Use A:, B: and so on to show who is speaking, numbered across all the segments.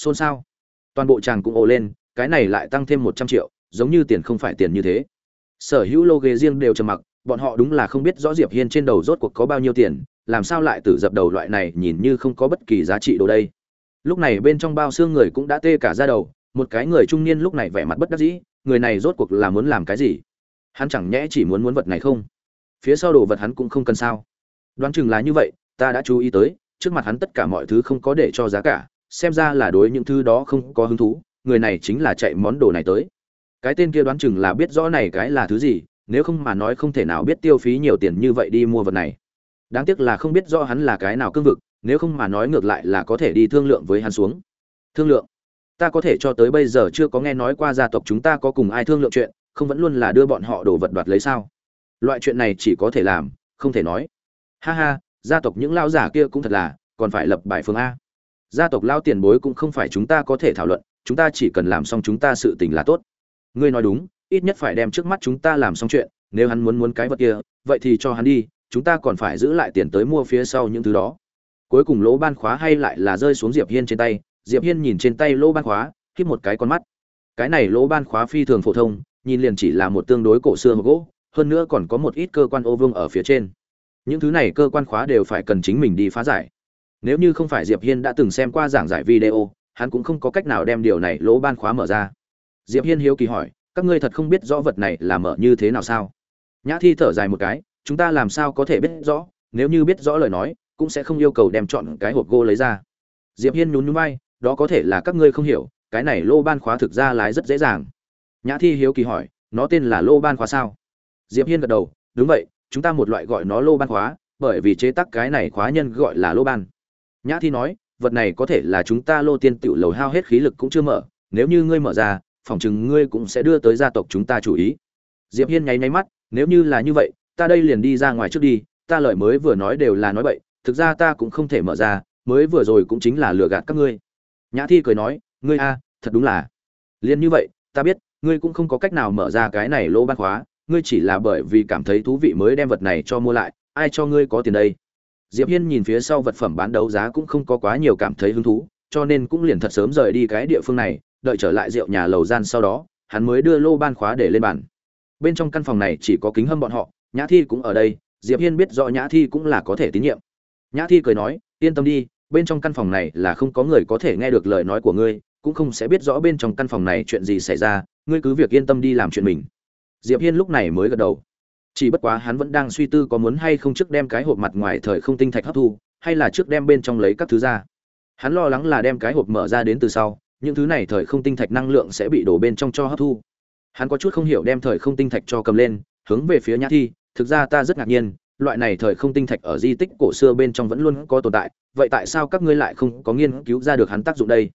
A: xôn xao. Toàn bộ chàng cũng ồ lên, cái này lại tăng thêm một trăm triệu, giống như tiền không phải tiền như thế. Sở hữu lô ghế riêng đều trầm mặc, bọn họ đúng là không biết rõ diệp hiên trên đầu rốt cuộc có bao nhiêu tiền, làm sao lại tự dập đầu loại này nhìn như không có bất kỳ giá trị đồ đây. Lúc này bên trong bao xương người cũng đã tê cả ra đầu, một cái người trung niên lúc này vẻ mặt bất đắc dĩ, người này rốt cuộc là muốn làm cái gì? Hắn chẳng nhẽ chỉ muốn muốn vật này không? Phía sau đồ vật hắn cũng không cần sao. Đoán chừng là như vậy, ta đã chú ý tới, trước mặt hắn tất cả mọi thứ không có để cho giá cả xem ra là đối những thứ đó không có hứng thú, người này chính là chạy món đồ này tới. Cái tên kia đoán chừng là biết rõ này cái là thứ gì, nếu không mà nói không thể nào biết tiêu phí nhiều tiền như vậy đi mua vật này. Đáng tiếc là không biết rõ hắn là cái nào cương vực, nếu không mà nói ngược lại là có thể đi thương lượng với hắn xuống. Thương lượng? Ta có thể cho tới bây giờ chưa có nghe nói qua gia tộc chúng ta có cùng ai thương lượng chuyện, không vẫn luôn là đưa bọn họ đồ vật đoạt lấy sao? Loại chuyện này chỉ có thể làm, không thể nói. Ha ha, gia tộc những lao giả kia cũng thật là, còn phải lập bài phương a gia tộc lao tiền bối cũng không phải chúng ta có thể thảo luận, chúng ta chỉ cần làm xong chúng ta sự tình là tốt. Ngươi nói đúng, ít nhất phải đem trước mắt chúng ta làm xong chuyện, nếu hắn muốn muốn cái vật kia, vậy thì cho hắn đi, chúng ta còn phải giữ lại tiền tới mua phía sau những thứ đó. Cuối cùng lỗ ban khóa hay lại là rơi xuống diệp hiên trên tay, diệp hiên nhìn trên tay lỗ ban khóa hít một cái con mắt. Cái này lỗ ban khóa phi thường phổ thông, nhìn liền chỉ là một tương đối cổ xưa gỗ, hơn nữa còn có một ít cơ quan ô vương ở phía trên. Những thứ này cơ quan khóa đều phải cần chính mình đi phá giải nếu như không phải diệp hiên đã từng xem qua giảng giải video, hắn cũng không có cách nào đem điều này lỗ ban khóa mở ra. Diệp hiên hiếu kỳ hỏi, các ngươi thật không biết rõ vật này là mở như thế nào sao? Nhã thi thở dài một cái, chúng ta làm sao có thể biết rõ? Nếu như biết rõ lời nói, cũng sẽ không yêu cầu đem chọn cái hộp gỗ lấy ra. Diệp hiên nhún nhún vai, đó có thể là các ngươi không hiểu, cái này lô ban khóa thực ra lái rất dễ dàng. Nhã thi hiếu kỳ hỏi, nó tên là lô ban khóa sao? Diệp hiên gật đầu, đúng vậy, chúng ta một loại gọi nó lô ban khóa, bởi vì chế tác cái này khóa nhân gọi là lô ban nhã thi nói, vật này có thể là chúng ta lô tiên tiểu lầu hao hết khí lực cũng chưa mở, nếu như ngươi mở ra, phỏng chừng ngươi cũng sẽ đưa tới gia tộc chúng ta chú ý. Diệp hiên nháy nháy mắt, nếu như là như vậy, ta đây liền đi ra ngoài trước đi, ta lời mới vừa nói đều là nói bậy, thực ra ta cũng không thể mở ra, mới vừa rồi cũng chính là lừa gạt các ngươi. Nhã thi cười nói, ngươi a, thật đúng là. Liên như vậy, ta biết, ngươi cũng không có cách nào mở ra cái này lỗ ban khóa, ngươi chỉ là bởi vì cảm thấy thú vị mới đem vật này cho mua lại, ai cho ngươi có tiền đây? Diệp hiên nhìn phía sau vật phẩm bán đấu giá cũng không có quá nhiều cảm thấy hứng thú, cho nên cũng liền thật sớm rời đi cái địa phương này, đợi trở lại rượu nhà lầu gian sau đó, hắn mới đưa lô ban khóa để lên bàn. Bên trong căn phòng này chỉ có kính hâm bọn họ, nhã thi cũng ở đây, diệp hiên biết rõ nhã thi cũng là có thể tín nhiệm. Nhã thi cười nói, yên tâm đi, bên trong căn phòng này là không có người có thể nghe được lời nói của ngươi, cũng không sẽ biết rõ bên trong căn phòng này chuyện gì xảy ra, ngươi cứ việc yên tâm đi làm chuyện mình. Diệp hiên lúc này mới gật đầu chỉ bất quá hắn vẫn đang suy tư có muốn hay không trước đem cái hộp mặt ngoài thời không tinh thạch hấp thu, hay là trước đem bên trong lấy các thứ ra. Hắn lo lắng là đem cái hộp mở ra đến từ sau, những thứ này thời không tinh thạch năng lượng sẽ bị đổ bên trong cho hấp thu. Hắn có chút không hiểu đem thời không tinh thạch cho cầm lên, hướng về phía nhã thi, thực ra ta rất ngạc nhiên, loại này thời không tinh thạch ở di tích cổ xưa bên trong vẫn luôn có tồn tại, vậy tại sao các ngươi lại không có nghiên cứu ra được hắn tác dụng đây?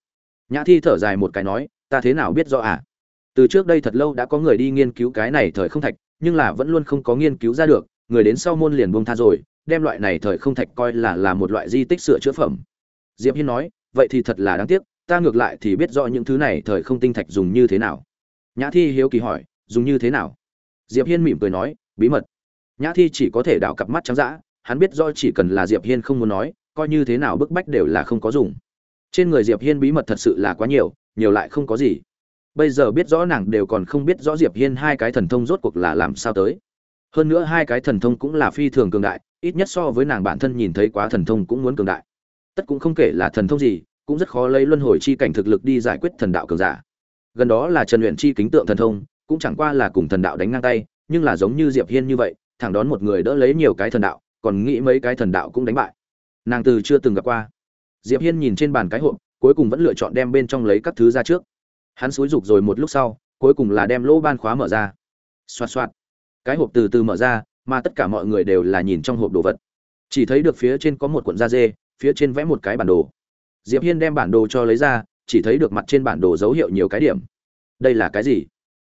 A: Nhã thi thở dài một cái nói, ta thế nào biết rõ à? Từ trước đây thật lâu đã có người đi nghiên cứu cái này thời không thạch nhưng là vẫn luôn không có nghiên cứu ra được, người đến sau môn liền buông tha rồi, đem loại này thời không thạch coi là là một loại di tích sửa chữa phẩm. Diệp hiên nói, vậy thì thật là đáng tiếc, ta ngược lại thì biết rõ những thứ này thời không tinh thạch dùng như thế nào. Nhã thi hiếu kỳ hỏi, dùng như thế nào? Diệp hiên mỉm cười nói, bí mật. Nhã thi chỉ có thể đảo cặp mắt trắng dã, hắn biết do chỉ cần là diệp hiên không muốn nói, coi như thế nào bức bách đều là không có dùng. Trên người diệp hiên bí mật thật sự là quá nhiều nhiều lại không có gì bây giờ biết rõ nàng đều còn không biết rõ diệp hiên hai cái thần thông rốt cuộc là làm sao tới. Hơn nữa hai cái thần thông cũng là phi thường cường đại, ít nhất so với nàng bản thân nhìn thấy quá thần thông cũng muốn cường đại. Tất cũng không kể là thần thông gì, cũng rất khó lấy luân hồi chi cảnh thực lực đi giải quyết thần đạo cường giả. Gần đó là trần luyện chi kính tượng thần thông, cũng chẳng qua là cùng thần đạo đánh ngang tay, nhưng là giống như diệp hiên như vậy, thẳng đón một người đỡ lấy nhiều cái thần đạo, còn nghĩ mấy cái thần đạo cũng đánh bại. Nàng từ chưa từng gặp qua. Diệp hiên nhìn trên bàn cái hộp, cuối cùng vẫn lựa chọn đem bên trong lấy các thứ ra trước hắn xúi rục rồi một lúc sau, cuối cùng là đem lỗ ban khóa mở ra. Xoạt xoạt. Cái hộp từ từ mở ra, mà tất cả mọi người đều là nhìn trong hộp đồ vật. Chỉ thấy được phía trên có một cuộn da dê, phía trên vẽ một cái bản đồ. Diệp hiên đem bản đồ cho lấy ra, chỉ thấy được mặt trên bản đồ dấu hiệu nhiều cái điểm. Đây là cái gì?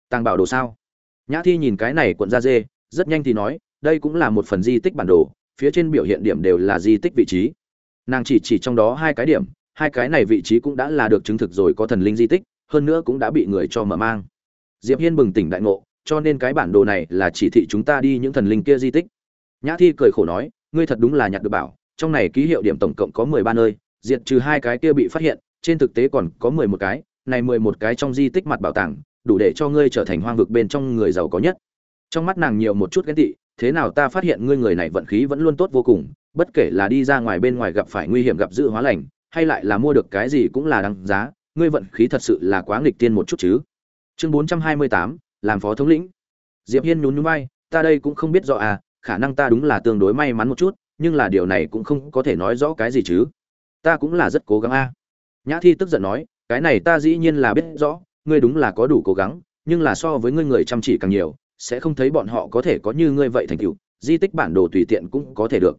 A: Tàng bảo đồ sao? Nhã thi nhìn cái này cuộn da dê, rất nhanh thì nói, đây cũng là một phần di tích bản đồ, phía trên biểu hiện điểm đều là di tích vị trí. Nàng chỉ chỉ trong đó hai cái điểm, hai cái này vị trí cũng đã là được chứng thực rồi có thần linh di tích hơn nữa cũng đã bị người cho mở mang. Diệp hiên bừng tỉnh đại ngộ, cho nên cái bản đồ này là chỉ thị chúng ta đi những thần linh kia di tích. Nhã thi cười khổ nói, ngươi thật đúng là nhặt được bảo, trong này ký hiệu điểm tổng cộng có mười ba nơi, diệt trừ hai cái kia bị phát hiện, trên thực tế còn có mười một cái, này mười một cái trong di tích mặt bảo tàng, đủ để cho ngươi trở thành hoang vực bên trong người giàu có nhất. Trong mắt nàng nhiều một chút ghen tị, thế nào ta phát hiện ngươi người này vận khí vẫn luôn tốt vô cùng, bất kể là đi ra ngoài bên ngoài gặp phải nguy hiểm gặp dự hóa lành, hay lại là mua được cái gì cũng là đáng giá ngươi vận khí thật sự là quá nghịch tiên một chút chứ. Chương bốn trăm hai mươi tám, làm phó thống lĩnh. Diệp hiên nhún nhún vai, ta đây cũng không biết rõ à khả năng ta đúng là tương đối may mắn một chút, nhưng là điều này cũng không có thể nói rõ cái gì chứ. Ta cũng là rất cố gắng a nhã thi tức giận nói, cái này ta dĩ nhiên là biết rõ, ngươi đúng là có đủ cố gắng, nhưng là so với ngươi người chăm chỉ càng nhiều, sẽ không thấy bọn họ có thể có như ngươi vậy thành tựu, di tích bản đồ tùy tiện cũng có thể được.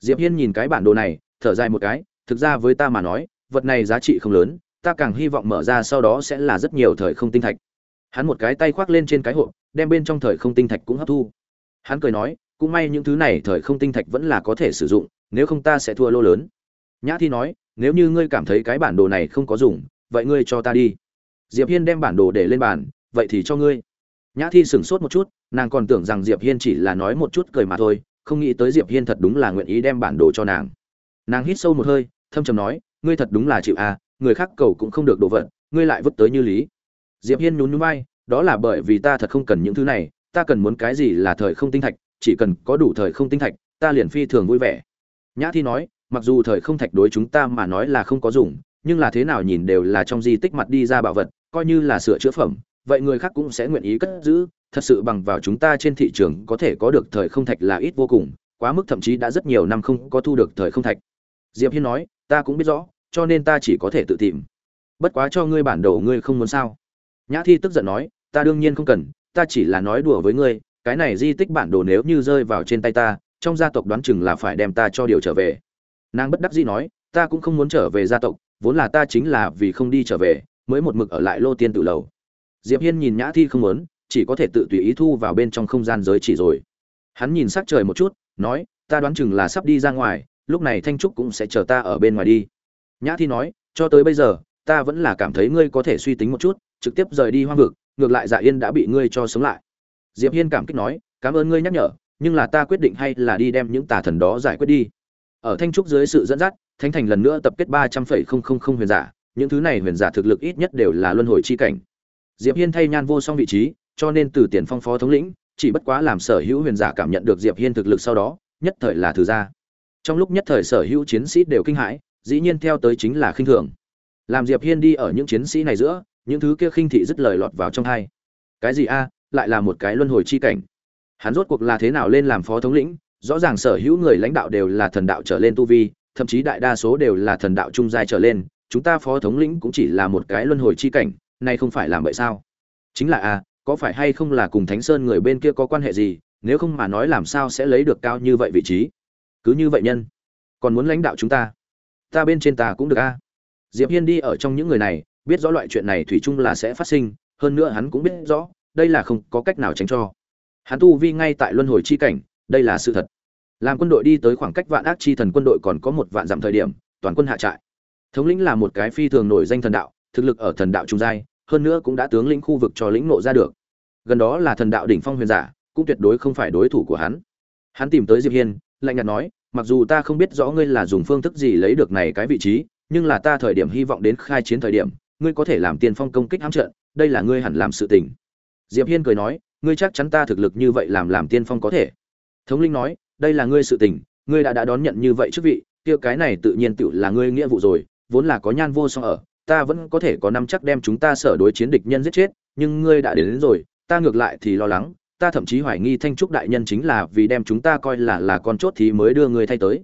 A: Diệp hiên nhìn cái bản đồ này, thở dài một cái, thực ra với ta mà nói, vật này giá trị không lớn ta càng hy vọng mở ra sau đó sẽ là rất nhiều thời không tinh thạch. Hắn một cái tay khoác lên trên cái hộp, đem bên trong thời không tinh thạch cũng hấp thu. Hắn cười nói, cũng may những thứ này thời không tinh thạch vẫn là có thể sử dụng, nếu không ta sẽ thua lô lớn. Nhã thi nói, nếu như ngươi cảm thấy cái bản đồ này không có dùng, vậy ngươi cho ta đi. Diệp hiên đem bản đồ để lên bàn, vậy thì cho ngươi. Nhã thi sửng sốt một chút, nàng còn tưởng rằng diệp hiên chỉ là nói một chút cười mà thôi, không nghĩ tới diệp hiên thật đúng là nguyện ý đem bản đồ cho nàng. Nàng hít sâu một hơi, thâm trầm nói, ngươi thật đúng là chịu à người khác cầu cũng không được đồ vật, ngươi lại vứt tới như lý. Diệp hiên nhún nhún vai, đó là bởi vì ta thật không cần những thứ này, ta cần muốn cái gì là thời không tinh thạch, chỉ cần có đủ thời không tinh thạch, ta liền phi thường vui vẻ. Nhã thi nói, mặc dù thời không thạch đối chúng ta mà nói là không có dùng, nhưng là thế nào nhìn đều là trong di tích mặt đi ra bảo vật, coi như là sửa chữa phẩm, vậy người khác cũng sẽ nguyện ý cất giữ. Thật sự bằng vào chúng ta trên thị trường có thể có được thời không thạch là ít vô cùng, quá mức thậm chí đã rất nhiều năm không có thu được thời không thạch. Diệp hiên nói, ta cũng biết rõ cho nên ta chỉ có thể tự tìm. Bất quá cho ngươi bản đồ ngươi không muốn sao? Nhã thi tức giận nói, ta đương nhiên không cần, ta chỉ là nói đùa với ngươi, cái này di tích bản đồ nếu như rơi vào trên tay ta, trong gia tộc đoán chừng là phải đem ta cho điều trở về. Nàng bất đắc dĩ nói, ta cũng không muốn trở về gia tộc, vốn là ta chính là vì không đi trở về, mới một mực ở lại lô tiên tự lầu. Diệp hiên nhìn nhã thi không muốn, chỉ có thể tự tùy ý thu vào bên trong không gian giới chỉ rồi. Hắn nhìn sắc trời một chút, nói, ta đoán chừng là sắp đi ra ngoài, lúc này thanh trúc cũng sẽ chờ ta ở bên ngoài đi nhã thi nói, cho tới bây giờ, ta vẫn là cảm thấy ngươi có thể suy tính một chút, trực tiếp rời đi hoang vực, ngược lại dạ yên đã bị ngươi cho sống lại. Diệp hiên cảm kích nói, cảm ơn ngươi nhắc nhở, nhưng là ta quyết định hay là đi đem những tà thần đó giải quyết đi. Ở thanh trúc dưới sự dẫn dắt, thánh thành lần nữa tập kết ba trăm phẩy không không không huyền giả, những thứ này huyền giả thực lực ít nhất đều là luân hồi chi cảnh. Diệp hiên thay nhan vô song vị trí, cho nên từ tiền phong phó thống lĩnh, chỉ bất quá làm sở hữu huyền giả cảm nhận được diệp hiên thực lực sau đó, nhất thời là thứ ra. Trong lúc nhất thời sở hữu chiến sĩ đều kinh hãi dĩ nhiên theo tới chính là khinh thường. Làm diệp hiên đi ở những chiến sĩ này giữa, những thứ kia khinh thị dứt lời lọt vào trong hai. Cái gì a, lại là một cái luân hồi chi cảnh. Hắn rốt cuộc là thế nào lên làm phó thống lĩnh, rõ ràng sở hữu người lãnh đạo đều là thần đạo trở lên tu vi, thậm chí đại đa số đều là thần đạo trung giai trở lên, chúng ta phó thống lĩnh cũng chỉ là một cái luân hồi chi cảnh, nay không phải làm vậy sao? Chính là a, có phải hay không là cùng thánh sơn người bên kia có quan hệ gì, nếu không mà nói làm sao sẽ lấy được cao như vậy vị trí? Cứ như vậy nhân, còn muốn lãnh đạo chúng ta? Ta bên trên ta cũng được a. Diệp hiên đi ở trong những người này, biết rõ loại chuyện này thủy chung là sẽ phát sinh, hơn nữa hắn cũng biết rõ, đây là không có cách nào tránh cho. Hắn tu vi ngay tại luân hồi chi cảnh, đây là sự thật. Làm quân đội đi tới khoảng cách vạn ác chi thần quân đội còn có một vạn dặm thời điểm, toàn quân hạ trại. Thống lĩnh là một cái phi thường nổi danh thần đạo, thực lực ở thần đạo trung giai, hơn nữa cũng đã tướng lĩnh khu vực cho lĩnh nộ ra được. Gần đó là thần đạo đỉnh phong huyền giả, cũng tuyệt đối không phải đối thủ của hắn. Hắn tìm tới diệp hiên, lạnh nhạt nói mặc dù ta không biết rõ ngươi là dùng phương thức gì lấy được này cái vị trí nhưng là ta thời điểm hy vọng đến khai chiến thời điểm ngươi có thể làm tiền phong công kích hãm trận đây là ngươi hẳn làm sự tình. Diệp hiên cười nói ngươi chắc chắn ta thực lực như vậy làm làm tiên phong có thể. Thống linh nói đây là ngươi sự tình ngươi đã đã đón nhận như vậy chức vị kia cái này tự nhiên tự là ngươi nghĩa vụ rồi vốn là có nhan vô song ở ta vẫn có thể có năm chắc đem chúng ta sở đối chiến địch nhân giết chết nhưng ngươi đã đến, đến rồi ta ngược lại thì lo lắng ta thậm chí hoài nghi thanh trúc đại nhân chính là vì đem chúng ta coi là là con chốt thì mới đưa người thay tới.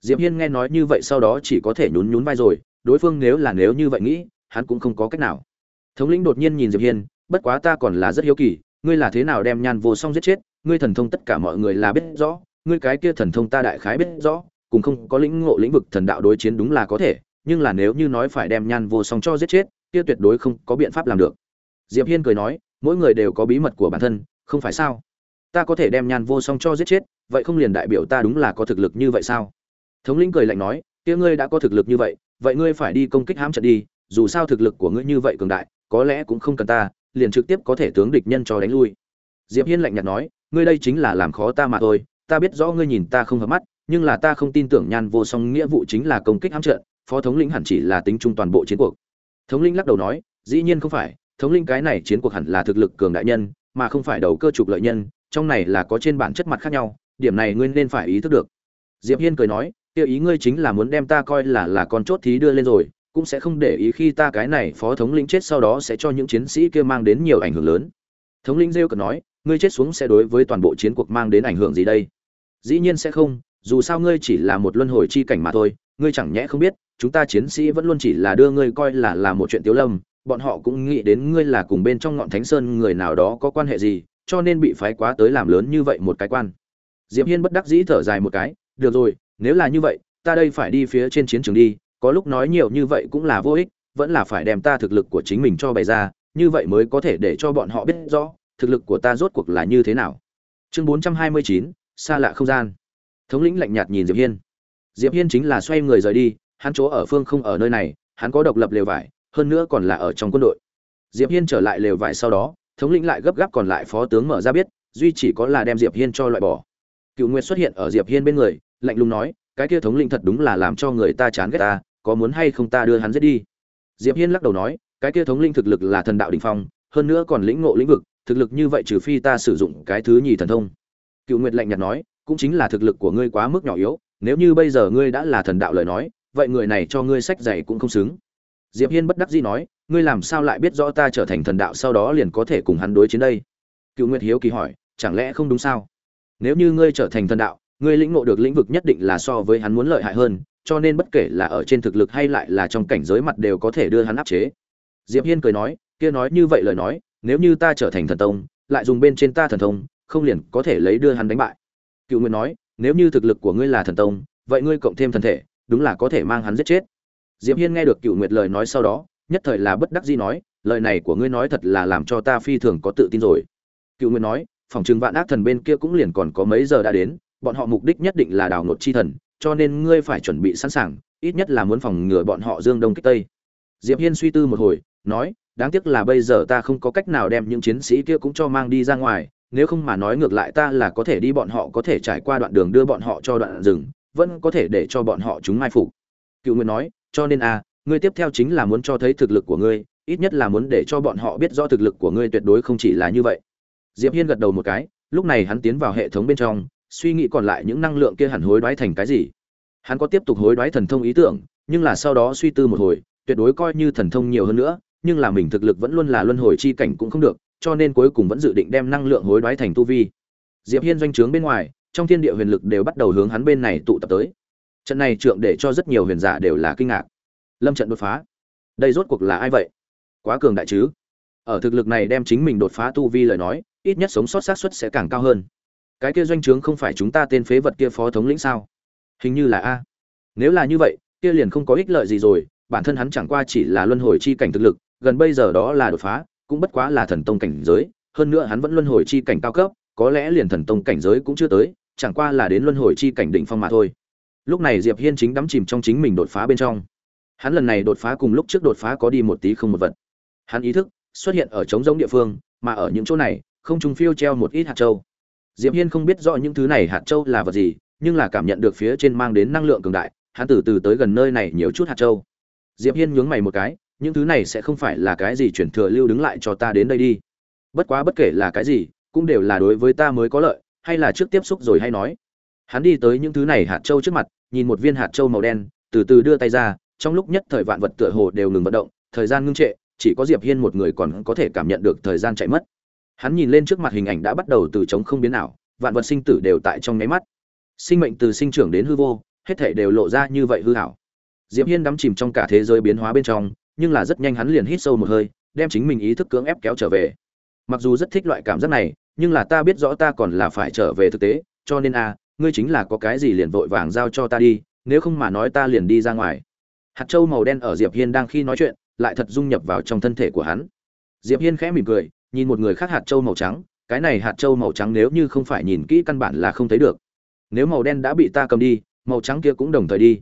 A: Diệp hiên nghe nói như vậy sau đó chỉ có thể nhún nhún vai rồi, đối phương nếu là nếu như vậy nghĩ, hắn cũng không có cách nào. Thống lĩnh đột nhiên nhìn diệp hiên, bất quá ta còn là rất hiếu kỳ, ngươi là thế nào đem nhan vô song giết chết, ngươi thần thông tất cả mọi người là biết rõ, ngươi cái kia thần thông ta đại khái biết rõ, cùng không có lĩnh ngộ lĩnh vực thần đạo đối chiến đúng là có thể, nhưng là nếu như nói phải đem nhan vô song cho giết chết, kia tuyệt đối không có biện pháp làm được. Diệp hiên cười nói, mỗi người đều có bí mật của bản thân không phải sao? Ta có thể đem nhan vô song cho giết chết, vậy không liền đại biểu ta đúng là có thực lực như vậy sao? Thống lĩnh cười lạnh nói, kia ngươi đã có thực lực như vậy vậy ngươi phải đi công kích hãm trận đi, dù sao thực lực của ngươi như vậy cường đại, có lẽ cũng không cần ta, liền trực tiếp có thể tướng địch nhân cho đánh lui. Diệp hiên lạnh nhạt nói, ngươi đây chính là làm khó ta mà thôi, ta biết rõ ngươi nhìn ta không hợp mắt, nhưng là ta không tin tưởng nhan vô song nghĩa vụ chính là công kích hãm trận, phó thống lĩnh hẳn chỉ là tính chung toàn bộ chiến cuộc. Thống lĩnh lắc đầu nói, dĩ nhiên không phải, thống lĩnh cái này chiến cuộc hẳn là thực lực cường đại nhân mà không phải đầu cơ trục lợi nhân, trong này là có trên bản chất mặt khác nhau, điểm này ngươi nên phải ý thức được. Diệp hiên cười nói Tiêu ý ngươi chính là muốn đem ta coi là là con chốt thí đưa lên rồi, cũng sẽ không để ý khi ta cái này phó thống lĩnh chết sau đó sẽ cho những chiến sĩ kia mang đến nhiều ảnh hưởng lớn. Thống lĩnh rêu cần nói, ngươi chết xuống sẽ đối với toàn bộ chiến cuộc mang đến ảnh hưởng gì đây? Dĩ nhiên sẽ không, dù sao ngươi chỉ là một luân hồi chi cảnh mà thôi, ngươi chẳng nhẽ không biết, chúng ta chiến sĩ vẫn luôn chỉ là đưa ngươi coi là là một chuyện tiếu lâm bọn họ cũng nghĩ đến ngươi là cùng bên trong ngọn thánh sơn người nào đó có quan hệ gì cho nên bị phái quá tới làm lớn như vậy một cái quan. Diệp hiên bất đắc dĩ thở dài một cái được rồi nếu là như vậy ta đây phải đi phía trên chiến trường đi có lúc nói nhiều như vậy cũng là vô ích vẫn là phải đem ta thực lực của chính mình cho bày ra như vậy mới có thể để cho bọn họ biết rõ thực lực của ta rốt cuộc là như thế nào. Chương 429, xa lạ không gian. Thống lĩnh lạnh nhạt nhìn diệp hiên. Diệp hiên chính là xoay người rời đi hắn chỗ ở phương không ở nơi này hắn có độc lập lều vải hơn nữa còn là ở trong quân đội. Diệp hiên trở lại lều vải sau đó, thống lĩnh lại gấp gáp còn lại phó tướng mở ra biết, duy chỉ có là đem diệp hiên cho loại bỏ. Cựu nguyệt xuất hiện ở diệp hiên bên người, lạnh lùng nói, cái kia thống lĩnh thật đúng là làm cho người ta chán ghét ta, có muốn hay không ta đưa hắn giết đi? Diệp hiên lắc đầu nói, cái kia thống lĩnh thực lực là thần đạo đỉnh phong, hơn nữa còn lĩnh ngộ lĩnh vực, thực lực như vậy trừ phi ta sử dụng cái thứ nhì thần thông. Cựu nguyệt lạnh nhạt nói, cũng chính là thực lực của ngươi quá mức nhỏ yếu, nếu như bây giờ ngươi đã là thần đạo lời nói, vậy người này cho ngươi sách dày cũng không xứng diệp hiên bất đắc dĩ nói, ngươi làm sao lại biết rõ ta trở thành thần đạo sau đó liền có thể cùng hắn đối chiến đây? Cựu nguyệt hiếu kỳ hỏi, chẳng lẽ không đúng sao? Nếu như ngươi trở thành thần đạo, ngươi lĩnh ngộ được lĩnh vực nhất định là so với hắn muốn lợi hại hơn, cho nên bất kể là ở trên thực lực hay lại là trong cảnh giới mặt đều có thể đưa hắn áp chế. Diệp hiên cười nói, kia nói như vậy lời nói, nếu như ta trở thành thần tông, lại dùng bên trên ta thần thông, không liền có thể lấy đưa hắn đánh bại. Cựu nguyệt nói, nếu như thực lực của ngươi là thần tông, vậy ngươi cộng thêm thần thể, đúng là có thể mang hắn giết chết diệp hiên nghe được cựu nguyệt lời nói sau đó, nhất thời là bất đắc dĩ nói, lời này của ngươi nói thật là làm cho ta phi thường có tự tin rồi. Cựu nguyệt nói, phòng trường vạn ác thần bên kia cũng liền còn có mấy giờ đã đến, bọn họ mục đích nhất định là đào nột chi thần, cho nên ngươi phải chuẩn bị sẵn sàng, ít nhất là muốn phòng ngừa bọn họ dương đông kích tây. Diệp hiên suy tư một hồi, nói, đáng tiếc là bây giờ ta không có cách nào đem những chiến sĩ kia cũng cho mang đi ra ngoài, nếu không mà nói ngược lại ta là có thể đi bọn họ có thể trải qua đoạn đường đưa bọn họ cho đoạn rừng, vẫn có thể để cho bọn họ chúng mai phục. Cựu nguyên nói cho nên a ngươi tiếp theo chính là muốn cho thấy thực lực của ngươi, ít nhất là muốn để cho bọn họ biết rõ thực lực của ngươi tuyệt đối không chỉ là như vậy. Diệp hiên gật đầu một cái, lúc này hắn tiến vào hệ thống bên trong, suy nghĩ còn lại những năng lượng kia hẳn hối đoái thành cái gì. Hắn có tiếp tục hối đoái thần thông ý tưởng, nhưng là sau đó suy tư một hồi, tuyệt đối coi như thần thông nhiều hơn nữa, nhưng là mình thực lực vẫn luôn là luân hồi chi cảnh cũng không được, cho nên cuối cùng vẫn dự định đem năng lượng hối đoái thành tu vi. Diệp hiên doanh trướng bên ngoài, trong thiên địa huyền lực đều bắt đầu hướng hắn bên này tụ tập tới trận này trượng để cho rất nhiều huyền giả đều là kinh ngạc. Lâm trận đột phá. Đây rốt cuộc là ai vậy? Quá cường đại chứ? Ở thực lực này đem chính mình đột phá tu vi lời nói, ít nhất sống sót xác suất sẽ càng cao hơn. Cái kia doanh trướng không phải chúng ta tên phế vật kia phó thống lĩnh sao? Hình như là a. Nếu là như vậy, kia liền không có ích lợi gì rồi, bản thân hắn chẳng qua chỉ là luân hồi chi cảnh thực lực, gần bây giờ đó là đột phá, cũng bất quá là thần tông cảnh giới, hơn nữa hắn vẫn luân hồi chi cảnh cao cấp, có lẽ liền thần tông cảnh giới cũng chưa tới, chẳng qua là đến luân hồi chi cảnh đỉnh phong mà thôi lúc này diệp hiên chính đắm chìm trong chính mình đột phá bên trong. Hắn lần này đột phá cùng lúc trước đột phá có đi một tí không một vật. Hắn ý thức xuất hiện ở trống giống địa phương, mà ở những chỗ này, không trùng phiêu treo một ít hạt châu. Diệp hiên không biết rõ những thứ này hạt châu là vật gì, nhưng là cảm nhận được phía trên mang đến năng lượng cường đại, hắn từ từ tới gần nơi này nhiều chút hạt châu. Diệp hiên nhướng mày một cái, những thứ này sẽ không phải là cái gì chuyển thừa lưu đứng lại cho ta đến đây đi. Bất quá bất kể là cái gì, cũng đều là đối với ta mới có lợi, hay là trước tiếp xúc rồi hay nói. Hắn đi tới những thứ này hạt châu trước mặt nhìn một viên hạt châu màu đen, từ từ đưa tay ra, trong lúc nhất thời vạn vật tựa hồ đều ngừng vận động, thời gian ngưng trệ, chỉ có diệp hiên một người còn có thể cảm nhận được thời gian chạy mất. Hắn nhìn lên trước mặt hình ảnh đã bắt đầu từ trống không biến ảo, vạn vật sinh tử đều tại trong nháy mắt. Sinh mệnh từ sinh trưởng đến hư vô, hết thể đều lộ ra như vậy hư hảo diệp hiên đắm chìm trong cả thế giới biến hóa bên trong, nhưng là rất nhanh hắn liền hít sâu một hơi, đem chính mình ý thức cưỡng ép kéo trở về. Mặc dù rất thích loại cảm giác này, nhưng là ta biết rõ ta còn là phải trở về thực tế, cho nên a ngươi chính là có cái gì liền vội vàng giao cho ta đi, nếu không mà nói ta liền đi ra ngoài. Hạt châu màu đen ở diệp hiên đang khi nói chuyện, lại thật dung nhập vào trong thân thể của hắn. Diệp hiên khẽ mỉm cười, nhìn một người khác hạt châu màu trắng, cái này hạt châu màu trắng nếu như không phải nhìn kỹ căn bản là không thấy được. Nếu màu đen đã bị ta cầm đi, màu trắng kia cũng đồng thời đi.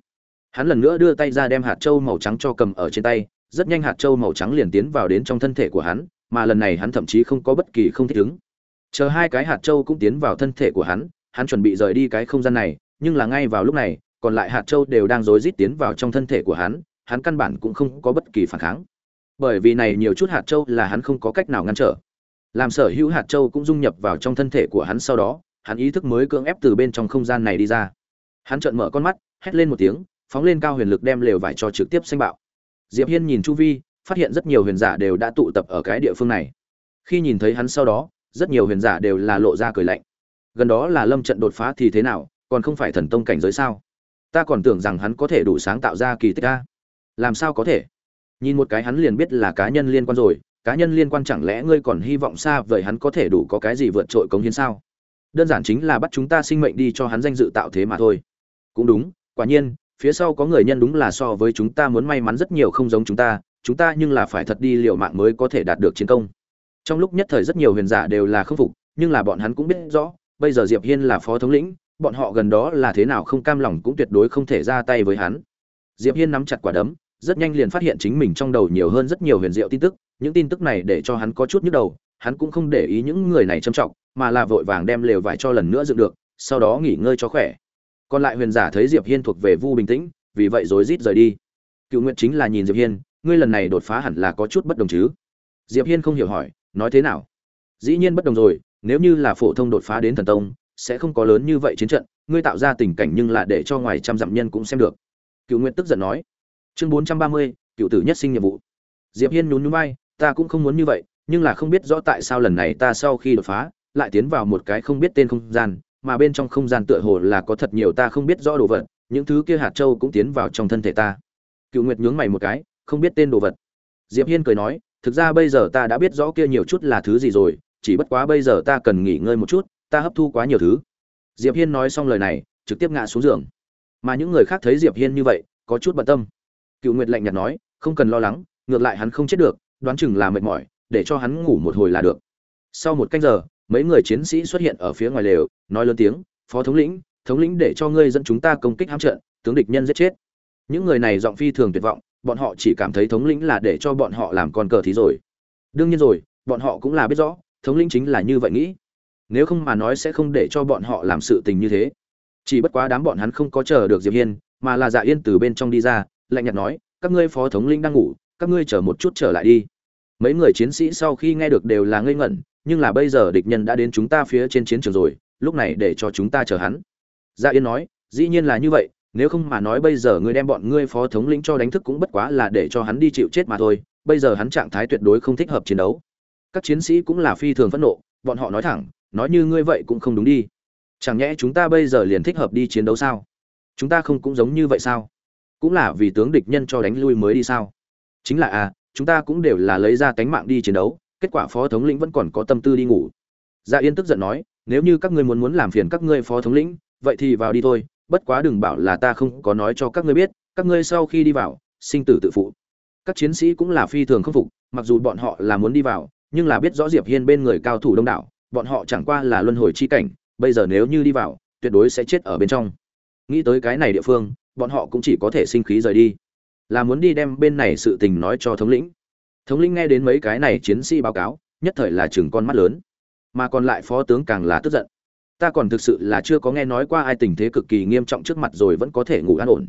A: Hắn lần nữa đưa tay ra đem hạt châu màu trắng cho cầm ở trên tay, rất nhanh hạt châu màu trắng liền tiến vào đến trong thân thể của hắn, mà lần này hắn thậm chí không có bất kỳ không thích ứng. Chờ hai cái hạt châu cũng tiến vào thân thể của hắn hắn chuẩn bị rời đi cái không gian này, nhưng là ngay vào lúc này, còn lại hạt châu đều đang rối rít tiến vào trong thân thể của hắn hắn căn bản cũng không có bất kỳ phản kháng. Bởi vì này nhiều chút hạt châu là hắn không có cách nào ngăn trở. Làm sở hữu hạt châu cũng dung nhập vào trong thân thể của hắn sau đó, hắn ý thức mới cưỡng ép từ bên trong không gian này đi ra. Hắn trợn mở con mắt, hét lên một tiếng, phóng lên cao huyền lực đem lều vải cho trực tiếp xanh bạo. Diệp hiên nhìn chu vi, phát hiện rất nhiều huyền giả đều đã tụ tập ở cái địa phương này. Khi nhìn thấy hắn sau đó, rất nhiều huyền giả đều là lộ ra cười lạnh gần đó là lâm trận đột phá thì thế nào, còn không phải thần tông cảnh giới sao? Ta còn tưởng rằng hắn có thể đủ sáng tạo ra kỳ tích ta làm sao có thể? Nhìn một cái hắn liền biết là cá nhân liên quan rồi, cá nhân liên quan chẳng lẽ ngươi còn hy vọng xa vậy hắn có thể đủ có cái gì vượt trội cống hiến sao? Đơn giản chính là bắt chúng ta sinh mệnh đi cho hắn danh dự tạo thế mà thôi. Cũng đúng, quả nhiên, phía sau có người nhân đúng là so với chúng ta muốn may mắn rất nhiều không giống chúng ta chúng ta nhưng là phải thật đi liệu mạng mới có thể đạt được chiến công. Trong lúc nhất thời rất nhiều huyền giả đều là khâm phục, nhưng là bọn hắn cũng biết rõ bây giờ diệp hiên là phó thống lĩnh, bọn họ gần đó là thế nào không cam lòng cũng tuyệt đối không thể ra tay với hắn. Diệp hiên nắm chặt quả đấm, rất nhanh liền phát hiện chính mình trong đầu nhiều hơn rất nhiều huyền diệu tin tức, những tin tức này để cho hắn có chút nhức đầu, hắn cũng không để ý những người này trầm trọng, mà là vội vàng đem lều vải cho lần nữa dựng được, sau đó nghỉ ngơi cho khỏe. Còn lại huyền giả thấy diệp hiên thuộc về vu bình tĩnh, vì vậy rối rít rời đi. Cựu Nguyệt chính là nhìn diệp hiên, ngươi lần này đột phá hẳn là có chút bất đồng chứ? Diệp hiên không hiểu hỏi, nói thế nào? Dĩ nhiên bất đồng rồi nếu như là phổ thông đột phá đến thần tông, sẽ không có lớn như vậy chiến trận, ngươi tạo ra tình cảnh nhưng là để cho ngoài trăm dặm nhân cũng xem được. Cựu nguyện tức giận nói. Chương bốn trăm ba mươi, cựu tử nhất sinh nhiệm vụ. Diệp hiên nhún nhún vai, ta cũng không muốn như vậy, nhưng là không biết rõ tại sao lần này ta sau khi đột phá, lại tiến vào một cái không biết tên không gian, mà bên trong không gian tựa hồ là có thật nhiều ta không biết rõ đồ vật, những thứ kia hạt châu cũng tiến vào trong thân thể ta. Cựu nguyệt nhướng mày một cái, không biết tên đồ vật. Diệp hiên cười nói, thực ra bây giờ ta đã biết rõ kia nhiều chút là thứ gì rồi chỉ bất quá bây giờ ta cần nghỉ ngơi một chút, ta hấp thu quá nhiều thứ. Diệp hiên nói xong lời này, trực tiếp ngã xuống giường. Mà những người khác thấy diệp hiên như vậy, có chút bận tâm. Cựu nguyệt lạnh nhạt nói, không cần lo lắng, ngược lại hắn không chết được, đoán chừng là mệt mỏi, để cho hắn ngủ một hồi là được. Sau một canh giờ, mấy người chiến sĩ xuất hiện ở phía ngoài lều, nói lớn tiếng, phó thống lĩnh thống lĩnh để cho ngươi dẫn chúng ta công kích hãm trận, tướng địch nhân giết chết. Những người này giọng phi thường tuyệt vọng, bọn họ chỉ cảm thấy thống lĩnh là để cho bọn họ làm con cờ thí rồi. Đương nhiên rồi, bọn họ cũng là biết rõ thống lĩnh chính là như vậy nghĩ. Nếu không mà nói sẽ không để cho bọn họ làm sự tình như thế. Chỉ bất quá đám bọn hắn không có chờ được diệp hiên, mà là dạ yên từ bên trong đi ra, lạnh nhạt nói, các ngươi phó thống lĩnh đang ngủ, các ngươi chờ một chút trở lại đi. Mấy người chiến sĩ sau khi nghe được đều là ngây ngẩn, nhưng là bây giờ địch nhân đã đến chúng ta phía trên chiến trường rồi, lúc này để cho chúng ta chờ hắn. Dạ yên nói, dĩ nhiên là như vậy, nếu không mà nói bây giờ ngươi đem bọn ngươi phó thống lĩnh cho đánh thức cũng bất quá là để cho hắn đi chịu chết mà thôi, bây giờ hắn trạng thái tuyệt đối không thích hợp chiến đấu các chiến sĩ cũng là phi thường phẫn nộ, bọn họ nói thẳng, nói như ngươi vậy cũng không đúng đi. Chẳng nhẽ chúng ta bây giờ liền thích hợp đi chiến đấu sao? Chúng ta không cũng giống như vậy sao? Cũng là vì tướng địch nhân cho đánh lui mới đi sao? Chính là à chúng ta cũng đều là lấy ra tánh mạng đi chiến đấu, kết quả phó thống lĩnh vẫn còn có tâm tư đi ngủ. Gia yên tức giận nói, nếu như các ngươi muốn muốn làm phiền các ngươi phó thống lĩnh, vậy thì vào đi thôi, bất quá đừng bảo là ta không có nói cho các ngươi biết, các ngươi sau khi đi vào, sinh tử tự phụ. Các chiến sĩ cũng là phi thường khâm phục, mặc dù bọn họ là muốn đi vào nhưng là biết rõ diệp hiên bên người cao thủ đông đảo, bọn họ chẳng qua là luân hồi chi cảnh, bây giờ nếu như đi vào, tuyệt đối sẽ chết ở bên trong. Nghĩ tới cái này địa phương, bọn họ cũng chỉ có thể sinh khí rời đi. Là muốn đi đem bên này sự tình nói cho thống lĩnh. Thống lĩnh nghe đến mấy cái này chiến sĩ báo cáo, nhất thời là chừng con mắt lớn. Mà còn lại phó tướng càng là tức giận. Ta còn thực sự là chưa có nghe nói qua ai tình thế cực kỳ nghiêm trọng trước mặt rồi vẫn có thể ngủ an ổn.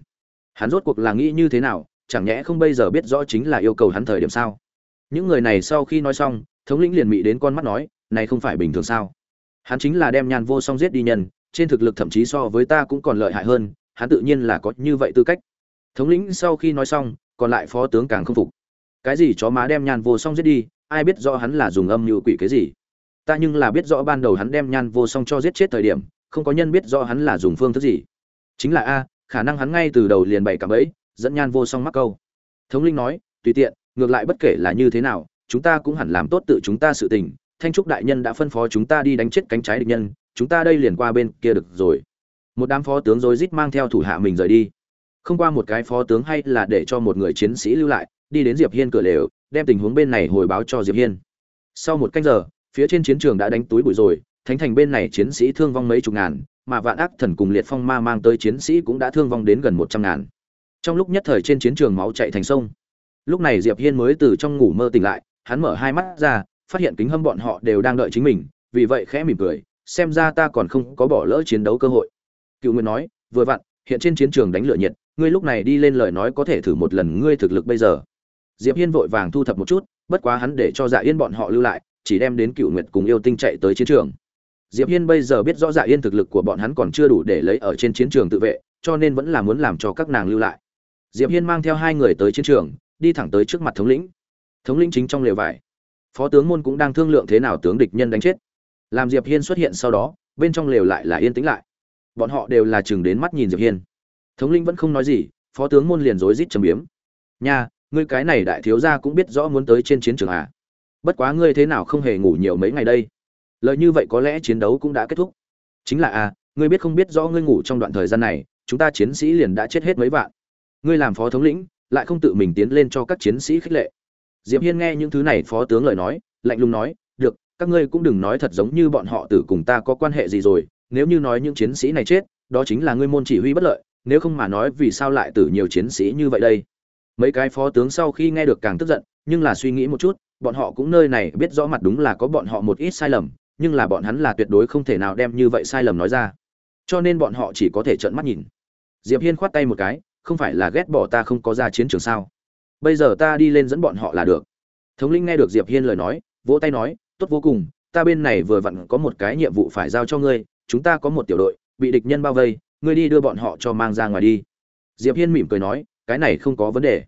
A: Hắn rốt cuộc là nghĩ như thế nào, chẳng nhẽ không bây giờ biết rõ chính là yêu cầu hắn thời điểm sao? Những người này sau khi nói xong, thống lĩnh liền mị đến con mắt nói, này không phải bình thường sao? Hắn chính là đem nhan vô song giết đi nhân, trên thực lực thậm chí so với ta cũng còn lợi hại hơn, hắn tự nhiên là có như vậy tư cách. Thống lĩnh sau khi nói xong, còn lại phó tướng càng không phục. Cái gì chó má đem nhan vô song giết đi? Ai biết rõ hắn là dùng âm như quỷ cái gì? Ta nhưng là biết rõ ban đầu hắn đem nhan vô song cho giết chết thời điểm, không có nhân biết rõ hắn là dùng phương thức gì. Chính là a, khả năng hắn ngay từ đầu liền bày cảm ấy dẫn nhan vô song mắc câu. Thống linh nói, tùy tiện ngược lại bất kể là như thế nào, chúng ta cũng hẳn làm tốt tự chúng ta sự tình. Thanh trúc đại nhân đã phân phó chúng ta đi đánh chết cánh trái địch nhân, chúng ta đây liền qua bên kia được rồi. Một đám phó tướng rối rít mang theo thủ hạ mình rời đi. Không qua một cái phó tướng hay là để cho một người chiến sĩ lưu lại, đi đến diệp hiên cửa lều, đem tình huống bên này hồi báo cho diệp hiên. Sau một canh giờ, phía trên chiến trường đã đánh túi bụi rồi, thánh thành bên này chiến sĩ thương vong mấy chục ngàn, mà vạn ác thần cùng liệt phong ma mang tới chiến sĩ cũng đã thương vong đến gần một trăm ngàn. Trong lúc nhất thời trên chiến trường máu chạy thành sông lúc này diệp hiên mới từ trong ngủ mơ tỉnh lại, hắn mở hai mắt ra, phát hiện kính hâm bọn họ đều đang đợi chính mình, vì vậy khẽ mỉm cười, xem ra ta còn không có bỏ lỡ chiến đấu cơ hội. Cựu nguyện nói, vừa vặn, hiện trên chiến trường đánh lửa nhiệt, ngươi lúc này đi lên lời nói có thể thử một lần ngươi thực lực bây giờ. Diệp hiên vội vàng thu thập một chút, bất quá hắn để cho dạ yên bọn họ lưu lại, chỉ đem đến cựu nguyệt cùng yêu tinh chạy tới chiến trường. Diệp hiên bây giờ biết rõ dạ yên thực lực của bọn hắn còn chưa đủ để lấy ở trên chiến trường tự vệ, cho nên vẫn là muốn làm cho các nàng lưu lại. Diệp hiên mang theo hai người tới chiến trường đi thẳng tới trước mặt thống lĩnh. Thống lĩnh chính trong lều vải. Phó tướng môn cũng đang thương lượng thế nào tướng địch nhân đánh chết. Làm diệp hiên xuất hiện sau đó, bên trong lều lại là yên tĩnh lại. Bọn họ đều là chừng đến mắt nhìn diệp hiên. Thống lĩnh vẫn không nói gì, phó tướng môn liền rối rít trầm biếm. Nha, ngươi cái này đại thiếu gia cũng biết rõ muốn tới trên chiến trường à? Bất quá ngươi thế nào không hề ngủ nhiều mấy ngày đây? Lời như vậy có lẽ chiến đấu cũng đã kết thúc. Chính là à ngươi biết không biết rõ ngươi ngủ trong đoạn thời gian này, chúng ta chiến sĩ liền đã chết hết mấy vạn. Ngươi làm phó thống lĩnh lại không tự mình tiến lên cho các chiến sĩ khích lệ. Diệp hiên nghe những thứ này phó tướng lời nói, lạnh lùng nói, được, các ngươi cũng đừng nói thật giống như bọn họ tử cùng ta có quan hệ gì rồi, nếu như nói những chiến sĩ này chết, đó chính là ngươi môn chỉ huy bất lợi, nếu không mà nói vì sao lại tử nhiều chiến sĩ như vậy đây? Mấy cái phó tướng sau khi nghe được càng tức giận, nhưng là suy nghĩ một chút, bọn họ cũng nơi này biết rõ mặt đúng là có bọn họ một ít sai lầm, nhưng là bọn hắn là tuyệt đối không thể nào đem như vậy sai lầm nói ra. Cho nên bọn họ chỉ có thể trợn mắt nhìn. Diệp hiên khoát tay một cái không phải là ghét bỏ ta không có ra chiến trường sao? Bây giờ ta đi lên dẫn bọn họ là được. Thống linh nghe được diệp hiên lời nói, vỗ tay nói, tốt vô cùng, ta bên này vừa vặn có một cái nhiệm vụ phải giao cho ngươi, chúng ta có một tiểu đội, bị địch nhân bao vây, ngươi đi đưa bọn họ cho mang ra ngoài đi. Diệp hiên mỉm cười nói, cái này không có vấn đề.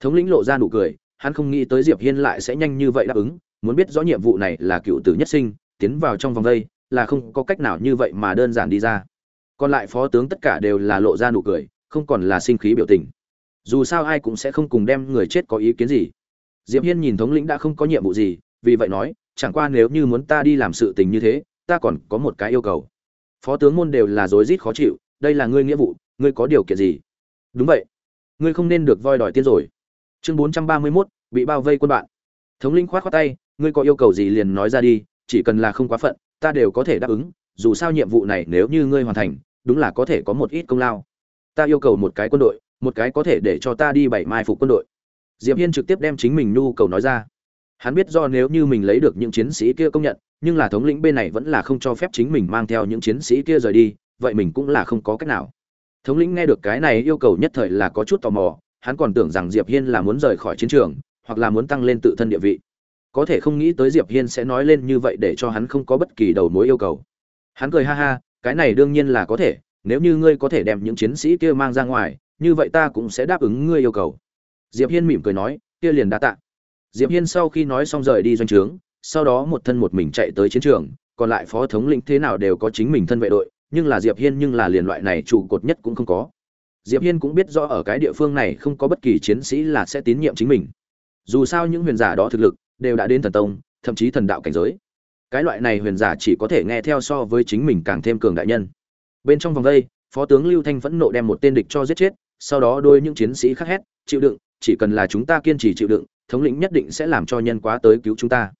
A: Thống lĩnh lộ ra nụ cười, hắn không nghĩ tới diệp hiên lại sẽ nhanh như vậy đáp ứng, muốn biết rõ nhiệm vụ này là cựu tử nhất sinh, tiến vào trong vòng vây là không có cách nào như vậy mà đơn giản đi ra. Còn lại phó tướng tất cả đều là lộ ra nụ cười không còn là sinh khí biểu tình. Dù sao ai cũng sẽ không cùng đem người chết có ý kiến gì. Diệp hiên nhìn thống lĩnh đã không có nhiệm vụ gì vì vậy nói chẳng qua nếu như muốn ta đi làm sự tình như thế ta còn có một cái yêu cầu. Phó tướng môn đều là rối rít khó chịu đây là ngươi nghĩa vụ ngươi có điều kiện gì? Đúng vậy. Ngươi không nên được voi đòi tiên rồi. Chương bốn trăm ba mươi 431, bị bao vây quân bạn. Thống lĩnh khoát khoát tay ngươi có yêu cầu gì liền nói ra đi chỉ cần là không quá phận ta đều có thể đáp ứng dù sao nhiệm vụ này nếu như ngươi hoàn thành đúng là có thể có một ít công lao ta yêu cầu một cái quân đội, một cái có thể để cho ta đi bảy mai phục quân đội. Diệp hiên trực tiếp đem chính mình nhu cầu nói ra. Hắn biết do nếu như mình lấy được những chiến sĩ kia công nhận, nhưng là thống lĩnh bên này vẫn là không cho phép chính mình mang theo những chiến sĩ kia rời đi, vậy mình cũng là không có cách nào. Thống lĩnh nghe được cái này yêu cầu nhất thời là có chút tò mò, hắn còn tưởng rằng diệp hiên là muốn rời khỏi chiến trường, hoặc là muốn tăng lên tự thân địa vị. Có thể không nghĩ tới diệp hiên sẽ nói lên như vậy để cho hắn không có bất kỳ đầu mối yêu cầu. Hắn cười ha ha, cái này đương nhiên là có thể nếu như ngươi có thể đem những chiến sĩ kia mang ra ngoài, như vậy ta cũng sẽ đáp ứng ngươi yêu cầu. Diệp hiên mỉm cười nói, kia liền đã tạ. Diệp hiên sau khi nói xong rời đi doanh trướng, sau đó một thân một mình chạy tới chiến trường, còn lại phó thống lĩnh thế nào đều có chính mình thân vệ đội, nhưng là diệp hiên nhưng là liền loại này trụ cột nhất cũng không có. Diệp hiên cũng biết rõ ở cái địa phương này không có bất kỳ chiến sĩ là sẽ tín nhiệm chính mình. Dù sao những huyền giả đó thực lực đều đã đến thần tông, thậm chí thần đạo cảnh giới. Cái loại này huyền giả chỉ có thể nghe theo so với chính mình càng thêm cường đại nhân bên trong vòng đây, phó tướng lưu thanh phẫn nộ đem một tên địch cho giết chết, sau đó đôi những chiến sĩ khác hét, chịu đựng, chỉ cần là chúng ta kiên trì chịu đựng, thống lĩnh nhất định sẽ làm cho nhân quá tới cứu chúng ta.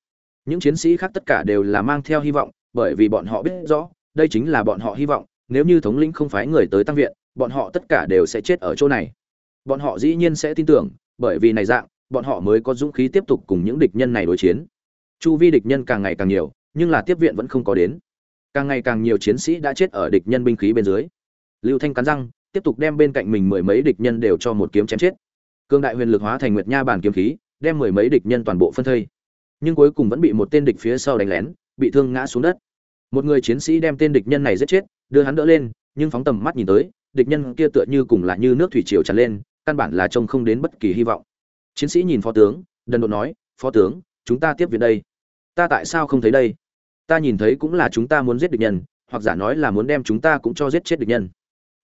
A: Những chiến sĩ khác tất cả đều là mang theo hy vọng, bởi vì bọn họ biết rõ, đây chính là bọn họ hy vọng, nếu như thống lĩnh không phái người tới tăng viện, bọn họ tất cả đều sẽ chết ở chỗ này. Bọn họ dĩ nhiên sẽ tin tưởng, bởi vì này dạng, bọn họ mới có dũng khí tiếp tục cùng những địch nhân này đối chiến. Chu vi địch nhân càng ngày càng nhiều, nhưng là tiếp viện vẫn không có đến càng ngày càng nhiều chiến sĩ đã chết ở địch nhân binh khí bên dưới. Lưu thanh cắn răng, tiếp tục đem bên cạnh mình mười mấy địch nhân đều cho một kiếm chém chết. Cương đại huyền lực hóa thành nguyệt nha bản kiếm khí, đem mười mấy địch nhân toàn bộ phân thây. Nhưng cuối cùng vẫn bị một tên địch phía sau đánh lén, bị thương ngã xuống đất. Một người chiến sĩ đem tên địch nhân này giết chết, đưa hắn đỡ lên, nhưng phóng tầm mắt nhìn tới, địch nhân kia tựa như cùng là như nước thủy triều tràn lên, căn bản là trông không đến bất kỳ hy vọng. Chiến sĩ nhìn phó tướng, đần độn nói, phó tướng, chúng ta tiếp viện đây. Ta tại sao không thấy đây? Ta nhìn thấy cũng là chúng ta muốn giết địch nhân, hoặc giả nói là muốn đem chúng ta cũng cho giết chết địch nhân.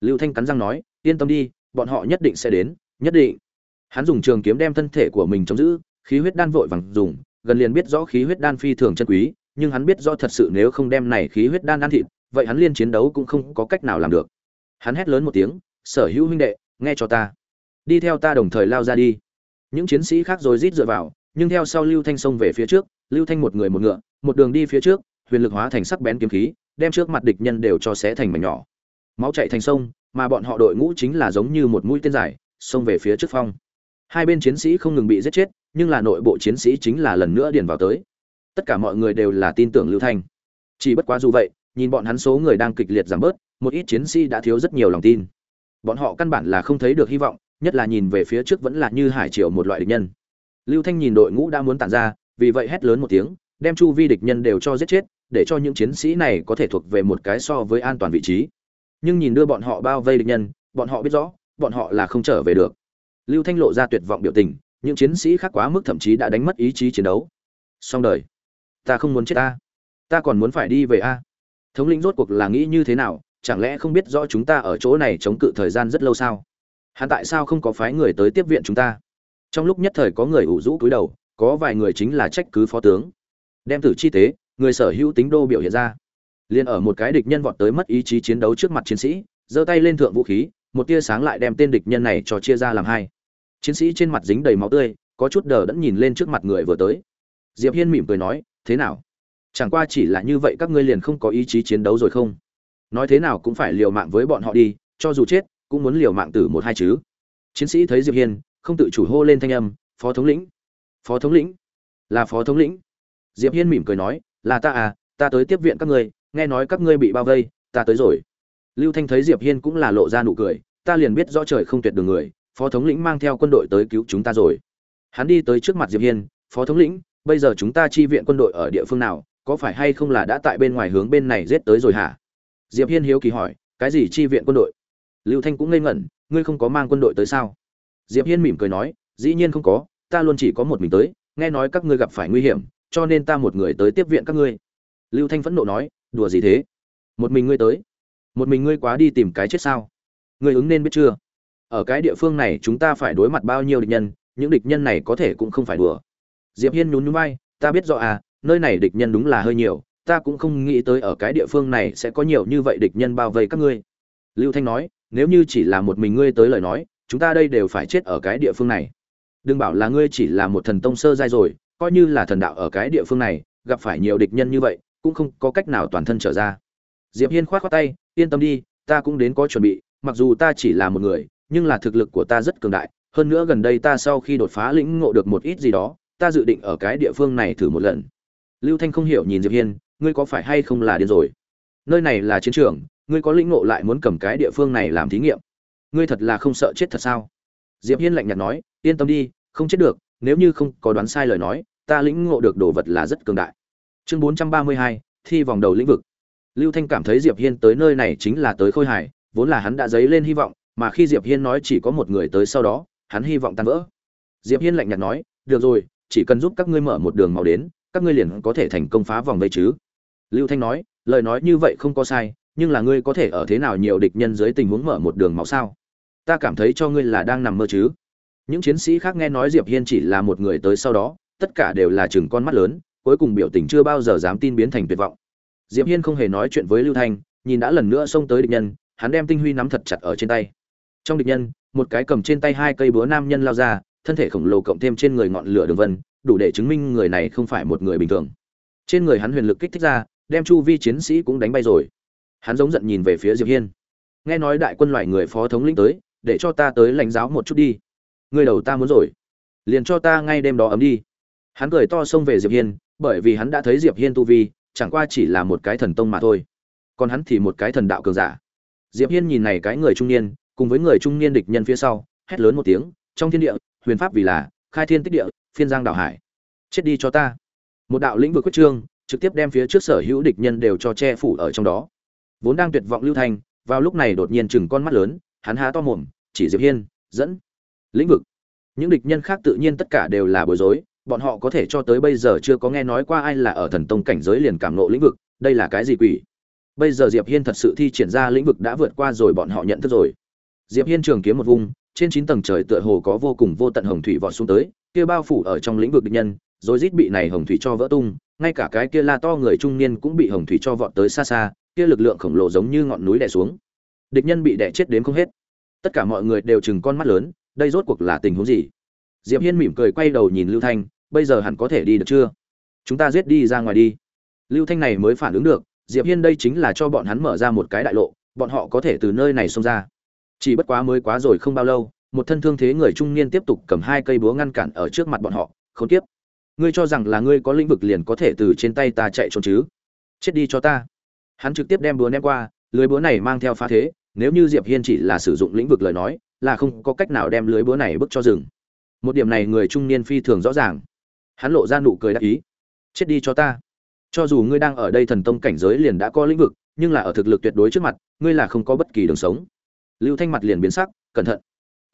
A: Lưu thanh cắn răng nói, yên tâm đi, bọn họ nhất định sẽ đến, nhất định. Hắn dùng trường kiếm đem thân thể của mình chống giữ, khí huyết đan vội vàng dùng, gần liền biết rõ khí huyết đan phi thường chân quý, nhưng hắn biết rõ thật sự nếu không đem này khí huyết đan ăn thịt, vậy hắn liên chiến đấu cũng không có cách nào làm được. Hắn hét lớn một tiếng, sở hữu huynh đệ, nghe cho ta. Đi theo ta đồng thời lao ra đi. Những chiến sĩ khác rồi rít dựa vào, nhưng theo sau lưu thanh xông về phía trước, lưu thanh một người một ngựa, một đường đi phía trước huyền lực hóa thành sắc bén kiếm khí, đem trước mặt địch nhân đều cho xé thành mảnh nhỏ. Máu chạy thành sông, mà bọn họ đội ngũ chính là giống như một mũi tên dài, xông về phía trước phong. Hai bên chiến sĩ không ngừng bị giết chết, nhưng là nội bộ chiến sĩ chính là lần nữa điền vào tới. Tất cả mọi người đều là tin tưởng lưu thanh. Chỉ bất quá dù vậy, nhìn bọn hắn số người đang kịch liệt giảm bớt, một ít chiến sĩ đã thiếu rất nhiều lòng tin. Bọn họ căn bản là không thấy được hy vọng, nhất là nhìn về phía trước vẫn là như hải triều một loại địch nhân. Lưu thanh nhìn đội ngũ đã muốn tản ra, vì vậy hét lớn một tiếng đem chu vi địch nhân đều cho giết chết, để cho những chiến sĩ này có thể thuộc về một cái so với an toàn vị trí. Nhưng nhìn đưa bọn họ bao vây địch nhân, bọn họ biết rõ, bọn họ là không trở về được. Lưu thanh lộ ra tuyệt vọng biểu tình, những chiến sĩ khác quá mức thậm chí đã đánh mất ý chí chiến đấu. Xong đời. Ta không muốn chết ta. Ta còn muốn phải đi về a. Thống lĩnh rốt cuộc là nghĩ như thế nào, chẳng lẽ không biết rõ chúng ta ở chỗ này chống cự thời gian rất lâu sao? Hắn tại sao không có phái người tới tiếp viện chúng ta? Trong lúc nhất thời có người ủ rũ cúi đầu, có vài người chính là trách cứ phó tướng đem tử chi tế, người sở hữu tính đô biểu hiện ra. Liền ở một cái địch nhân vọt tới mất ý chí chiến đấu trước mặt chiến sĩ, giơ tay lên thượng vũ khí, một tia sáng lại đem tên địch nhân này cho chia ra làm hai. Chiến sĩ trên mặt dính đầy máu tươi, có chút đờ đẫn nhìn lên trước mặt người vừa tới. Diệp hiên mỉm cười nói, thế nào? Chẳng qua chỉ là như vậy các ngươi liền không có ý chí chiến đấu rồi không? Nói thế nào cũng phải liều mạng với bọn họ đi, cho dù chết, cũng muốn liều mạng tử một hai chứ. Chiến sĩ thấy diệp hiên, không tự chủ hô lên thanh âm, phó thống lĩnh! Phó thống lĩnh! Là phó thống lĩnh! Diệp hiên mỉm cười nói, là ta à ta tới tiếp viện các ngươi, nghe nói các ngươi bị bao vây, ta tới rồi. Lưu thanh thấy diệp hiên cũng là lộ ra nụ cười, ta liền biết rõ trời không tuyệt đường người, phó thống lĩnh mang theo quân đội tới cứu chúng ta rồi. Hắn đi tới trước mặt diệp hiên, phó thống lĩnh, bây giờ chúng ta chi viện quân đội ở địa phương nào, có phải hay không là đã tại bên ngoài hướng bên này giết tới rồi hả? Diệp hiên hiếu kỳ hỏi, cái gì chi viện quân đội? Lưu thanh cũng ngây ngẩn, ngươi không có mang quân đội tới sao? Diệp hiên mỉm cười nói, dĩ nhiên không có, ta luôn chỉ có một mình tới, nghe nói các ngươi gặp phải nguy hiểm cho nên ta một người tới tiếp viện các ngươi. Lưu thanh phẫn nộ nói, đùa gì thế? Một mình ngươi tới? Một mình ngươi quá đi tìm cái chết sao? Ngươi ứng nên biết chưa? Ở cái địa phương này chúng ta phải đối mặt bao nhiêu địch nhân, những địch nhân này có thể cũng không phải đùa. Diệp hiên nhún nhún vai, ta biết rõ à nơi này địch nhân đúng là hơi nhiều, ta cũng không nghĩ tới ở cái địa phương này sẽ có nhiều như vậy địch nhân bao vây các ngươi. Lưu thanh nói, nếu như chỉ là một mình ngươi tới lời nói, chúng ta đây đều phải chết ở cái địa phương này. Đừng bảo là ngươi chỉ là một thần tông sơ giai rồi coi như là thần đạo ở cái địa phương này, gặp phải nhiều địch nhân như vậy, cũng không có cách nào toàn thân trở ra. Diệp hiên khoát khoát tay, yên tâm đi, ta cũng đến có chuẩn bị, mặc dù ta chỉ là một người, nhưng là thực lực của ta rất cường đại, hơn nữa gần đây ta sau khi đột phá lĩnh ngộ được một ít gì đó, ta dự định ở cái địa phương này thử một lần. Lưu thanh không hiểu nhìn diệp hiên, ngươi có phải hay không là điên rồi? Nơi này là chiến trường, ngươi có lĩnh ngộ lại muốn cầm cái địa phương này làm thí nghiệm. Ngươi thật là không sợ chết thật sao? Diệp hiên lạnh nhạt nói, yên tâm đi, không chết được nếu như không có đoán sai lời nói ta lĩnh ngộ được đồ vật là rất cường đại. Chương 432, thi vòng đầu lĩnh vực. Lưu thanh cảm thấy diệp hiên tới nơi này chính là tới khôi hài vốn là hắn đã dấy lên hy vọng mà khi diệp hiên nói chỉ có một người tới sau đó hắn hy vọng tan vỡ. Diệp hiên lạnh nhạt nói được rồi chỉ cần giúp các ngươi mở một đường màu đến các ngươi liền có thể thành công phá vòng vây chứ. Lưu thanh nói lời nói như vậy không có sai nhưng là ngươi có thể ở thế nào nhiều địch nhân dưới tình huống mở một đường máu sao? Ta cảm thấy cho ngươi là đang nằm mơ chứ những chiến sĩ khác nghe nói diệp hiên chỉ là một người tới sau đó, tất cả đều là chừng con mắt lớn, cuối cùng biểu tình chưa bao giờ dám tin biến thành tuyệt vọng. Diệp hiên không hề nói chuyện với lưu thanh, nhìn đã lần nữa xông tới địch nhân, hắn đem tinh huy nắm thật chặt ở trên tay. Trong địch nhân, một cái cầm trên tay hai cây búa nam nhân lao ra, thân thể khổng lồ cộng thêm trên người ngọn lửa đường vân, đủ để chứng minh người này không phải một người bình thường. Trên người hắn huyền lực kích thích ra, đem chu vi chiến sĩ cũng đánh bay rồi. Hắn giống giận nhìn về phía diệp hiên. Nghe nói đại quân loại người phó thống lĩnh tới, để cho ta tới lãnh giáo một chút đi. Ngươi đầu ta muốn rồi. Liền cho ta ngay đêm đó ấm đi. Hắn cười to xông về diệp hiên bởi vì hắn đã thấy diệp hiên tu vi chẳng qua chỉ là một cái thần tông mà thôi. Còn hắn thì một cái thần đạo cường giả. Diệp hiên nhìn này cái người trung niên cùng với người trung niên địch nhân phía sau hét lớn một tiếng trong thiên địa huyền pháp vì là khai thiên tích địa phiên giang đảo hải. Chết đi cho ta. Một đạo lĩnh vực quyết trương trực tiếp đem phía trước sở hữu địch nhân đều cho che phủ ở trong đó. Vốn đang tuyệt vọng lưu thành, vào lúc này đột nhiên chừng con mắt lớn hắn há to mồm chỉ diệp hiên dẫn lĩnh vực. Những địch nhân khác tự nhiên tất cả đều là bối rối, bọn họ có thể cho tới bây giờ chưa có nghe nói qua ai là ở thần tông cảnh giới liền cảm nộ lĩnh vực, đây là cái gì quỷ? Bây giờ diệp hiên thật sự thi triển ra lĩnh vực đã vượt qua rồi bọn họ nhận thức rồi. Diệp hiên trường kiếm một vùng trên chín tầng trời tựa hồ có vô cùng vô tận hồng thủy vọt xuống tới, kia bao phủ ở trong lĩnh vực địch nhân rồi rít bị này hồng thủy cho vỡ tung, ngay cả cái kia la to người trung niên cũng bị hồng thủy cho vọt tới xa xa, kia lực lượng khổng lồ giống như ngọn núi đè xuống. Địch nhân bị đè chết đến không hết. Tất cả mọi người đều chừng con mắt lớn đây rốt cuộc là tình huống gì? Diệp hiên mỉm cười quay đầu nhìn lưu thanh, bây giờ hẳn có thể đi được chưa? Chúng ta giết đi ra ngoài đi. Lưu thanh này mới phản ứng được, diệp hiên đây chính là cho bọn hắn mở ra một cái đại lộ, bọn họ có thể từ nơi này xông ra. Chỉ bất quá mới quá rồi không bao lâu, một thân thương thế người trung niên tiếp tục cầm hai cây búa ngăn cản ở trước mặt bọn họ không tiếp ngươi cho rằng là ngươi có lĩnh vực liền có thể từ trên tay ta chạy trốn chứ? Chết đi cho ta. Hắn trực tiếp đem búa ném qua, lưới búa này mang theo phá thế, nếu như diệp hiên chỉ là sử dụng lĩnh vực lời nói là không có cách nào đem lưới búa này bước cho rừng. Một điểm này người trung niên phi thường rõ ràng. Hắn lộ ra nụ cười đắc ý. Chết đi cho ta. Cho dù ngươi đang ở đây thần tông cảnh giới liền đã có lĩnh vực, nhưng là ở thực lực tuyệt đối trước mặt, ngươi là không có bất kỳ đường sống. Lưu thanh mặt liền biến sắc, cẩn thận.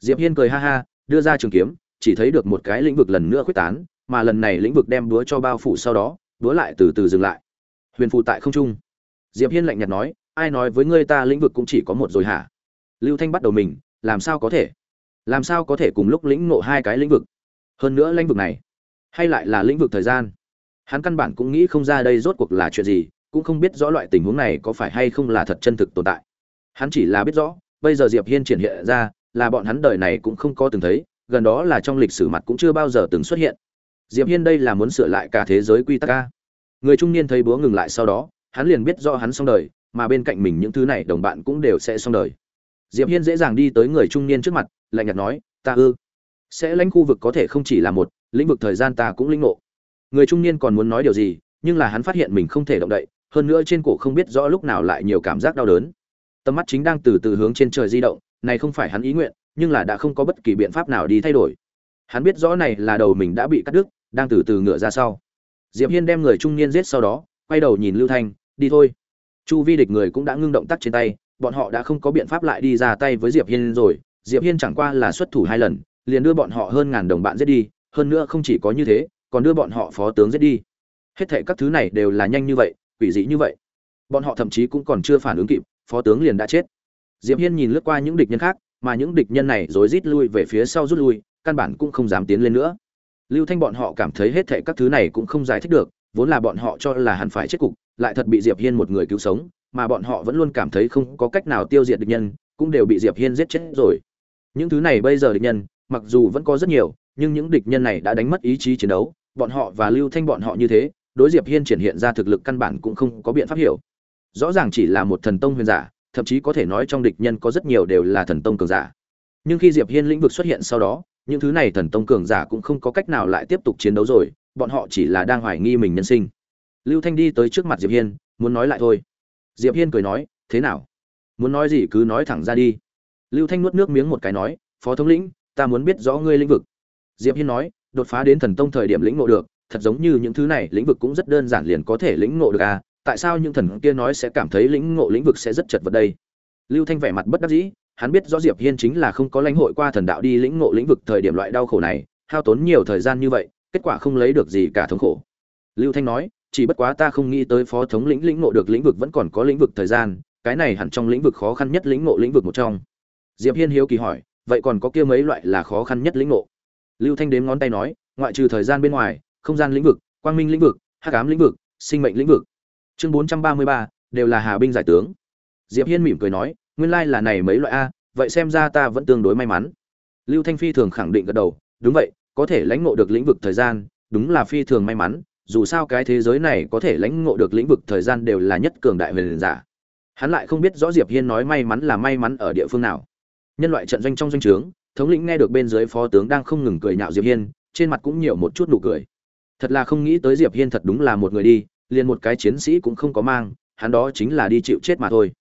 A: Diệp hiên cười ha ha, đưa ra trường kiếm, chỉ thấy được một cái lĩnh vực lần nữa quyết tán, mà lần này lĩnh vực đem búa cho bao phủ sau đó, búa lại từ từ dừng lại. Huyền phụ tại không trung. Diệp hiên lạnh nhạt nói, ai nói với ngươi ta lĩnh vực cũng chỉ có một rồi hả? Lưu thanh bắt đầu mình làm sao có thể? Làm sao có thể cùng lúc lĩnh ngộ hai cái lĩnh vực? Hơn nữa lĩnh vực này, hay lại là lĩnh vực thời gian? Hắn căn bản cũng nghĩ không ra đây rốt cuộc là chuyện gì, cũng không biết rõ loại tình huống này có phải hay không là thật chân thực tồn tại. Hắn chỉ là biết rõ, bây giờ diệp hiên triển hiện ra, là bọn hắn đời này cũng không có từng thấy, gần đó là trong lịch sử mặt cũng chưa bao giờ từng xuất hiện. Diệp hiên đây là muốn sửa lại cả thế giới quy tắc ca người trung niên thấy búa ngừng lại sau đó, hắn liền biết rõ hắn xong đời, mà bên cạnh mình những thứ này đồng bạn cũng đều sẽ xong đời diệp hiên dễ dàng đi tới người trung niên trước mặt, lạnh nhạt nói, ta ư? Sẽ lãnh khu vực có thể không chỉ là một, lĩnh vực thời gian ta cũng linh ngộ. Người trung niên còn muốn nói điều gì, nhưng là hắn phát hiện mình không thể động đậy, hơn nữa trên cổ không biết rõ lúc nào lại nhiều cảm giác đau đớn. Tầm mắt chính đang từ từ hướng trên trời di động, này không phải hắn ý nguyện, nhưng là đã không có bất kỳ biện pháp nào đi thay đổi. Hắn biết rõ này là đầu mình đã bị cắt đứt, đang từ từ ngựa ra sau. Diệp hiên đem người trung niên giết sau đó, quay đầu nhìn lưu thanh, đi thôi. Chu vi địch người cũng đã ngưng động tác trên tay bọn họ đã không có biện pháp lại đi ra tay với diệp hiên rồi. Diệp hiên chẳng qua là xuất thủ hai lần, liền đưa bọn họ hơn ngàn đồng bạn giết đi. Hơn nữa không chỉ có như thế, còn đưa bọn họ phó tướng giết đi. Hết thảy các thứ này đều là nhanh như vậy, quỷ dị như vậy. Bọn họ thậm chí cũng còn chưa phản ứng kịp, phó tướng liền đã chết. Diệp hiên nhìn lướt qua những địch nhân khác, mà những địch nhân này rối rít lui về phía sau rút lui, căn bản cũng không dám tiến lên nữa. Lưu thanh bọn họ cảm thấy hết thảy các thứ này cũng không giải thích được, vốn là bọn họ cho là hẳn phải chết cục, lại thật bị diệp hiên một người cứu sống mà bọn họ vẫn luôn cảm thấy không có cách nào tiêu diệt địch nhân, cũng đều bị diệp hiên giết chết rồi. Những thứ này bây giờ địch nhân, mặc dù vẫn có rất nhiều, nhưng những địch nhân này đã đánh mất ý chí chiến đấu, bọn họ và lưu thanh bọn họ như thế, đối diệp hiên triển hiện ra thực lực căn bản cũng không có biện pháp hiểu. Rõ ràng chỉ là một thần tông huyền giả, thậm chí có thể nói trong địch nhân có rất nhiều đều là thần tông cường giả. Nhưng khi diệp hiên lĩnh vực xuất hiện sau đó, những thứ này thần tông cường giả cũng không có cách nào lại tiếp tục chiến đấu rồi, bọn họ chỉ là đang hoài nghi mình nhân sinh. Lưu thanh đi tới trước mặt diệp hiên, muốn nói lại thôi diệp hiên cười nói, thế nào? Muốn nói gì cứ nói thẳng ra đi. Lưu thanh nuốt nước miếng một cái nói, phó thống lĩnh, ta muốn biết rõ ngươi lĩnh vực. Diệp hiên nói, đột phá đến thần tông thời điểm lĩnh ngộ được, thật giống như những thứ này, lĩnh vực cũng rất đơn giản liền có thể lĩnh ngộ được à tại sao những thần kia nói sẽ cảm thấy lĩnh ngộ lĩnh vực sẽ rất chật vật đây? Lưu thanh vẻ mặt bất đắc dĩ, hắn biết rõ diệp hiên chính là không có lãnh hội qua thần đạo đi lĩnh ngộ lĩnh vực thời điểm loại đau khổ này, hao tốn nhiều thời gian như vậy, kết quả không lấy được gì cả thống khổ. Lưu thanh nói chỉ bất quá ta không nghĩ tới phó thống lĩnh lĩnh ngộ được lĩnh vực vẫn còn có lĩnh vực thời gian, cái này hẳn trong lĩnh vực khó khăn nhất lĩnh ngộ lĩnh vực một trong. Diệp hiên hiếu kỳ hỏi, vậy còn có kia mấy loại là khó khăn nhất lĩnh ngộ? Lưu thanh đếm ngón tay nói, ngoại trừ thời gian bên ngoài, không gian lĩnh vực, quang minh lĩnh vực, hắc ám lĩnh vực, sinh mệnh lĩnh vực. Chương bốn trăm ba mươi ba, đều là hà binh giải tướng. Diệp hiên mỉm cười nói, nguyên lai là này mấy loại a, vậy xem ra ta vẫn tương đối may mắn. Lưu thanh phi thường khẳng định gật đầu, đúng vậy, có thể lãnh ngộ được lĩnh vực thời gian, đúng là phi thường may mắn dù sao cái thế giới này có thể lãnh ngộ được lĩnh vực thời gian đều là nhất cường đại huyền giả. Hắn lại không biết rõ diệp hiên nói may mắn là may mắn ở địa phương nào. Nhân loại trận doanh trong doanh trướng, thống lĩnh nghe được bên dưới phó tướng đang không ngừng cười nhạo diệp hiên, trên mặt cũng nhiều một chút nụ cười. Thật là không nghĩ tới diệp hiên thật đúng là một người đi, liền một cái chiến sĩ cũng không có mang, hắn đó chính là đi chịu chết mà thôi.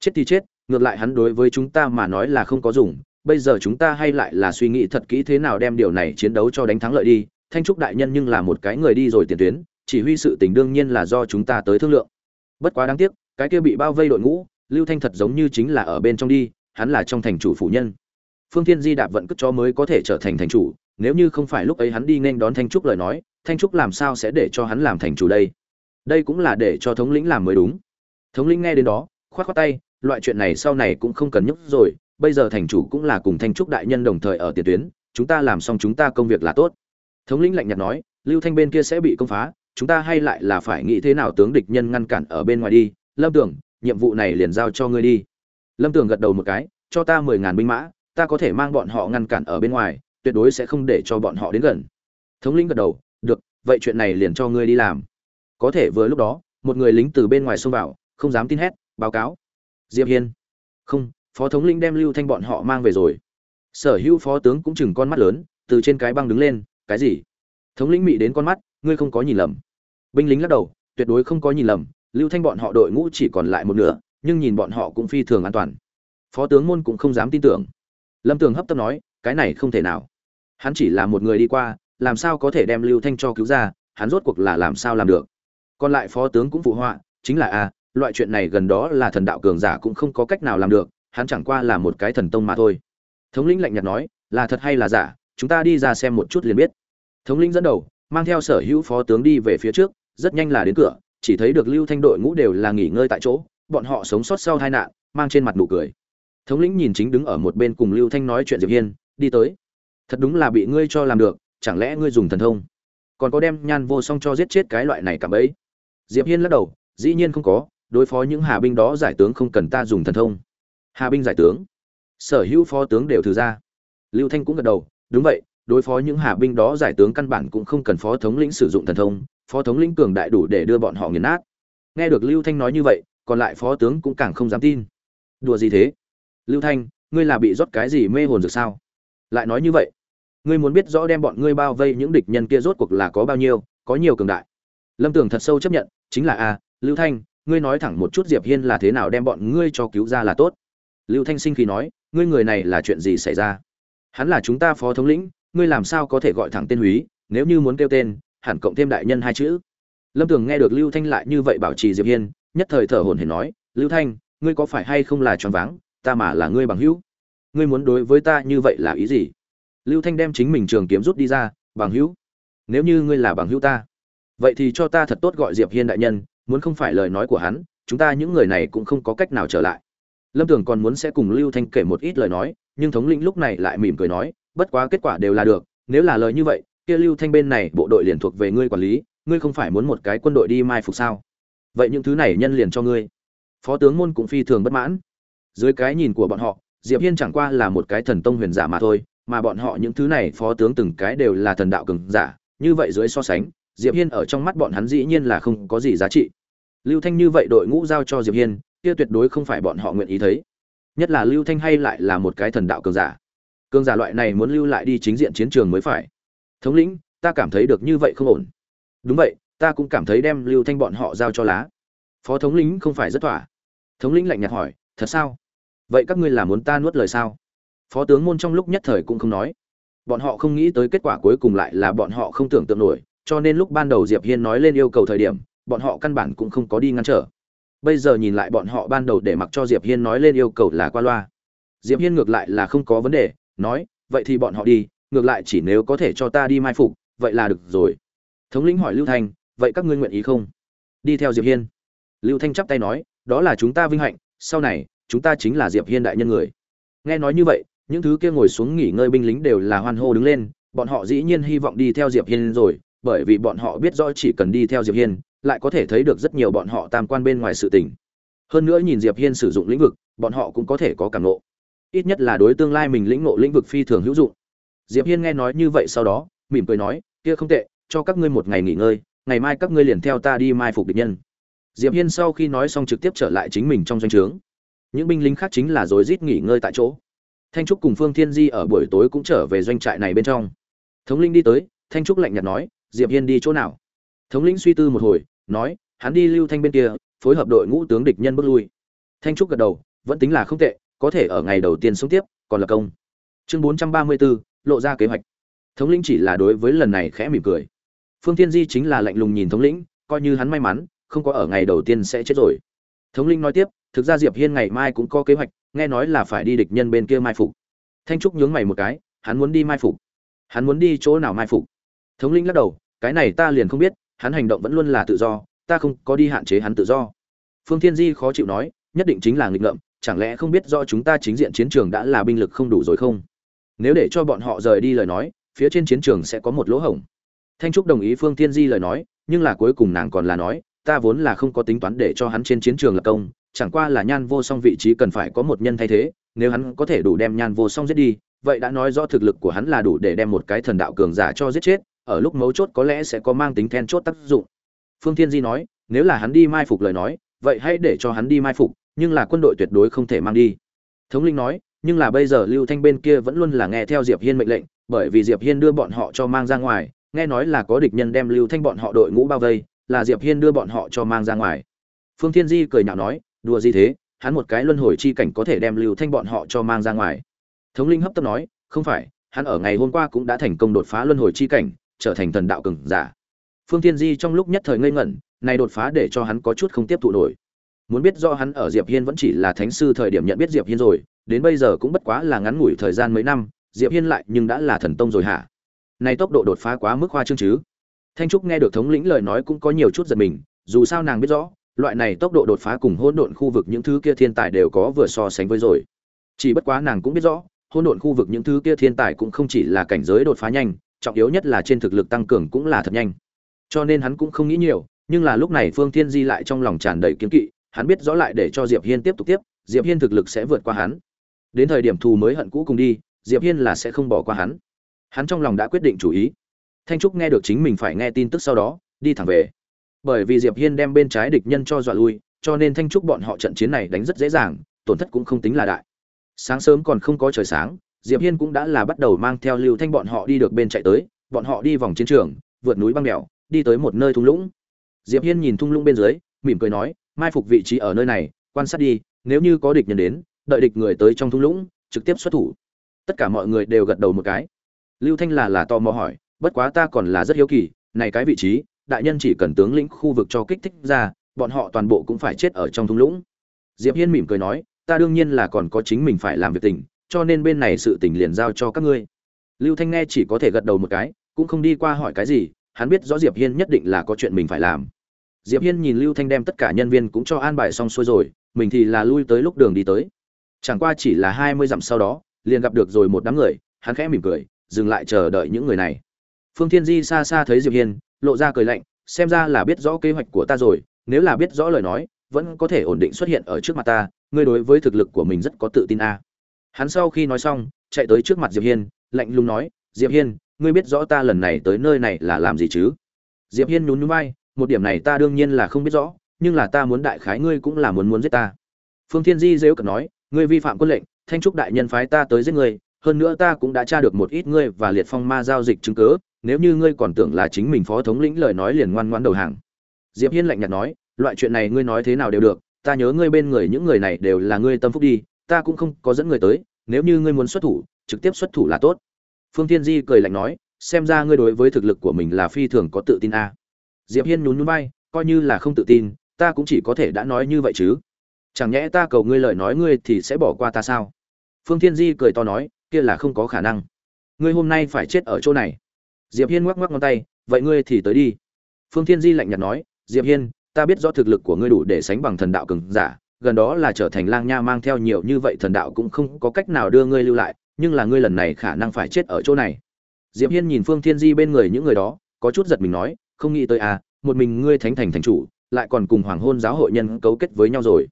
A: Chết thì chết, ngược lại hắn đối với chúng ta mà nói là không có dùng, bây giờ chúng ta hay lại là suy nghĩ thật kỹ thế nào đem điều này chiến đấu cho đánh thắng lợi đi thanh trúc đại nhân nhưng là một cái người đi rồi tiền tuyến, chỉ huy sự tình đương nhiên là do chúng ta tới thương lượng. Bất quá đáng tiếc, cái kia bị bao vây đội ngũ, lưu thanh thật giống như chính là ở bên trong đi, hắn là trong thành chủ phủ nhân. Phương thiên di đạp vận cất cho mới có thể trở thành thành chủ, nếu như không phải lúc ấy hắn đi nên đón thanh trúc lời nói, thanh trúc làm sao sẽ để cho hắn làm thành chủ đây? Đây cũng là để cho thống lĩnh làm mới đúng. Thống lĩnh nghe đến đó, khoát khoát tay, loại chuyện này sau này cũng không cần nhúc rồi, bây giờ thành chủ cũng là cùng thanh trúc đại nhân đồng thời ở tiền tuyến, chúng ta làm xong chúng ta công việc là tốt thống lĩnh lạnh nhạt nói, lưu thanh bên kia sẽ bị công phá, chúng ta hay lại là phải nghĩ thế nào tướng địch nhân ngăn cản ở bên ngoài đi. Lâm tưởng, nhiệm vụ này liền giao cho ngươi đi. Lâm tưởng gật đầu một cái, cho ta mười ngàn binh mã, ta có thể mang bọn họ ngăn cản ở bên ngoài, tuyệt đối sẽ không để cho bọn họ đến gần. Thống lĩnh gật đầu, được, vậy chuyện này liền cho ngươi đi làm. Có thể vừa lúc đó, một người lính từ bên ngoài xông vào, không dám tin hét, báo cáo. Diệp hiên, không, phó thống lĩnh đem lưu thanh bọn họ mang về rồi. Sở hữu phó tướng cũng chừng con mắt lớn, từ trên cái băng đứng lên cái gì? Thống lĩnh mị đến con mắt, ngươi không có nhìn lầm. Binh lính lắc đầu, tuyệt đối không có nhìn lầm, lưu thanh bọn họ đội ngũ chỉ còn lại một nửa, nhưng nhìn bọn họ cũng phi thường an toàn. Phó tướng môn cũng không dám tin tưởng. Lâm tường hấp tấp nói, cái này không thể nào. Hắn chỉ là một người đi qua, làm sao có thể đem lưu thanh cho cứu ra, hắn rốt cuộc là làm sao làm được? Còn lại phó tướng cũng phụ họa, chính là a loại chuyện này gần đó là thần đạo cường giả cũng không có cách nào làm được, hắn chẳng qua là một cái thần tông mà thôi. Thống lĩnh lạnh nhạt nói, là thật hay là giả chúng ta đi ra xem một chút liền biết. Thống lĩnh dẫn đầu, mang theo sở hữu phó tướng đi về phía trước, rất nhanh là đến cửa, chỉ thấy được lưu thanh đội ngũ đều là nghỉ ngơi tại chỗ, bọn họ sống sót sau tai nạn, mang trên mặt nụ cười. Thống lĩnh nhìn chính đứng ở một bên cùng lưu thanh nói chuyện diệp hiên, đi tới. Thật đúng là bị ngươi cho làm được, chẳng lẽ ngươi dùng thần thông? Còn có đem nhan vô song cho giết chết cái loại này cả bấy diệp hiên lắc đầu, dĩ nhiên không có, đối phó những hà binh đó giải tướng không cần ta dùng thần thông. Hà binh giải tướng? Sở hữu phó tướng đều thử ra. Lưu thanh cũng gật đầu đúng vậy, đối phó những hà binh đó giải tướng căn bản cũng không cần phó thống lĩnh sử dụng thần thông, phó thống lĩnh cường đại đủ để đưa bọn họ nghiền nát. Nghe được lưu thanh nói như vậy, còn lại phó tướng cũng càng không dám tin. Đùa gì thế? Lưu thanh, ngươi là bị rót cái gì mê hồn được sao? Lại nói như vậy, ngươi muốn biết rõ đem bọn ngươi bao vây những địch nhân kia rốt cuộc là có bao nhiêu, có nhiều cường đại. Lâm tường thật sâu chấp nhận, chính là a lưu thanh, ngươi nói thẳng một chút diệp hiên là thế nào đem bọn ngươi cho cứu ra là tốt. Lưu thanh sinh khi nói, ngươi người này là chuyện gì xảy ra? Hắn là chúng ta phó thống lĩnh, ngươi làm sao có thể gọi thẳng tên húy, nếu như muốn kêu tên, hẳn cộng thêm đại nhân hai chữ. Lâm tường nghe được lưu thanh lại như vậy bảo trì diệp hiên, nhất thời thở hổn hển nói, lưu thanh, ngươi có phải hay không là tròn váng, ta mà là ngươi bằng hữu? Ngươi muốn đối với ta như vậy là ý gì? Lưu thanh đem chính mình trường kiếm rút đi ra, bằng hữu, nếu như ngươi là bằng hữu ta, vậy thì cho ta thật tốt gọi diệp hiên đại nhân, muốn không phải lời nói của hắn, chúng ta những người này cũng không có cách nào trở lại. Lâm tường còn muốn sẽ cùng lưu thanh kể một ít lời nói nhưng thống lĩnh lúc này lại mỉm cười nói, bất quá kết quả đều là được, nếu là lời như vậy, kia lưu thanh bên này bộ đội liền thuộc về ngươi quản lý, ngươi không phải muốn một cái quân đội đi mai phục sao? Vậy những thứ này nhân liền cho ngươi. Phó tướng môn cũng phi thường bất mãn. Dưới cái nhìn của bọn họ, diệp hiên chẳng qua là một cái thần tông huyền giả mà thôi, mà bọn họ những thứ này phó tướng từng cái đều là thần đạo cường giả, như vậy dưới so sánh, diệp hiên ở trong mắt bọn hắn dĩ nhiên là không có gì giá trị. Lưu thanh như vậy đội ngũ giao cho diệp hiên, kia tuyệt đối không phải bọn họ nguyện ý thấy nhất là lưu thanh hay lại là một cái thần đạo cường giả. Cường giả loại này muốn lưu lại đi chính diện chiến trường mới phải. Thống lĩnh, ta cảm thấy được như vậy không ổn. Đúng vậy, ta cũng cảm thấy đem lưu thanh bọn họ giao cho lá. Phó thống lĩnh không phải rất thỏa. Thống lĩnh lạnh nhạt hỏi, thật sao? Vậy các ngươi là muốn ta nuốt lời sao? Phó tướng môn trong lúc nhất thời cũng không nói. Bọn họ không nghĩ tới kết quả cuối cùng lại là bọn họ không tưởng tượng nổi, cho nên lúc ban đầu diệp hiên nói lên yêu cầu thời điểm, bọn họ căn bản cũng không có đi ngăn trở bây giờ nhìn lại bọn họ ban đầu để mặc cho diệp hiên nói lên yêu cầu là qua loa. Diệp hiên ngược lại là không có vấn đề, nói, vậy thì bọn họ đi, ngược lại chỉ nếu có thể cho ta đi mai phục, vậy là được rồi. Thống lĩnh hỏi lưu thanh, vậy các ngươi nguyện ý không? Đi theo diệp hiên. Lưu thanh chắp tay nói, đó là chúng ta vinh hạnh, sau này, chúng ta chính là diệp hiên đại nhân người. Nghe nói như vậy, những thứ kia ngồi xuống nghỉ ngơi binh lính đều là hoan hô đứng lên, bọn họ dĩ nhiên hy vọng đi theo diệp hiên rồi, bởi vì bọn họ biết rõ chỉ cần đi theo diệp hiên lại có thể thấy được rất nhiều bọn họ tam quan bên ngoài sự tình. Hơn nữa nhìn diệp hiên sử dụng lĩnh vực, bọn họ cũng có thể có cảm ngộ. Ít nhất là đối tương lai mình lĩnh ngộ lĩnh vực phi thường hữu dụng. Diệp hiên nghe nói như vậy sau đó, mỉm cười nói, kia không tệ, cho các ngươi một ngày nghỉ ngơi, ngày mai các ngươi liền theo ta đi mai phục địch nhân. Diệp hiên sau khi nói xong trực tiếp trở lại chính mình trong doanh trướng. Những binh lính khác chính là rối rít nghỉ ngơi tại chỗ. Thanh trúc cùng phương thiên di ở buổi tối cũng trở về doanh trại này bên trong. Thống lĩnh đi tới, thanh trúc lạnh nhạt nói, diệp hiên đi chỗ nào? Thống lĩnh suy tư một hồi nói hắn đi lưu thanh bên kia phối hợp đội ngũ tướng địch nhân bước lui. Thanh trúc gật đầu vẫn tính là không tệ có thể ở ngày đầu tiên sống tiếp còn là công. Chương 434, lộ ra kế hoạch. Thống lĩnh chỉ là đối với lần này khẽ mỉm cười. Phương thiên di chính là lạnh lùng nhìn thống lĩnh coi như hắn may mắn không có ở ngày đầu tiên sẽ chết rồi. Thống lĩnh nói tiếp thực ra diệp hiên ngày mai cũng có kế hoạch nghe nói là phải đi địch nhân bên kia mai phục. Thanh trúc nhướng mày một cái hắn muốn đi mai phục? Hắn muốn đi chỗ nào mai phục? Thống lĩnh lắc đầu cái này ta liền không biết hắn hành động vẫn luôn là tự do, ta không có đi hạn chế hắn tự do. Phương thiên di khó chịu nói, nhất định chính là nghịch ngợm, chẳng lẽ không biết do chúng ta chính diện chiến trường đã là binh lực không đủ rồi không? Nếu để cho bọn họ rời đi lời nói, phía trên chiến trường sẽ có một lỗ hổng. Thanh trúc đồng ý phương thiên di lời nói, nhưng là cuối cùng nàng còn là nói, ta vốn là không có tính toán để cho hắn trên chiến trường lập công, chẳng qua là nhan vô song vị trí cần phải có một nhân thay thế, nếu hắn có thể đủ đem nhan vô song giết đi, vậy đã nói rõ thực lực của hắn là đủ để đem một cái thần đạo cường giả cho giết chết ở lúc mấu chốt có lẽ sẽ có mang tính then chốt tác dụng. Phương thiên di nói, nếu là hắn đi mai phục lời nói, vậy hãy để cho hắn đi mai phục, nhưng là quân đội tuyệt đối không thể mang đi. Thống linh nói, nhưng là bây giờ lưu thanh bên kia vẫn luôn là nghe theo diệp hiên mệnh lệnh, bởi vì diệp hiên đưa bọn họ cho mang ra ngoài, nghe nói là có địch nhân đem lưu thanh bọn họ đội ngũ bao vây, là diệp hiên đưa bọn họ cho mang ra ngoài. Phương thiên di cười nhạo nói, đùa gì thế, hắn một cái luân hồi chi cảnh có thể đem lưu thanh bọn họ cho mang ra ngoài. Thống linh hấp tấp nói, không phải, hắn ở ngày hôm qua cũng đã thành công đột phá luân hồi chi cảnh trở thành thần đạo cường giả. Phương Thiên di trong lúc nhất thời ngây ngẩn, này đột phá để cho hắn có chút không tiếp thụ nổi. Muốn biết do hắn ở diệp hiên vẫn chỉ là thánh sư thời điểm nhận biết diệp hiên rồi, đến bây giờ cũng bất quá là ngắn ngủi thời gian mấy năm, diệp hiên lại nhưng đã là thần tông rồi hả? Này tốc độ đột phá quá mức khoa trương chứ. Thanh trúc nghe được thống lĩnh lời nói cũng có nhiều chút giật mình, dù sao nàng biết rõ, loại này tốc độ đột phá cùng hỗn độn khu vực những thứ kia thiên tài đều có vừa so sánh với rồi. Chỉ bất quá nàng cũng biết rõ, hỗn độn khu vực những thứ kia thiên tài cũng không chỉ là cảnh giới đột phá nhanh trọng yếu nhất là trên thực lực tăng cường cũng là thật nhanh. Cho nên hắn cũng không nghĩ nhiều, nhưng là lúc này phương thiên di lại trong lòng tràn đầy kiếm kỵ, hắn biết rõ lại để cho diệp hiên tiếp tục tiếp, diệp hiên thực lực sẽ vượt qua hắn. Đến thời điểm thù mới hận cũ cùng đi, diệp hiên là sẽ không bỏ qua hắn. Hắn trong lòng đã quyết định chủ ý. Thanh trúc nghe được chính mình phải nghe tin tức sau đó, đi thẳng về. Bởi vì diệp hiên đem bên trái địch nhân cho dọa lui, cho nên thanh trúc bọn họ trận chiến này đánh rất dễ dàng, tổn thất cũng không tính là đại. Sáng sớm còn không có trời sáng diệp hiên cũng đã là bắt đầu mang theo lưu thanh bọn họ đi được bên chạy tới, bọn họ đi vòng chiến trường, vượt núi băng đèo đi tới một nơi thung lũng. Diệp hiên nhìn thung lũng bên dưới, mỉm cười nói, mai phục vị trí ở nơi này, quan sát đi, nếu như có địch nhân đến, đợi địch người tới trong thung lũng, trực tiếp xuất thủ. Tất cả mọi người đều gật đầu một cái. Lưu thanh là là to mò hỏi, bất quá ta còn là rất hiếu kỳ, này cái vị trí, đại nhân chỉ cần tướng lĩnh khu vực cho kích thích ra, bọn họ toàn bộ cũng phải chết ở trong thung lũng. Diệp hiên mỉm cười nói, ta đương nhiên là còn có chính mình phải làm việc tình cho nên bên này sự tình liền giao cho các ngươi. Lưu thanh nghe chỉ có thể gật đầu một cái, cũng không đi qua hỏi cái gì, hắn biết rõ diệp hiên nhất định là có chuyện mình phải làm. Diệp hiên nhìn lưu thanh đem tất cả nhân viên cũng cho an bài xong xuôi rồi, mình thì là lui tới lúc đường đi tới. Chẳng qua chỉ là hai mươi dặm sau đó, liền gặp được rồi một đám người, hắn khẽ mỉm cười, dừng lại chờ đợi những người này. Phương thiên di xa xa thấy diệp hiên, lộ ra cười lạnh, xem ra là biết rõ kế hoạch của ta rồi, nếu là biết rõ lời nói, vẫn có thể ổn định xuất hiện ở trước mặt ta, ngươi đối với thực lực của mình rất có tự tin a. à hắn sau khi nói xong, chạy tới trước mặt diệp hiên, lạnh lùng nói, diệp hiên, ngươi biết rõ ta lần này tới nơi này là làm gì chứ? Diệp hiên nhún nhún vai, một điểm này ta đương nhiên là không biết rõ, nhưng là ta muốn đại khái ngươi cũng là muốn muốn giết ta. Phương thiên di giễu cận nói, ngươi vi phạm quân lệnh, thanh trúc đại nhân phái ta tới giết ngươi, hơn nữa ta cũng đã tra được một ít ngươi và liệt phong ma giao dịch chứng cứ, nếu như ngươi còn tưởng là chính mình phó thống lĩnh lời nói liền ngoan ngoãn đầu hàng. Diệp hiên lạnh nhạt nói, loại chuyện này ngươi nói thế nào đều được, ta nhớ ngươi bên người những người này đều là ngươi tâm phúc đi ta cũng không có dẫn người tới, nếu như ngươi muốn xuất thủ, trực tiếp xuất thủ là tốt. Phương thiên di cười lạnh nói, xem ra ngươi đối với thực lực của mình là phi thường có tự tin a. Diệp hiên nhún nhún vai, coi như là không tự tin, ta cũng chỉ có thể đã nói như vậy chứ. Chẳng nhẽ ta cầu ngươi lời nói ngươi thì sẽ bỏ qua ta sao? Phương thiên di cười to nói, kia là không có khả năng. Ngươi hôm nay phải chết ở chỗ này. Diệp hiên ngoắc ngoắc ngón tay, vậy ngươi thì tới đi. Phương thiên di lạnh nhạt nói, diệp hiên, ta biết rõ thực lực của ngươi đủ để sánh bằng thần đạo cường giả gần đó là trở thành lang nha mang theo nhiều như vậy thần đạo cũng không có cách nào đưa ngươi lưu lại, nhưng là ngươi lần này khả năng phải chết ở chỗ này. Diệp hiên nhìn phương thiên di bên người những người đó, có chút giật mình nói, không nghĩ tới à một mình ngươi thánh thành thành chủ, lại còn cùng hoàng hôn giáo hội nhân cấu kết với nhau rồi.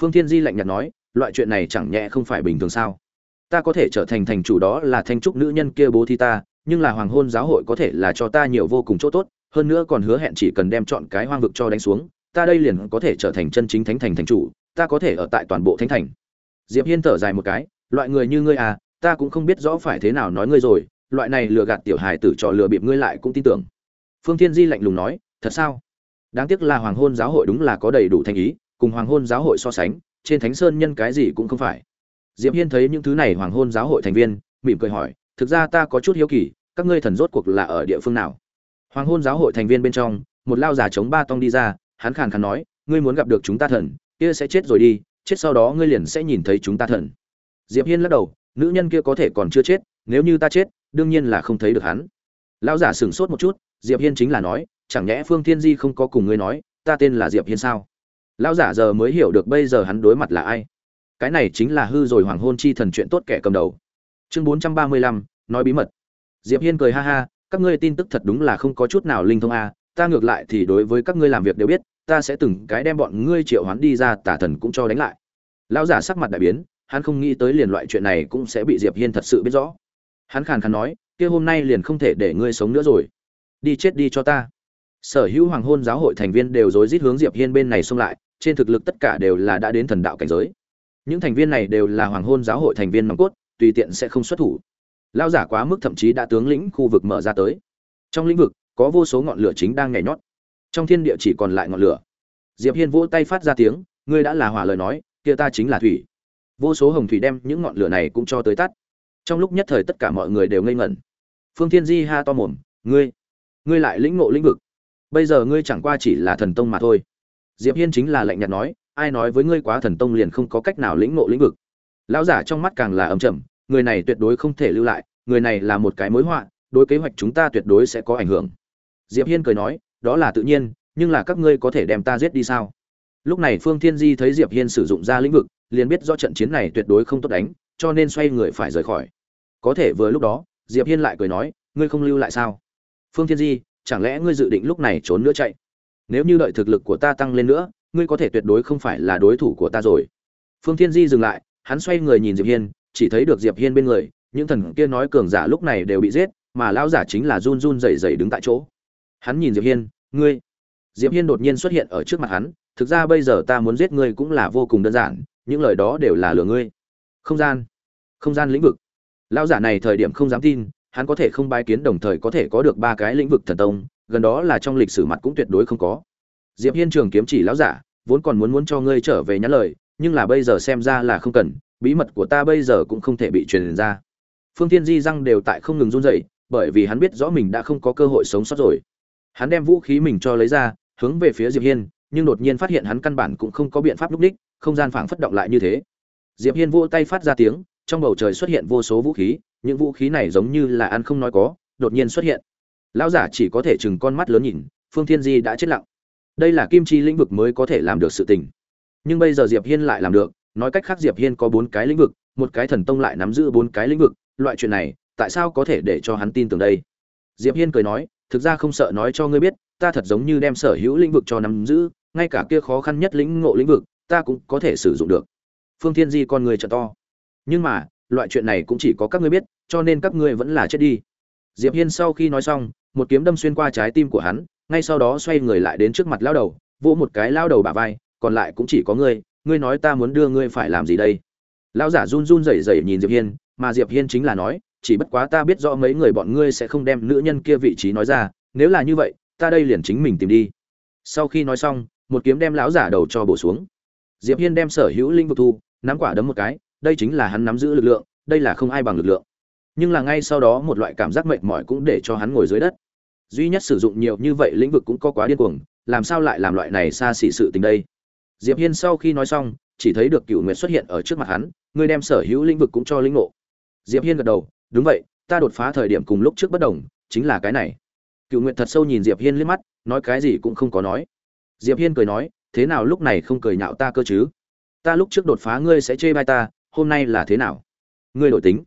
A: Phương thiên di lạnh nhạt nói, loại chuyện này chẳng nhẹ không phải bình thường sao? Ta có thể trở thành thành chủ đó là thanh trúc nữ nhân kia bố thi ta, nhưng là hoàng hôn giáo hội có thể là cho ta nhiều vô cùng chỗ tốt, hơn nữa còn hứa hẹn chỉ cần đem chọn cái hoang vực cho đánh xuống ta đây liền có thể trở thành chân chính thánh thành thành chủ, ta có thể ở tại toàn bộ thánh thành. Diệp hiên thở dài một cái, loại người như ngươi à ta cũng không biết rõ phải thế nào nói ngươi rồi, loại này lừa gạt tiểu hài tử trò lừa bịp ngươi lại cũng tin tưởng. Phương thiên di lạnh lùng nói, thật sao? Đáng tiếc là hoàng hôn giáo hội đúng là có đầy đủ thành ý, cùng hoàng hôn giáo hội so sánh, trên thánh sơn nhân cái gì cũng không phải. Diệp hiên thấy những thứ này hoàng hôn giáo hội thành viên, mỉm cười hỏi, thực ra ta có chút hiếu kỳ, các ngươi thần rốt cuộc là ở địa phương nào? Hoàng hôn giáo hội thành viên bên trong, một lao già chống ba tông đi ra hắn khàn khàn nói, ngươi muốn gặp được chúng ta thần, kia sẽ chết rồi đi, chết sau đó ngươi liền sẽ nhìn thấy chúng ta thần. Diệp hiên lắc đầu, nữ nhân kia có thể còn chưa chết, nếu như ta chết, đương nhiên là không thấy được hắn. Lão giả sững sốt một chút, diệp hiên chính là nói, chẳng nhẽ phương thiên di không có cùng ngươi nói, ta tên là diệp hiên sao? Lão giả giờ mới hiểu được bây giờ hắn đối mặt là ai. Cái này chính là hư rồi hoàng hôn chi thần chuyện tốt kẻ cầm đầu. Chương bốn trăm ba mươi lăm, nói bí mật. Diệp hiên cười ha ha, các ngươi tin tức thật đúng là không có chút nào linh thông a à ta ngược lại thì đối với các ngươi làm việc đều biết, ta sẽ từng cái đem bọn ngươi triệu hoán đi ra, tà thần cũng cho đánh lại. Lão giả sắc mặt đại biến, hắn không nghĩ tới liền loại chuyện này cũng sẽ bị diệp hiên thật sự biết rõ. Hắn khàn khàn nói, kia hôm nay liền không thể để ngươi sống nữa rồi. Đi chết đi cho ta. Sở hữu hoàng hôn giáo hội thành viên đều rối rít hướng diệp hiên bên này xông lại, trên thực lực tất cả đều là đã đến thần đạo cảnh giới. Những thành viên này đều là hoàng hôn giáo hội thành viên nòng cốt, tùy tiện sẽ không xuất thủ. Lao giả quá mức thậm chí đã tướng lĩnh khu vực mở ra tới. Trong lĩnh vực có vô số ngọn lửa chính đang nhảy nhót. Trong thiên địa chỉ còn lại ngọn lửa. Diệp hiên vỗ tay phát ra tiếng, ngươi đã là hỏa lời nói, kia ta chính là thủy. Vô số hồng thủy đem những ngọn lửa này cũng cho tới tắt. Trong lúc nhất thời tất cả mọi người đều ngây ngẩn. Phương thiên di ha to mồm, ngươi ngươi lại lĩnh ngộ lĩnh vực. Bây giờ ngươi chẳng qua chỉ là thần tông mà thôi. Diệp hiên chính là lạnh nhạt nói, ai nói với ngươi quá thần tông liền không có cách nào lĩnh ngộ lĩnh vực? Lão giả trong mắt càng là âm trầm, người này tuyệt đối không thể lưu lại, người này là một cái mối họa, đối kế hoạch chúng ta tuyệt đối sẽ có ảnh hưởng diệp hiên cười nói, đó là tự nhiên, nhưng là các ngươi có thể đem ta giết đi sao? Lúc này phương thiên di thấy diệp hiên sử dụng ra lĩnh vực, liền biết do trận chiến này tuyệt đối không tốt đánh, cho nên xoay người phải rời khỏi. Có thể vừa lúc đó, diệp hiên lại cười nói, ngươi không lưu lại sao? Phương thiên di, chẳng lẽ ngươi dự định lúc này trốn nữa chạy? Nếu như đợi thực lực của ta tăng lên nữa, ngươi có thể tuyệt đối không phải là đối thủ của ta rồi. Phương thiên di dừng lại, hắn xoay người nhìn diệp hiên, chỉ thấy được diệp hiên bên người, những thần kia nói cường giả lúc này đều bị giết, mà lão giả chính là run run rẩy rẩy đứng tại chỗ hắn nhìn diệp hiên, ngươi? Diệp hiên đột nhiên xuất hiện ở trước mặt hắn, thực ra bây giờ ta muốn giết ngươi cũng là vô cùng đơn giản, những lời đó đều là lừa ngươi. Không gian không gian lĩnh vực. Lão giả này thời điểm không dám tin, hắn có thể không bái kiến đồng thời có thể có được ba cái lĩnh vực thần tông, gần đó là trong lịch sử mặt cũng tuyệt đối không có. Diệp hiên trường kiếm chỉ lão giả, vốn còn muốn muốn cho ngươi trở về nhắn lời, nhưng là bây giờ xem ra là không cần, bí mật của ta bây giờ cũng không thể bị truyền ra. Phương thiên di răng đều tại không ngừng run rẩy, bởi vì hắn biết rõ mình đã không có cơ hội sống sót rồi hắn đem vũ khí mình cho lấy ra, hướng về phía diệp hiên, nhưng đột nhiên phát hiện hắn căn bản cũng không có biện pháp lúc đích, không gian phảng phất động lại như thế. Diệp hiên vỗ tay phát ra tiếng, trong bầu trời xuất hiện vô số vũ khí, những vũ khí này giống như là ăn không nói có, đột nhiên xuất hiện. Lão giả chỉ có thể chừng con mắt lớn nhìn, phương thiên di đã chết lặng. Đây là kim chi lĩnh vực mới có thể làm được sự tình. Nhưng bây giờ diệp hiên lại làm được, nói cách khác diệp hiên có bốn cái lĩnh vực, một cái thần tông lại nắm giữ bốn cái lĩnh vực, loại chuyện này, tại sao có thể để cho hắn tin tưởng đây? Diệp hiên cười nói thực ra không sợ nói cho ngươi biết, ta thật giống như đem sở hữu lĩnh vực cho nắm giữ, ngay cả kia khó khăn nhất lĩnh ngộ lĩnh vực, ta cũng có thể sử dụng được. Phương thiên di con người trợ to. Nhưng mà, loại chuyện này cũng chỉ có các ngươi biết, cho nên các ngươi vẫn là chết đi. Diệp hiên sau khi nói xong, một kiếm đâm xuyên qua trái tim của hắn, ngay sau đó xoay người lại đến trước mặt lão đầu, vỗ một cái lão đầu bả vai, còn lại cũng chỉ có ngươi ngươi nói ta muốn đưa ngươi phải làm gì đây? Lão giả run run rẩy rẩy nhìn diệp hiên, mà diệp hiên chính là nói chỉ bất quá ta biết rõ mấy người bọn ngươi sẽ không đem nữ nhân kia vị trí nói ra, nếu là như vậy, ta đây liền chính mình tìm đi. Sau khi nói xong, một kiếm đem lão giả đầu cho bổ xuống. Diệp hiên đem sở hữu linh vực thu, nắm quả đấm một cái, đây chính là hắn nắm giữ lực lượng, đây là không ai bằng lực lượng. Nhưng là ngay sau đó một loại cảm giác mệt mỏi cũng để cho hắn ngồi dưới đất. Duy nhất sử dụng nhiều như vậy lĩnh vực cũng có quá điên cuồng, làm sao lại làm loại này xa xỉ sự tình đây? Diệp hiên sau khi nói xong, chỉ thấy được cựu nguyệt xuất hiện ở trước mặt hắn, ngươi đem sở hữu lĩnh vực cũng cho lĩnh ngộ. Diệp hiên gật đầu đúng vậy, ta đột phá thời điểm cùng lúc trước bất đồng, chính là cái này. Cựu nguyện thật sâu nhìn diệp hiên liếc mắt, nói cái gì cũng không có nói. Diệp hiên cười nói, thế nào lúc này không cười nhạo ta cơ chứ? Ta lúc trước đột phá ngươi sẽ chê bai ta, hôm nay là thế nào? Ngươi đổi tính.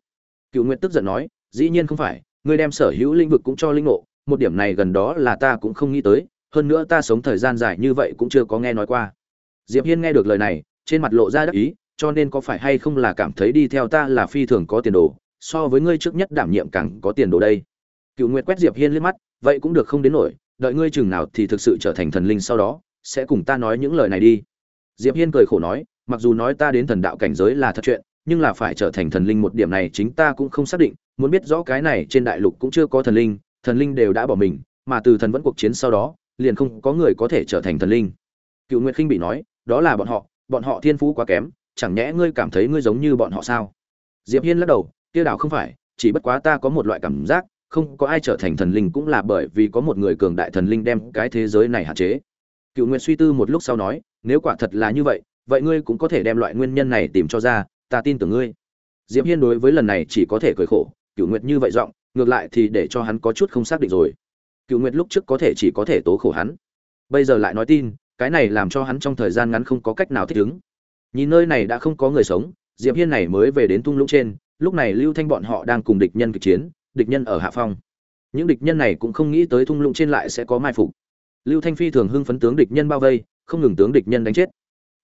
A: Cựu nguyện tức giận nói, dĩ nhiên không phải, ngươi đem sở hữu lĩnh vực cũng cho linh ngộ, một điểm này gần đó là ta cũng không nghĩ tới, hơn nữa ta sống thời gian dài như vậy cũng chưa có nghe nói qua. Diệp hiên nghe được lời này, trên mặt lộ ra đắc ý, cho nên có phải hay không là cảm thấy đi theo ta là phi thường có tiền đồ so với ngươi trước nhất đảm nhiệm càng có tiền đồ đây. Cựu nguyệt quét diệp hiên liếc mắt, vậy cũng được không đến nổi, đợi ngươi chừng nào thì thực sự trở thành thần linh sau đó, sẽ cùng ta nói những lời này đi. Diệp hiên cười khổ nói, mặc dù nói ta đến thần đạo cảnh giới là thật chuyện, nhưng là phải trở thành thần linh một điểm này chính ta cũng không xác định, muốn biết rõ cái này trên đại lục cũng chưa có thần linh thần linh đều đã bỏ mình, mà từ thần vẫn cuộc chiến sau đó, liền không có người có thể trở thành thần linh. Cựu nguyệt khinh bị nói, đó là bọn họ bọn họ thiên phú quá kém, chẳng nhẽ ngươi cảm thấy ngươi giống như bọn họ sao? Diệp hiên lắc đầu kia đảo không phải, chỉ bất quá ta có một loại cảm giác, không có ai trở thành thần linh cũng là bởi vì có một người cường đại thần linh đem cái thế giới này hạn chế. Cựu nguyệt suy tư một lúc sau nói, nếu quả thật là như vậy vậy ngươi cũng có thể đem loại nguyên nhân này tìm cho ra, ta tin tưởng ngươi. Diệp hiên đối với lần này chỉ có thể cười khổ, cựu nguyệt như vậy giọng, ngược lại thì để cho hắn có chút không xác định rồi. Cựu nguyệt lúc trước có thể chỉ có thể tố khổ hắn. Bây giờ lại nói tin, cái này làm cho hắn trong thời gian ngắn không có cách nào thích ứng. Nhìn nơi này đã không có người sống, diệp hiên này mới về đến tung lũng trên lúc này lưu thanh bọn họ đang cùng địch nhân kịch chiến, địch nhân ở hạ phong. Những địch nhân này cũng không nghĩ tới thung lũng trên lại sẽ có mai phục. Lưu thanh phi thường hưng phấn tướng địch nhân bao vây, không ngừng tướng địch nhân đánh chết.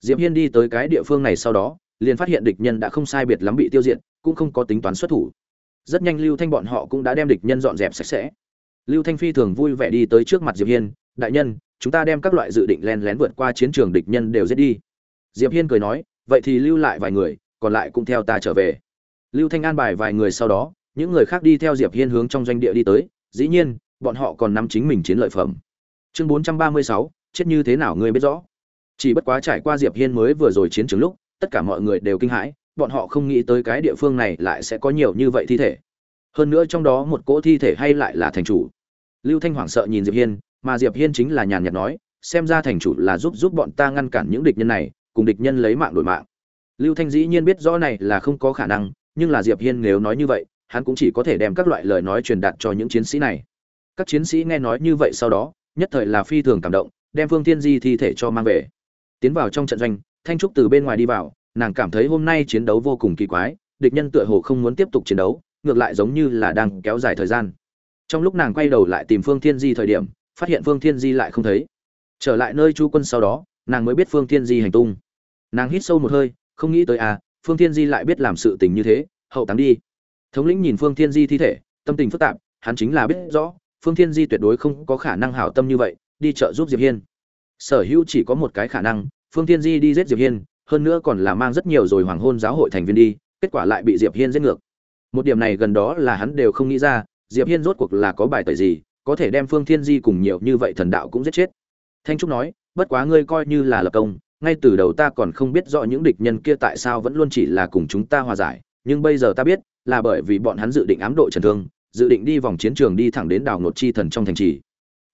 A: Diệp hiên đi tới cái địa phương này sau đó, liền phát hiện địch nhân đã không sai biệt lắm bị tiêu diệt, cũng không có tính toán xuất thủ. Rất nhanh lưu thanh bọn họ cũng đã đem địch nhân dọn dẹp sạch sẽ. Lưu thanh phi thường vui vẻ đi tới trước mặt diệp hiên, đại nhân, chúng ta đem các loại dự định len lén vượt qua chiến trường địch nhân đều giết đi. Diệp hiên cười nói, vậy thì lưu lại vài người, còn lại cũng theo ta trở về lưu thanh an bài vài người sau đó những người khác đi theo diệp hiên hướng trong doanh địa đi tới dĩ nhiên bọn họ còn nắm chính mình chiến lợi phẩm. Chương 436, chết như thế nào ngươi biết rõ? Chỉ bất quá trải qua diệp hiên mới vừa rồi chiến trường lúc tất cả mọi người đều kinh hãi bọn họ không nghĩ tới cái địa phương này lại sẽ có nhiều như vậy thi thể. Hơn nữa trong đó một cỗ thi thể hay lại là thành chủ. Lưu thanh hoảng sợ nhìn diệp hiên mà diệp hiên chính là nhàn nhạt nói xem ra thành chủ là giúp giúp bọn ta ngăn cản những địch nhân này cùng địch nhân lấy mạng đổi mạng. Lưu thanh dĩ nhiên biết rõ này là không có khả năng nhưng là diệp hiên nếu nói như vậy, hắn cũng chỉ có thể đem các loại lời nói truyền đạt cho những chiến sĩ này. Các chiến sĩ nghe nói như vậy sau đó, nhất thời là phi thường cảm động, đem phương thiên di thi thể cho mang về. Tiến vào trong trận doanh, thanh trúc từ bên ngoài đi vào, nàng cảm thấy hôm nay chiến đấu vô cùng kỳ quái, địch nhân tựa hồ không muốn tiếp tục chiến đấu, ngược lại giống như là đang kéo dài thời gian. Trong lúc nàng quay đầu lại tìm phương thiên di thời điểm, phát hiện phương thiên di lại không thấy. Trở lại nơi chu quân sau đó, nàng mới biết phương thiên di hành tung. Nàng hít sâu một hơi, không nghĩ tới à phương thiên di lại biết làm sự tình như thế, hậu táng đi. Thống lĩnh nhìn phương thiên di thi thể, tâm tình phức tạp, hắn chính là biết rõ, phương thiên di tuyệt đối không có khả năng hảo tâm như vậy, đi trợ giúp diệp hiên. Sở hữu chỉ có một cái khả năng, phương thiên di đi giết diệp hiên, hơn nữa còn là mang rất nhiều rồi hoàng hôn giáo hội thành viên đi, kết quả lại bị diệp hiên giết ngược. Một điểm này gần đó là hắn đều không nghĩ ra, diệp hiên rốt cuộc là có bài tẩy gì, có thể đem phương thiên di cùng nhiều như vậy thần đạo cũng giết chết. Thanh trúc nói, bất quá ngươi coi như là lập công ngay từ đầu ta còn không biết rõ những địch nhân kia tại sao vẫn luôn chỉ là cùng chúng ta hòa giải, nhưng bây giờ ta biết, là bởi vì bọn hắn dự định ám độ trần thương, dự định đi vòng chiến trường đi thẳng đến đảo Ngột chi thần trong thành trì.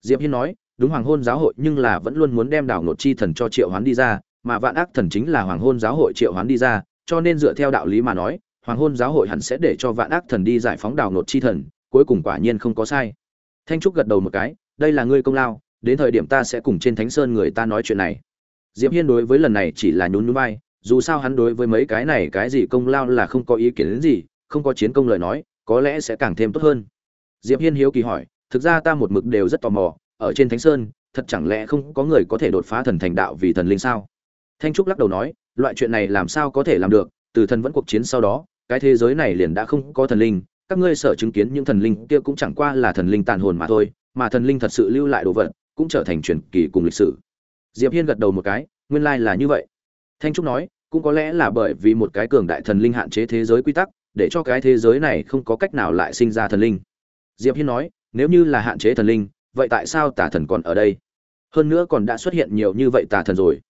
A: Diệp hiên nói, đúng hoàng hôn giáo hội nhưng là vẫn luôn muốn đem đảo Ngột chi thần cho triệu hoán đi ra, mà vạn ác thần chính là hoàng hôn giáo hội triệu hoán đi ra, cho nên dựa theo đạo lý mà nói, hoàng hôn giáo hội hẳn sẽ để cho vạn ác thần đi giải phóng đảo Ngột chi thần, cuối cùng quả nhiên không có sai. Thanh trúc gật đầu một cái, đây là ngươi công lao, đến thời điểm ta sẽ cùng trên thánh sơn người ta nói chuyện này diệp hiên đối với lần này chỉ là nhún nhún vai, dù sao hắn đối với mấy cái này cái gì công lao là không có ý kiến đến gì, không có chiến công lời nói, có lẽ sẽ càng thêm tốt hơn. Diệp hiên hiếu kỳ hỏi, thực ra ta một mực đều rất tò mò, ở trên thánh sơn, thật chẳng lẽ không có người có thể đột phá thần thành đạo vì thần linh sao? Thanh trúc lắc đầu nói, loại chuyện này làm sao có thể làm được, từ thần vẫn cuộc chiến sau đó, cái thế giới này liền đã không có thần linh, các ngươi sở chứng kiến những thần linh kia cũng chẳng qua là thần linh tàn hồn mà thôi, mà thần linh thật sự lưu lại đồ vật, cũng trở thành truyền kỳ cùng lịch sử diệp hiên gật đầu một cái, nguyên lai là như vậy. Thanh trúc nói, cũng có lẽ là bởi vì một cái cường đại thần linh hạn chế thế giới quy tắc, để cho cái thế giới này không có cách nào lại sinh ra thần linh. Diệp hiên nói, nếu như là hạn chế thần linh, vậy tại sao tà thần còn ở đây? Hơn nữa còn đã xuất hiện nhiều như vậy tà thần rồi.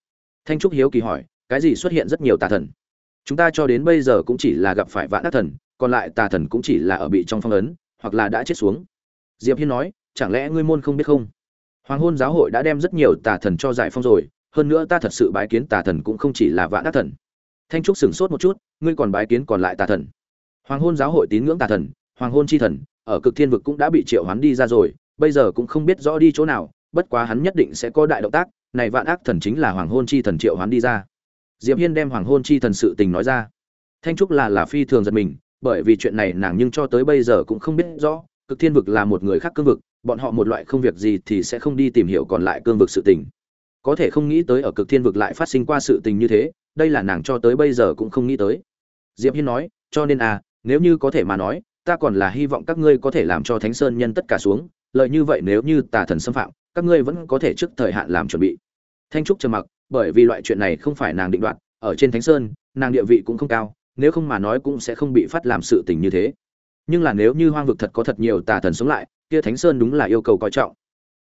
A: Thanh trúc hiếu kỳ hỏi, cái gì xuất hiện rất nhiều tà thần? Chúng ta cho đến bây giờ cũng chỉ là gặp phải vạn ác thần, còn lại tà thần cũng chỉ là ở bị trong phong ấn, hoặc là đã chết xuống. Diệp hiên nói, chẳng lẽ ngươi môn không biết không? Hoàng hôn giáo hội đã đem rất nhiều tà thần cho giải phong rồi, hơn nữa ta thật sự bái kiến tà thần cũng không chỉ là vạn ác thần. Thanh trúc sửng sốt một chút, ngươi còn bái kiến còn lại tà thần. Hoàng hôn giáo hội tín ngưỡng tà thần, hoàng hôn chi thần, ở cực thiên vực cũng đã bị triệu hoán đi ra rồi, bây giờ cũng không biết rõ đi chỗ nào, bất quá hắn nhất định sẽ có đại động tác, này vạn ác thần chính là hoàng hôn chi thần triệu hoán đi ra. Diệp hiên đem hoàng hôn chi thần sự tình nói ra. Thanh trúc là là phi thường giật mình, bởi vì chuyện này nàng nhưng cho tới bây giờ cũng không biết rõ, cực thiên vực là một người khác cương vực bọn họ một loại không việc gì thì sẽ không đi tìm hiểu còn lại cương vực sự tình. Có thể không nghĩ tới ở cực thiên vực lại phát sinh qua sự tình như thế, đây là nàng cho tới bây giờ cũng không nghĩ tới. Diệp hiên nói, cho nên à nếu như có thể mà nói, ta còn là hy vọng các ngươi có thể làm cho thánh sơn nhân tất cả xuống lợi như vậy nếu như tà thần xâm phạm, các ngươi vẫn có thể trước thời hạn làm chuẩn bị. Thanh trúc trầm mặc, bởi vì loại chuyện này không phải nàng định đoạt, ở trên thánh sơn, nàng địa vị cũng không cao, nếu không mà nói cũng sẽ không bị phát làm sự tình như thế. Nhưng là nếu như hoang vực thật có thật nhiều tà thần sống lại kia thánh sơn đúng là yêu cầu coi trọng.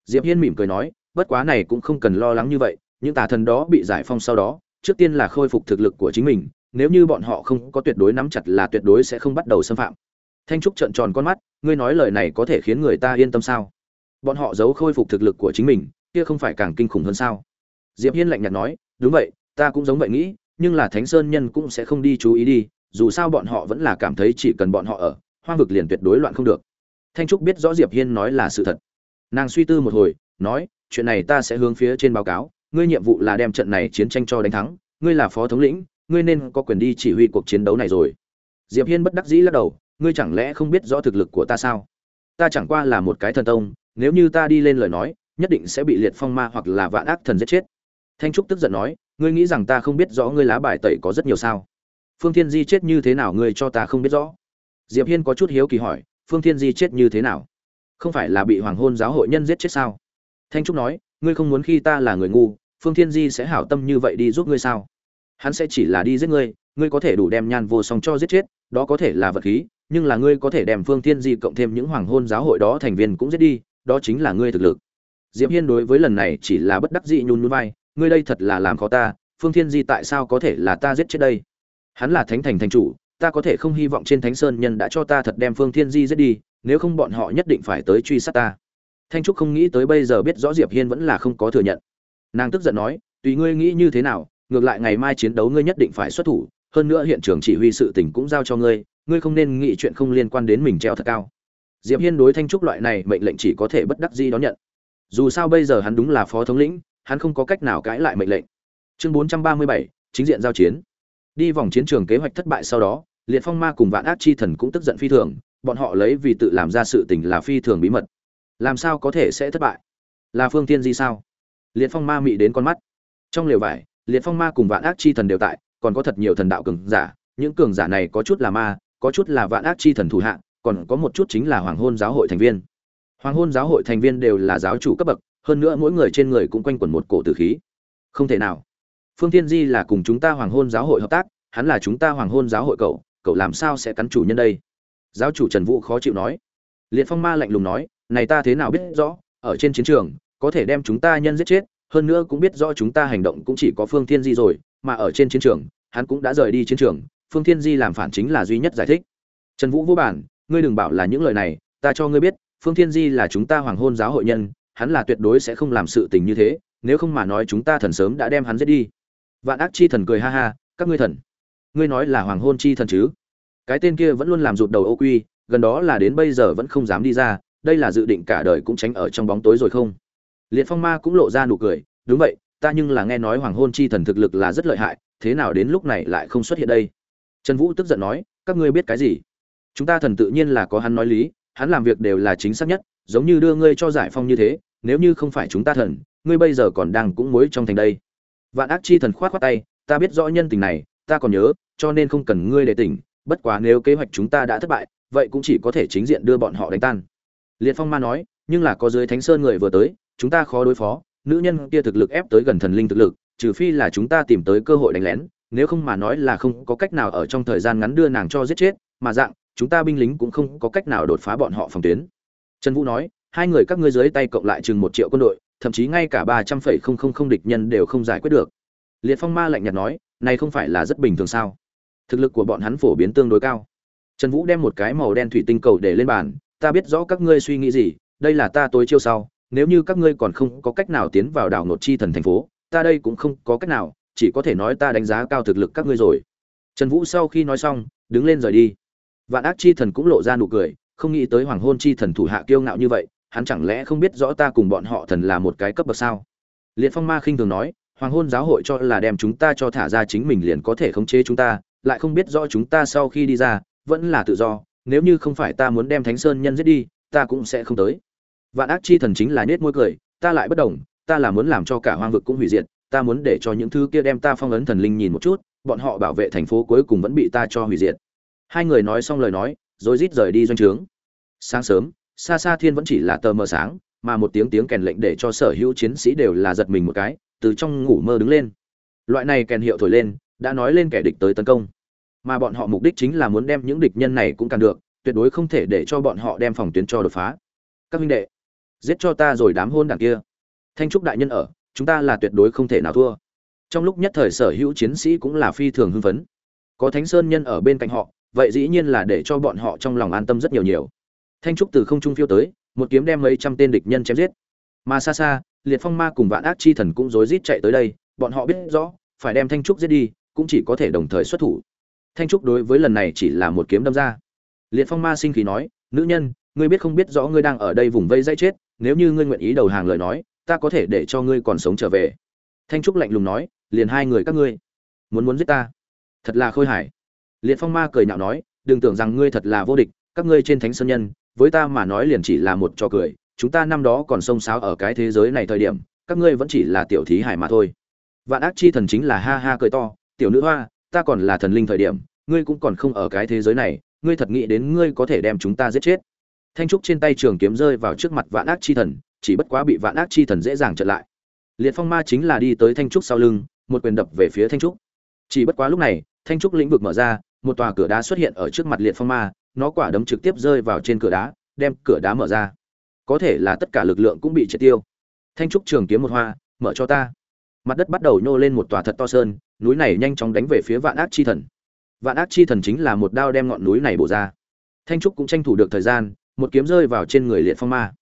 A: Diệp hiên mỉm cười nói, bất quá này cũng không cần lo lắng như vậy, những tà thần đó bị giải phong sau đó, trước tiên là khôi phục thực lực của chính mình, nếu như bọn họ không có tuyệt đối nắm chặt là tuyệt đối sẽ không bắt đầu xâm phạm. Thanh trúc trợn tròn con mắt, ngươi nói lời này có thể khiến người ta yên tâm sao? Bọn họ giấu khôi phục thực lực của chính mình, kia không phải càng kinh khủng hơn sao? Diệp hiên lạnh nhạt nói, đúng vậy, ta cũng giống vậy nghĩ, nhưng là thánh sơn nhân cũng sẽ không đi chú ý đi, dù sao bọn họ vẫn là cảm thấy chỉ cần bọn họ ở, hoang vực liền tuyệt đối loạn không được thanh trúc biết rõ diệp hiên nói là sự thật. Nàng suy tư một hồi, nói, chuyện này ta sẽ hướng phía trên báo cáo. Ngươi nhiệm vụ là đem trận này chiến tranh cho đánh thắng. Ngươi là phó thống lĩnh, ngươi nên có quyền đi chỉ huy cuộc chiến đấu này rồi. Diệp hiên bất đắc dĩ lắc đầu, ngươi chẳng lẽ không biết rõ thực lực của ta sao? Ta chẳng qua là một cái thần tông, nếu như ta đi lên lời nói, nhất định sẽ bị liệt phong ma hoặc là vạn ác thần giết chết. Thanh trúc tức giận nói, ngươi nghĩ rằng ta không biết rõ ngươi lá bài tẩy có rất nhiều sao? Phương thiên di chết như thế nào ngươi cho ta không biết rõ? Diệp hiên có chút hiếu kỳ hỏi phương thiên di chết như thế nào? Không phải là bị hoàng hôn giáo hội nhân giết chết sao? Thanh trúc nói, ngươi không muốn khi ta là người ngu, phương thiên di sẽ hảo tâm như vậy đi giúp ngươi sao? Hắn sẽ chỉ là đi giết ngươi ngươi có thể đủ đem nhan vô song cho giết chết, đó có thể là vật khí, nhưng là ngươi có thể đem phương thiên di cộng thêm những hoàng hôn giáo hội đó thành viên cũng giết đi, đó chính là ngươi thực lực. Diệp hiên đối với lần này chỉ là bất đắc dĩ nhún nhún vai, ngươi đây thật là làm khó ta, phương thiên di tại sao có thể là ta giết chết đây? Hắn là thánh thành thành chủ ta có thể không hy vọng trên thánh sơn nhân đã cho ta thật đem phương thiên di giết đi nếu không bọn họ nhất định phải tới truy sát ta. Thanh trúc không nghĩ tới bây giờ biết rõ diệp hiên vẫn là không có thừa nhận. Nàng tức giận nói tùy ngươi nghĩ như thế nào ngược lại ngày mai chiến đấu ngươi nhất định phải xuất thủ hơn nữa hiện trường chỉ huy sự tình cũng giao cho ngươi ngươi không nên nghĩ chuyện không liên quan đến mình treo thật cao. Diệp hiên đối thanh trúc loại này mệnh lệnh chỉ có thể bất đắc dĩ đón nhận. Dù sao bây giờ hắn đúng là phó thống lĩnh hắn không có cách nào cãi lại mệnh lệnh. Chương 437, chính diện giao chiến. Đi vòng chiến trường kế hoạch thất bại sau đó liệt phong ma cùng vạn ác chi thần cũng tức giận phi thường, bọn họ lấy vì tự làm ra sự tình là phi thường bí mật. Làm sao có thể sẽ thất bại? Là phương tiên di sao? Liệt phong ma mị đến con mắt. Trong lều vải, liệt phong ma cùng vạn ác chi thần đều tại, còn có thật nhiều thần đạo cường giả, những cường giả này có chút là ma, có chút là vạn ác chi thần thủ hạ, còn có một chút chính là hoàng hôn giáo hội thành viên. Hoàng hôn giáo hội thành viên đều là giáo chủ cấp bậc, hơn nữa mỗi người trên người cũng quanh quẩn một cổ tử khí. Không thể nào. Phương tiên di là cùng chúng ta hoàng hôn giáo hội hợp tác, hắn là chúng ta hoàng hôn giáo hội cậu cậu làm sao sẽ cắn chủ nhân đây? Giáo chủ trần vũ khó chịu nói. Liệt phong ma lạnh lùng nói, này ta thế nào biết rõ, ở trên chiến trường, có thể đem chúng ta nhân giết chết, hơn nữa cũng biết rõ chúng ta hành động cũng chỉ có phương thiên di rồi, mà ở trên chiến trường, hắn cũng đã rời đi chiến trường, phương thiên di làm phản chính là duy nhất giải thích. Trần vũ vô bản, ngươi đừng bảo là những lời này, ta cho ngươi biết, phương thiên di là chúng ta hoàng hôn giáo hội nhân, hắn là tuyệt đối sẽ không làm sự tình như thế, nếu không mà nói chúng ta thần sớm đã đem hắn giết đi. Vạn ác chi thần cười ha ha, các ngươi thần ngươi nói là hoàng hôn chi thần chứ? Cái tên kia vẫn luôn làm rụt đầu ô quy, gần đó là đến bây giờ vẫn không dám đi ra, đây là dự định cả đời cũng tránh ở trong bóng tối rồi không? Liệt phong ma cũng lộ ra nụ cười, đúng vậy, ta nhưng là nghe nói hoàng hôn chi thần thực lực là rất lợi hại, thế nào đến lúc này lại không xuất hiện đây? Trần vũ tức giận nói, các ngươi biết cái gì? Chúng ta thần tự nhiên là có hắn nói lý, hắn làm việc đều là chính xác nhất, giống như đưa ngươi cho giải phong như thế, nếu như không phải chúng ta thần, ngươi bây giờ còn đang cũng mối trong thành đây. Vạn ác chi thần khoát khoát tay, ta biết rõ nhân tình này, ta còn nhớ cho nên không cần ngươi để tỉnh, bất quá nếu kế hoạch chúng ta đã thất bại, vậy cũng chỉ có thể chính diện đưa bọn họ đánh tan. Liệt phong ma nói, nhưng là có dưới thánh sơn người vừa tới, chúng ta khó đối phó, nữ nhân kia thực lực ép tới gần thần linh thực lực, trừ phi là chúng ta tìm tới cơ hội đánh lén, nếu không mà nói là không có cách nào ở trong thời gian ngắn đưa nàng cho giết chết, mà dạng, chúng ta binh lính cũng không có cách nào đột phá bọn họ phòng tuyến. Trần vũ nói, hai người các ngươi dưới tay cộng lại chừng một triệu quân đội, thậm chí ngay cả ba trăm phẩy không không không địch nhân đều không giải quyết được. Liệt phong ma lạnh nhạt nói, này không phải là rất bình thường sao? Thực lực của bọn hắn phổ biến tương đối cao. Trần vũ đem một cái màu đen thủy tinh cầu để lên bàn, ta biết rõ các ngươi suy nghĩ gì, đây là ta tối chiêu sau, nếu như các ngươi còn không có cách nào tiến vào đảo nột chi thần thành phố, ta đây cũng không có cách nào, chỉ có thể nói ta đánh giá cao thực lực các ngươi rồi. Trần vũ sau khi nói xong, đứng lên rời đi. Vạn ác chi thần cũng lộ ra nụ cười, không nghĩ tới hoàng hôn chi thần thủ hạ kiêu ngạo như vậy, hắn chẳng lẽ không biết rõ ta cùng bọn họ thần là một cái cấp bậc sao? Liệt phong ma khinh thường nói, hoàng hôn giáo hội cho là đem chúng ta cho thả ra chính mình liền có thể khống chế chúng ta lại không biết rõ chúng ta sau khi đi ra, vẫn là tự do, nếu như không phải ta muốn đem thánh sơn nhân giết đi, ta cũng sẽ không tới. Vạn ác chi thần chính là nết môi cười, ta lại bất đồng, ta là muốn làm cho cả hoang vực cũng hủy diệt, ta muốn để cho những thứ kia đem ta phong ấn thần linh nhìn một chút, bọn họ bảo vệ thành phố cuối cùng vẫn bị ta cho hủy diệt. Hai người nói xong lời nói, rồi rít rời đi doanh trướng. Sáng sớm, xa xa thiên vẫn chỉ là tờ mờ sáng, mà một tiếng tiếng kèn lệnh để cho sở hữu chiến sĩ đều là giật mình một cái, từ trong ngủ mơ đứng lên. Loại này kèn hiệu thổi lên đã nói lên kẻ địch tới tấn công. Mà bọn họ mục đích chính là muốn đem những địch nhân này cũng càng được, tuyệt đối không thể để cho bọn họ đem phòng tuyến cho đột phá. Các huynh đệ, giết cho ta rồi đám hôn đảng kia. Thanh trúc đại nhân ở, chúng ta là tuyệt đối không thể nào thua. Trong lúc nhất thời sở hữu chiến sĩ cũng là phi thường hưng phấn. Có thánh sơn nhân ở bên cạnh họ, vậy dĩ nhiên là để cho bọn họ trong lòng an tâm rất nhiều nhiều. Thanh trúc từ không trung phiêu tới, một kiếm đem mấy trăm tên địch nhân chém giết. Mà xa xa, liệt phong ma cùng vạn ác chi thần cũng rối rít chạy tới đây, bọn họ biết rõ, phải đem thanh trúc giết đi cũng chỉ có thể đồng thời xuất thủ. Thanh trúc đối với lần này chỉ là một kiếm đâm ra. Liệt phong ma sinh khí nói, nữ nhân, ngươi biết không biết rõ ngươi đang ở đây vùng vây dây chết, nếu như ngươi nguyện ý đầu hàng lời nói, ta có thể để cho ngươi còn sống trở về. Thanh trúc lạnh lùng nói, liền hai người các ngươi, muốn muốn giết ta? Thật là khôi hài. Liệt phong ma cười nhạo nói, đừng tưởng rằng ngươi thật là vô địch, các ngươi trên thánh sơn nhân, với ta mà nói liền chỉ là một trò cười, chúng ta năm đó còn xông xáo ở cái thế giới này thời điểm, các ngươi vẫn chỉ là tiểu thí hải mà thôi. Vạn ác chi thần chính là ha ha cười to tiểu nữ hoa, ta còn là thần linh thời điểm, ngươi cũng còn không ở cái thế giới này, ngươi thật nghĩ đến ngươi có thể đem chúng ta giết chết. Thanh trúc trên tay trường kiếm rơi vào trước mặt vạn ác chi thần, chỉ bất quá bị vạn ác chi thần dễ dàng chặn lại. Liệt phong ma chính là đi tới thanh trúc sau lưng, một quyền đập về phía thanh trúc. Chỉ bất quá lúc này, thanh trúc lĩnh vực mở ra, một tòa cửa đá xuất hiện ở trước mặt liệt phong ma, nó quả đấm trực tiếp rơi vào trên cửa đá, đem cửa đá mở ra. Có thể là tất cả lực lượng cũng bị triệt tiêu. Thanh trúc trường kiếm một hoa, mở cho ta. Mặt đất bắt đầu nhô lên một tòa thật to sơn núi này nhanh chóng đánh về phía vạn ác chi thần. Vạn ác chi thần chính là một đao đem ngọn núi này bổ ra. Thanh trúc cũng tranh thủ được thời gian, một kiếm rơi vào trên người liệt phong ma.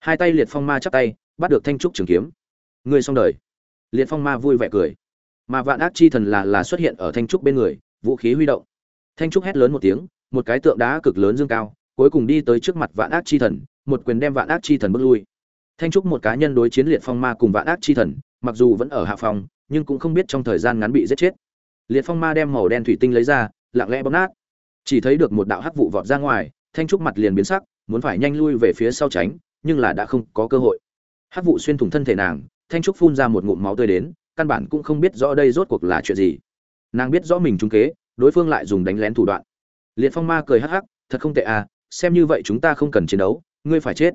A: Hai tay liệt phong ma chắp tay, bắt được thanh trúc trường kiếm. Người xong đời. Liệt phong ma vui vẻ cười. Mà vạn ác chi thần là là xuất hiện ở thanh trúc bên người, vũ khí huy động. Thanh trúc hét lớn một tiếng, một cái tượng đá cực lớn dương cao, cuối cùng đi tới trước mặt vạn ác chi thần, một quyền đem vạn ác chi thần bước lui. Thanh trúc một cá nhân đối chiến liệt phong ma cùng vạn ác chi thần, mặc dù vẫn ở hạ phòng nhưng cũng không biết trong thời gian ngắn bị giết chết. Liệt phong ma đem màu đen thủy tinh lấy ra, lặng lẽ bóp nát. Chỉ thấy được một đạo hắc vụ vọt ra ngoài, thanh trúc mặt liền biến sắc, muốn phải nhanh lui về phía sau tránh, nhưng là đã không có cơ hội. Hắc vụ xuyên thủng thân thể nàng, thanh trúc phun ra một ngụm máu tươi đến, căn bản cũng không biết rõ đây rốt cuộc là chuyện gì. Nàng biết rõ mình trúng kế, đối phương lại dùng đánh lén thủ đoạn. Liệt phong ma cười hắc hắc, thật không tệ à xem như vậy chúng ta không cần chiến đấu, ngươi phải chết.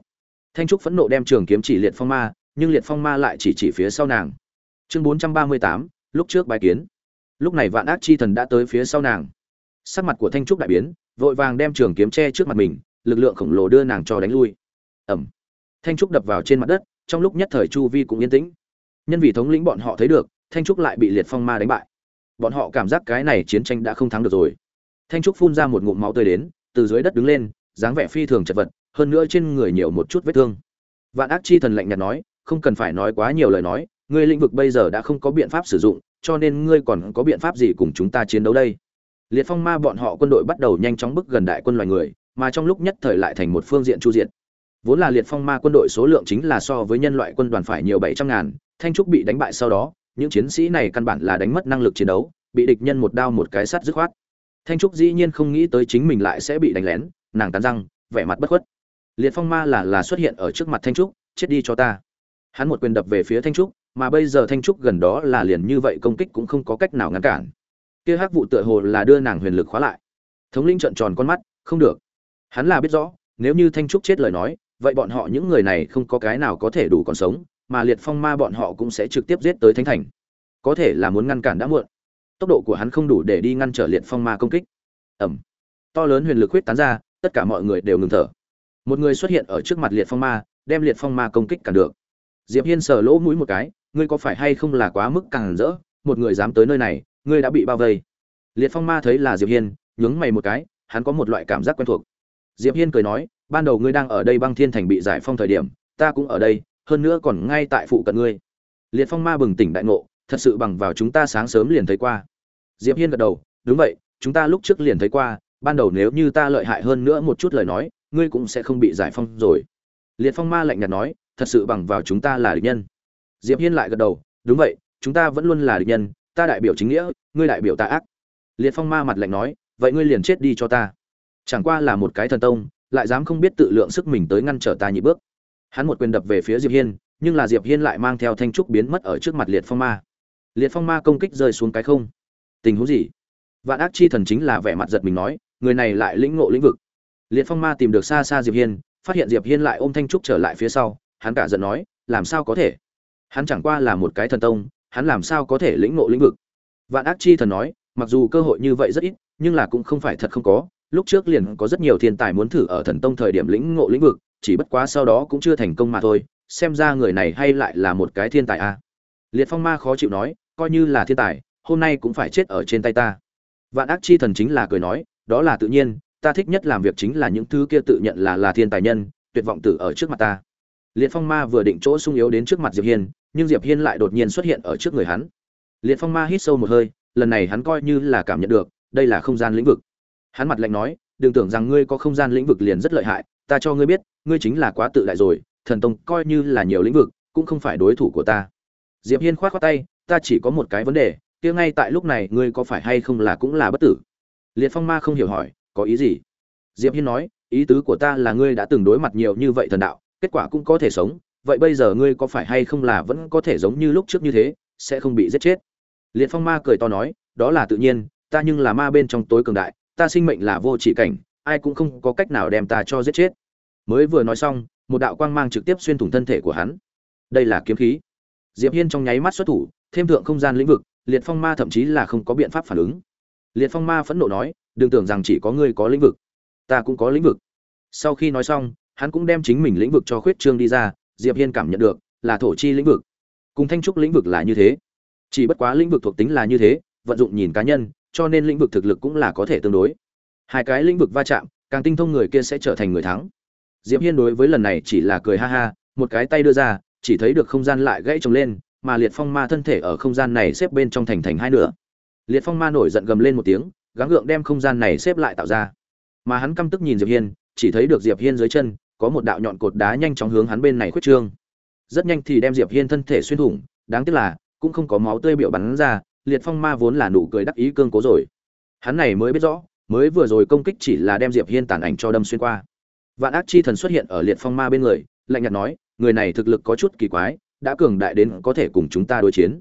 A: Thanh trúc phẫn nộ đem trường kiếm chỉ liệt phong ma, nhưng liệt phong ma lại chỉ chỉ phía sau nàng chương bốn trăm ba mươi tám, lúc trước bài kiến. Lúc này vạn ác chi thần đã tới phía sau nàng. Sắc mặt của thanh trúc đại biến, vội vàng đem trường kiếm che trước mặt mình, lực lượng khổng lồ đưa nàng cho đánh lui. Ẩm thanh trúc đập vào trên mặt đất, trong lúc nhất thời chu vi cũng yên tĩnh. Nhân vì thống lĩnh bọn họ thấy được, thanh trúc lại bị liệt phong ma đánh bại. Bọn họ cảm giác cái này chiến tranh đã không thắng được rồi. Thanh trúc phun ra một ngụm máu tươi đến, từ dưới đất đứng lên, dáng vẻ phi thường chật vật, hơn nữa trên người nhiều một chút vết thương. Vạn ác chi thần lạnh nhạt nói, không cần phải nói quá nhiều lời nói ngươi lĩnh vực bây giờ đã không có biện pháp sử dụng, cho nên ngươi còn có biện pháp gì cùng chúng ta chiến đấu đây? Liệt phong ma bọn họ quân đội bắt đầu nhanh chóng bước gần đại quân loài người, mà trong lúc nhất thời lại thành một phương diện chu diện vốn là liệt phong ma quân đội số lượng chính là so với nhân loại quân đoàn phải nhiều bảy trăm ngàn, thanh trúc bị đánh bại sau đó, những chiến sĩ này căn bản là đánh mất năng lực chiến đấu, bị địch nhân một đao một cái sắt dứt khoát. Thanh trúc dĩ nhiên không nghĩ tới chính mình lại sẽ bị đánh lén, nàng tán răng, vẻ mặt bất khuất. Liệt phong ma là là xuất hiện ở trước mặt thanh trúc, chết đi cho ta. Hắn một quyền đập về phía thanh trúc mà bây giờ thanh trúc gần đó là liền như vậy công kích cũng không có cách nào ngăn cản. Kia hắc vụ tựa hồ là đưa nàng huyền lực khóa lại. Thống linh trợn tròn con mắt, không được. Hắn là biết rõ, nếu như thanh trúc chết lời nói, vậy bọn họ những người này không có cái nào có thể đủ còn sống, mà liệt phong ma bọn họ cũng sẽ trực tiếp giết tới thánh thành. Có thể là muốn ngăn cản đã muộn. Tốc độ của hắn không đủ để đi ngăn trở liệt phong ma công kích. Ẩm to lớn huyền lực huyết tán ra, tất cả mọi người đều ngừng thở. Một người xuất hiện ở trước mặt liệt phong ma, đem liệt phong ma công kích cản được. Diệp hiên sờ lỗ mũi một cái ngươi có phải hay không là quá mức càng rỡ, một người dám tới nơi này, ngươi đã bị bao vây. Liệt phong ma thấy là diệp hiên, nhướng mày một cái, hắn có một loại cảm giác quen thuộc. Diệp hiên cười nói, ban đầu ngươi đang ở đây băng thiên thành bị giải phong thời điểm, ta cũng ở đây, hơn nữa còn ngay tại phụ cận ngươi. Liệt phong ma bừng tỉnh đại ngộ, thật sự bằng vào chúng ta sáng sớm liền thấy qua. Diệp hiên gật đầu, đúng vậy, chúng ta lúc trước liền thấy qua, ban đầu nếu như ta lợi hại hơn nữa một chút lời nói, ngươi cũng sẽ không bị giải phong rồi. Liệt phong ma lạnh nhạt nói, thật sự bằng vào chúng ta là địch nhân diệp hiên lại gật đầu, đúng vậy, chúng ta vẫn luôn là địch nhân, ta đại biểu chính nghĩa, ngươi đại biểu tà ác. Liệt phong ma mặt lạnh nói, vậy ngươi liền chết đi cho ta. Chẳng qua là một cái thần tông, lại dám không biết tự lượng sức mình tới ngăn trở ta nhị bước. Hắn một quyền đập về phía diệp hiên, nhưng là diệp hiên lại mang theo thanh trúc biến mất ở trước mặt liệt phong ma. Liệt phong ma công kích rơi xuống cái không. Tình huống gì? Vạn ác chi thần chính là vẻ mặt giật mình nói, người này lại lĩnh ngộ lĩnh vực. Liệt phong ma tìm được xa xa diệp hiên, phát hiện diệp hiên lại ôm thanh trúc trở lại phía sau, hắn cả giận nói, làm sao có thể? Hắn chẳng qua là một cái thần tông, hắn làm sao có thể lĩnh ngộ lĩnh vực? Vạn ác chi thần nói, mặc dù cơ hội như vậy rất ít, nhưng là cũng không phải thật không có, lúc trước liền có rất nhiều thiên tài muốn thử ở thần tông thời điểm lĩnh ngộ lĩnh vực, chỉ bất quá sau đó cũng chưa thành công mà thôi, xem ra người này hay lại là một cái thiên tài a. À. liệt phong ma khó chịu nói, coi như là thiên tài, hôm nay cũng phải chết ở trên tay ta. Vạn ác chi thần chính là cười nói, đó là tự nhiên, ta thích nhất làm việc chính là những thứ kia tự nhận là là thiên tài nhân, tuyệt vọng tử ở trước mặt ta. Liệt phong ma vừa định chỗ sung yếu đến trước mặt diệp hiên nhưng diệp hiên lại đột nhiên xuất hiện ở trước người hắn. Liệt phong ma hít sâu một hơi, lần này hắn coi như là cảm nhận được, đây là không gian lĩnh vực. Hắn mặt lạnh nói, đừng tưởng rằng ngươi có không gian lĩnh vực liền rất lợi hại, ta cho ngươi biết, ngươi chính là quá tự đại rồi, thần tông coi như là nhiều lĩnh vực, cũng không phải đối thủ của ta. Diệp hiên khoát khoát tay, ta chỉ có một cái vấn đề, kia ngay tại lúc này ngươi có phải hay không là cũng là bất tử? Liệt phong ma không hiểu hỏi, có ý gì? Diệp hiên nói, ý tứ của ta là ngươi đã từng đối mặt nhiều như vậy thần đạo, kết quả cũng có thể sống vậy bây giờ ngươi có phải hay không là vẫn có thể giống như lúc trước như thế, sẽ không bị giết chết? Liệt phong ma cười to nói, đó là tự nhiên, ta nhưng là ma bên trong tối cường đại, ta sinh mệnh là vô chỉ cảnh, ai cũng không có cách nào đem ta cho giết chết. Mới vừa nói xong, một đạo quang mang trực tiếp xuyên thủng thân thể của hắn. Đây là kiếm khí. Diệp hiên trong nháy mắt xuất thủ, thêm thượng không gian lĩnh vực, liệt phong ma thậm chí là không có biện pháp phản ứng. Liệt phong ma phẫn nộ nói, đừng tưởng rằng chỉ có ngươi có lĩnh vực, ta cũng có lĩnh vực. Sau khi nói xong, hắn cũng đem chính mình lĩnh vực cho khuyết trương đi ra diệp hiên cảm nhận được là thổ chi lĩnh vực. Cùng thanh trúc lĩnh vực là như thế. Chỉ bất quá lĩnh vực thuộc tính là như thế, vận dụng nhìn cá nhân, cho nên lĩnh vực thực lực cũng là có thể tương đối. Hai cái lĩnh vực va chạm, càng tinh thông người kia sẽ trở thành người thắng. Diệp hiên đối với lần này chỉ là cười ha ha, một cái tay đưa ra, chỉ thấy được không gian lại gãy trồng lên, mà liệt phong ma thân thể ở không gian này xếp bên trong thành thành hai nửa. Liệt phong ma nổi giận gầm lên một tiếng, gắng gượng đem không gian này xếp lại tạo ra. Mà hắn căm tức nhìn diệp hiên, chỉ thấy được diệp hiên dưới chân có một đạo nhọn cột đá nhanh chóng hướng hắn bên này khuyết trương. Rất nhanh thì đem diệp hiên thân thể xuyên thủng, đáng tiếc là, cũng không có máu tươi biểu bắn ra, liệt phong ma vốn là nụ cười đắc ý cương cố rồi. Hắn này mới biết rõ, mới vừa rồi công kích chỉ là đem diệp hiên tàn ảnh cho đâm xuyên qua. Vạn ác chi thần xuất hiện ở liệt phong ma bên người, lạnh nhạt nói, người này thực lực có chút kỳ quái, đã cường đại đến có thể cùng chúng ta đối chiến.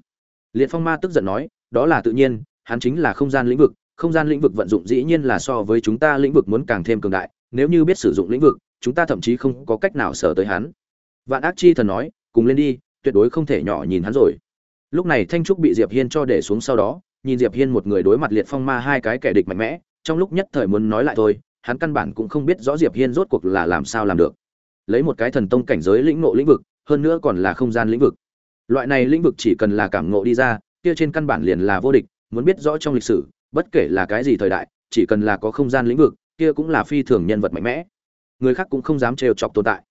A: Liệt phong ma tức giận nói, đó là tự nhiên, hắn chính là không gian lĩnh vực, không gian lĩnh vực vận dụng dĩ nhiên là so với chúng ta lĩnh vực muốn càng thêm cường đại, nếu như biết sử dụng lĩnh vực chúng ta thậm chí không có cách nào sở tới hắn. Vạn ác chi thần nói, cùng lên đi, tuyệt đối không thể nhỏ nhìn hắn rồi. Lúc này thanh trúc bị diệp hiên cho để xuống sau đó, nhìn diệp hiên một người đối mặt liệt phong ma hai cái kẻ địch mạnh mẽ, trong lúc nhất thời muốn nói lại thôi, hắn căn bản cũng không biết rõ diệp hiên rốt cuộc là làm sao làm được. Lấy một cái thần tông cảnh giới lĩnh ngộ lĩnh vực, hơn nữa còn là không gian lĩnh vực. Loại này lĩnh vực chỉ cần là cảm ngộ đi ra, kia trên căn bản liền là vô địch, muốn biết rõ trong lịch sử, bất kể là cái gì thời đại, chỉ cần là có không gian lĩnh vực, kia cũng là phi thường nhân vật mạnh mẽ người khác cũng không dám trêu chọc tồn tại.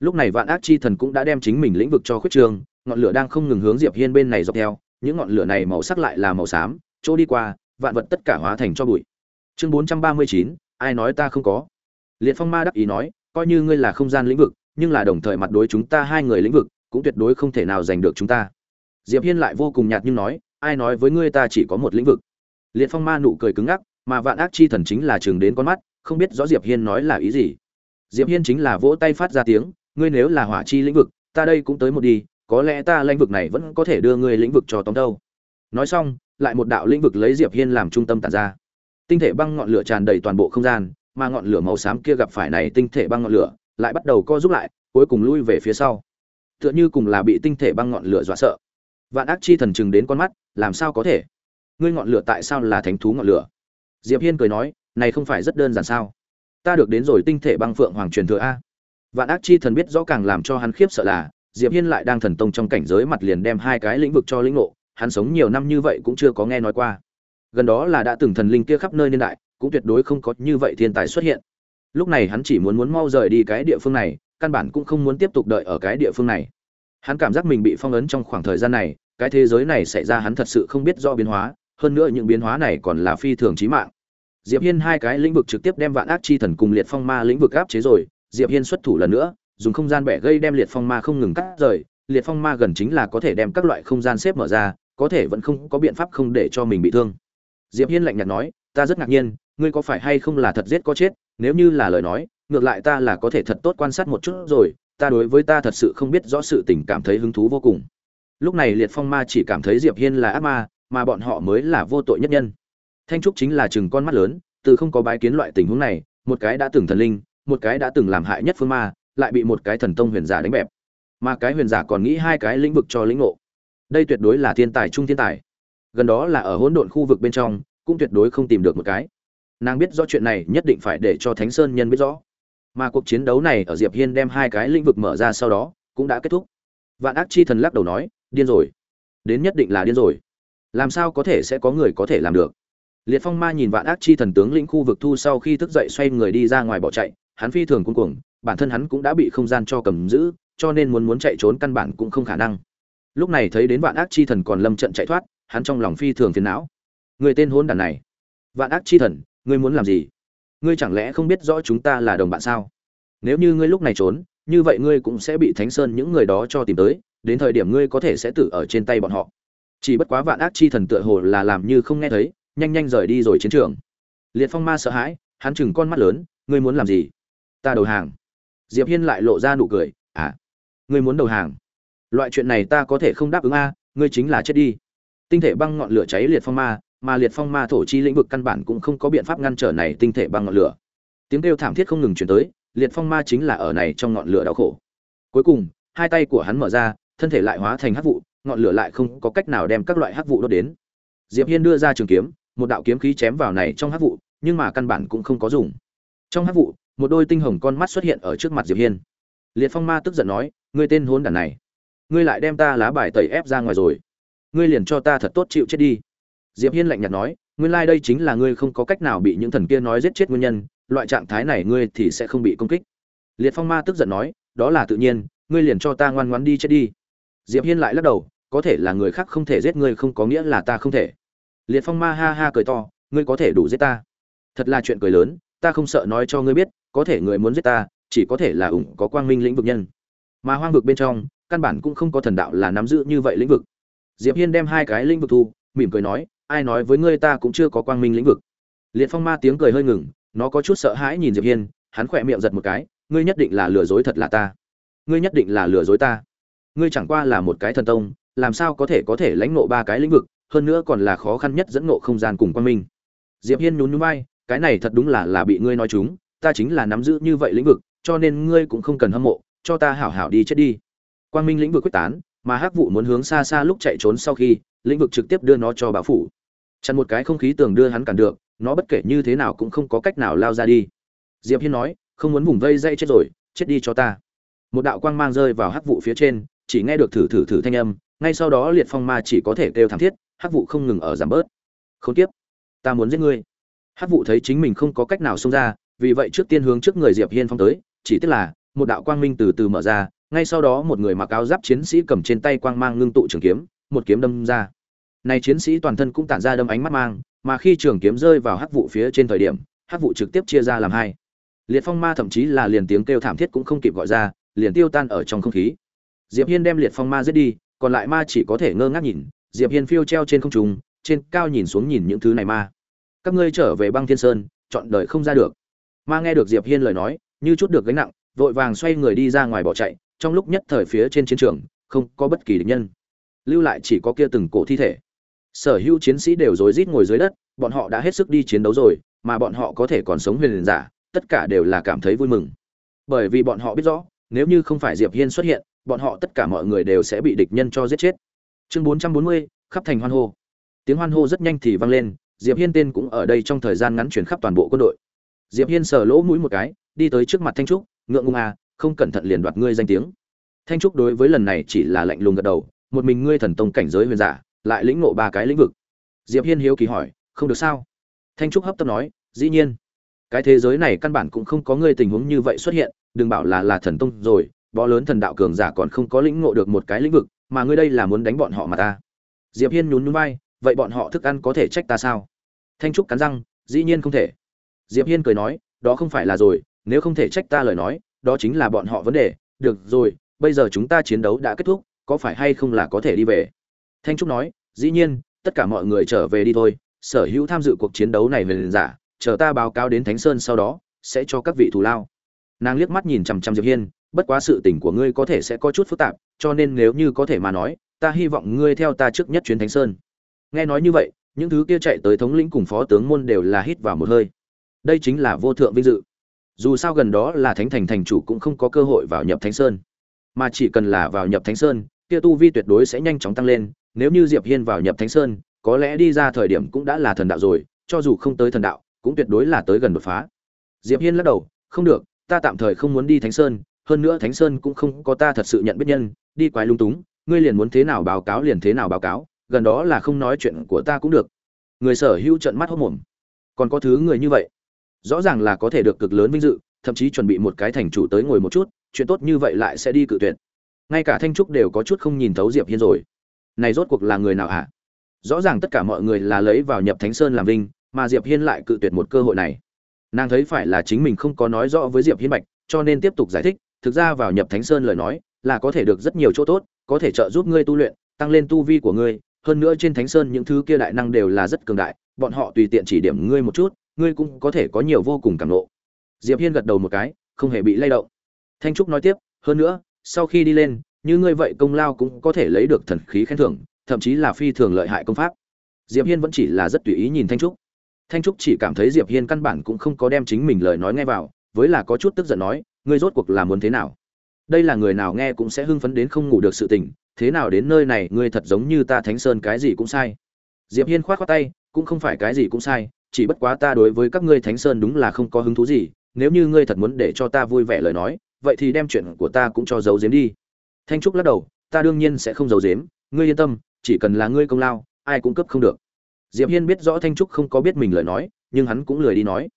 A: Lúc này vạn ác chi thần cũng đã đem chính mình lĩnh vực cho khuyết trường ngọn lửa đang không ngừng hướng diệp hiên bên này dọc theo những ngọn lửa này màu sắc lại là màu xám chỗ đi qua vạn vật tất cả hóa thành cho bụi. Chương 439, ai nói ta không có? Liệt phong ma đắc ý nói coi như ngươi là không gian lĩnh vực nhưng là đồng thời mặt đối chúng ta hai người lĩnh vực cũng tuyệt đối không thể nào giành được chúng ta. Diệp hiên lại vô cùng nhạt nhưng nói ai nói với ngươi ta chỉ có một lĩnh vực? Liệt phong ma nụ cười cứng ngắc mà vạn ác chi thần chính là trường đến con mắt không biết rõ diệp hiên nói là ý gì diệp hiên chính là vỗ tay phát ra tiếng, ngươi nếu là hỏa chi lĩnh vực, ta đây cũng tới một đi, có lẽ ta lĩnh vực này vẫn có thể đưa ngươi lĩnh vực cho tóm đâu. Nói xong, lại một đạo lĩnh vực lấy diệp hiên làm trung tâm tản ra. Tinh thể băng ngọn lửa tràn đầy toàn bộ không gian, mà ngọn lửa màu xám kia gặp phải này tinh thể băng ngọn lửa, lại bắt đầu co rút lại, cuối cùng lui về phía sau. Tựa như cùng là bị tinh thể băng ngọn lửa dọa sợ. Vạn ác chi thần chừng đến con mắt, làm sao có thể? Ngươi ngọn lửa tại sao là thánh thú ngọn lửa? Diệp hiên cười nói, này không phải rất đơn giản sao? Ta được đến rồi tinh thể băng phượng hoàng truyền thừa a. Vạn ác chi thần biết rõ càng làm cho hắn khiếp sợ là, diệp hiên lại đang thần tông trong cảnh giới mặt liền đem hai cái lĩnh vực cho lĩnh ngộ, hắn sống nhiều năm như vậy cũng chưa có nghe nói qua. Gần đó là đã từng thần linh kia khắp nơi niên đại, cũng tuyệt đối không có như vậy thiên tài xuất hiện. Lúc này hắn chỉ muốn muốn mau rời đi cái địa phương này, căn bản cũng không muốn tiếp tục đợi ở cái địa phương này. Hắn cảm giác mình bị phong ấn trong khoảng thời gian này, cái thế giới này xảy ra hắn thật sự không biết do biến hóa, hơn nữa những biến hóa này còn là phi thường chí mạng diệp hiên hai cái lĩnh vực trực tiếp đem vạn ác chi thần cùng liệt phong ma lĩnh vực áp chế rồi, diệp hiên xuất thủ lần nữa, dùng không gian bẻ gây đem liệt phong ma không ngừng cắt rời. Liệt phong ma gần chính là có thể đem các loại không gian xếp mở ra, có thể vẫn không có biện pháp không để cho mình bị thương. Diệp hiên lạnh nhạt nói, ta rất ngạc nhiên, ngươi có phải hay không là thật giết có chết? Nếu như là lời nói, ngược lại ta là có thể thật tốt quan sát một chút rồi, ta đối với ta thật sự không biết rõ sự tình cảm thấy hứng thú vô cùng. Lúc này liệt phong ma chỉ cảm thấy diệp hiên là ác ma, mà bọn họ mới là vô tội nhất nhân thanh trúc chính là chừng con mắt lớn, từ không có bái kiến loại tình huống này, một cái đã từng thần linh, một cái đã từng làm hại nhất phương ma, lại bị một cái thần tông huyền giả đánh bẹp. Mà cái huyền giả còn nghĩ hai cái lĩnh vực cho lĩnh ngộ. Đây tuyệt đối là thiên tài trung thiên tài. Gần đó là ở hỗn độn khu vực bên trong, cũng tuyệt đối không tìm được một cái. Nàng biết rõ chuyện này, nhất định phải để cho thánh sơn nhân biết rõ. Mà cuộc chiến đấu này ở diệp hiên đem hai cái lĩnh vực mở ra sau đó, cũng đã kết thúc. Vạn ác chi thần lắc đầu nói, điên rồi. Đến nhất định là điên rồi. Làm sao có thể sẽ có người có thể làm được? Liệt phong ma nhìn vạn ác chi thần tướng lĩnh khu vực thu sau khi thức dậy xoay người đi ra ngoài bỏ chạy, hắn phi thường cuống cuồng, bản thân hắn cũng đã bị không gian cho cầm giữ, cho nên muốn muốn chạy trốn căn bản cũng không khả năng. Lúc này thấy đến vạn ác chi thần còn lâm trận chạy thoát, hắn trong lòng phi thường phiền não. Người tên hôn đàn này, vạn ác chi thần, ngươi muốn làm gì? Ngươi chẳng lẽ không biết rõ chúng ta là đồng bạn sao? Nếu như ngươi lúc này trốn, như vậy ngươi cũng sẽ bị thánh sơn những người đó cho tìm tới, đến thời điểm ngươi có thể sẽ tử ở trên tay bọn họ. Chỉ bất quá vạn ác chi thần tựa hồ là làm như không nghe thấy nhanh nhanh rời đi rồi chiến trường. Liệt phong ma sợ hãi, hắn chừng con mắt lớn, ngươi muốn làm gì? Ta đầu hàng. Diệp hiên lại lộ ra nụ cười à ngươi muốn đầu hàng? Loại chuyện này ta có thể không đáp ứng a, ngươi chính là chết đi. Tinh thể băng ngọn lửa cháy liệt phong ma, mà liệt phong ma thổ chi lĩnh vực căn bản cũng không có biện pháp ngăn trở này tinh thể băng ngọn lửa. Tiếng kêu thảm thiết không ngừng chuyển tới, liệt phong ma chính là ở này trong ngọn lửa đau khổ. Cuối cùng, hai tay của hắn mở ra, thân thể lại hóa thành hắc vụ, ngọn lửa lại không có cách nào đem các loại hắc vụ đốt đến. Diệp hiên đưa ra trường kiếm một đạo kiếm khí chém vào này trong hắc vụ, nhưng mà căn bản cũng không có dùng. Trong hắc vụ, một đôi tinh hồng con mắt xuất hiện ở trước mặt diệp hiên. Liệt phong ma tức giận nói, ngươi tên hỗn đản này, ngươi lại đem ta lá bài tẩy ép ra ngoài rồi. Ngươi liền cho ta thật tốt chịu chết đi. Diệp hiên lạnh nhạt nói, nguyên lai like đây chính là ngươi không có cách nào bị những thần kia nói giết chết nguyên nhân, loại trạng thái này ngươi thì sẽ không bị công kích. Liệt phong ma tức giận nói, đó là tự nhiên, ngươi liền cho ta ngoan ngoãn đi chết đi. Diệp hiên lại lắc đầu, có thể là người khác không thể giết ngươi không có nghĩa là ta không thể liệt phong ma ha ha cười to, ngươi có thể đủ giết ta. Thật là chuyện cười lớn, ta không sợ nói cho ngươi biết, có thể người muốn giết ta, chỉ có thể là ủng có quang minh lĩnh vực nhân. Mà hoang vực bên trong, căn bản cũng không có thần đạo là nắm giữ như vậy lĩnh vực. Diệp hiên đem hai cái lĩnh vực thu, mỉm cười nói, ai nói với ngươi ta cũng chưa có quang minh lĩnh vực. Liệt phong ma tiếng cười hơi ngừng, nó có chút sợ hãi nhìn diệp hiên, hắn khỏe miệng giật một cái, ngươi nhất định là lừa dối thật là ta. Ngươi nhất định là lừa dối ta. Ngươi chẳng qua là một cái thần tông, làm sao có thể có thể lãnh ngộ ba cái lĩnh vực hơn nữa còn là khó khăn nhất dẫn ngộ không gian cùng quang minh. Diệp hiên nhún nhún vai, cái này thật đúng là là bị ngươi nói chúng, ta chính là nắm giữ như vậy lĩnh vực, cho nên ngươi cũng không cần hâm mộ, cho ta hảo hảo đi chết đi. Quang minh lĩnh vực quyết tán, mà hắc vụ muốn hướng xa xa lúc chạy trốn sau khi, lĩnh vực trực tiếp đưa nó cho bão phủ. Chặn một cái không khí tường đưa hắn cản được, nó bất kể như thế nào cũng không có cách nào lao ra đi. Diệp hiên nói, không muốn vùng vây dây chết rồi, chết đi cho ta. Một đạo quang mang rơi vào hắc vụ phía trên, chỉ nghe được thử thử thử thanh âm, ngay sau đó liệt phong ma chỉ có thể kêu thảm thiết hắc vụ không ngừng ở giảm bớt. Không tiếp ta muốn giết ngươi. Hắc vụ thấy chính mình không có cách nào xông ra, vì vậy trước tiên hướng trước người diệp hiên phong tới, chỉ tiếc là, một đạo quang minh từ từ mở ra, ngay sau đó một người mặc áo giáp chiến sĩ cầm trên tay quang mang ngưng tụ trường kiếm, một kiếm đâm ra. Này chiến sĩ toàn thân cũng tản ra đâm ánh mắt mang, mà khi trường kiếm rơi vào hắc vụ phía trên thời điểm, hắc vụ trực tiếp chia ra làm hai. Liệt phong ma thậm chí là liền tiếng kêu thảm thiết cũng không kịp gọi ra, liền tiêu tan ở trong không khí. Diệp hiên đem liệt phong ma giết đi, còn lại ma chỉ có thể ngơ ngác nhìn diệp hiên phiêu treo trên không trung, trên cao nhìn xuống nhìn những thứ này ma các ngươi trở về băng thiên sơn, chọn đời không ra được. Ma nghe được diệp hiên lời nói, như chút được gánh nặng, vội vàng xoay người đi ra ngoài bỏ chạy, trong lúc nhất thời phía trên chiến trường, không có bất kỳ địch nhân. Lưu lại chỉ có kia từng cổ thi thể. Sở hữu chiến sĩ đều rối rít ngồi dưới đất, bọn họ đã hết sức đi chiến đấu rồi, mà bọn họ có thể còn sống huyền giả, tất cả đều là cảm thấy vui mừng. Bởi vì bọn họ biết rõ, nếu như không phải diệp hiên xuất hiện, bọn họ tất cả mọi người đều sẽ bị địch nhân cho giết chết chương 440, khắp thành hoan hô. Tiếng hoan hô rất nhanh thì vang lên diệp hiên tên cũng ở đây trong thời gian ngắn chuyển khắp toàn bộ quân đội. Diệp hiên sờ lỗ mũi một cái đi tới trước mặt thanh trúc ngượng ngùng à không cẩn thận liền đoạt ngươi danh tiếng. Thanh trúc đối với lần này chỉ là lạnh lùng gật đầu một mình ngươi thần tông cảnh giới huyền giả lại lĩnh ngộ ba cái lĩnh vực. Diệp hiên hiếu kỳ hỏi không được sao? Thanh trúc hấp tấp nói dĩ nhiên. Cái thế giới này căn bản cũng không có ngươi tình huống như vậy xuất hiện đừng bảo là là thần tông rồi bó lớn thần đạo cường giả còn không có lĩnh ngộ được một cái lĩnh vực mà ngươi đây là muốn đánh bọn họ mà ta. Diệp hiên nhún nhún vai, vậy bọn họ thức ăn có thể trách ta sao? Thanh trúc cắn răng, dĩ nhiên không thể. Diệp hiên cười nói, đó không phải là rồi, nếu không thể trách ta lời nói, đó chính là bọn họ vấn đề. Được rồi, bây giờ chúng ta chiến đấu đã kết thúc, có phải hay không là có thể đi về? Thanh trúc nói, dĩ nhiên, tất cả mọi người trở về đi thôi. Sở hữu tham dự cuộc chiến đấu này về liền giả, chờ ta báo cáo đến thánh sơn sau đó, sẽ cho các vị thù lao. Nàng liếc mắt nhìn chằm chằm diệp hiên bất quá sự tình của ngươi có thể sẽ có chút phức tạp, cho nên nếu như có thể mà nói, ta hy vọng ngươi theo ta trước nhất chuyến thánh sơn. Nghe nói như vậy, những thứ kia chạy tới thống lĩnh cùng phó tướng môn đều là hít vào một hơi. Đây chính là vô thượng vinh dự. Dù sao gần đó là thánh thành thành chủ cũng không có cơ hội vào nhập thánh sơn. Mà chỉ cần là vào nhập thánh sơn, kia tu vi tuyệt đối sẽ nhanh chóng tăng lên. Nếu như diệp hiên vào nhập thánh sơn, có lẽ đi ra thời điểm cũng đã là thần đạo rồi, cho dù không tới thần đạo, cũng tuyệt đối là tới gần đột phá. Diệp hiên lắc đầu, không được, ta tạm thời không muốn đi thánh sơn hơn nữa thánh sơn cũng không có ta thật sự nhận biết nhân, đi quái lung túng, ngươi liền muốn thế nào báo cáo liền thế nào báo cáo, gần đó là không nói chuyện của ta cũng được. Người sở hữu trận mắt hốc mồm. Còn có thứ người như vậy, rõ ràng là có thể được cực lớn vinh dự, thậm chí chuẩn bị một cái thành chủ tới ngồi một chút, chuyện tốt như vậy lại sẽ đi cự tuyệt. Ngay cả thanh trúc đều có chút không nhìn thấu diệp hiên rồi. Này rốt cuộc là người nào hả? Rõ ràng tất cả mọi người là lấy vào nhập thánh sơn làm vinh, mà diệp hiên lại cự tuyệt một cơ hội này. Nàng thấy phải là chính mình không có nói rõ với diệp hiên bạch, cho nên tiếp tục giải thích thực ra vào nhập thánh sơn lời nói, là có thể được rất nhiều chỗ tốt, có thể trợ giúp ngươi tu luyện, tăng lên tu vi của ngươi. Hơn nữa trên thánh sơn những thứ kia đại năng đều là rất cường đại, bọn họ tùy tiện chỉ điểm ngươi một chút, ngươi cũng có thể có nhiều vô cùng cảm lộ diệp hiên gật đầu một cái, không hề bị lay động. Thanh trúc nói tiếp, hơn nữa, sau khi đi lên, như ngươi vậy công lao cũng có thể lấy được thần khí khen thưởng, thậm chí là phi thường lợi hại công pháp. Diệp hiên vẫn chỉ là rất tùy ý nhìn thanh trúc. Thanh trúc chỉ cảm thấy diệp hiên căn bản cũng không có đem chính mình lời nói nghe vào, với là có chút tức giận nói ngươi rốt cuộc là muốn thế nào? Đây là người nào nghe cũng sẽ hưng phấn đến không ngủ được sự tình, thế nào đến nơi này, ngươi thật giống như ta thánh sơn cái gì cũng sai. Diệp hiên khoát khoát tay, cũng không phải cái gì cũng sai, chỉ bất quá ta đối với các ngươi thánh sơn đúng là không có hứng thú gì, nếu như ngươi thật muốn để cho ta vui vẻ lời nói, vậy thì đem chuyện của ta cũng cho giấu giếm đi. Thanh trúc lắc đầu, ta đương nhiên sẽ không giấu giếm, ngươi yên tâm, chỉ cần là ngươi công lao, ai cũng cấp không được. Diệp hiên biết rõ thanh trúc không có biết mình lời nói, nhưng hắn cũng lười đi nói.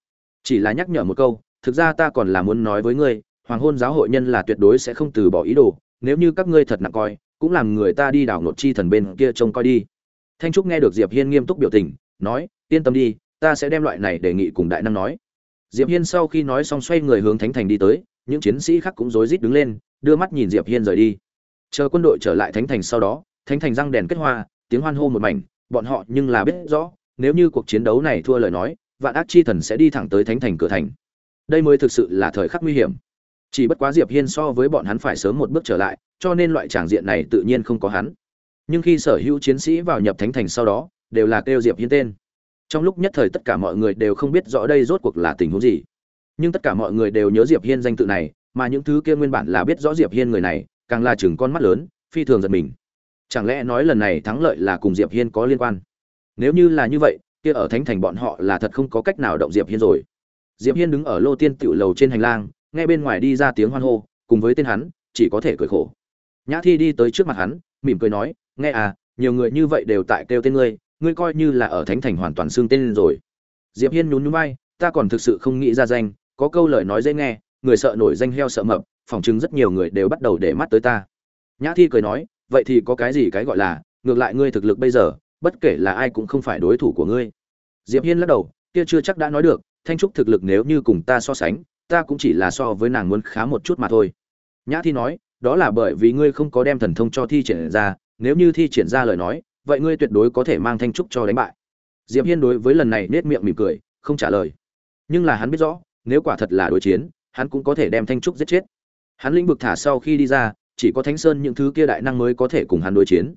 A: Chỉ là nhắc nhở một câu thực ra ta còn là muốn nói với ngươi, hoàng hôn giáo hội nhân là tuyệt đối sẽ không từ bỏ ý đồ, nếu như các ngươi thật nặng coi, cũng làm người ta đi đảo nột chi thần bên kia trông coi đi. Thanh trúc nghe được diệp hiên nghiêm túc biểu tình, nói, yên tâm đi, ta sẽ đem loại này đề nghị cùng đại năng nói. Diệp hiên sau khi nói xong xoay người hướng thánh thành đi tới, những chiến sĩ khác cũng rối rít đứng lên, đưa mắt nhìn diệp hiên rời đi. Chờ quân đội trở lại thánh thành sau đó, thánh thành răng đèn kết hoa, tiếng hoan hô một mảnh, bọn họ nhưng là biết rõ, nếu như cuộc chiến đấu này thua lời nói, vạn ác chi thần sẽ đi thẳng tới thánh thành cửa thành đây mới thực sự là thời khắc nguy hiểm. Chỉ bất quá diệp hiên so với bọn hắn phải sớm một bước trở lại, cho nên loại tràng diện này tự nhiên không có hắn. Nhưng khi sở hữu chiến sĩ vào nhập thánh thành sau đó, đều là kêu diệp hiên tên. Trong lúc nhất thời tất cả mọi người đều không biết rõ đây rốt cuộc là tình huống gì. Nhưng tất cả mọi người đều nhớ diệp hiên danh tự này, mà những thứ kia nguyên bản là biết rõ diệp hiên người này, càng là chừng con mắt lớn, phi thường giật mình. Chẳng lẽ nói lần này thắng lợi là cùng diệp hiên có liên quan? Nếu như là như vậy, kia ở thánh thành bọn họ là thật không có cách nào động diệp hiên rồi diệp hiên đứng ở lô tiên tiểu lầu trên hành lang, nghe bên ngoài đi ra tiếng hoan hô, cùng với tên hắn, chỉ có thể cười khổ. Nhã thi đi tới trước mặt hắn, mỉm cười nói, nghe à nhiều người như vậy đều tại kêu tên ngươi ngươi coi như là ở thánh thành hoàn toàn xương tên rồi. Diệp hiên nhún nhún vai, ta còn thực sự không nghĩ ra danh, có câu lời nói dễ nghe, người sợ nổi danh heo sợ mập phỏng chứng rất nhiều người đều bắt đầu để mắt tới ta. Nhã thi cười nói, vậy thì có cái gì cái gọi là, ngược lại ngươi thực lực bây giờ, bất kể là ai cũng không phải đối thủ của ngươi. Diệp hiên lắc đầu, kia chưa chắc đã nói được thanh trúc thực lực nếu như cùng ta so sánh, ta cũng chỉ là so với nàng muốn khá một chút mà thôi. Nhã thi nói, đó là bởi vì ngươi không có đem thần thông cho thi triển ra, nếu như thi triển ra lời nói, vậy ngươi tuyệt đối có thể mang thanh trúc cho đánh bại. Diệp hiên đối với lần này nết miệng mỉm cười, không trả lời. Nhưng là hắn biết rõ, nếu quả thật là đối chiến, hắn cũng có thể đem thanh trúc giết chết. Hắn lĩnh vực thả sau khi đi ra, chỉ có thánh sơn những thứ kia đại năng mới có thể cùng hắn đối chiến.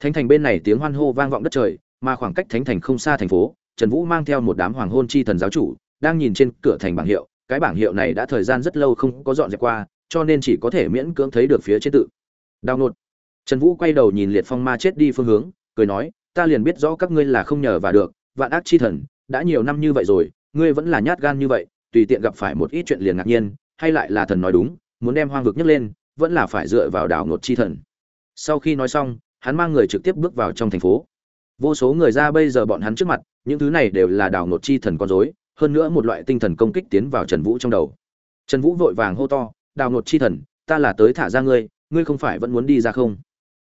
A: Thánh thành bên này tiếng hoan hô vang vọng đất trời, mà khoảng cách thánh thành không xa thành phố trần vũ mang theo một đám hoàng hôn chi thần giáo chủ, đang nhìn trên cửa thành bảng hiệu. Cái bảng hiệu này đã thời gian rất lâu không có dọn dẹp qua, cho nên chỉ có thể miễn cưỡng thấy được phía trên tự. Đào nột. Trần vũ quay đầu nhìn liệt phong ma chết đi phương hướng, cười nói, ta liền biết rõ các ngươi là không nhờ và được, vạn ác chi thần, đã nhiều năm như vậy rồi, ngươi vẫn là nhát gan như vậy, tùy tiện gặp phải một ít chuyện liền ngạc nhiên, hay lại là thần nói đúng, muốn đem hoang vực nhấc lên, vẫn là phải dựa vào đảo nột chi thần. Sau khi nói xong, hắn mang người trực tiếp bước vào trong thành phố vô số người ra bây giờ bọn hắn trước mặt, những thứ này đều là đào nột chi thần con dối hơn nữa một loại tinh thần công kích tiến vào trần vũ trong đầu. Trần vũ vội vàng hô to, đào nột chi thần, ta là tới thả ra ngươi ngươi không phải vẫn muốn đi ra không?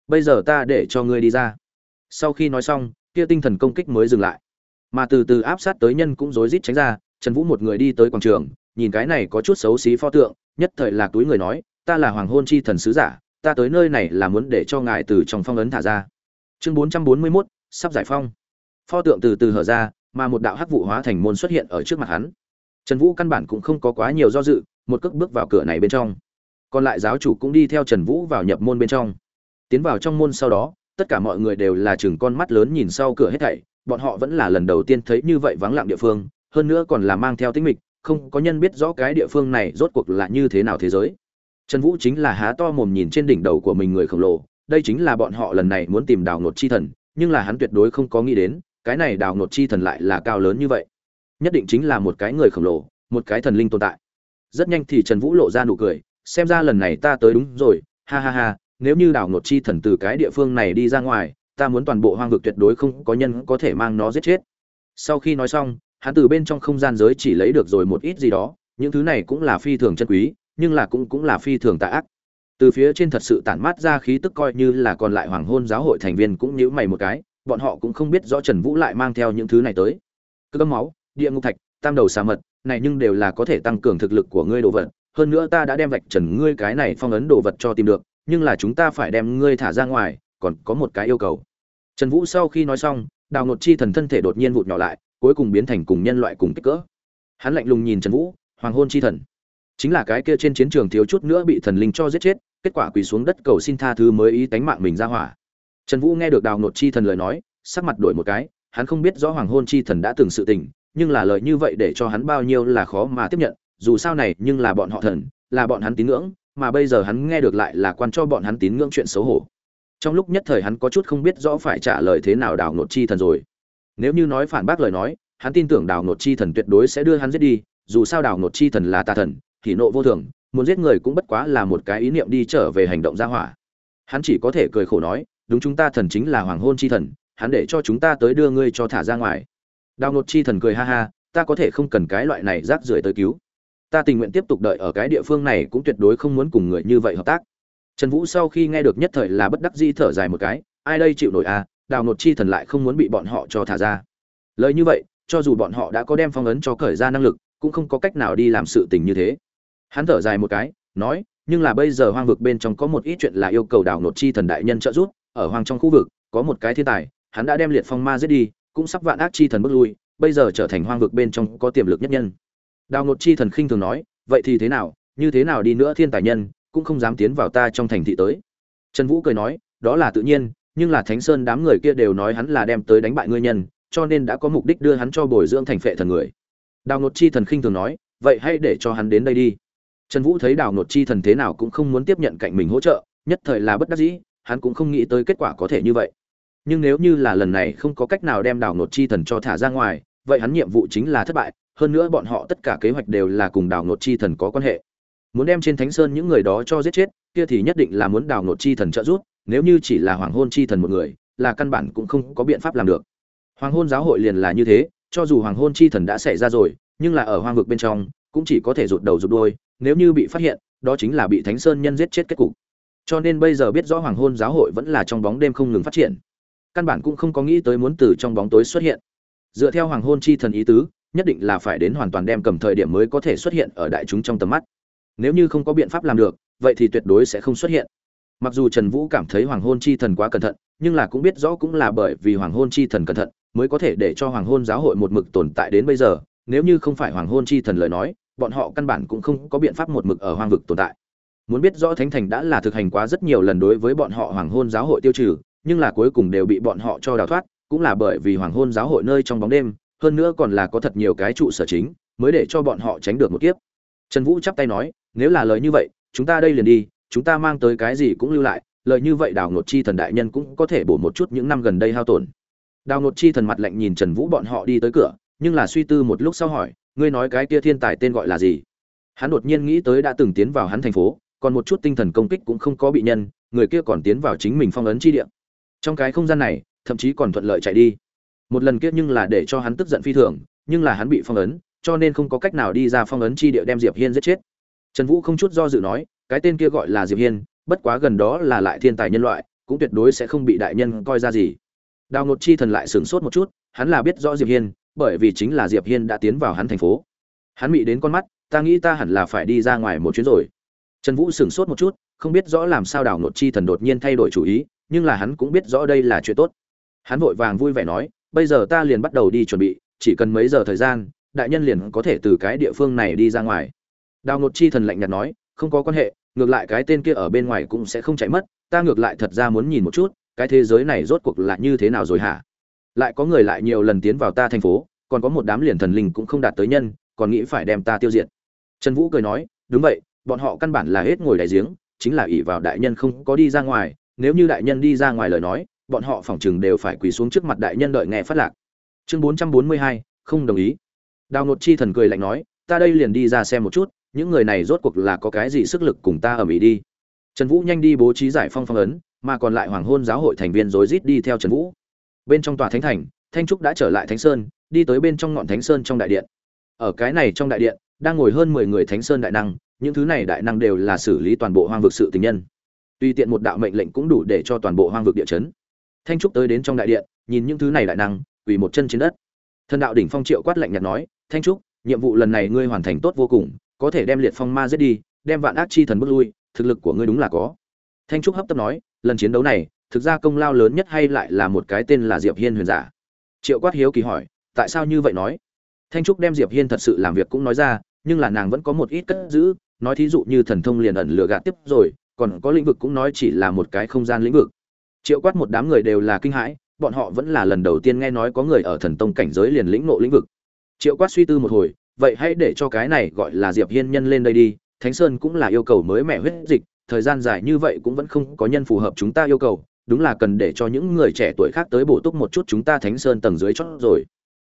A: Bây giờ ta để cho ngươi đi ra. Sau khi nói xong, kia tinh thần công kích mới dừng lại. Mà từ từ áp sát tới nhân cũng rối rít tránh ra, trần vũ một người đi tới quảng trường, nhìn cái này có chút xấu xí pho tượng, nhất thời là túi người nói, ta là hoàng hôn chi thần sứ giả, ta tới nơi này là muốn để cho ngài từ trong phong ấn thả ra. Chương bốn trăm bốn mươi mốt sắp giải phong pho tượng từ từ hở ra, mà một đạo hắc vụ hóa thành môn xuất hiện ở trước mặt hắn. Trần vũ căn bản cũng không có quá nhiều do dự, một cước bước vào cửa này bên trong. Còn lại giáo chủ cũng đi theo trần vũ vào nhập môn bên trong. Tiến vào trong môn sau đó, tất cả mọi người đều là chừng con mắt lớn nhìn sau cửa hết thảy, bọn họ vẫn là lần đầu tiên thấy như vậy vắng lặng địa phương, hơn nữa còn là mang theo tính mịch, không có nhân biết rõ cái địa phương này rốt cuộc là như thế nào thế giới. Trần vũ chính là há to mồm nhìn trên đỉnh đầu của mình người khổng lồ, đây chính là bọn họ lần này muốn tìm đào nột chi thần nhưng là hắn tuyệt đối không có nghĩ đến, cái này đào nột chi thần lại là cao lớn như vậy. Nhất định chính là một cái người khổng lồ, một cái thần linh tồn tại. Rất nhanh thì trần vũ lộ ra nụ cười, xem ra lần này ta tới đúng rồi, ha ha ha, nếu như đào nột chi thần từ cái địa phương này đi ra ngoài, ta muốn toàn bộ hoang vực tuyệt đối không có nhân có thể mang nó giết chết. Sau khi nói xong, hắn từ bên trong không gian giới chỉ lấy được rồi một ít gì đó, những thứ này cũng là phi thường chân quý, nhưng là cũng cũng là phi thường tà ác từ phía trên thật sự tản mát ra khí tức coi như là còn lại hoàng hôn giáo hội thành viên cũng nhíu mày một cái, bọn họ cũng không biết rõ trần vũ lại mang theo những thứ này tới. Cơ cấm máu, địa ngục thạch, tam đầu xà mật, này nhưng đều là có thể tăng cường thực lực của ngươi đồ vật. Hơn nữa ta đã đem vạch trần ngươi cái này phong ấn đồ vật cho tìm được, nhưng là chúng ta phải đem ngươi thả ra ngoài, còn có một cái yêu cầu. Trần vũ sau khi nói xong, đào ngột chi thần thân thể đột nhiên vụt nhỏ lại, cuối cùng biến thành cùng nhân loại cùng kích cỡ. Hắn lạnh lùng nhìn trần vũ, hoàng hôn chi thần chính là cái kia trên chiến trường thiếu chút nữa bị thần linh cho giết chết, kết quả quỳ xuống đất cầu xin tha thứ mới ý tánh mạng mình ra hỏa. Trần vũ nghe được đào ngột chi thần lời nói, sắc mặt đổi một cái, hắn không biết rõ hoàng hôn chi thần đã từng sự tình, nhưng là lời như vậy để cho hắn bao nhiêu là khó mà tiếp nhận, dù sao này nhưng là bọn họ thần, là bọn hắn tín ngưỡng, mà bây giờ hắn nghe được lại là quan cho bọn hắn tín ngưỡng chuyện xấu hổ. Trong lúc nhất thời hắn có chút không biết rõ phải trả lời thế nào đào nột chi thần rồi. Nếu như nói phản bác lời nói, hắn tin tưởng đào nột chi thần tuyệt đối sẽ đưa hắn giết đi, dù sao đào nột chi thần là tà thần thì nộ vô thường, muốn giết người cũng bất quá là một cái ý niệm đi trở về hành động ra hỏa. Hắn chỉ có thể cười khổ nói, đúng chúng ta thần chính là hoàng hôn chi thần, hắn để cho chúng ta tới đưa ngươi cho thả ra ngoài. Đào nột chi thần cười ha ha, ta có thể không cần cái loại này rác rưởi tới cứu. Ta tình nguyện tiếp tục đợi ở cái địa phương này cũng tuyệt đối không muốn cùng người như vậy hợp tác. Trần vũ sau khi nghe được nhất thời là bất đắc dĩ thở dài một cái, ai đây chịu nổi à đào nột chi thần lại không muốn bị bọn họ cho thả ra. Lời như vậy, cho dù bọn họ đã có đem phong ấn cho khởi ra năng lực, cũng không có cách nào đi làm sự tình như thế hắn thở dài một cái, nói, nhưng là bây giờ hoang vực bên trong có một ít chuyện là yêu cầu đào nột chi thần đại nhân trợ giúp, ở hoang trong khu vực, có một cái thiên tài, hắn đã đem liệt phong ma giết đi, cũng sắp vạn ác chi thần bước lui, bây giờ trở thành hoang vực bên trong có tiềm lực nhất nhân. Đào nột chi thần khinh thường nói, vậy thì thế nào, như thế nào đi nữa thiên tài nhân, cũng không dám tiến vào ta trong thành thị tới. Trần vũ cười nói, đó là tự nhiên, nhưng là thánh sơn đám người kia đều nói hắn là đem tới đánh bại ngươi nhân, cho nên đã có mục đích đưa hắn cho bồi dưỡng thành phệ thần người. Đào nột chi thần khinh thường nói, vậy hãy để cho hắn đến đây đi trần vũ thấy đào nột chi thần thế nào cũng không muốn tiếp nhận cạnh mình hỗ trợ, nhất thời là bất đắc dĩ, hắn cũng không nghĩ tới kết quả có thể như vậy. Nhưng nếu như là lần này không có cách nào đem đào nột chi thần cho thả ra ngoài, vậy hắn nhiệm vụ chính là thất bại, hơn nữa bọn họ tất cả kế hoạch đều là cùng đào nột chi thần có quan hệ. Muốn đem trên thánh sơn những người đó cho giết chết, kia thì nhất định là muốn đào nột chi thần trợ giúp, nếu như chỉ là hoàng hôn chi thần một người, là căn bản cũng không có biện pháp làm được. Hoàng hôn giáo hội liền là như thế, cho dù hoàng hôn chi thần đã xảy ra rồi, nhưng là ở hoang vực bên trong, cũng chỉ có thể rụt đầu rụt đuôi nếu như bị phát hiện, đó chính là bị thánh sơn nhân giết chết kết cục. Cho nên bây giờ biết rõ hoàng hôn giáo hội vẫn là trong bóng đêm không ngừng phát triển. Căn bản cũng không có nghĩ tới muốn từ trong bóng tối xuất hiện. Dựa theo hoàng hôn chi thần ý tứ, nhất định là phải đến hoàn toàn đem cầm thời điểm mới có thể xuất hiện ở đại chúng trong tầm mắt. Nếu như không có biện pháp làm được, vậy thì tuyệt đối sẽ không xuất hiện. Mặc dù trần vũ cảm thấy hoàng hôn chi thần quá cẩn thận, nhưng là cũng biết rõ cũng là bởi vì hoàng hôn chi thần cẩn thận, mới có thể để cho hoàng hôn giáo hội một mực tồn tại đến bây giờ. Nếu như không phải hoàng hôn chi thần lời nói bọn họ căn bản cũng không có biện pháp một mực ở hoang vực tồn tại. Muốn biết rõ thánh thành đã là thực hành quá rất nhiều lần đối với bọn họ hoàng hôn giáo hội tiêu trừ, nhưng là cuối cùng đều bị bọn họ cho đào thoát, cũng là bởi vì hoàng hôn giáo hội nơi trong bóng đêm, hơn nữa còn là có thật nhiều cái trụ sở chính, mới để cho bọn họ tránh được một kiếp. Trần vũ chắp tay nói, nếu là lời như vậy, chúng ta đây liền đi, chúng ta mang tới cái gì cũng lưu lại, lời như vậy đào ngột chi thần đại nhân cũng có thể bổ một chút những năm gần đây hao tổn. Đào ngột chi thần mặt lạnh nhìn trần vũ bọn họ đi tới cửa, nhưng là suy tư một lúc sau hỏi ngươi nói cái kia thiên tài tên gọi là gì? Hắn đột nhiên nghĩ tới đã từng tiến vào hắn thành phố, còn một chút tinh thần công kích cũng không có bị nhân, người kia còn tiến vào chính mình phong ấn chi địa. Trong cái không gian này, thậm chí còn thuận lợi chạy đi. Một lần kia nhưng là để cho hắn tức giận phi thường, nhưng là hắn bị phong ấn, cho nên không có cách nào đi ra phong ấn chi địa đem diệp hiên giết chết. Trần vũ không chút do dự nói, cái tên kia gọi là diệp hiên, bất quá gần đó là lại thiên tài nhân loại, cũng tuyệt đối sẽ không bị đại nhân coi ra gì. Đào ngột chi thần lại sửng sốt một chút, hắn là biết rõ diệp hiên bởi vì chính là diệp hiên đã tiến vào hắn thành phố. Hắn mị đến con mắt, ta nghĩ ta hẳn là phải đi ra ngoài một chuyến rồi. Trần vũ sửng sốt một chút, không biết rõ làm sao đào nột chi thần đột nhiên thay đổi chủ ý, nhưng là hắn cũng biết rõ đây là chuyện tốt. Hắn vội vàng vui vẻ nói, bây giờ ta liền bắt đầu đi chuẩn bị, chỉ cần mấy giờ thời gian, đại nhân liền có thể từ cái địa phương này đi ra ngoài. Đào nột chi thần lạnh nhạt nói, không có quan hệ, ngược lại cái tên kia ở bên ngoài cũng sẽ không chạy mất, ta ngược lại thật ra muốn nhìn một chút, cái thế giới này rốt cuộc là như thế nào rồi hả? Lại có người lại nhiều lần tiến vào ta thành phố, còn có một đám liền thần linh cũng không đạt tới nhân, còn nghĩ phải đem ta tiêu diệt. Trần vũ cười nói, đúng vậy, bọn họ căn bản là hết ngồi đại giếng, chính là ỷ vào đại nhân không có đi ra ngoài, nếu như đại nhân đi ra ngoài lời nói, bọn họ phỏng chừng đều phải quỳ xuống trước mặt đại nhân đợi nghe phát lạc. Chương bốn trăm bốn mươi hai, không đồng ý. Đào ngột chi thần cười lạnh nói, ta đây liền đi ra xem một chút, những người này rốt cuộc là có cái gì sức lực cùng ta ở mỹ đi. Trần vũ nhanh đi bố trí giải phong phong ấn, mà còn lại hoàng hôn giáo hội thành viên rối rít đi theo trần vũ bên trong tòa thánh thành, thanh trúc đã trở lại thánh sơn, đi tới bên trong ngọn thánh sơn trong đại điện. Ở cái này trong đại điện, đang ngồi hơn mười người thánh sơn đại năng, những thứ này đại năng đều là xử lý toàn bộ hoang vực sự tình nhân. Tùy tiện một đạo mệnh lệnh cũng đủ để cho toàn bộ hoang vực địa chấn. Thanh trúc tới đến trong đại điện, nhìn những thứ này đại năng, quỳ một chân trên đất. Thần đạo đỉnh phong triệu quát lạnh nhạt nói, thanh trúc, nhiệm vụ lần này ngươi hoàn thành tốt vô cùng, có thể đem liệt phong ma giết đi, đem vạn ác chi thần bước lui, thực lực của ngươi đúng là có. Thanh trúc hấp tấp nói, lần chiến đấu này thực ra công lao lớn nhất hay lại là một cái tên là diệp hiên huyền giả. Triệu quát hiếu kỳ hỏi, tại sao như vậy nói? Thanh trúc đem diệp hiên thật sự làm việc cũng nói ra, nhưng là nàng vẫn có một ít cất giữ, nói thí dụ như thần thông liền ẩn lừa gạt tiếp rồi, còn có lĩnh vực cũng nói chỉ là một cái không gian lĩnh vực. Triệu quát một đám người đều là kinh hãi, bọn họ vẫn là lần đầu tiên nghe nói có người ở thần tông cảnh giới liền lĩnh ngộ lĩnh vực. Triệu quát suy tư một hồi, vậy hãy để cho cái này gọi là diệp hiên nhân lên đây đi, thánh sơn cũng là yêu cầu mới mẻ huyết dịch, thời gian dài như vậy cũng vẫn không có nhân phù hợp chúng ta yêu cầu đúng là cần để cho những người trẻ tuổi khác tới bổ túc một chút chúng ta thánh sơn tầng dưới chót rồi.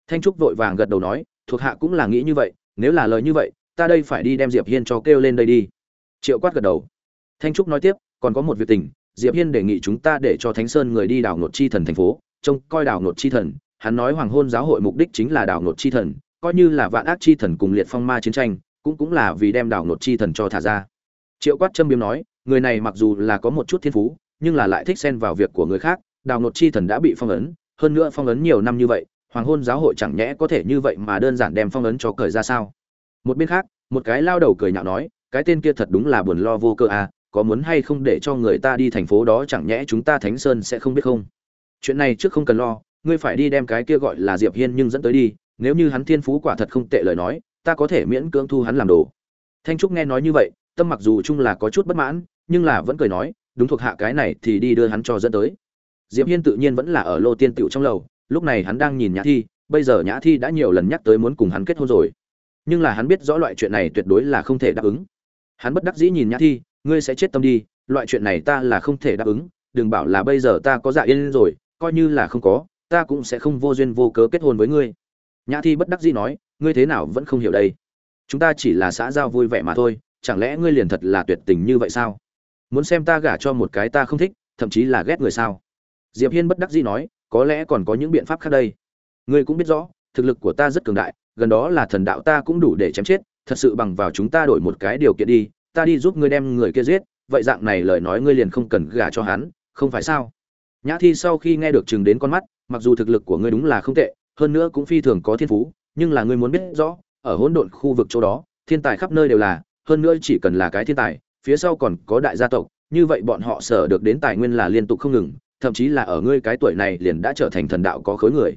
A: Thanh trúc vội vàng gật đầu nói, thuộc hạ cũng là nghĩ như vậy, nếu là lời như vậy, ta đây phải đi đem diệp hiên cho kêu lên đây đi. Triệu quát gật đầu. Thanh trúc nói tiếp, còn có một việc tình, diệp hiên đề nghị chúng ta để cho thánh sơn người đi đảo nột chi thần thành phố, trông coi đảo nột chi thần, hắn nói hoàng hôn giáo hội mục đích chính là đảo nột chi thần, coi như là vạn ác chi thần cùng liệt phong ma chiến tranh, cũng cũng là vì đem đảo nột chi thần cho thả ra. Triệu quát châm biếm nói, người này mặc dù là có một chút thiên phú nhưng là lại thích xen vào việc của người khác, đào nột chi thần đã bị phong ấn, hơn nữa phong ấn nhiều năm như vậy, hoàng hôn giáo hội chẳng nhẽ có thể như vậy mà đơn giản đem phong ấn cho cởi ra sao? Một bên khác, một cái lao đầu cười nhạo nói, cái tên kia thật đúng là buồn lo vô cơ à có muốn hay không để cho người ta đi thành phố đó chẳng nhẽ chúng ta thánh sơn sẽ không biết không? Chuyện này trước không cần lo, ngươi phải đi đem cái kia gọi là diệp hiên nhưng dẫn tới đi, nếu như hắn thiên phú quả thật không tệ lời nói, ta có thể miễn cưỡng thu hắn làm đồ. Thanh trúc nghe nói như vậy, tâm mặc dù chung là có chút bất mãn, nhưng là vẫn cười nói đúng thuộc hạ cái này thì đi đưa hắn cho dẫn tới. Diệp hiên tự nhiên vẫn là ở lô tiên tiểu trong lầu, lúc này hắn đang nhìn nhã thi, bây giờ nhã thi đã nhiều lần nhắc tới muốn cùng hắn kết hôn rồi. Nhưng là hắn biết rõ loại chuyện này tuyệt đối là không thể đáp ứng. Hắn bất đắc dĩ nhìn nhã thi, ngươi sẽ chết tâm đi, loại chuyện này ta là không thể đáp ứng, đừng bảo là bây giờ ta có dạ yên rồi, coi như là không có, ta cũng sẽ không vô duyên vô cớ kết hôn với ngươi. Nhã thi bất đắc dĩ nói, ngươi thế nào vẫn không hiểu đây? Chúng ta chỉ là xã giao vui vẻ mà thôi, chẳng lẽ ngươi liền thật là tuyệt tình như vậy sao? Muốn xem ta gả cho một cái ta không thích, thậm chí là ghét người sao? Diệp hiên bất đắc dĩ nói, có lẽ còn có những biện pháp khác đây. Ngươi cũng biết rõ, thực lực của ta rất cường đại, gần đó là thần đạo ta cũng đủ để chém chết, thật sự bằng vào chúng ta đổi một cái điều kiện đi, ta đi giúp ngươi đem người kia giết, vậy dạng này lời nói ngươi liền không cần gả cho hắn, không phải sao? Nhã thi sau khi nghe được chừng đến con mắt, mặc dù thực lực của ngươi đúng là không tệ, hơn nữa cũng phi thường có thiên phú, nhưng là ngươi muốn biết rõ, ở hỗn độn khu vực chỗ đó, thiên tài khắp nơi đều là, hơn nữa chỉ cần là cái thiên tài phía sau còn có đại gia tộc, như vậy bọn họ sở được đến tài nguyên là liên tục không ngừng, thậm chí là ở ngươi cái tuổi này liền đã trở thành thần đạo có khối người.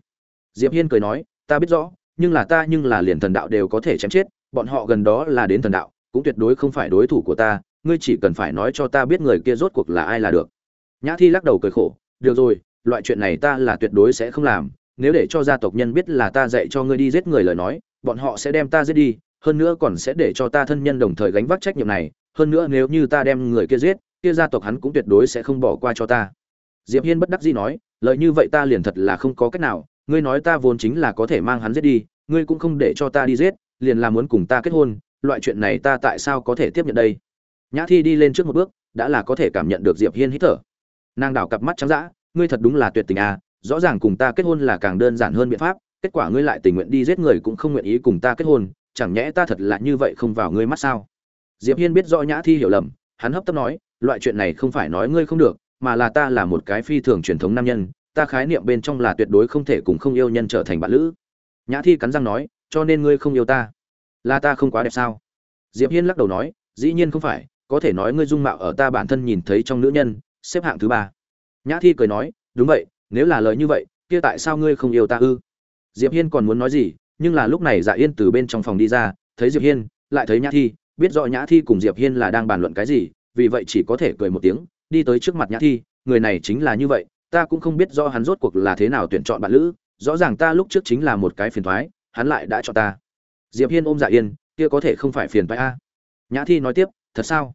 A: Diệp hiên cười nói, ta biết rõ, nhưng là ta nhưng là liền thần đạo đều có thể chém chết, bọn họ gần đó là đến thần đạo, cũng tuyệt đối không phải đối thủ của ta, ngươi chỉ cần phải nói cho ta biết người kia rốt cuộc là ai là được. Nhã thi lắc đầu cười khổ, được rồi, loại chuyện này ta là tuyệt đối sẽ không làm, nếu để cho gia tộc nhân biết là ta dạy cho ngươi đi giết người lời nói, bọn họ sẽ đem ta giết đi, hơn nữa còn sẽ để cho ta thân nhân đồng thời gánh vác trách nhiệm này hơn nữa nếu như ta đem người kia giết, kia gia tộc hắn cũng tuyệt đối sẽ không bỏ qua cho ta. Diệp hiên bất đắc dĩ nói, lời như vậy ta liền thật là không có cách nào, ngươi nói ta vốn chính là có thể mang hắn giết đi, ngươi cũng không để cho ta đi giết, liền là muốn cùng ta kết hôn, loại chuyện này ta tại sao có thể tiếp nhận đây? Nhã thi đi lên trước một bước, đã là có thể cảm nhận được diệp hiên hít thở. Nàng đảo cặp mắt trắng dã, ngươi thật đúng là tuyệt tình à rõ ràng cùng ta kết hôn là càng đơn giản hơn biện pháp, kết quả ngươi lại tình nguyện đi giết người cũng không nguyện ý cùng ta kết hôn, chẳng nhẽ ta thật là như vậy không vào ngươi mắt sao? Diệp hiên biết rõ nhã thi hiểu lầm, hắn hấp tấp nói, loại chuyện này không phải nói ngươi không được, mà là ta là một cái phi thường truyền thống nam nhân, ta khái niệm bên trong là tuyệt đối không thể cùng không yêu nhân trở thành bạn lữ. Nhã thi cắn răng nói, cho nên ngươi không yêu ta. Là ta không quá đẹp sao? Diệp hiên lắc đầu nói, dĩ nhiên không phải, có thể nói ngươi dung mạo ở ta bản thân nhìn thấy trong nữ nhân, xếp hạng thứ ba. Nhã thi cười nói, đúng vậy, nếu là lời như vậy, kia tại sao ngươi không yêu ta ư? Diệp hiên còn muốn nói gì, nhưng là lúc này dạ yên từ bên trong phòng đi ra, thấy diệp hiên, lại thấy nhã thi biết rõ nhã thi cùng diệp hiên là đang bàn luận cái gì, vì vậy chỉ có thể cười một tiếng, đi tới trước mặt nhã thi, người này chính là như vậy, ta cũng không biết do hắn rốt cuộc là thế nào tuyển chọn bạn lữ, rõ ràng ta lúc trước chính là một cái phiền thoái, hắn lại đã chọn ta. Diệp hiên ôm dạ yên, kia có thể không phải phiền thoái a. Nhã thi nói tiếp, thật sao?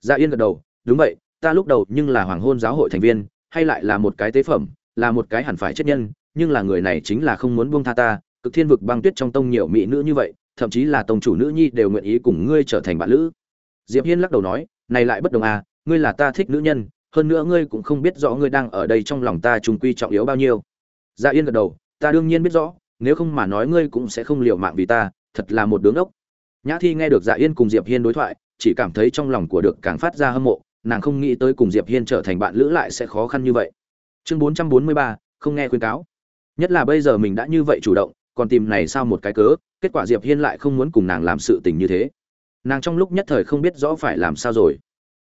A: Dạ yên gật đầu, đúng vậy, ta lúc đầu nhưng là hoàng hôn giáo hội thành viên, hay lại là một cái tế phẩm, là một cái hẳn phải chết nhân, nhưng là người này chính là không muốn buông tha ta, cực thiên vực băng tuyết trong tông nhiều mỹ nữ như vậy thậm chí là tông chủ nữ nhi đều nguyện ý cùng ngươi trở thành bạn lữ. Diệp hiên lắc đầu nói này lại bất đồng à ngươi là ta thích nữ nhân hơn nữa ngươi cũng không biết rõ ngươi đang ở đây trong lòng ta trùng quy trọng yếu bao nhiêu. Dạ yên gật đầu ta đương nhiên biết rõ nếu không mà nói ngươi cũng sẽ không liều mạng vì ta thật là một đứa ngốc. Nhã thi nghe được dạ yên cùng diệp hiên đối thoại chỉ cảm thấy trong lòng của được càng phát ra hâm mộ nàng không nghĩ tới cùng diệp hiên trở thành bạn lữ lại sẽ khó khăn như vậy. Chương 443, không nghe khuyên cáo. Nhất là bây giờ mình đã như vậy chủ động còn tìm này sao một cái cớ, kết quả diệp hiên lại không muốn cùng nàng làm sự tình như thế. Nàng trong lúc nhất thời không biết rõ phải làm sao rồi.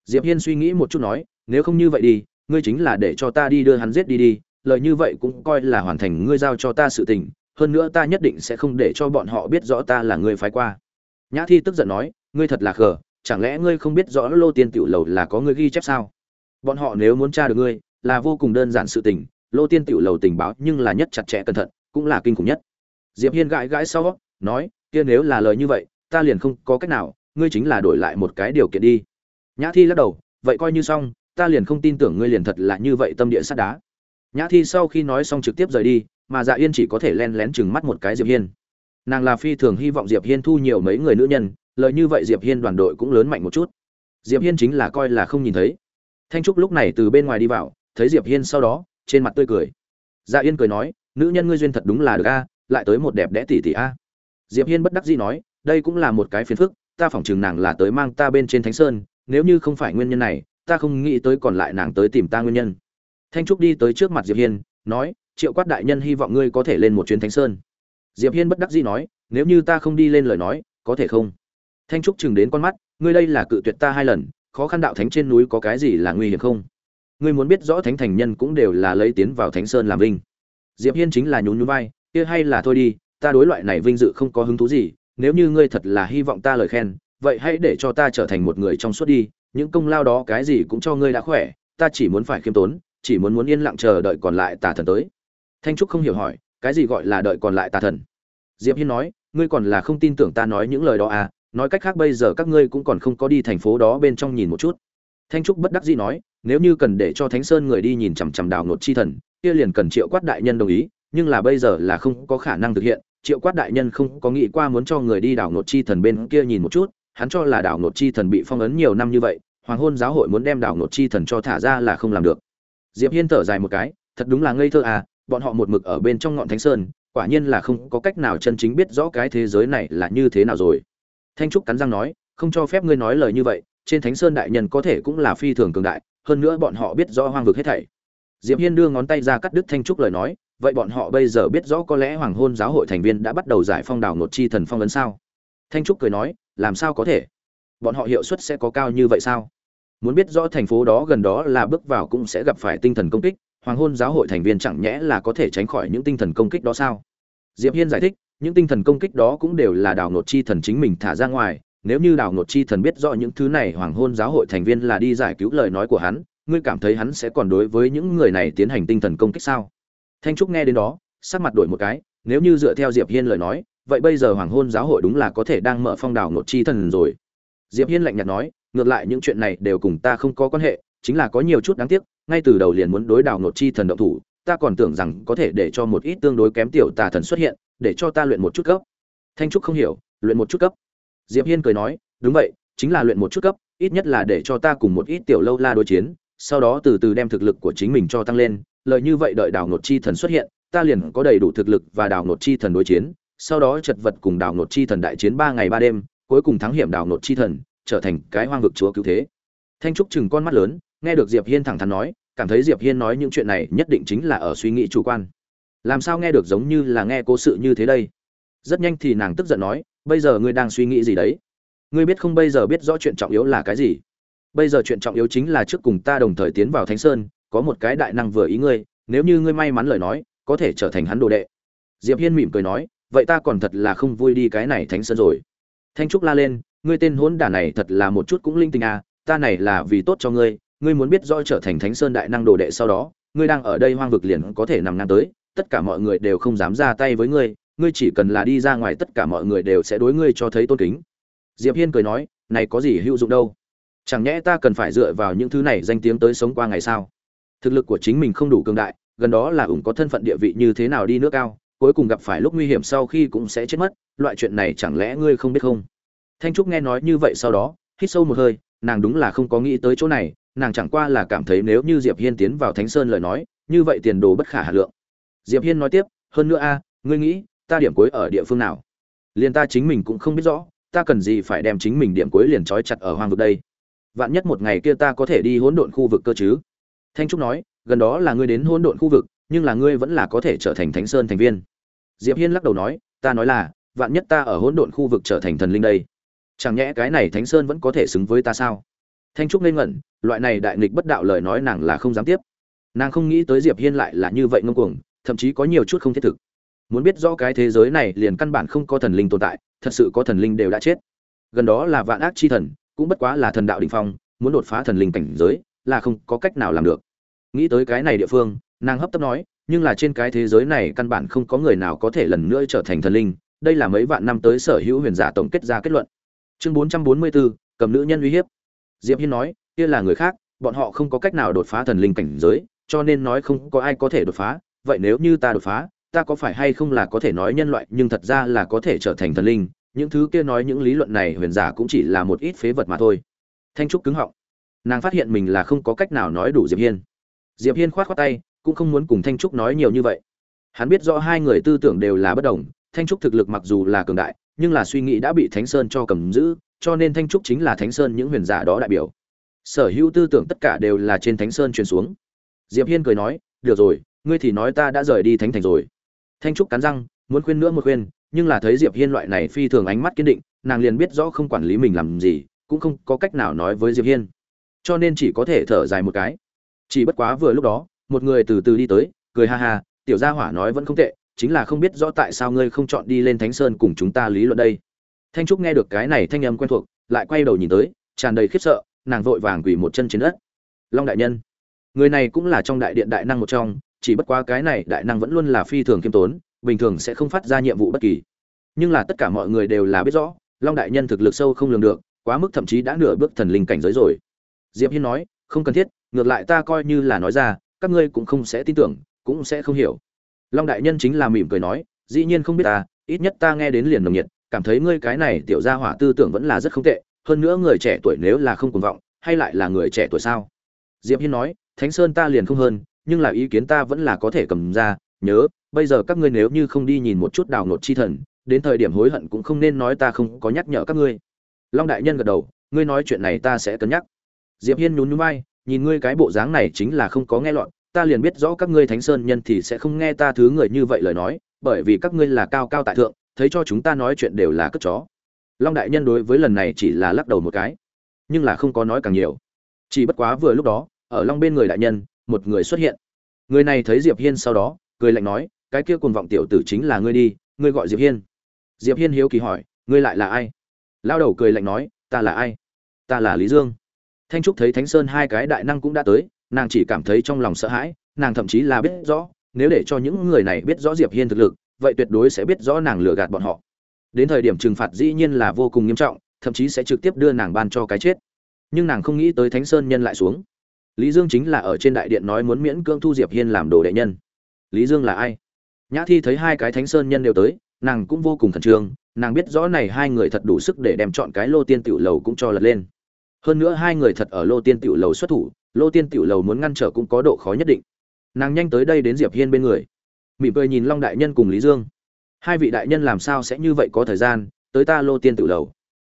A: Diệp hiên suy nghĩ một chút nói, nếu không như vậy đi, ngươi chính là để cho ta đi đưa hắn giết đi đi, lời như vậy cũng coi là hoàn thành ngươi giao cho ta sự tình, hơn nữa ta nhất định sẽ không để cho bọn họ biết rõ ta là người phái qua. Nhã thi tức giận nói, ngươi thật là khờ, chẳng lẽ ngươi không biết rõ lô tiên tiểu lầu là có ngươi ghi chép sao? Bọn họ nếu muốn tra được ngươi, là vô cùng đơn giản sự tình, lô tiên tiểu lầu tình báo nhưng là nhất chặt chẽ cẩn thận, cũng là kinh khủng nhất diệp hiên gãi gãi sau, nói, kia nếu là lời như vậy, ta liền không có cách nào, ngươi chính là đổi lại một cái điều kiện đi. Nhã thi lắc đầu, vậy coi như xong, ta liền không tin tưởng ngươi liền thật là như vậy tâm địa sắt đá. Nhã thi sau khi nói xong trực tiếp rời đi, mà dạ yên chỉ có thể len lén chừng mắt một cái diệp hiên. Nàng là phi thường hy vọng diệp hiên thu nhiều mấy người nữ nhân, lời như vậy diệp hiên đoàn đội cũng lớn mạnh một chút. Diệp hiên chính là coi là không nhìn thấy. Thanh trúc lúc này từ bên ngoài đi vào, thấy diệp hiên sau đó, trên mặt tươi cười. Dạ yên cười nói, nữ nhân ngươi duyên thật đúng là được a lại tới một đẹp đẽ tỷ tỷ a. Diệp hiên bất đắc dĩ nói, đây cũng là một cái phiền phức, ta phỏng chừng nàng là tới mang ta bên trên thánh sơn, nếu như không phải nguyên nhân này, ta không nghĩ tới còn lại nàng tới tìm ta nguyên nhân. Thanh trúc đi tới trước mặt diệp hiên, nói, triệu quát đại nhân hy vọng ngươi có thể lên một chuyến thánh sơn. Diệp hiên bất đắc dĩ nói, nếu như ta không đi lên lời nói, có thể không? Thanh trúc chừng đến con mắt, ngươi đây là cự tuyệt ta hai lần, khó khăn đạo thánh trên núi có cái gì là nguy hiểm không? Ngươi muốn biết rõ thánh thành nhân cũng đều là lấy tiến vào thánh sơn làm vinh. Diệp hiên chính là nhún nhún vai kia hay là thôi đi, ta đối loại này vinh dự không có hứng thú gì, nếu như ngươi thật là hy vọng ta lời khen, vậy hãy để cho ta trở thành một người trong suốt đi, những công lao đó cái gì cũng cho ngươi đã khỏe, ta chỉ muốn phải khiêm tốn, chỉ muốn muốn yên lặng chờ đợi còn lại tà thần tới. Thanh trúc không hiểu hỏi, cái gì gọi là đợi còn lại tà thần? Diệp hiên nói, ngươi còn là không tin tưởng ta nói những lời đó à nói cách khác bây giờ các ngươi cũng còn không có đi thành phố đó bên trong nhìn một chút. Thanh trúc bất đắc dĩ nói, nếu như cần để cho thánh sơn người đi nhìn chằm chằm đào nột chi thần, kia liền cần triệu quát đại nhân đồng ý nhưng là bây giờ là không có khả năng thực hiện. Triệu quát đại nhân không có nghĩ qua muốn cho người đi đảo nột chi thần bên kia nhìn một chút, hắn cho là đảo nột chi thần bị phong ấn nhiều năm như vậy, hoàng hôn giáo hội muốn đem đảo nột chi thần cho thả ra là không làm được. Diệp hiên thở dài một cái, thật đúng là ngây thơ à bọn họ một mực ở bên trong ngọn thánh sơn, quả nhiên là không có cách nào chân chính biết rõ cái thế giới này là như thế nào rồi. Thanh trúc cắn răng nói, không cho phép ngươi nói lời như vậy, trên thánh sơn đại nhân có thể cũng là phi thường cường đại, hơn nữa bọn họ biết rõ hoang vực hết thảy. Diệp hiên đưa ngón tay ra cắt đứt thanh trúc lời nói vậy bọn họ bây giờ biết rõ có lẽ hoàng hôn giáo hội thành viên đã bắt đầu giải phong đảo nột chi thần phong ấn sao? Thanh trúc cười nói, làm sao có thể? Bọn họ hiệu suất sẽ có cao như vậy sao? Muốn biết rõ thành phố đó gần đó là bước vào cũng sẽ gặp phải tinh thần công kích, hoàng hôn giáo hội thành viên chẳng nhẽ là có thể tránh khỏi những tinh thần công kích đó sao? Diệp hiên giải thích, những tinh thần công kích đó cũng đều là đảo nột chi thần chính mình thả ra ngoài, nếu như đảo nột chi thần biết rõ những thứ này, hoàng hôn giáo hội thành viên là đi giải cứu lời nói của hắn, ngươi cảm thấy hắn sẽ còn đối với những người này tiến hành tinh thần công kích sao? Thanh trúc nghe đến đó, sắc mặt đổi một cái, nếu như dựa theo diệp hiên lời nói, vậy bây giờ hoàng hôn giáo hội đúng là có thể đang mở phong đảo nột chi thần rồi. Diệp hiên lạnh nhạt nói, ngược lại những chuyện này đều cùng ta không có quan hệ, chính là có nhiều chút đáng tiếc, ngay từ đầu liền muốn đối đảo nột chi thần động thủ, ta còn tưởng rằng có thể để cho một ít tương đối kém tiểu tà thần xuất hiện, để cho ta luyện một chút cấp. Thanh trúc không hiểu, luyện một chút cấp. Diệp hiên cười nói, đúng vậy, chính là luyện một chút cấp, ít nhất là để cho ta cùng một ít tiểu lâu la đối chiến, sau đó từ từ đem thực lực của chính mình cho tăng lên lợi như vậy đợi đào nột chi thần xuất hiện, ta liền có đầy đủ thực lực và đào nột chi thần đối chiến. Sau đó chật vật cùng đào nột chi thần đại chiến ba ngày ba đêm, cuối cùng thắng hiểm đào nột chi thần, trở thành cái hoang vực chúa cứu thế. Thanh trúc chừng con mắt lớn, nghe được diệp hiên thẳng thắn nói, cảm thấy diệp hiên nói những chuyện này nhất định chính là ở suy nghĩ chủ quan. Làm sao nghe được giống như là nghe cố sự như thế đây? Rất nhanh thì nàng tức giận nói, bây giờ ngươi đang suy nghĩ gì đấy? Ngươi biết không bây giờ biết rõ chuyện trọng yếu là cái gì? Bây giờ chuyện trọng yếu chính là trước cùng ta đồng thời tiến vào thánh sơn có một cái đại năng vừa ý ngươi, nếu như ngươi may mắn lời nói, có thể trở thành hắn đồ đệ. Diệp hiên mỉm cười nói, vậy ta còn thật là không vui đi cái này thánh sơn rồi. Thanh trúc la lên, ngươi tên hỗn đản này thật là một chút cũng linh tinh à ta này là vì tốt cho ngươi ngươi muốn biết rõ trở thành thánh sơn đại năng đồ đệ sau đó, ngươi đang ở đây hoang vực liền có thể nằm ngang tới, tất cả mọi người đều không dám ra tay với ngươi ngươi chỉ cần là đi ra ngoài tất cả mọi người đều sẽ đối ngươi cho thấy tôn kính. Diệp hiên cười nói, này có gì hữu dụng đâu? Chẳng nhẽ ta cần phải dựa vào những thứ này danh tiếng tới sống qua ngày sao? Thực lực của chính mình không đủ cường đại, gần đó là ủng có thân phận địa vị như thế nào đi nước cao, cuối cùng gặp phải lúc nguy hiểm sau khi cũng sẽ chết mất, loại chuyện này chẳng lẽ ngươi không biết không? Thanh trúc nghe nói như vậy sau đó, hít sâu một hơi, nàng đúng là không có nghĩ tới chỗ này, nàng chẳng qua là cảm thấy nếu như diệp hiên tiến vào thánh sơn lời nói, như vậy tiền đồ bất khả hà lượng. Diệp hiên nói tiếp, hơn nữa a, ngươi nghĩ, ta điểm cuối ở địa phương nào? Liền ta chính mình cũng không biết rõ, ta cần gì phải đem chính mình điểm cuối liền trói chặt ở hoang vực đây? Vạn nhất một ngày kia ta có thể đi hỗn độn khu vực cơ chứ? Thanh trúc nói, gần đó là ngươi đến hỗn độn khu vực, nhưng là ngươi vẫn là có thể trở thành thánh sơn thành viên. Diệp hiên lắc đầu nói, ta nói là, vạn nhất ta ở hỗn độn khu vực trở thành thần linh đây, chẳng nhẽ cái này thánh sơn vẫn có thể xứng với ta sao? Thanh trúc ngây ngẩn, loại này đại nghịch bất đạo lời nói nàng là không dám tiếp. Nàng không nghĩ tới diệp hiên lại là như vậy ngông cuồng, thậm chí có nhiều chút không thiết thực. Muốn biết rõ cái thế giới này liền căn bản không có thần linh tồn tại, thật sự có thần linh đều đã chết. Gần đó là vạn ác chi thần, cũng bất quá là thần đạo đỉnh phong, muốn đột phá thần linh cảnh giới là không có cách nào làm được. Nghĩ tới cái này địa phương nàng hấp tấp nói nhưng là trên cái thế giới này căn bản không có người nào có thể lần nữa trở thành thần linh. Đây là mấy vạn năm tới sở hữu huyền giả tổng kết ra kết luận. Chương 444, cầm nữ nhân uy hiếp. Diệp hiên nói kia là người khác bọn họ không có cách nào đột phá thần linh cảnh giới cho nên nói không có ai có thể đột phá. Vậy nếu như ta đột phá ta có phải hay không là có thể nói nhân loại nhưng thật ra là có thể trở thành thần linh? Những thứ kia nói những lý luận này huyền giả cũng chỉ là một ít phế vật mà thôi. Thanh trúc cứng họng nàng phát hiện mình là không có cách nào nói đủ diệp hiên. Diệp hiên khoát khoát tay, cũng không muốn cùng thanh trúc nói nhiều như vậy. Hắn biết rõ hai người tư tưởng đều là bất đồng, thanh trúc thực lực mặc dù là cường đại, nhưng là suy nghĩ đã bị thánh sơn cho cầm giữ, cho nên thanh trúc chính là thánh sơn những huyền giả đó đại biểu. Sở hữu tư tưởng tất cả đều là trên thánh sơn truyền xuống. Diệp hiên cười nói, được rồi, ngươi thì nói ta đã rời đi thánh thành rồi. Thanh trúc cắn răng, muốn khuyên nữa một khuyên, nhưng là thấy diệp hiên loại này phi thường ánh mắt kiên định, nàng liền biết rõ không quản lý mình làm gì, cũng không có cách nào nói với diệp hiên cho nên chỉ có thể thở dài một cái. Chỉ bất quá vừa lúc đó, một người từ từ đi tới, cười ha ha, tiểu gia hỏa nói vẫn không tệ, chính là không biết rõ tại sao ngươi không chọn đi lên thánh sơn cùng chúng ta lý luận đây. Thanh trúc nghe được cái này thanh âm quen thuộc, lại quay đầu nhìn tới, tràn đầy khiếp sợ, nàng vội vàng quỳ một chân trên đất. Long đại nhân, người này cũng là trong đại điện đại năng một trong, chỉ bất quá cái này đại năng vẫn luôn là phi thường kiêm tốn, bình thường sẽ không phát ra nhiệm vụ bất kỳ. Nhưng là tất cả mọi người đều là biết rõ, long đại nhân thực lực sâu không lường được, quá mức thậm chí đã nửa bước thần linh cảnh giới rồi diệp hiên nói, không cần thiết, ngược lại ta coi như là nói ra, các ngươi cũng không sẽ tin tưởng, cũng sẽ không hiểu. Long đại nhân chính là mỉm cười nói, dĩ nhiên không biết ta, ít nhất ta nghe đến liền nồng nhiệt, cảm thấy ngươi cái này tiểu gia hỏa tư tưởng vẫn là rất không tệ, hơn nữa người trẻ tuổi nếu là không cuồng vọng, hay lại là người trẻ tuổi sao? Diệp hiên nói, thánh sơn ta liền không hơn, nhưng là ý kiến ta vẫn là có thể cầm ra, nhớ, bây giờ các ngươi nếu như không đi nhìn một chút đào nột chi thần, đến thời điểm hối hận cũng không nên nói ta không có nhắc nhở các ngươi. Long đại nhân gật đầu, ngươi nói chuyện này ta sẽ cân nhắc diệp hiên nhún nhún vai, nhìn ngươi cái bộ dáng này chính là không có nghe lọt, ta liền biết rõ các ngươi thánh sơn nhân thì sẽ không nghe ta thứ người như vậy lời nói, bởi vì các ngươi là cao cao tại thượng, thấy cho chúng ta nói chuyện đều là cất chó. Long đại nhân đối với lần này chỉ là lắc đầu một cái, nhưng là không có nói càng nhiều. Chỉ bất quá vừa lúc đó, ở long bên người đại nhân, một người xuất hiện. Người này thấy diệp hiên sau đó, cười lạnh nói, cái kia cuồng vọng tiểu tử chính là ngươi đi, ngươi gọi diệp hiên. Diệp hiên hiếu kỳ hỏi, ngươi lại là ai? Lao đầu cười lạnh nói, ta là ai? Ta là lý dương thanh trúc thấy thánh sơn hai cái đại năng cũng đã tới, nàng chỉ cảm thấy trong lòng sợ hãi, nàng thậm chí là biết rõ, nếu để cho những người này biết rõ diệp hiên thực lực, vậy tuyệt đối sẽ biết rõ nàng lừa gạt bọn họ. Đến thời điểm trừng phạt dĩ nhiên là vô cùng nghiêm trọng, thậm chí sẽ trực tiếp đưa nàng ban cho cái chết. Nhưng nàng không nghĩ tới thánh sơn nhân lại xuống. Lý dương chính là ở trên đại điện nói muốn miễn cưỡng thu diệp hiên làm đồ đệ nhân. Lý dương là ai? Nhã thi thấy hai cái thánh sơn nhân đều tới, nàng cũng vô cùng khẩn trương, nàng biết rõ này hai người thật đủ sức để đem chọn cái lô tiên tiểu lầu cũng cho lật lên hơn nữa hai người thật ở lô tiên tiểu lầu xuất thủ, lô tiên tiểu lầu muốn ngăn trở cũng có độ khó nhất định. Nàng nhanh tới đây đến diệp hiên bên người. Mỉm cười nhìn long đại nhân cùng lý dương. Hai vị đại nhân làm sao sẽ như vậy có thời gian, tới ta lô tiên tiểu lầu.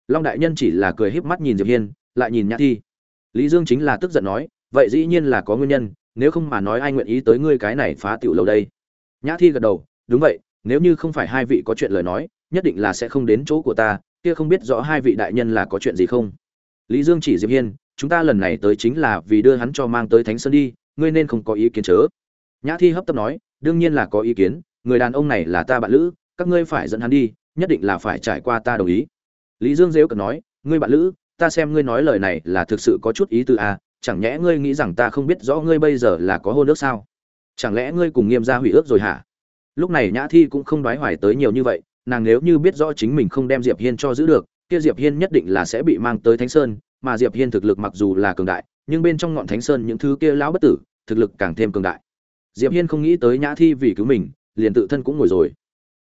A: Long đại nhân chỉ là cười híp mắt nhìn diệp hiên, lại nhìn nhã thi. Lý dương chính là tức giận nói, vậy dĩ nhiên là có nguyên nhân, nếu không mà nói ai nguyện ý tới ngươi cái này phá tiểu lầu đây? Nhã thi gật đầu, đúng vậy, nếu như không phải hai vị có chuyện lời nói, nhất định là sẽ không đến chỗ của ta, kia không biết rõ hai vị đại nhân là có chuyện gì không? Lý dương chỉ diệp hiên chúng ta lần này tới chính là vì đưa hắn cho mang tới thánh sơn đi ngươi nên không có ý kiến chớ. Nhã thi hấp tấp nói đương nhiên là có ý kiến người đàn ông này là ta bạn lữ các ngươi phải dẫn hắn đi nhất định là phải trải qua ta đồng ý. Lý dương dếu cần nói ngươi bạn lữ ta xem ngươi nói lời này là thực sự có chút ý tư à, chẳng nhẽ ngươi nghĩ rằng ta không biết rõ ngươi bây giờ là có hôn ước sao? Chẳng lẽ ngươi cùng nghiêm gia hủy ước rồi hả? Lúc này nhã thi cũng không đoái hoài tới nhiều như vậy nàng nếu như biết rõ chính mình không đem diệp hiên cho giữ được kia diệp hiên nhất định là sẽ bị mang tới thánh sơn, mà diệp hiên thực lực mặc dù là cường đại, nhưng bên trong ngọn thánh sơn những thứ kia lão bất tử, thực lực càng thêm cường đại. Diệp hiên không nghĩ tới nhã thi vì cứu mình, liền tự thân cũng ngồi rồi.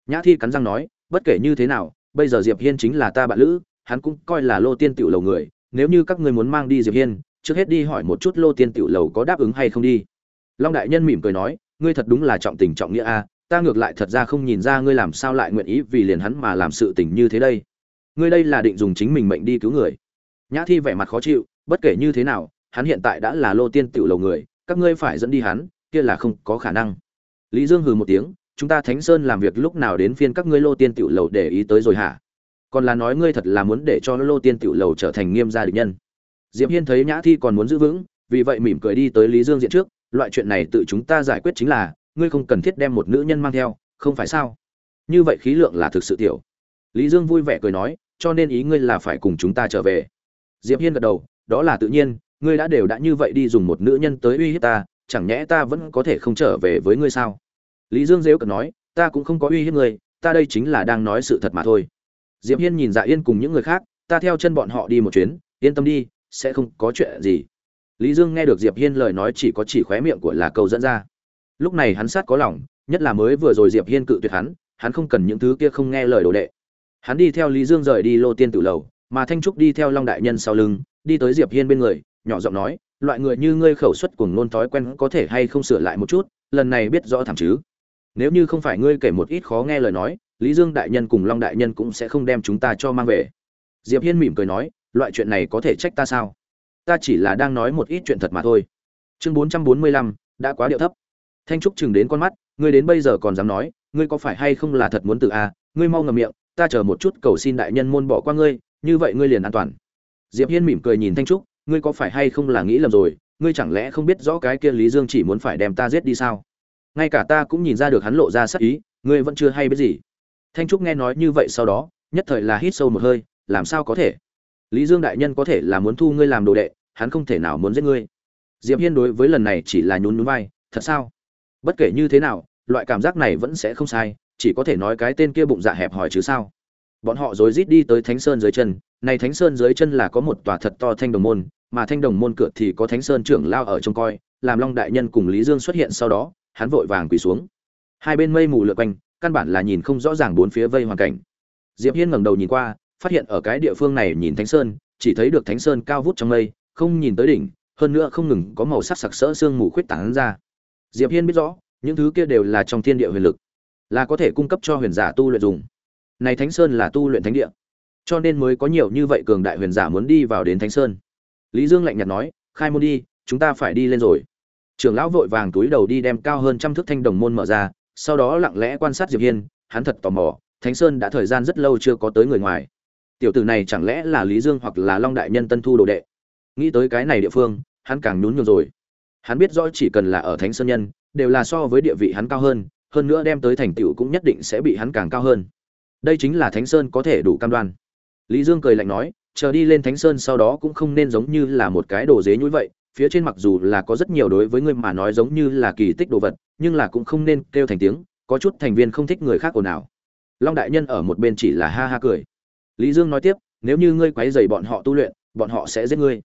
A: Nhã thi cắn răng nói, bất kể như thế nào, bây giờ diệp hiên chính là ta bạn lữ, hắn cũng coi là lô tiên tiểu lầu người, nếu như các ngươi muốn mang đi diệp hiên, trước hết đi hỏi một chút lô tiên tiểu lầu có đáp ứng hay không đi. Long đại nhân mỉm cười nói, ngươi thật đúng là trọng tình trọng nghĩa a, ta ngược lại thật ra không nhìn ra ngươi làm sao lại nguyện ý vì liền hắn mà làm sự tình như thế đây ngươi đây là định dùng chính mình mệnh đi cứu người. Nhã thi vẻ mặt khó chịu, bất kể như thế nào, hắn hiện tại đã là lô tiên tiểu lầu người, các ngươi phải dẫn đi hắn, kia là không có khả năng. Lý dương hừ một tiếng, chúng ta thánh sơn làm việc lúc nào đến phiên các ngươi lô tiên tiểu lầu để ý tới rồi hả? Còn là nói ngươi thật là muốn để cho lô tiên tiểu lầu trở thành nghiêm gia địch nhân. Diệp hiên thấy nhã thi còn muốn giữ vững, vì vậy mỉm cười đi tới lý dương diện trước, loại chuyện này tự chúng ta giải quyết chính là, ngươi không cần thiết đem một nữ nhân mang theo, không phải sao? Như vậy khí lượng là thực sự tiểu. Lý dương vui vẻ cười nói cho nên ý ngươi là phải cùng chúng ta trở về. Diệp hiên gật đầu, đó là tự nhiên, ngươi đã đều đã như vậy đi dùng một nữ nhân tới uy hiếp ta, chẳng nhẽ ta vẫn có thể không trở về với ngươi sao? Lý dương dếu cần nói, ta cũng không có uy hiếp ngươi, ta đây chính là đang nói sự thật mà thôi. Diệp hiên nhìn dạ yên cùng những người khác, ta theo chân bọn họ đi một chuyến, yên tâm đi, sẽ không có chuyện gì. Lý dương nghe được diệp hiên lời nói chỉ có chỉ khóe miệng của là câu dẫn ra. Lúc này hắn sát có lòng, nhất là mới vừa rồi diệp hiên cự tuyệt hắn hắn không cần những thứ kia không nghe lời đồ đệ hắn đi theo lý dương rời đi lô tiên tử lầu mà thanh trúc đi theo long đại nhân sau lưng đi tới diệp hiên bên người nhỏ giọng nói loại người như ngươi khẩu suất cùng nôn thói quen có thể hay không sửa lại một chút lần này biết rõ thảm chứ? Nếu như không phải ngươi kể một ít khó nghe lời nói lý dương đại nhân cùng long đại nhân cũng sẽ không đem chúng ta cho mang về. Diệp hiên mỉm cười nói loại chuyện này có thể trách ta sao? Ta chỉ là đang nói một ít chuyện thật mà thôi. Chương 445, đã quá điệu thấp. Thanh trúc chừng đến con mắt ngươi đến bây giờ còn dám nói ngươi có phải hay không là thật muốn tự a? Ngươi mau ngậm miệng ta chờ một chút cầu xin đại nhân môn bỏ qua ngươi, như vậy ngươi liền an toàn. Diệp hiên mỉm cười nhìn thanh trúc, ngươi có phải hay không là nghĩ lầm rồi, ngươi chẳng lẽ không biết rõ cái kia lý dương chỉ muốn phải đem ta giết đi sao? Ngay cả ta cũng nhìn ra được hắn lộ ra sắc ý, ngươi vẫn chưa hay biết gì. Thanh trúc nghe nói như vậy sau đó, nhất thời là hít sâu một hơi, làm sao có thể? Lý dương đại nhân có thể là muốn thu ngươi làm đồ đệ, hắn không thể nào muốn giết ngươi. Diệp hiên đối với lần này chỉ là nhún nhún vai, thật sao? Bất kể như thế nào, loại cảm giác này vẫn sẽ không sai chỉ có thể nói cái tên kia bụng dạ hẹp hòi chứ sao? Bọn họ rối rít đi tới thánh sơn dưới chân, này thánh sơn dưới chân là có một tòa thật to thanh đồng môn, mà thanh đồng môn cửa thì có thánh sơn trưởng lao ở trông coi, làm long đại nhân cùng lý dương xuất hiện sau đó, hắn vội vàng quỳ xuống. Hai bên mây mù lượn quanh, căn bản là nhìn không rõ ràng bốn phía vây hoàn cảnh. Diệp hiên ngẩng đầu nhìn qua, phát hiện ở cái địa phương này nhìn thánh sơn, chỉ thấy được thánh sơn cao vút trong mây, không nhìn tới đỉnh, hơn nữa không ngừng có màu sắc sặc sỡ sương mù khuyết tán ra. Diệp hiên biết rõ, những thứ kia đều là trong thiên địa huyền lực là có thể cung cấp cho huyền giả tu luyện dùng. Này thánh sơn là tu luyện thánh địa. Cho nên mới có nhiều như vậy cường đại huyền giả muốn đi vào đến thánh sơn. Lý dương lạnh nhạt nói, khai môn đi, chúng ta phải đi lên rồi. Trưởng lão vội vàng túi đầu đi đem cao hơn trăm thước thanh đồng môn mở ra, sau đó lặng lẽ quan sát diệp hiên, hắn thật tò mò, thánh sơn đã thời gian rất lâu chưa có tới người ngoài. Tiểu tử này chẳng lẽ là lý dương hoặc là long đại nhân tân thu đồ đệ? Nghĩ tới cái này địa phương, hắn càng nhún nhường rồi. Hắn biết rõ chỉ cần là ở thánh sơn nhân, đều là so với địa vị hắn cao hơn hơn nữa đem tới thành tựu cũng nhất định sẽ bị hắn càng cao hơn. Đây chính là thánh sơn có thể đủ cam đoan. Lý dương cười lạnh nói, chờ đi lên thánh sơn sau đó cũng không nên giống như là một cái đồ dế nhũi vậy, phía trên mặc dù là có rất nhiều đối với ngươi mà nói giống như là kỳ tích đồ vật, nhưng là cũng không nên kêu thành tiếng, có chút thành viên không thích người khác ồn ào. Long đại nhân ở một bên chỉ là ha ha cười. Lý dương nói tiếp, nếu như ngươi quấy dày bọn họ tu luyện, bọn họ sẽ giết ngươi.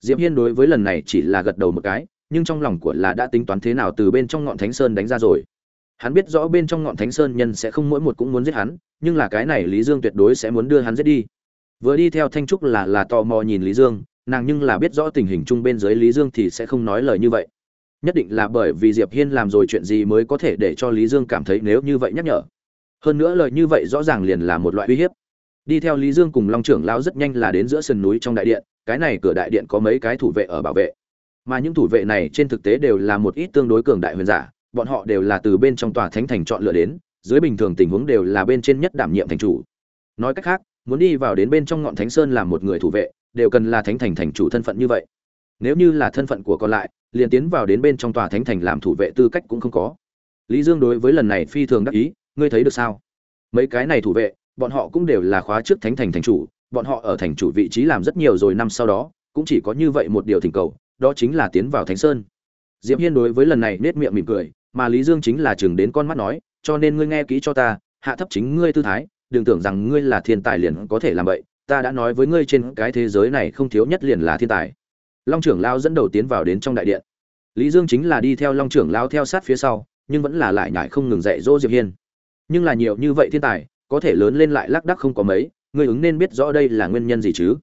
A: Diệp hiên đối với lần này chỉ là gật đầu một cái, nhưng trong lòng của là đã tính toán thế nào từ bên trong ngọn thánh sơn đánh ra rồi hắn biết rõ bên trong ngọn thánh sơn nhân sẽ không mỗi một cũng muốn giết hắn, nhưng là cái này lý dương tuyệt đối sẽ muốn đưa hắn giết đi. Vừa đi theo thanh trúc là là tò mò nhìn lý dương, nàng nhưng là biết rõ tình hình chung bên dưới lý dương thì sẽ không nói lời như vậy. Nhất định là bởi vì diệp hiên làm rồi chuyện gì mới có thể để cho lý dương cảm thấy nếu như vậy nhắc nhở. Hơn nữa lời như vậy rõ ràng liền là một loại uy hiếp. Đi theo lý dương cùng long trưởng lão rất nhanh là đến giữa sườn núi trong đại điện, cái này cửa đại điện có mấy cái thủ vệ ở bảo vệ. Mà những thủ vệ này trên thực tế đều là một ít tương đối cường đại huyền giả bọn họ đều là từ bên trong tòa thánh thành chọn lựa đến, dưới bình thường tình huống đều là bên trên nhất đảm nhiệm thành chủ. Nói cách khác, muốn đi vào đến bên trong ngọn thánh sơn làm một người thủ vệ, đều cần là thánh thành thành chủ thân phận như vậy. Nếu như là thân phận của còn lại, liền tiến vào đến bên trong tòa thánh thành làm thủ vệ tư cách cũng không có. Lý dương đối với lần này phi thường đắc ý, ngươi thấy được sao? Mấy cái này thủ vệ, bọn họ cũng đều là khóa trước thánh thành thành chủ, bọn họ ở thành chủ vị trí làm rất nhiều rồi năm sau đó, cũng chỉ có như vậy một điều thỉnh cầu, đó chính là tiến vào thánh sơn. Diệp hiên đối với lần này nết miệng mỉm cười mà lý dương chính là chừng đến con mắt nói, cho nên ngươi nghe kỹ cho ta, hạ thấp chính ngươi tư thái, đừng tưởng rằng ngươi là thiên tài liền có thể làm vậy, ta đã nói với ngươi trên cái thế giới này không thiếu nhất liền là thiên tài. Long trưởng lao dẫn đầu tiến vào đến trong đại điện. Lý dương chính là đi theo long trưởng lao theo sát phía sau, nhưng vẫn là lại nhải không ngừng dạy dỗ diệp hiên. Nhưng là nhiều như vậy thiên tài, có thể lớn lên lại lác đắc không có mấy, ngươi ứng nên biết rõ đây là nguyên nhân gì chứ?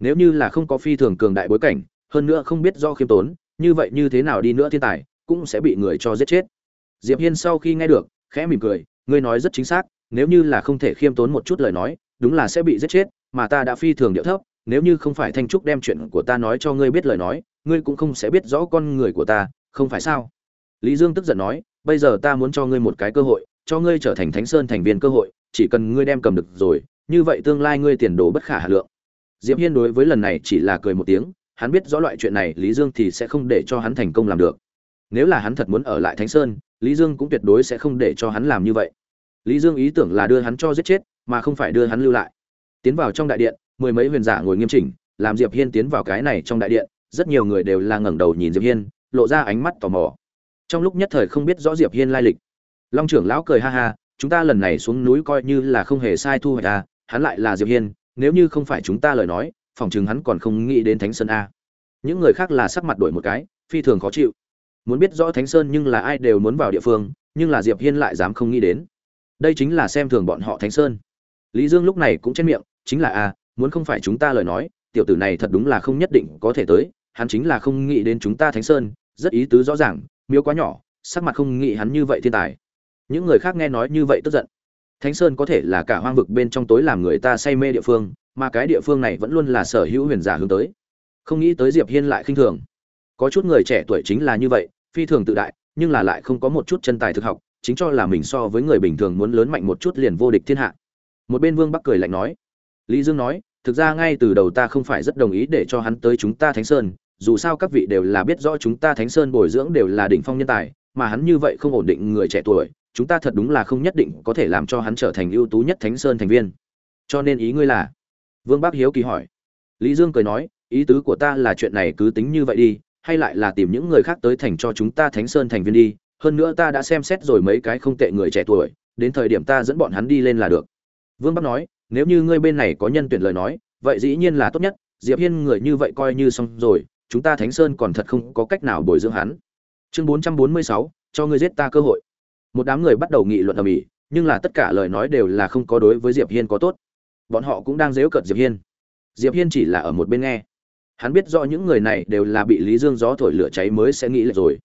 A: Nếu như là không có phi thường cường đại bối cảnh, hơn nữa không biết do khiêm tốn, như vậy như thế nào đi nữa thiên tài cũng sẽ bị người cho giết chết. Diệp hiên sau khi nghe được, khẽ mỉm cười, ngươi nói rất chính xác, nếu như là không thể khiêm tốn một chút lời nói, đúng là sẽ bị giết chết, mà ta đã phi thường điệu thấp, nếu như không phải thanh trúc đem chuyện của ta nói cho ngươi biết lời nói, ngươi cũng không sẽ biết rõ con người của ta, không phải sao? Lý dương tức giận nói, bây giờ ta muốn cho ngươi một cái cơ hội, cho ngươi trở thành thánh sơn thành viên cơ hội, chỉ cần ngươi đem cầm được rồi, như vậy tương lai ngươi tiền đồ bất khả hà lượng. Diệp hiên đối với lần này chỉ là cười một tiếng, hắn biết rõ loại chuyện này, lý dương thì sẽ không để cho hắn thành công làm được nếu là hắn thật muốn ở lại thánh sơn, lý dương cũng tuyệt đối sẽ không để cho hắn làm như vậy. Lý dương ý tưởng là đưa hắn cho giết chết, mà không phải đưa hắn lưu lại. Tiến vào trong đại điện, mười mấy huyền giả ngồi nghiêm chỉnh, làm diệp hiên tiến vào cái này trong đại điện, rất nhiều người đều là ngẩng đầu nhìn diệp hiên, lộ ra ánh mắt tò mò. Trong lúc nhất thời không biết rõ diệp hiên lai lịch. Long trưởng lão cười ha ha, chúng ta lần này xuống núi coi như là không hề sai thu hoạch à hắn lại là diệp hiên, nếu như không phải chúng ta lời nói phỏng chừng hắn còn không nghĩ đến thánh sơn a. Những người khác là sắc mặt đổi một cái, phi thường khó chịu muốn biết rõ thánh sơn nhưng là ai đều muốn vào địa phương, nhưng là diệp hiên lại dám không nghĩ đến. Đây chính là xem thường bọn họ thánh sơn. Lý dương lúc này cũng chen miệng, chính là a muốn không phải chúng ta lời nói, tiểu tử này thật đúng là không nhất định có thể tới, hắn chính là không nghĩ đến chúng ta thánh sơn, rất ý tứ rõ ràng miếu quá nhỏ, sắc mặt không nghĩ hắn như vậy thiên tài. Những người khác nghe nói như vậy tức giận. Thánh sơn có thể là cả hoang vực bên trong tối làm người ta say mê địa phương, mà cái địa phương này vẫn luôn là sở hữu huyền giả hướng tới. Không nghĩ tới diệp hiên lại khinh thường. Có chút người trẻ tuổi chính là như vậy phi thường tự đại, nhưng là lại không có một chút chân tài thực học, chính cho là mình so với người bình thường muốn lớn mạnh một chút liền vô địch thiên hạ. Một bên vương bắc cười lạnh nói, lý dương nói, thực ra ngay từ đầu ta không phải rất đồng ý để cho hắn tới chúng ta thánh sơn, dù sao các vị đều là biết rõ chúng ta thánh sơn bồi dưỡng đều là đỉnh phong nhân tài, mà hắn như vậy không ổn định người trẻ tuổi, chúng ta thật đúng là không nhất định có thể làm cho hắn trở thành ưu tú nhất thánh sơn thành viên. Cho nên ý ngươi là? Vương bắc hiếu kỳ hỏi. Lý dương cười nói, ý tứ của ta là chuyện này cứ tính như vậy đi hay lại là tìm những người khác tới thành cho chúng ta thánh sơn thành viên đi hơn nữa ta đã xem xét rồi mấy cái không tệ người trẻ tuổi đến thời điểm ta dẫn bọn hắn đi lên là được. Vương bắc nói nếu như ngươi bên này có nhân tuyển lời nói vậy dĩ nhiên là tốt nhất diệp hiên người như vậy coi như xong rồi chúng ta thánh sơn còn thật không có cách nào bồi dưỡng hắn. Chương 446, cho ngươi giết ta cơ hội. Một đám người bắt đầu nghị luận ầm ĩ, nhưng là tất cả lời nói đều là không có đối với diệp hiên có tốt. Bọn họ cũng đang dếu cợt diệp hiên. Diệp hiên chỉ là ở một bên nghe hắn biết rõ những người này đều là bị lý dương gió thổi lửa cháy mới sẽ nghĩ lại rồi.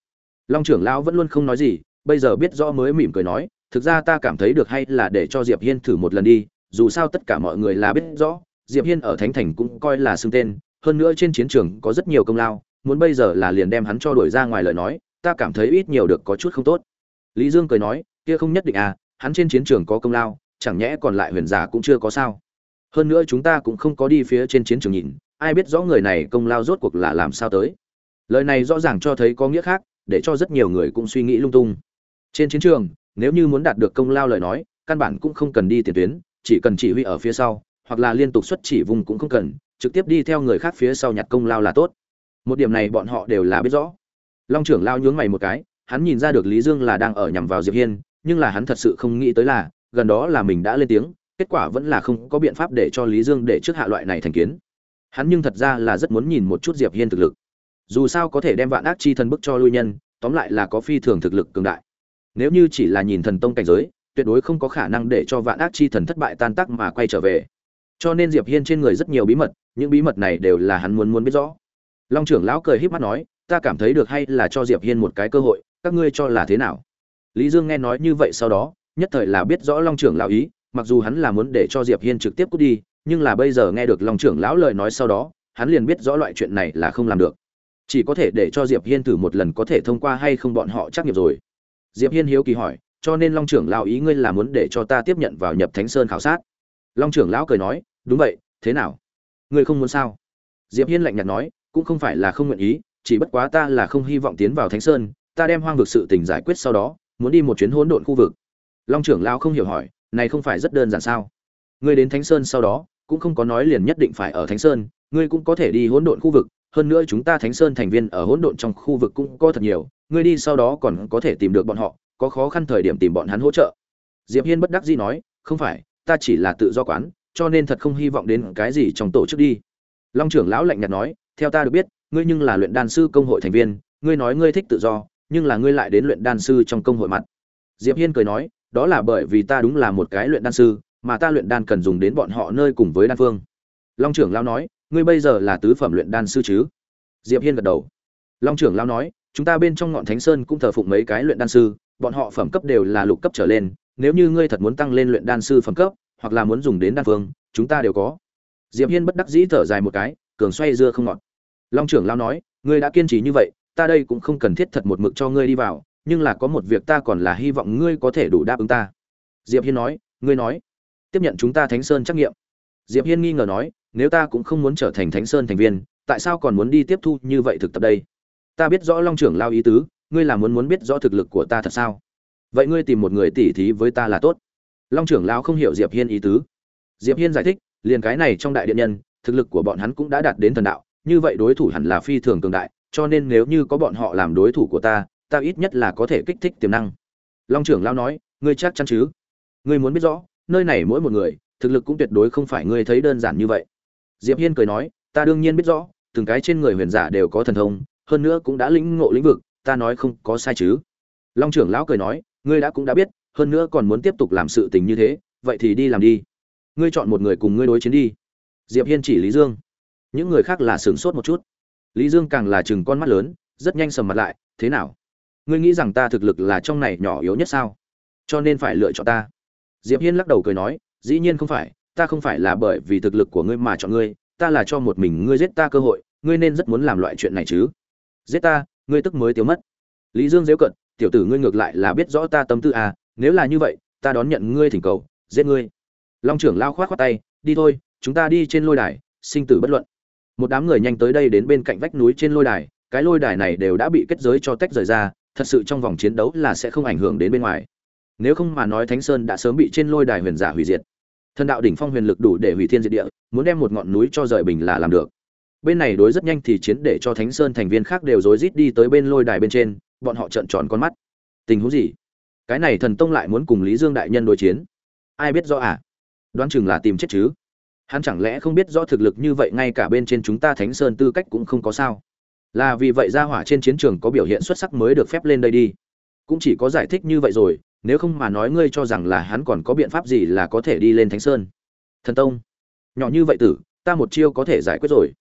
A: Long trưởng lão vẫn luôn không nói gì, bây giờ biết rõ mới mỉm cười nói, thực ra ta cảm thấy được hay là để cho diệp hiên thử một lần đi, dù sao tất cả mọi người là biết rõ, diệp hiên ở thánh thành cũng coi là xưng tên, hơn nữa trên chiến trường có rất nhiều công lao, muốn bây giờ là liền đem hắn cho đuổi ra ngoài lời nói, ta cảm thấy ít nhiều được có chút không tốt. Lý dương cười nói, kia không nhất định à hắn trên chiến trường có công lao, chẳng nhẽ còn lại huyền giả cũng chưa có sao? Hơn nữa chúng ta cũng không có đi phía trên chiến trường nhìn ai biết rõ người này công lao rốt cuộc là làm sao tới. Lời này rõ ràng cho thấy có nghĩa khác, để cho rất nhiều người cũng suy nghĩ lung tung. Trên chiến trường, nếu như muốn đạt được công lao lời nói, căn bản cũng không cần đi tiền tuyến, chỉ cần chỉ huy ở phía sau, hoặc là liên tục xuất chỉ vùng cũng không cần, trực tiếp đi theo người khác phía sau nhặt công lao là tốt. Một điểm này bọn họ đều là biết rõ. Long trưởng lao nhướng mày một cái, hắn nhìn ra được lý dương là đang ở nhằm vào diệp hiên, nhưng là hắn thật sự không nghĩ tới là, gần đó là mình đã lên tiếng, kết quả vẫn là không có biện pháp để cho lý dương để trước hạ loại này thành kiến hắn nhưng thật ra là rất muốn nhìn một chút diệp hiên thực lực. Dù sao có thể đem vạn ác chi thần bức cho lui nhân, tóm lại là có phi thường thực lực cường đại. Nếu như chỉ là nhìn thần tông cảnh giới, tuyệt đối không có khả năng để cho vạn ác chi thần thất bại tan tác mà quay trở về. Cho nên diệp hiên trên người rất nhiều bí mật, những bí mật này đều là hắn muốn muốn biết rõ. Long trưởng lão cười híp mắt nói, ta cảm thấy được hay là cho diệp hiên một cái cơ hội, các ngươi cho là thế nào? Lý dương nghe nói như vậy sau đó, nhất thời là biết rõ long trưởng lão ý, mặc dù hắn là muốn để cho diệp hiên trực tiếp cút đi nhưng là bây giờ nghe được long trưởng lão lời nói sau đó, hắn liền biết rõ loại chuyện này là không làm được. Chỉ có thể để cho diệp hiên thử một lần có thể thông qua hay không bọn họ chắc nghiệp rồi. Diệp hiên hiếu kỳ hỏi, cho nên long trưởng lão ý ngươi là muốn để cho ta tiếp nhận vào nhập thánh sơn khảo sát? Long trưởng lão cười nói, đúng vậy, thế nào? Ngươi không muốn sao? Diệp hiên lạnh nhạt nói, cũng không phải là không nguyện ý, chỉ bất quá ta là không hy vọng tiến vào thánh sơn, ta đem hoang vực sự tình giải quyết sau đó, muốn đi một chuyến hỗn độn khu vực. Long trưởng lão không hiểu hỏi, này không phải rất đơn giản sao? Ngươi đến thánh sơn sau đó cũng không có nói liền nhất định phải ở thánh sơn, ngươi cũng có thể đi hỗn độn khu vực, hơn nữa chúng ta thánh sơn thành viên ở hỗn độn trong khu vực cũng có thật nhiều, ngươi đi sau đó còn có thể tìm được bọn họ, có khó khăn thời điểm tìm bọn hắn hỗ trợ. Diệp hiên bất đắc dĩ nói, không phải, ta chỉ là tự do quán, cho nên thật không hy vọng đến cái gì trong tổ chức đi. Long trưởng lão lạnh nhạt nói, theo ta được biết, ngươi nhưng là luyện đan sư công hội thành viên, ngươi nói ngươi thích tự do, nhưng là ngươi lại đến luyện đan sư trong công hội mặt. Diệp hiên cười nói, đó là bởi vì ta đúng là một cái luyện đan sư mà ta luyện đan cần dùng đến bọn họ nơi cùng với đan phương. Long trưởng lao nói, ngươi bây giờ là tứ phẩm luyện đan sư chứ? Diệp hiên gật đầu. Long trưởng lao nói, chúng ta bên trong ngọn thánh sơn cũng thờ phụng mấy cái luyện đan sư, bọn họ phẩm cấp đều là lục cấp trở lên, nếu như ngươi thật muốn tăng lên luyện đan sư phẩm cấp, hoặc là muốn dùng đến đan phương, chúng ta đều có. Diệp hiên bất đắc dĩ thở dài một cái, cường xoay dưa không ngọt. Long trưởng lao nói, ngươi đã kiên trì như vậy, ta đây cũng không cần thiết thật một mực cho ngươi đi vào, nhưng là có một việc ta còn là hy vọng ngươi có thể đủ đáp ứng ta. Diệp hiên nói, ngươi nói tiếp nhận chúng ta thánh sơn trắc nghiệm. Diệp hiên nghi ngờ nói, nếu ta cũng không muốn trở thành thánh sơn thành viên, tại sao còn muốn đi tiếp thu như vậy thực tập đây? Ta biết rõ long trưởng lao ý tứ, ngươi là muốn muốn biết rõ thực lực của ta thật sao? Vậy ngươi tìm một người tỉ thí với ta là tốt. Long trưởng lao không hiểu diệp hiên ý tứ. Diệp hiên giải thích, liền cái này trong đại điện nhân, thực lực của bọn hắn cũng đã đạt đến thần đạo, như vậy đối thủ hẳn là phi thường cường đại, cho nên nếu như có bọn họ làm đối thủ của ta ta ít nhất là có thể kích thích tiềm năng. Long trưởng lao nói, ngươi chắc chắn chứ? Ngươi muốn biết rõ nơi này mỗi một người, thực lực cũng tuyệt đối không phải ngươi thấy đơn giản như vậy. Diệp hiên cười nói, ta đương nhiên biết rõ, từng cái trên người huyền giả đều có thần thông, hơn nữa cũng đã lĩnh ngộ lĩnh vực, ta nói không có sai chứ. Long trưởng lão cười nói, ngươi đã cũng đã biết, hơn nữa còn muốn tiếp tục làm sự tình như thế, vậy thì đi làm đi. Ngươi chọn một người cùng ngươi đối chiến đi. Diệp hiên chỉ lý dương. Những người khác là sửng sốt một chút. Lý dương càng là chừng con mắt lớn, rất nhanh sầm mặt lại, thế nào? Ngươi nghĩ rằng ta thực lực là trong này nhỏ yếu nhất sao? Cho nên phải lựa chọn ta diệp hiên lắc đầu cười nói, dĩ nhiên không phải, ta không phải là bởi vì thực lực của ngươi mà chọn ngươi, ta là cho một mình ngươi giết ta cơ hội, ngươi nên rất muốn làm loại chuyện này chứ. Giết ta, ngươi tức mới tiêu mất. Lý dương díu cận tiểu tử ngươi ngược lại là biết rõ ta tâm tư à nếu là như vậy, ta đón nhận ngươi thỉnh cầu, giết ngươi. Long trưởng lao khoát khoát tay, đi thôi, chúng ta đi trên lôi đài, sinh tử bất luận. Một đám người nhanh tới đây đến bên cạnh vách núi trên lôi đài, cái lôi đài này đều đã bị kết giới cho tách rời ra, thật sự trong vòng chiến đấu là sẽ không ảnh hưởng đến bên ngoài nếu không mà nói thánh sơn đã sớm bị trên lôi đài huyền giả hủy diệt. Thần đạo đỉnh phong huyền lực đủ để hủy thiên diệt địa, muốn đem một ngọn núi cho rời bình là làm được. Bên này đối rất nhanh thì chiến để cho thánh sơn thành viên khác đều rối rít đi tới bên lôi đài bên trên, bọn họ trợn tròn con mắt. Tình huống gì? Cái này thần tông lại muốn cùng lý dương đại nhân đối chiến? Ai biết rõ à? Đoán chừng là tìm chết chứ. Hắn chẳng lẽ không biết rõ thực lực như vậy ngay cả bên trên chúng ta thánh sơn tư cách cũng không có sao? Là vì vậy gia hỏa trên chiến trường có biểu hiện xuất sắc mới được phép lên đây đi. Cũng chỉ có giải thích như vậy rồi nếu không mà nói ngươi cho rằng là hắn còn có biện pháp gì là có thể đi lên thánh sơn. Thần tông, nhỏ như vậy tử, ta một chiêu có thể giải quyết rồi.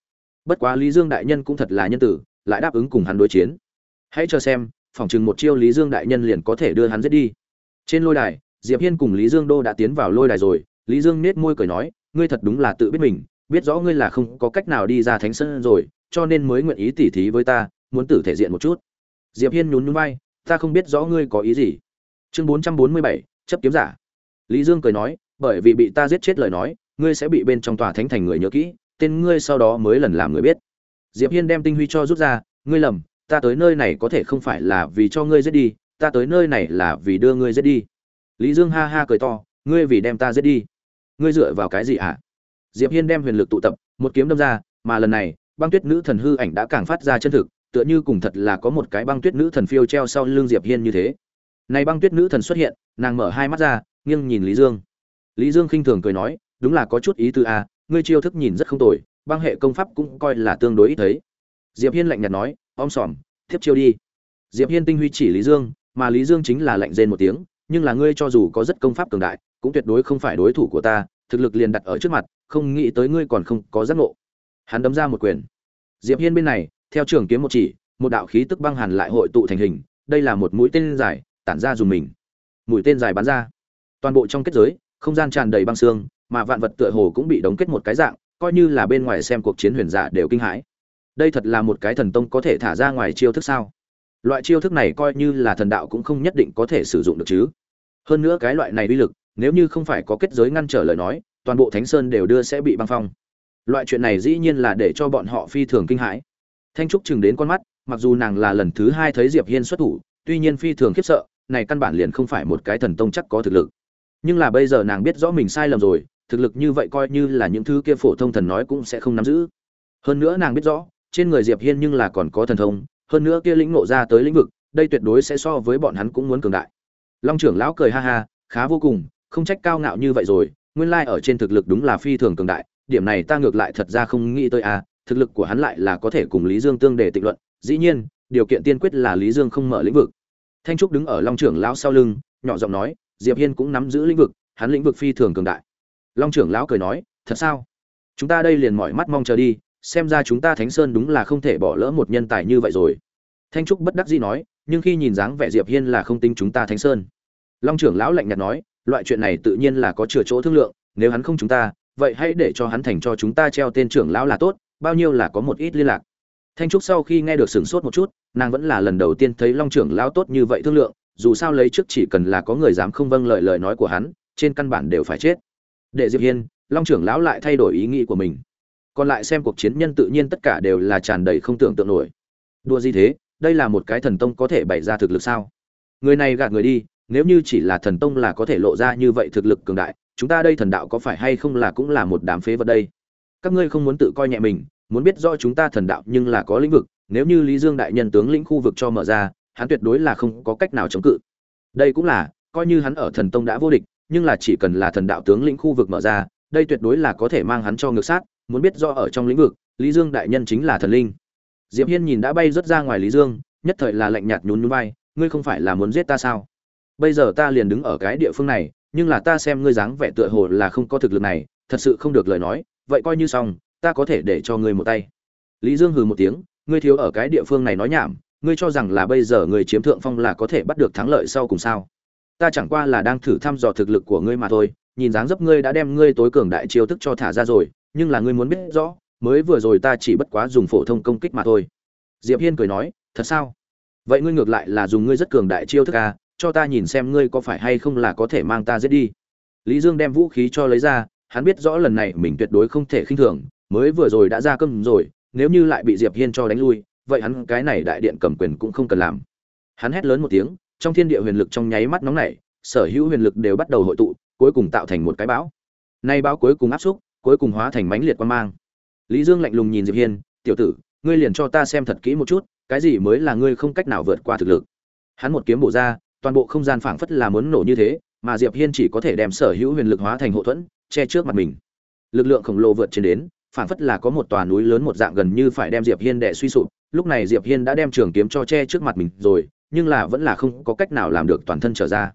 A: Bất quá lý dương đại nhân cũng thật là nhân tử, lại đáp ứng cùng hắn đối chiến. Hãy cho xem, phỏng chừng một chiêu lý dương đại nhân liền có thể đưa hắn giết đi. Trên lôi đài, diệp hiên cùng lý dương đô đã tiến vào lôi đài rồi. Lý dương nết môi cười nói, ngươi thật đúng là tự biết mình, biết rõ ngươi là không có cách nào đi ra thánh sơn rồi, cho nên mới nguyện ý tỉ thí với ta, muốn tử thể diện một chút. Diệp hiên nhún nhún vai, ta không biết rõ ngươi có ý gì chương 447, chấp kiếm giả. Lý dương cười nói bởi vì bị ta giết chết lời nói ngươi sẽ bị bên trong tòa thánh thành người nhớ kỹ tên ngươi sau đó mới lần làm người biết. Diệp hiên đem tinh huy cho rút ra ngươi lầm ta tới nơi này có thể không phải là vì cho ngươi giết đi ta tới nơi này là vì đưa ngươi giết đi. Lý dương ha ha cười to ngươi vì đem ta giết đi. Ngươi dựa vào cái gì hả diệp hiên đem huyền lực tụ tập một kiếm đâm ra mà lần này băng tuyết nữ thần hư ảnh đã càng phát ra chân thực tựa như cùng thật là có một cái băng tuyết nữ thần phiêu treo sau lưng diệp hiên như thế này băng tuyết nữ thần xuất hiện, nàng mở hai mắt ra, nghiêng nhìn lý dương. Lý dương khinh thường cười nói, đúng là có chút ý tư a à, ngươi chiêu thức nhìn rất không tồi, băng hệ công pháp cũng coi là tương đối ít thấy. Diệp hiên lạnh nhạt nói, om sòm tiếp chiêu đi. Diệp hiên tinh huy chỉ lý dương, mà lý dương chính là lạnh rên một tiếng, nhưng là ngươi cho dù có rất công pháp cường đại, cũng tuyệt đối không phải đối thủ của ta, thực lực liền đặt ở trước mặt, không nghĩ tới ngươi còn không có giác ngộ. Hắn đấm ra một quyền. Diệp hiên bên này, theo trường kiếm một chỉ, một đạo khí tức băng hàn lại hội tụ thành hình, đây là một mũi tên dài tản ra dùng mình. Mũi tên dài bắn ra. Toàn bộ trong kết giới, không gian tràn đầy băng xương, mà vạn vật tựa hồ cũng bị đóng kết một cái dạng, coi như là bên ngoài xem cuộc chiến huyền giả đều kinh hãi. Đây thật là một cái thần tông có thể thả ra ngoài chiêu thức sao? Loại chiêu thức này coi như là thần đạo cũng không nhất định có thể sử dụng được chứ. Hơn nữa cái loại này uy lực, nếu như không phải có kết giới ngăn trở lời nói, toàn bộ thánh sơn đều đưa sẽ bị băng phong. Loại chuyện này dĩ nhiên là để cho bọn họ phi thường kinh hãi. Thanh trúc chừng đến con mắt, mặc dù nàng là lần thứ hai thấy diệp hiên xuất thủ, tuy nhiên phi thường khiếp sợ này căn bản liền không phải một cái thần tông chắc có thực lực. Nhưng là bây giờ nàng biết rõ mình sai lầm rồi, thực lực như vậy coi như là những thứ kia phổ thông thần nói cũng sẽ không nắm giữ. Hơn nữa nàng biết rõ, trên người diệp hiên nhưng là còn có thần thông, hơn nữa kia lĩnh ngộ ra tới lĩnh vực, đây tuyệt đối sẽ so với bọn hắn cũng muốn cường đại. Long trưởng lão cười ha ha, khá vô cùng, không trách cao ngạo như vậy rồi, nguyên lai ở trên thực lực đúng là phi thường cường đại, điểm này ta ngược lại thật ra không nghĩ tới à thực lực của hắn lại là có thể cùng lý dương tương để tịnh luận, dĩ nhiên, điều kiện tiên quyết là lý dương không mở lĩnh vực thanh trúc đứng ở long trưởng lão sau lưng, nhỏ giọng nói, diệp hiên cũng nắm giữ lĩnh vực, hắn lĩnh vực phi thường cường đại. Long trưởng lão cười nói, thật sao? Chúng ta đây liền mỏi mắt mong chờ đi, xem ra chúng ta thánh sơn đúng là không thể bỏ lỡ một nhân tài như vậy rồi. Thanh trúc bất đắc dĩ nói, nhưng khi nhìn dáng vẻ diệp hiên là không tin chúng ta thánh sơn. Long trưởng lão lạnh nhạt nói, loại chuyện này tự nhiên là có chừa chỗ thương lượng, nếu hắn không chúng ta, vậy hãy để cho hắn thành cho chúng ta treo tên trưởng lão là tốt, bao nhiêu là có một ít liên lạc thanh trúc sau khi nghe được sửng sốt một chút, nàng vẫn là lần đầu tiên thấy long trưởng lão tốt như vậy thương lượng, dù sao lấy trước chỉ cần là có người dám không vâng lời lời nói của hắn, trên căn bản đều phải chết. Để diệp hiên, long trưởng lão lại thay đổi ý nghĩ của mình. Còn lại xem cuộc chiến nhân tự nhiên tất cả đều là tràn đầy không tưởng tượng nổi. Đua gì thế, đây là một cái thần tông có thể bày ra thực lực sao? Người này gạt người đi, nếu như chỉ là thần tông là có thể lộ ra như vậy thực lực cường đại, chúng ta đây thần đạo có phải hay không là cũng là một đám phế vật đây? Các ngươi không muốn tự coi nhẹ mình muốn biết rõ chúng ta thần đạo nhưng là có lĩnh vực, nếu như lý dương đại nhân tướng lĩnh khu vực cho mở ra, hắn tuyệt đối là không có cách nào chống cự. Đây cũng là, coi như hắn ở thần tông đã vô địch, nhưng là chỉ cần là thần đạo tướng lĩnh khu vực mở ra, đây tuyệt đối là có thể mang hắn cho ngược sát, muốn biết rõ ở trong lĩnh vực, lý dương đại nhân chính là thần linh. Diệp hiên nhìn đã bay rất ra ngoài lý dương, nhất thời là lạnh nhạt nhún nhún vai, ngươi không phải là muốn giết ta sao? Bây giờ ta liền đứng ở cái địa phương này, nhưng là ta xem ngươi dáng vẻ tựa hồ là không có thực lực này, thật sự không được lời nói, vậy coi như xong ta có thể để cho ngươi một tay. Lý dương hừ một tiếng, ngươi thiếu ở cái địa phương này nói nhảm, ngươi cho rằng là bây giờ người chiếm thượng phong là có thể bắt được thắng lợi sau cùng sao? Ta chẳng qua là đang thử thăm dò thực lực của ngươi mà thôi, nhìn dáng dấp ngươi đã đem ngươi tối cường đại chiêu thức cho thả ra rồi, nhưng là ngươi muốn biết rõ, mới vừa rồi ta chỉ bất quá dùng phổ thông công kích mà thôi. Diệp hiên cười nói, thật sao? Vậy ngươi ngược lại là dùng ngươi rất cường đại chiêu thức à cho ta nhìn xem ngươi có phải hay không là có thể mang ta giết đi. Lý dương đem vũ khí cho lấy ra, hắn biết rõ lần này mình tuyệt đối không thể khinh thường mới vừa rồi đã ra cơm rồi, nếu như lại bị diệp hiên cho đánh lui, vậy hắn cái này đại điện cầm quyền cũng không cần làm. Hắn hét lớn một tiếng, trong thiên địa huyền lực trong nháy mắt nóng nảy, sở hữu huyền lực đều bắt đầu hội tụ, cuối cùng tạo thành một cái bão. Nay bão cuối cùng áp xúc, cuối cùng hóa thành mãnh liệt quan mang. Lý dương lạnh lùng nhìn diệp hiên, tiểu tử, ngươi liền cho ta xem thật kỹ một chút, cái gì mới là ngươi không cách nào vượt qua thực lực? Hắn một kiếm bổ ra, toàn bộ không gian phảng phất là muốn nổ như thế, mà diệp hiên chỉ có thể đem sở hữu huyền lực hóa thành hộ thuẫn, che trước mặt mình. Lực lượng khổng lồ vượt trên đến Phản phất là có một tòa núi lớn một dạng gần như phải đem diệp hiên đè suy sụp. Lúc này diệp hiên đã đem trường kiếm cho che trước mặt mình rồi, nhưng là vẫn là không có cách nào làm được toàn thân trở ra.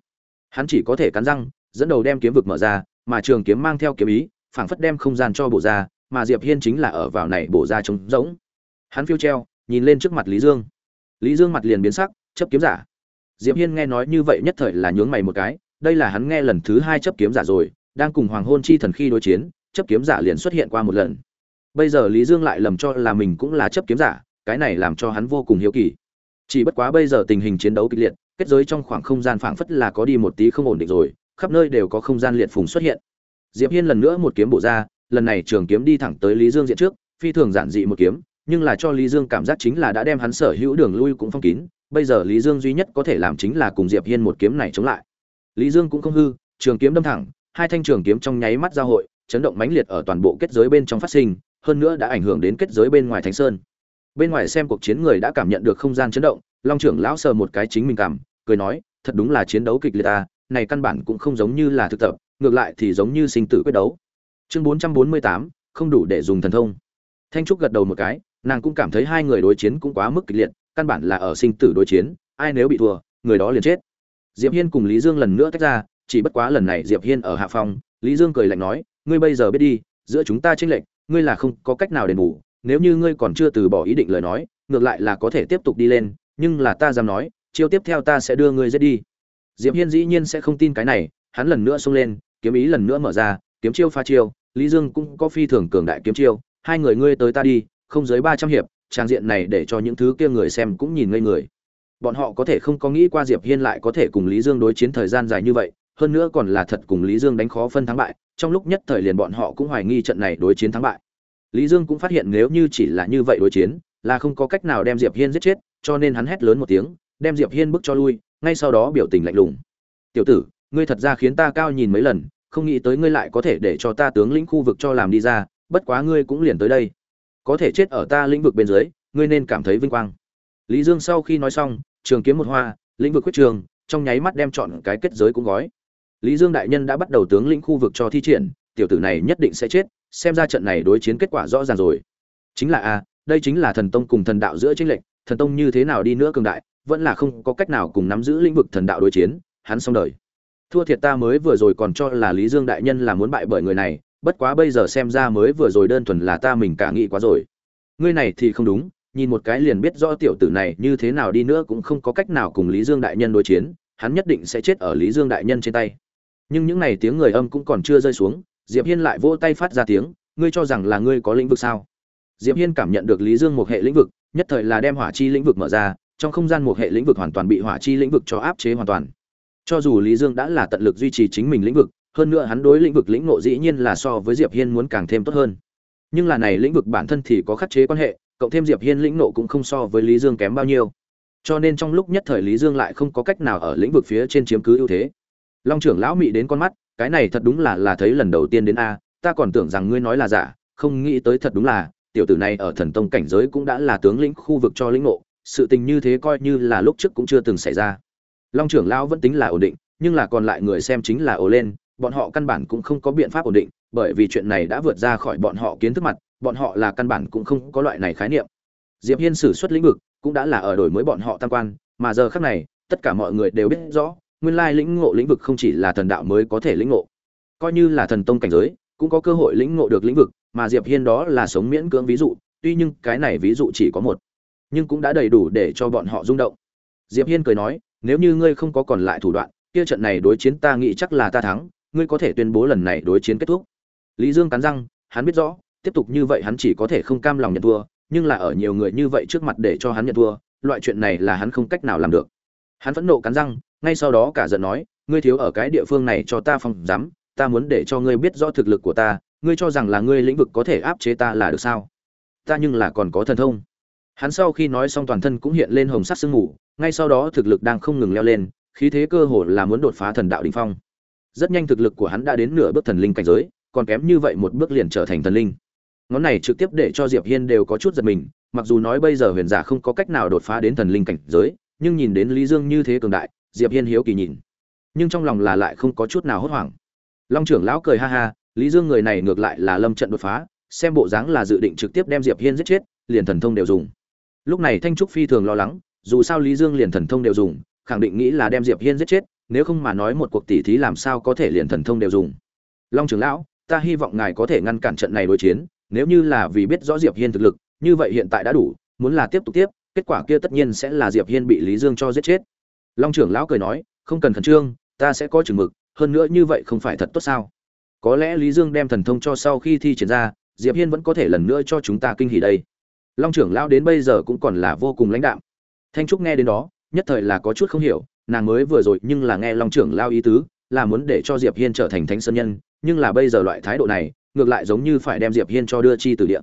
A: Hắn chỉ có thể cắn răng, dẫn đầu đem kiếm vực mở ra, mà trường kiếm mang theo kiếm ý, phảng phất đem không gian cho bổ ra, mà diệp hiên chính là ở vào này bổ ra trống rỗng. Hắn phiêu treo, nhìn lên trước mặt lý dương. Lý dương mặt liền biến sắc, chấp kiếm giả. Diệp hiên nghe nói như vậy nhất thời là nhướng mày một cái, đây là hắn nghe lần thứ hai chấp kiếm giả rồi, đang cùng hoàng hôn chi thần khi đối chiến chấp kiếm giả liền xuất hiện qua một lần. Bây giờ lý dương lại lầm cho là mình cũng là chấp kiếm giả, cái này làm cho hắn vô cùng hiếu kỳ. Chỉ bất quá bây giờ tình hình chiến đấu kịch liệt, kết giới trong khoảng không gian phảng phất là có đi một tí không ổn định rồi, khắp nơi đều có không gian liệt phùng xuất hiện. Diệp hiên lần nữa một kiếm bổ ra, lần này trường kiếm đi thẳng tới lý dương diện trước, phi thường giản dị một kiếm, nhưng là cho lý dương cảm giác chính là đã đem hắn sở hữu đường lui cũng phong kín, bây giờ lý dương duy nhất có thể làm chính là cùng diệp hiên một kiếm này chống lại. Lý dương cũng không hư, trường kiếm đâm thẳng, hai thanh trường kiếm trong nháy mắt giao hội chấn động mãnh liệt ở toàn bộ kết giới bên trong phát sinh hơn nữa đã ảnh hưởng đến kết giới bên ngoài thánh sơn. Bên ngoài xem cuộc chiến người đã cảm nhận được không gian chấn động long trưởng lão sờ một cái chính mình cảm cười nói thật đúng là chiến đấu kịch liệt a, này căn bản cũng không giống như là thực tập ngược lại thì giống như sinh tử quyết đấu. Chương 448, không đủ để dùng thần thông. Thanh trúc gật đầu một cái nàng cũng cảm thấy hai người đối chiến cũng quá mức kịch liệt căn bản là ở sinh tử đối chiến ai nếu bị thua người đó liền chết. Diệp hiên cùng lý dương lần nữa tách ra chỉ bất quá lần này diệp hiên ở hạ phong lý dương cười lạnh nói ngươi bây giờ biết đi, giữa chúng ta tranh lệch, ngươi là không có cách nào đền bù, nếu như ngươi còn chưa từ bỏ ý định lời nói, ngược lại là có thể tiếp tục đi lên, nhưng là ta dám nói, chiêu tiếp theo ta sẽ đưa ngươi giết đi. Diệp hiên dĩ nhiên sẽ không tin cái này, hắn lần nữa xông lên, kiếm ý lần nữa mở ra, kiếm chiêu pha chiêu, lý dương cũng có phi thường cường đại kiếm chiêu, hai người ngươi tới ta đi, không dưới ba trăm hiệp, trang diện này để cho những thứ kia người xem cũng nhìn ngây người. Bọn họ có thể không có nghĩ qua diệp hiên lại có thể cùng lý dương đối chiến thời gian dài như vậy, hơn nữa còn là thật cùng lý dương đánh khó phân thắng bại trong lúc nhất thời liền bọn họ cũng hoài nghi trận này đối chiến thắng bại. Lý dương cũng phát hiện nếu như chỉ là như vậy đối chiến, là không có cách nào đem diệp hiên giết chết, cho nên hắn hét lớn một tiếng, đem diệp hiên bức cho lui, ngay sau đó biểu tình lạnh lùng. Tiểu tử, ngươi thật ra khiến ta cao nhìn mấy lần, không nghĩ tới ngươi lại có thể để cho ta tướng lĩnh khu vực cho làm đi ra, bất quá ngươi cũng liền tới đây. Có thể chết ở ta lĩnh vực bên dưới, ngươi nên cảm thấy vinh quang. Lý dương sau khi nói xong, trường kiếm một hoa, lĩnh vực quyết trường, trong nháy mắt đem chọn cái kết giới cũng gói lý dương đại nhân đã bắt đầu tướng lĩnh khu vực cho thi triển, tiểu tử này nhất định sẽ chết, xem ra trận này đối chiến kết quả rõ ràng rồi. Chính là a, đây chính là thần tông cùng thần đạo giữa tranh lệch, thần tông như thế nào đi nữa cường đại, vẫn là không có cách nào cùng nắm giữ lĩnh vực thần đạo đối chiến, hắn xong đời. Thua thiệt ta mới vừa rồi còn cho là lý dương đại nhân là muốn bại bởi người này, bất quá bây giờ xem ra mới vừa rồi đơn thuần là ta mình cả nghĩ quá rồi. Ngươi này thì không đúng, nhìn một cái liền biết rõ tiểu tử này như thế nào đi nữa cũng không có cách nào cùng lý dương đại nhân đối chiến, hắn nhất định sẽ chết ở lý dương đại nhân trên tay nhưng những n à y tiếng người âm cũng còn chưa rơi xuống, diệp hiên lại vỗ tay phát ra tiếng, ngươi cho rằng là ngươi có lĩnh vực sao? Diệp hiên cảm nhận được lý dương một hệ lĩnh vực, nhất thời là đem hỏa chi lĩnh vực mở ra, trong không gian một hệ lĩnh vực hoàn toàn bị hỏa chi lĩnh vực cho áp chế hoàn toàn. Cho dù lý dương đã là tận lực duy trì chính mình lĩnh vực, hơn nữa hắn đối lĩnh vực lĩnh ngộ dĩ nhiên là so với diệp hiên muốn càng thêm tốt hơn. Nhưng là này lĩnh vực bản thân thì có khắc chế quan hệ, cộng thêm diệp hiên lĩnh ngộ cũng không so với lý dương kém bao nhiêu. Cho nên trong lúc nhất thời lý dương lại không có cách nào ở lĩnh vực phía trên chiếm cứ ưu thế long trưởng lão mị đến con mắt, cái này thật đúng là là thấy lần đầu tiên đến a, ta còn tưởng rằng ngươi nói là giả, không nghĩ tới thật đúng là, tiểu tử này ở thần tông cảnh giới cũng đã là tướng lĩnh khu vực cho lĩnh ngộ, sự tình như thế coi như là lúc trước cũng chưa từng xảy ra. Long trưởng lão vẫn tính là ổn định, nhưng là còn lại người xem chính là ồ lên, bọn họ căn bản cũng không có biện pháp ổn định, bởi vì chuyện này đã vượt ra khỏi bọn họ kiến thức mặt, bọn họ là căn bản cũng không có loại này khái niệm. Diệp hiên xử xuất lĩnh vực cũng đã là ở đổi mới bọn họ tam quan, mà giờ khác này, tất cả mọi người đều biết rõ nguyên lai lĩnh ngộ lĩnh vực không chỉ là thần đạo mới có thể lĩnh ngộ. Coi như là thần tông cảnh giới, cũng có cơ hội lĩnh ngộ được lĩnh vực, mà diệp hiên đó là sống miễn cưỡng ví dụ, tuy nhưng cái này ví dụ chỉ có một, nhưng cũng đã đầy đủ để cho bọn họ rung động. Diệp hiên cười nói, nếu như ngươi không có còn lại thủ đoạn, kia trận này đối chiến ta nghĩ chắc là ta thắng, ngươi có thể tuyên bố lần này đối chiến kết thúc. Lý dương cắn răng, hắn biết rõ, tiếp tục như vậy hắn chỉ có thể không cam lòng nhận thua, nhưng là ở nhiều người như vậy trước mặt để cho hắn nhận thua, loại chuyện này là hắn không cách nào làm được. Hắn phẫn nộ cắn răng ngay sau đó cả giận nói, ngươi thiếu ở cái địa phương này cho ta phong dám ta muốn để cho ngươi biết rõ thực lực của ta, ngươi cho rằng là ngươi lĩnh vực có thể áp chế ta là được sao? Ta nhưng là còn có thần thông. Hắn sau khi nói xong toàn thân cũng hiện lên hồng sắc sương mù, ngay sau đó thực lực đang không ngừng leo lên, khí thế cơ hồ là muốn đột phá thần đạo đỉnh phong. Rất nhanh thực lực của hắn đã đến nửa bước thần linh cảnh giới, còn kém như vậy một bước liền trở thành thần linh. Ngón này trực tiếp để cho diệp hiên đều có chút giật mình, mặc dù nói bây giờ huyền giả không có cách nào đột phá đến thần linh cảnh giới, nhưng nhìn đến lý dương như thế cường đại diệp hiên hiếu kỳ nhìn. Nhưng trong lòng là lại không có chút nào hốt hoảng. Long trưởng lão cười ha ha, lý dương người này ngược lại là lâm trận đột phá, xem bộ dáng là dự định trực tiếp đem diệp hiên giết chết, liền thần thông đều dùng. Lúc này thanh trúc phi thường lo lắng, dù sao lý dương liền thần thông đều dùng, khẳng định nghĩ là đem diệp hiên giết chết, nếu không mà nói một cuộc tỉ thí làm sao có thể liền thần thông đều dùng. Long trưởng lão, ta hy vọng ngài có thể ngăn cản trận này đối chiến, nếu như là vì biết rõ diệp hiên thực lực, như vậy hiện tại đã đủ, muốn là tiếp tục tiếp, kết quả kia tất nhiên sẽ là diệp hiên bị lý dương cho giết chết long trưởng lão cười nói, không cần khẩn trương, ta sẽ có chừng mực, hơn nữa như vậy không phải thật tốt sao? Có lẽ lý dương đem thần thông cho sau khi thi triển ra, diệp hiên vẫn có thể lần nữa cho chúng ta kinh hỉ đây. Long trưởng lão đến bây giờ cũng còn là vô cùng lãnh đạm. Thanh trúc nghe đến đó, nhất thời là có chút không hiểu, nàng mới vừa rồi nhưng là nghe long trưởng lao ý tứ, là muốn để cho diệp hiên trở thành thánh sơn nhân, nhưng là bây giờ loại thái độ này, ngược lại giống như phải đem diệp hiên cho đưa chi từ địa.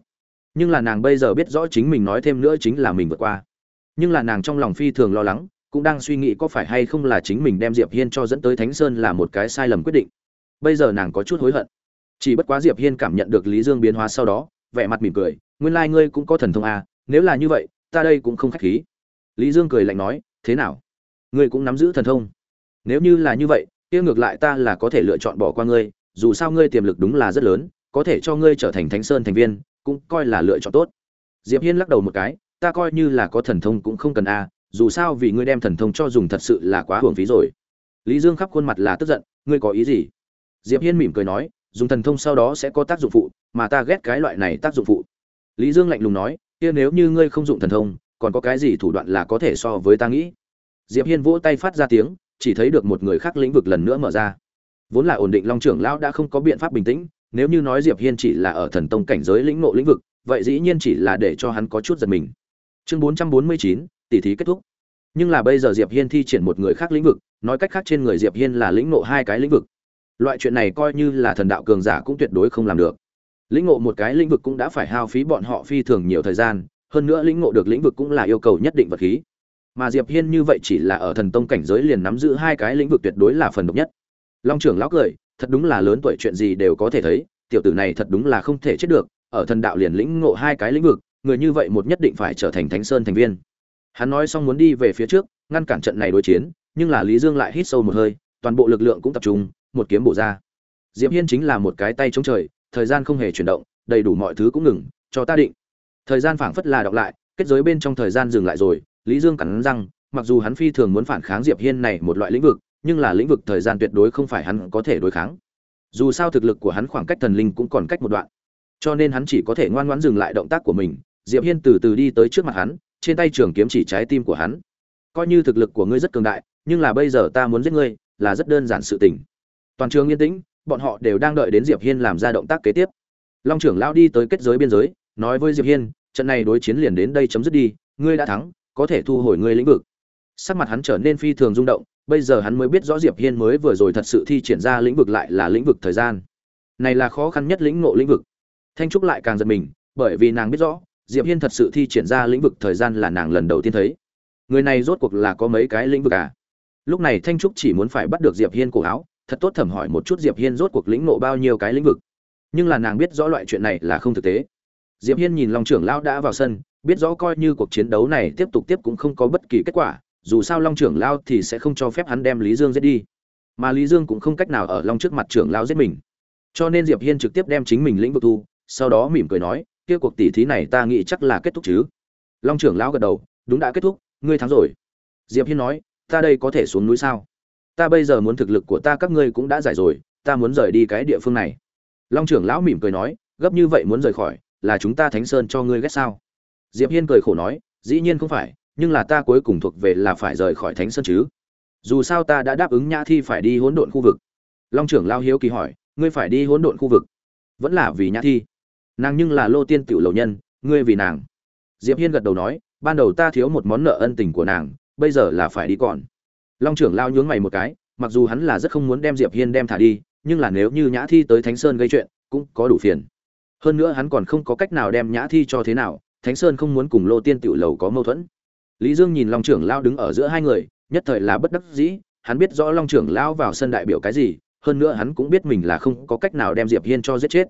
A: Nhưng là nàng bây giờ biết rõ chính mình nói thêm nữa chính là mình vượt qua. Nhưng là nàng trong lòng phi thường lo lắng cũng đang suy nghĩ có phải hay không là chính mình đem diệp hiên cho dẫn tới thánh sơn là một cái sai lầm quyết định. Bây giờ nàng có chút hối hận. Chỉ bất quá diệp hiên cảm nhận được lý dương biến hóa sau đó, vẻ mặt mỉm cười, nguyên lai like ngươi cũng có thần thông à nếu là như vậy, ta đây cũng không khách khí. Lý dương cười lạnh nói, thế nào? Ngươi cũng nắm giữ thần thông. Nếu như là như vậy, kia ngược lại ta là có thể lựa chọn bỏ qua ngươi, dù sao ngươi tiềm lực đúng là rất lớn, có thể cho ngươi trở thành thánh sơn thành viên, cũng coi là lựa chọn tốt. Diệp hiên lắc đầu một cái, ta coi như là có thần thông cũng không cần a dù sao vì ngươi đem thần thông cho dùng thật sự là quá hưởng phí rồi. Lý dương khắp khuôn mặt là tức giận ngươi có ý gì? Diệp hiên mỉm cười nói dùng thần thông sau đó sẽ có tác dụng phụ mà ta ghét cái loại này tác dụng phụ. Lý dương lạnh lùng nói kia nếu như ngươi không dụng thần thông còn có cái gì thủ đoạn là có thể so với ta nghĩ? Diệp hiên vỗ tay phát ra tiếng chỉ thấy được một người khác lĩnh vực lần nữa mở ra. Vốn là ổn định long trưởng lão đã không có biện pháp bình tĩnh nếu như nói diệp hiên chỉ là ở thần tông cảnh giới lĩnh ngộ lĩnh vực vậy dĩ nhiên chỉ là để cho hắn có chút giật mình. Chương 449, tỷ thí kết thúc. Nhưng là bây giờ diệp hiên thi triển một người khác lĩnh vực, nói cách khác trên người diệp hiên là lĩnh ngộ hai cái lĩnh vực. Loại chuyện này coi như là thần đạo cường giả cũng tuyệt đối không làm được. Lĩnh ngộ một cái lĩnh vực cũng đã phải hao phí bọn họ phi thường nhiều thời gian, hơn nữa lĩnh ngộ được lĩnh vực cũng là yêu cầu nhất định vật khí. Mà diệp hiên như vậy chỉ là ở thần tông cảnh giới liền nắm giữ hai cái lĩnh vực tuyệt đối là phần độc nhất. Long trưởng lão cười, thật đúng là lớn tuổi chuyện gì đều có thể thấy, tiểu tử này thật đúng là không thể chết được, ở thần đạo liền lĩnh ngộ hai cái lĩnh vực, người như vậy một nhất định phải trở thành thánh sơn thành viên hắn nói xong muốn đi về phía trước, ngăn cản trận này đối chiến, nhưng là lý dương lại hít sâu một hơi, toàn bộ lực lượng cũng tập trung, một kiếm bổ ra. Diệp hiên chính là một cái tay chống trời, thời gian không hề chuyển động, đầy đủ mọi thứ cũng ngừng, cho ta định. Thời gian phảng phất là đọc lại, kết giới bên trong thời gian dừng lại rồi, lý dương cắn răng, mặc dù hắn phi thường muốn phản kháng diệp hiên này một loại lĩnh vực, nhưng là lĩnh vực thời gian tuyệt đối không phải hắn có thể đối kháng. Dù sao thực lực của hắn khoảng cách thần linh cũng còn cách một đoạn. Cho nên hắn chỉ có thể ngoan ngoãn dừng lại động tác của mình, diệp hiên từ từ đi tới trước mặt hắn trên tay trường kiếm chỉ trái tim của hắn. Coi như thực lực của ngươi rất cường đại, nhưng là bây giờ ta muốn giết ngươi, là rất đơn giản sự tình. Toàn trường yên tĩnh, bọn họ đều đang đợi đến diệp hiên làm ra động tác kế tiếp. Long trưởng lão đi tới kết giới biên giới, nói với diệp hiên, trận này đối chiến liền đến đây chấm dứt đi, ngươi đã thắng, có thể thu hồi ngươi lĩnh vực. Sắc mặt hắn trở nên phi thường rung động, bây giờ hắn mới biết rõ diệp hiên mới vừa rồi thật sự thi triển ra lĩnh vực lại là lĩnh vực thời gian. Này là khó khăn nhất lĩnh ngộ lĩnh vực. Thanh trúc lại càng giật mình, bởi vì nàng biết rõ diệp hiên thật sự thi triển ra lĩnh vực thời gian là nàng lần đầu tiên thấy. Người này rốt cuộc là có mấy cái lĩnh vực à? Lúc này thanh trúc chỉ muốn phải bắt được diệp hiên cổ áo, thật tốt thẩm hỏi một chút diệp hiên rốt cuộc lĩnh ngộ bao nhiêu cái lĩnh vực. Nhưng là nàng biết rõ loại chuyện này là không thực tế. Diệp hiên nhìn long trưởng lão đã vào sân, biết rõ coi như cuộc chiến đấu này tiếp tục tiếp cũng không có bất kỳ kết quả, dù sao long trưởng lão thì sẽ không cho phép hắn đem lý dương giết đi. Mà lý dương cũng không cách nào ở long trước mặt trưởng lão giết mình. Cho nên diệp hiên trực tiếp đem chính mình lĩnh vực thu, sau đó mỉm cười nói kia cuộc tỷ thí này ta nghĩ chắc là kết thúc chứ. Long trưởng lão gật đầu, đúng đã kết thúc, ngươi thắng rồi. Diệp hiên nói, ta đây có thể xuống núi sao? Ta bây giờ muốn thực lực của ta các ngươi cũng đã giải rồi, ta muốn rời đi cái địa phương này. Long trưởng lão mỉm cười nói, gấp như vậy muốn rời khỏi, là chúng ta thánh sơn cho ngươi ghét sao? Diệp hiên cười khổ nói, dĩ nhiên không phải, nhưng là ta cuối cùng thuộc về là phải rời khỏi thánh sơn chứ. Dù sao ta đã đáp ứng nhã thi phải đi hỗn độn khu vực. Long trưởng lao hiếu kỳ hỏi, ngươi phải đi hỗn độn khu vực? Vẫn là vì nhã thi? Nàng nhưng là lô tiên tiểu lầu nhân, ngươi vì nàng. Diệp hiên gật đầu nói, ban đầu ta thiếu một món nợ ân tình của nàng, bây giờ là phải đi còn. Long trưởng lao nhướng mày một cái, mặc dù hắn là rất không muốn đem diệp hiên đem thả đi, nhưng là nếu như nhã thi tới thánh sơn gây chuyện, cũng có đủ phiền. Hơn nữa hắn còn không có cách nào đem nhã thi cho thế nào, thánh sơn không muốn cùng lô tiên tiểu lầu có mâu thuẫn. Lý dương nhìn long trưởng lao đứng ở giữa hai người, nhất thời là bất đắc dĩ, hắn biết rõ long trưởng lao vào sân đại biểu cái gì, hơn nữa hắn cũng biết mình là không có cách nào đem diệp hiên cho giết chết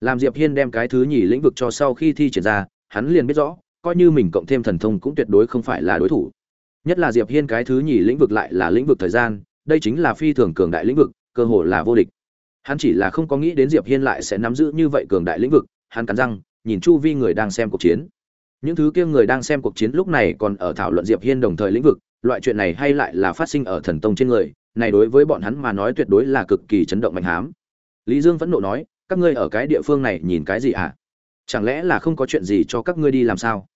A: làm diệp hiên đem cái thứ nhì lĩnh vực cho sau khi thi triển ra, hắn liền biết rõ, coi như mình cộng thêm thần thông cũng tuyệt đối không phải là đối thủ. Nhất là diệp hiên cái thứ nhì lĩnh vực lại là lĩnh vực thời gian, đây chính là phi thường cường đại lĩnh vực, cơ hội là vô địch. Hắn chỉ là không có nghĩ đến diệp hiên lại sẽ nắm giữ như vậy cường đại lĩnh vực, hắn cắn răng, nhìn chu vi người đang xem cuộc chiến. Những thứ kia người đang xem cuộc chiến lúc này còn ở thảo luận diệp hiên đồng thời lĩnh vực, loại chuyện này hay lại là phát sinh ở thần tông trên người, này đối với bọn hắn mà nói tuyệt đối là cực kỳ chấn động mạnh hám. Lý dương vẫn nộ nói các ngươi ở cái địa phương này nhìn cái gì ạ à? chẳng lẽ là không có chuyện gì cho các ngươi đi làm sao?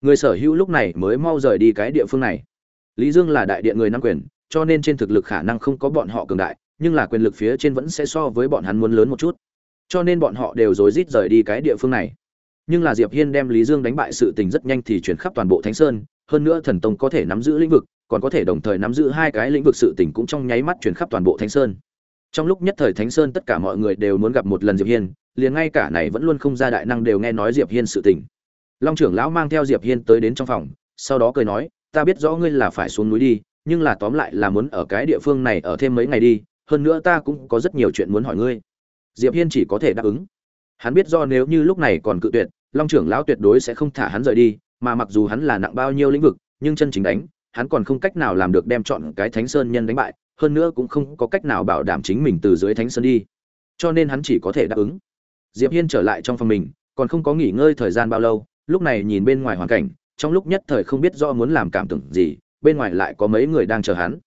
A: Người sở hữu lúc này mới mau rời đi cái địa phương này. Lý dương là đại điện người nắm quyền, cho nên trên thực lực khả năng không có bọn họ cường đại, nhưng là quyền lực phía trên vẫn sẽ so với bọn hắn muốn lớn một chút. Cho nên bọn họ đều rối rít rời đi cái địa phương này. Nhưng là diệp hiên đem lý dương đánh bại sự tình rất nhanh thì chuyển khắp toàn bộ thánh sơn, hơn nữa thần tông có thể nắm giữ lĩnh vực, còn có thể đồng thời nắm giữ hai cái lĩnh vực sự tình cũng trong nháy mắt chuyển khắp toàn bộ thánh sơn trong lúc nhất thời thánh sơn tất cả mọi người đều muốn gặp một lần diệp hiên, liền ngay cả này vẫn luôn không ra đại năng đều nghe nói diệp hiên sự tình. Long trưởng lão mang theo diệp hiên tới đến trong phòng, sau đó cười nói, ta biết rõ ngươi là phải xuống núi đi, nhưng là tóm lại là muốn ở cái địa phương này ở thêm mấy ngày đi, hơn nữa ta cũng có rất nhiều chuyện muốn hỏi ngươi. Diệp hiên chỉ có thể đáp ứng. Hắn biết do nếu như lúc này còn cự tuyệt, long trưởng lão tuyệt đối sẽ không thả hắn rời đi, mà mặc dù hắn là nặng bao nhiêu lĩnh vực, nhưng chân chính đánh, hắn còn không cách nào làm được đem chọn cái thánh sơn nhân đánh bại hơn nữa cũng không có cách nào bảo đảm chính mình từ dưới thánh sơn đi. Cho nên hắn chỉ có thể đáp ứng. Diệp hiên trở lại trong phòng mình, còn không có nghỉ ngơi thời gian bao lâu, lúc này nhìn bên ngoài hoàn cảnh, trong lúc nhất thời không biết do muốn làm cảm tưởng gì, bên ngoài lại có mấy người đang chờ hắn.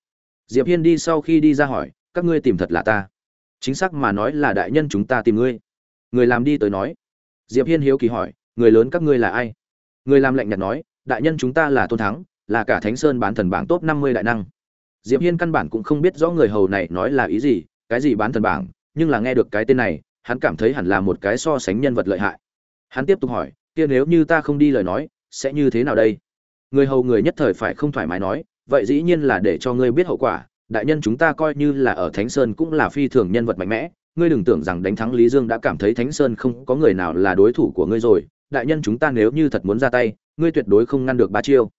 A: Diệp hiên đi sau khi đi ra hỏi, các ngươi tìm thật là ta? Chính xác mà nói là đại nhân chúng ta tìm ngươi. Người làm đi tới nói. Diệp hiên hiếu kỳ hỏi, người lớn các ngươi là ai? Người làm lạnh nhạt nói, đại nhân chúng ta là tôn thắng, là cả thánh sơn bán thần bảng top 50 đại năng diệp hiên căn bản cũng không biết rõ người hầu này nói là ý gì, cái gì bán thần bảng, nhưng là nghe được cái tên này, hắn cảm thấy hẳn là một cái so sánh nhân vật lợi hại. Hắn tiếp tục hỏi, kia nếu như ta không đi lời nói, sẽ như thế nào đây? Người hầu người nhất thời phải không thoải mái nói, vậy dĩ nhiên là để cho ngươi biết hậu quả, đại nhân chúng ta coi như là ở thánh sơn cũng là phi thường nhân vật mạnh mẽ, ngươi đừng tưởng rằng đánh thắng lý dương đã cảm thấy thánh sơn không có người nào là đối thủ của ngươi rồi, đại nhân chúng ta nếu như thật muốn ra tay, ngươi tuyệt đối không ngăn được ba chiêu.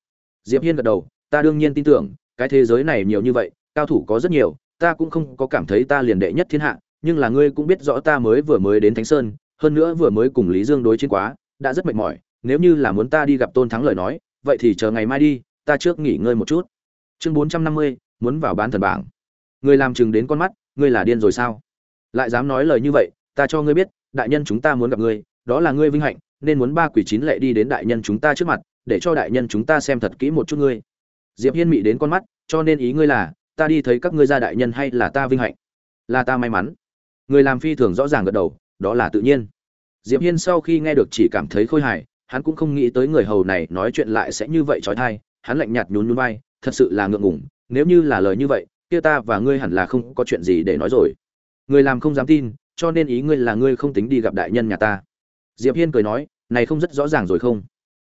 A: Diệp hiên gật đầu, ta đương nhiên tin tưởng cái thế giới này nhiều như vậy, cao thủ có rất nhiều, ta cũng không có cảm thấy ta liền đệ nhất thiên hạ, nhưng là ngươi cũng biết rõ ta mới vừa mới đến thánh sơn, hơn nữa vừa mới cùng lý dương đối chiến quá, đã rất mệt mỏi, nếu như là muốn ta đi gặp tôn thắng lời nói, vậy thì chờ ngày mai đi, ta trước nghỉ ngơi một chút. Chương bốn trăm năm mươi, muốn vào bán thần bảng. Ngươi làm chừng đến con mắt, ngươi là điên rồi sao? Lại dám nói lời như vậy, ta cho ngươi biết, đại nhân chúng ta muốn gặp ngươi, đó là ngươi vinh hạnh, nên muốn ba quỷ chín lệ đi đến đại nhân chúng ta trước mặt, để cho đại nhân chúng ta xem thật kỹ một chút ngươi diệp hiên mị đến con mắt, cho nên ý ngươi là, ta đi thấy các ngươi gia đại nhân hay là ta vinh hạnh? Là ta may mắn. Người làm phi thường rõ ràng gật đầu, đó là tự nhiên. Diệp hiên sau khi nghe được chỉ cảm thấy khôi hài, hắn cũng không nghĩ tới người hầu này nói chuyện lại sẽ như vậy trói thai, hắn lạnh nhạt nhún nhún vai, thật sự là ngượng ngùng, nếu như là lời như vậy, kia ta và ngươi hẳn là không có chuyện gì để nói rồi. Người làm không dám tin, cho nên ý ngươi là ngươi không tính đi gặp đại nhân nhà ta. Diệp hiên cười nói, này không rất rõ ràng rồi không?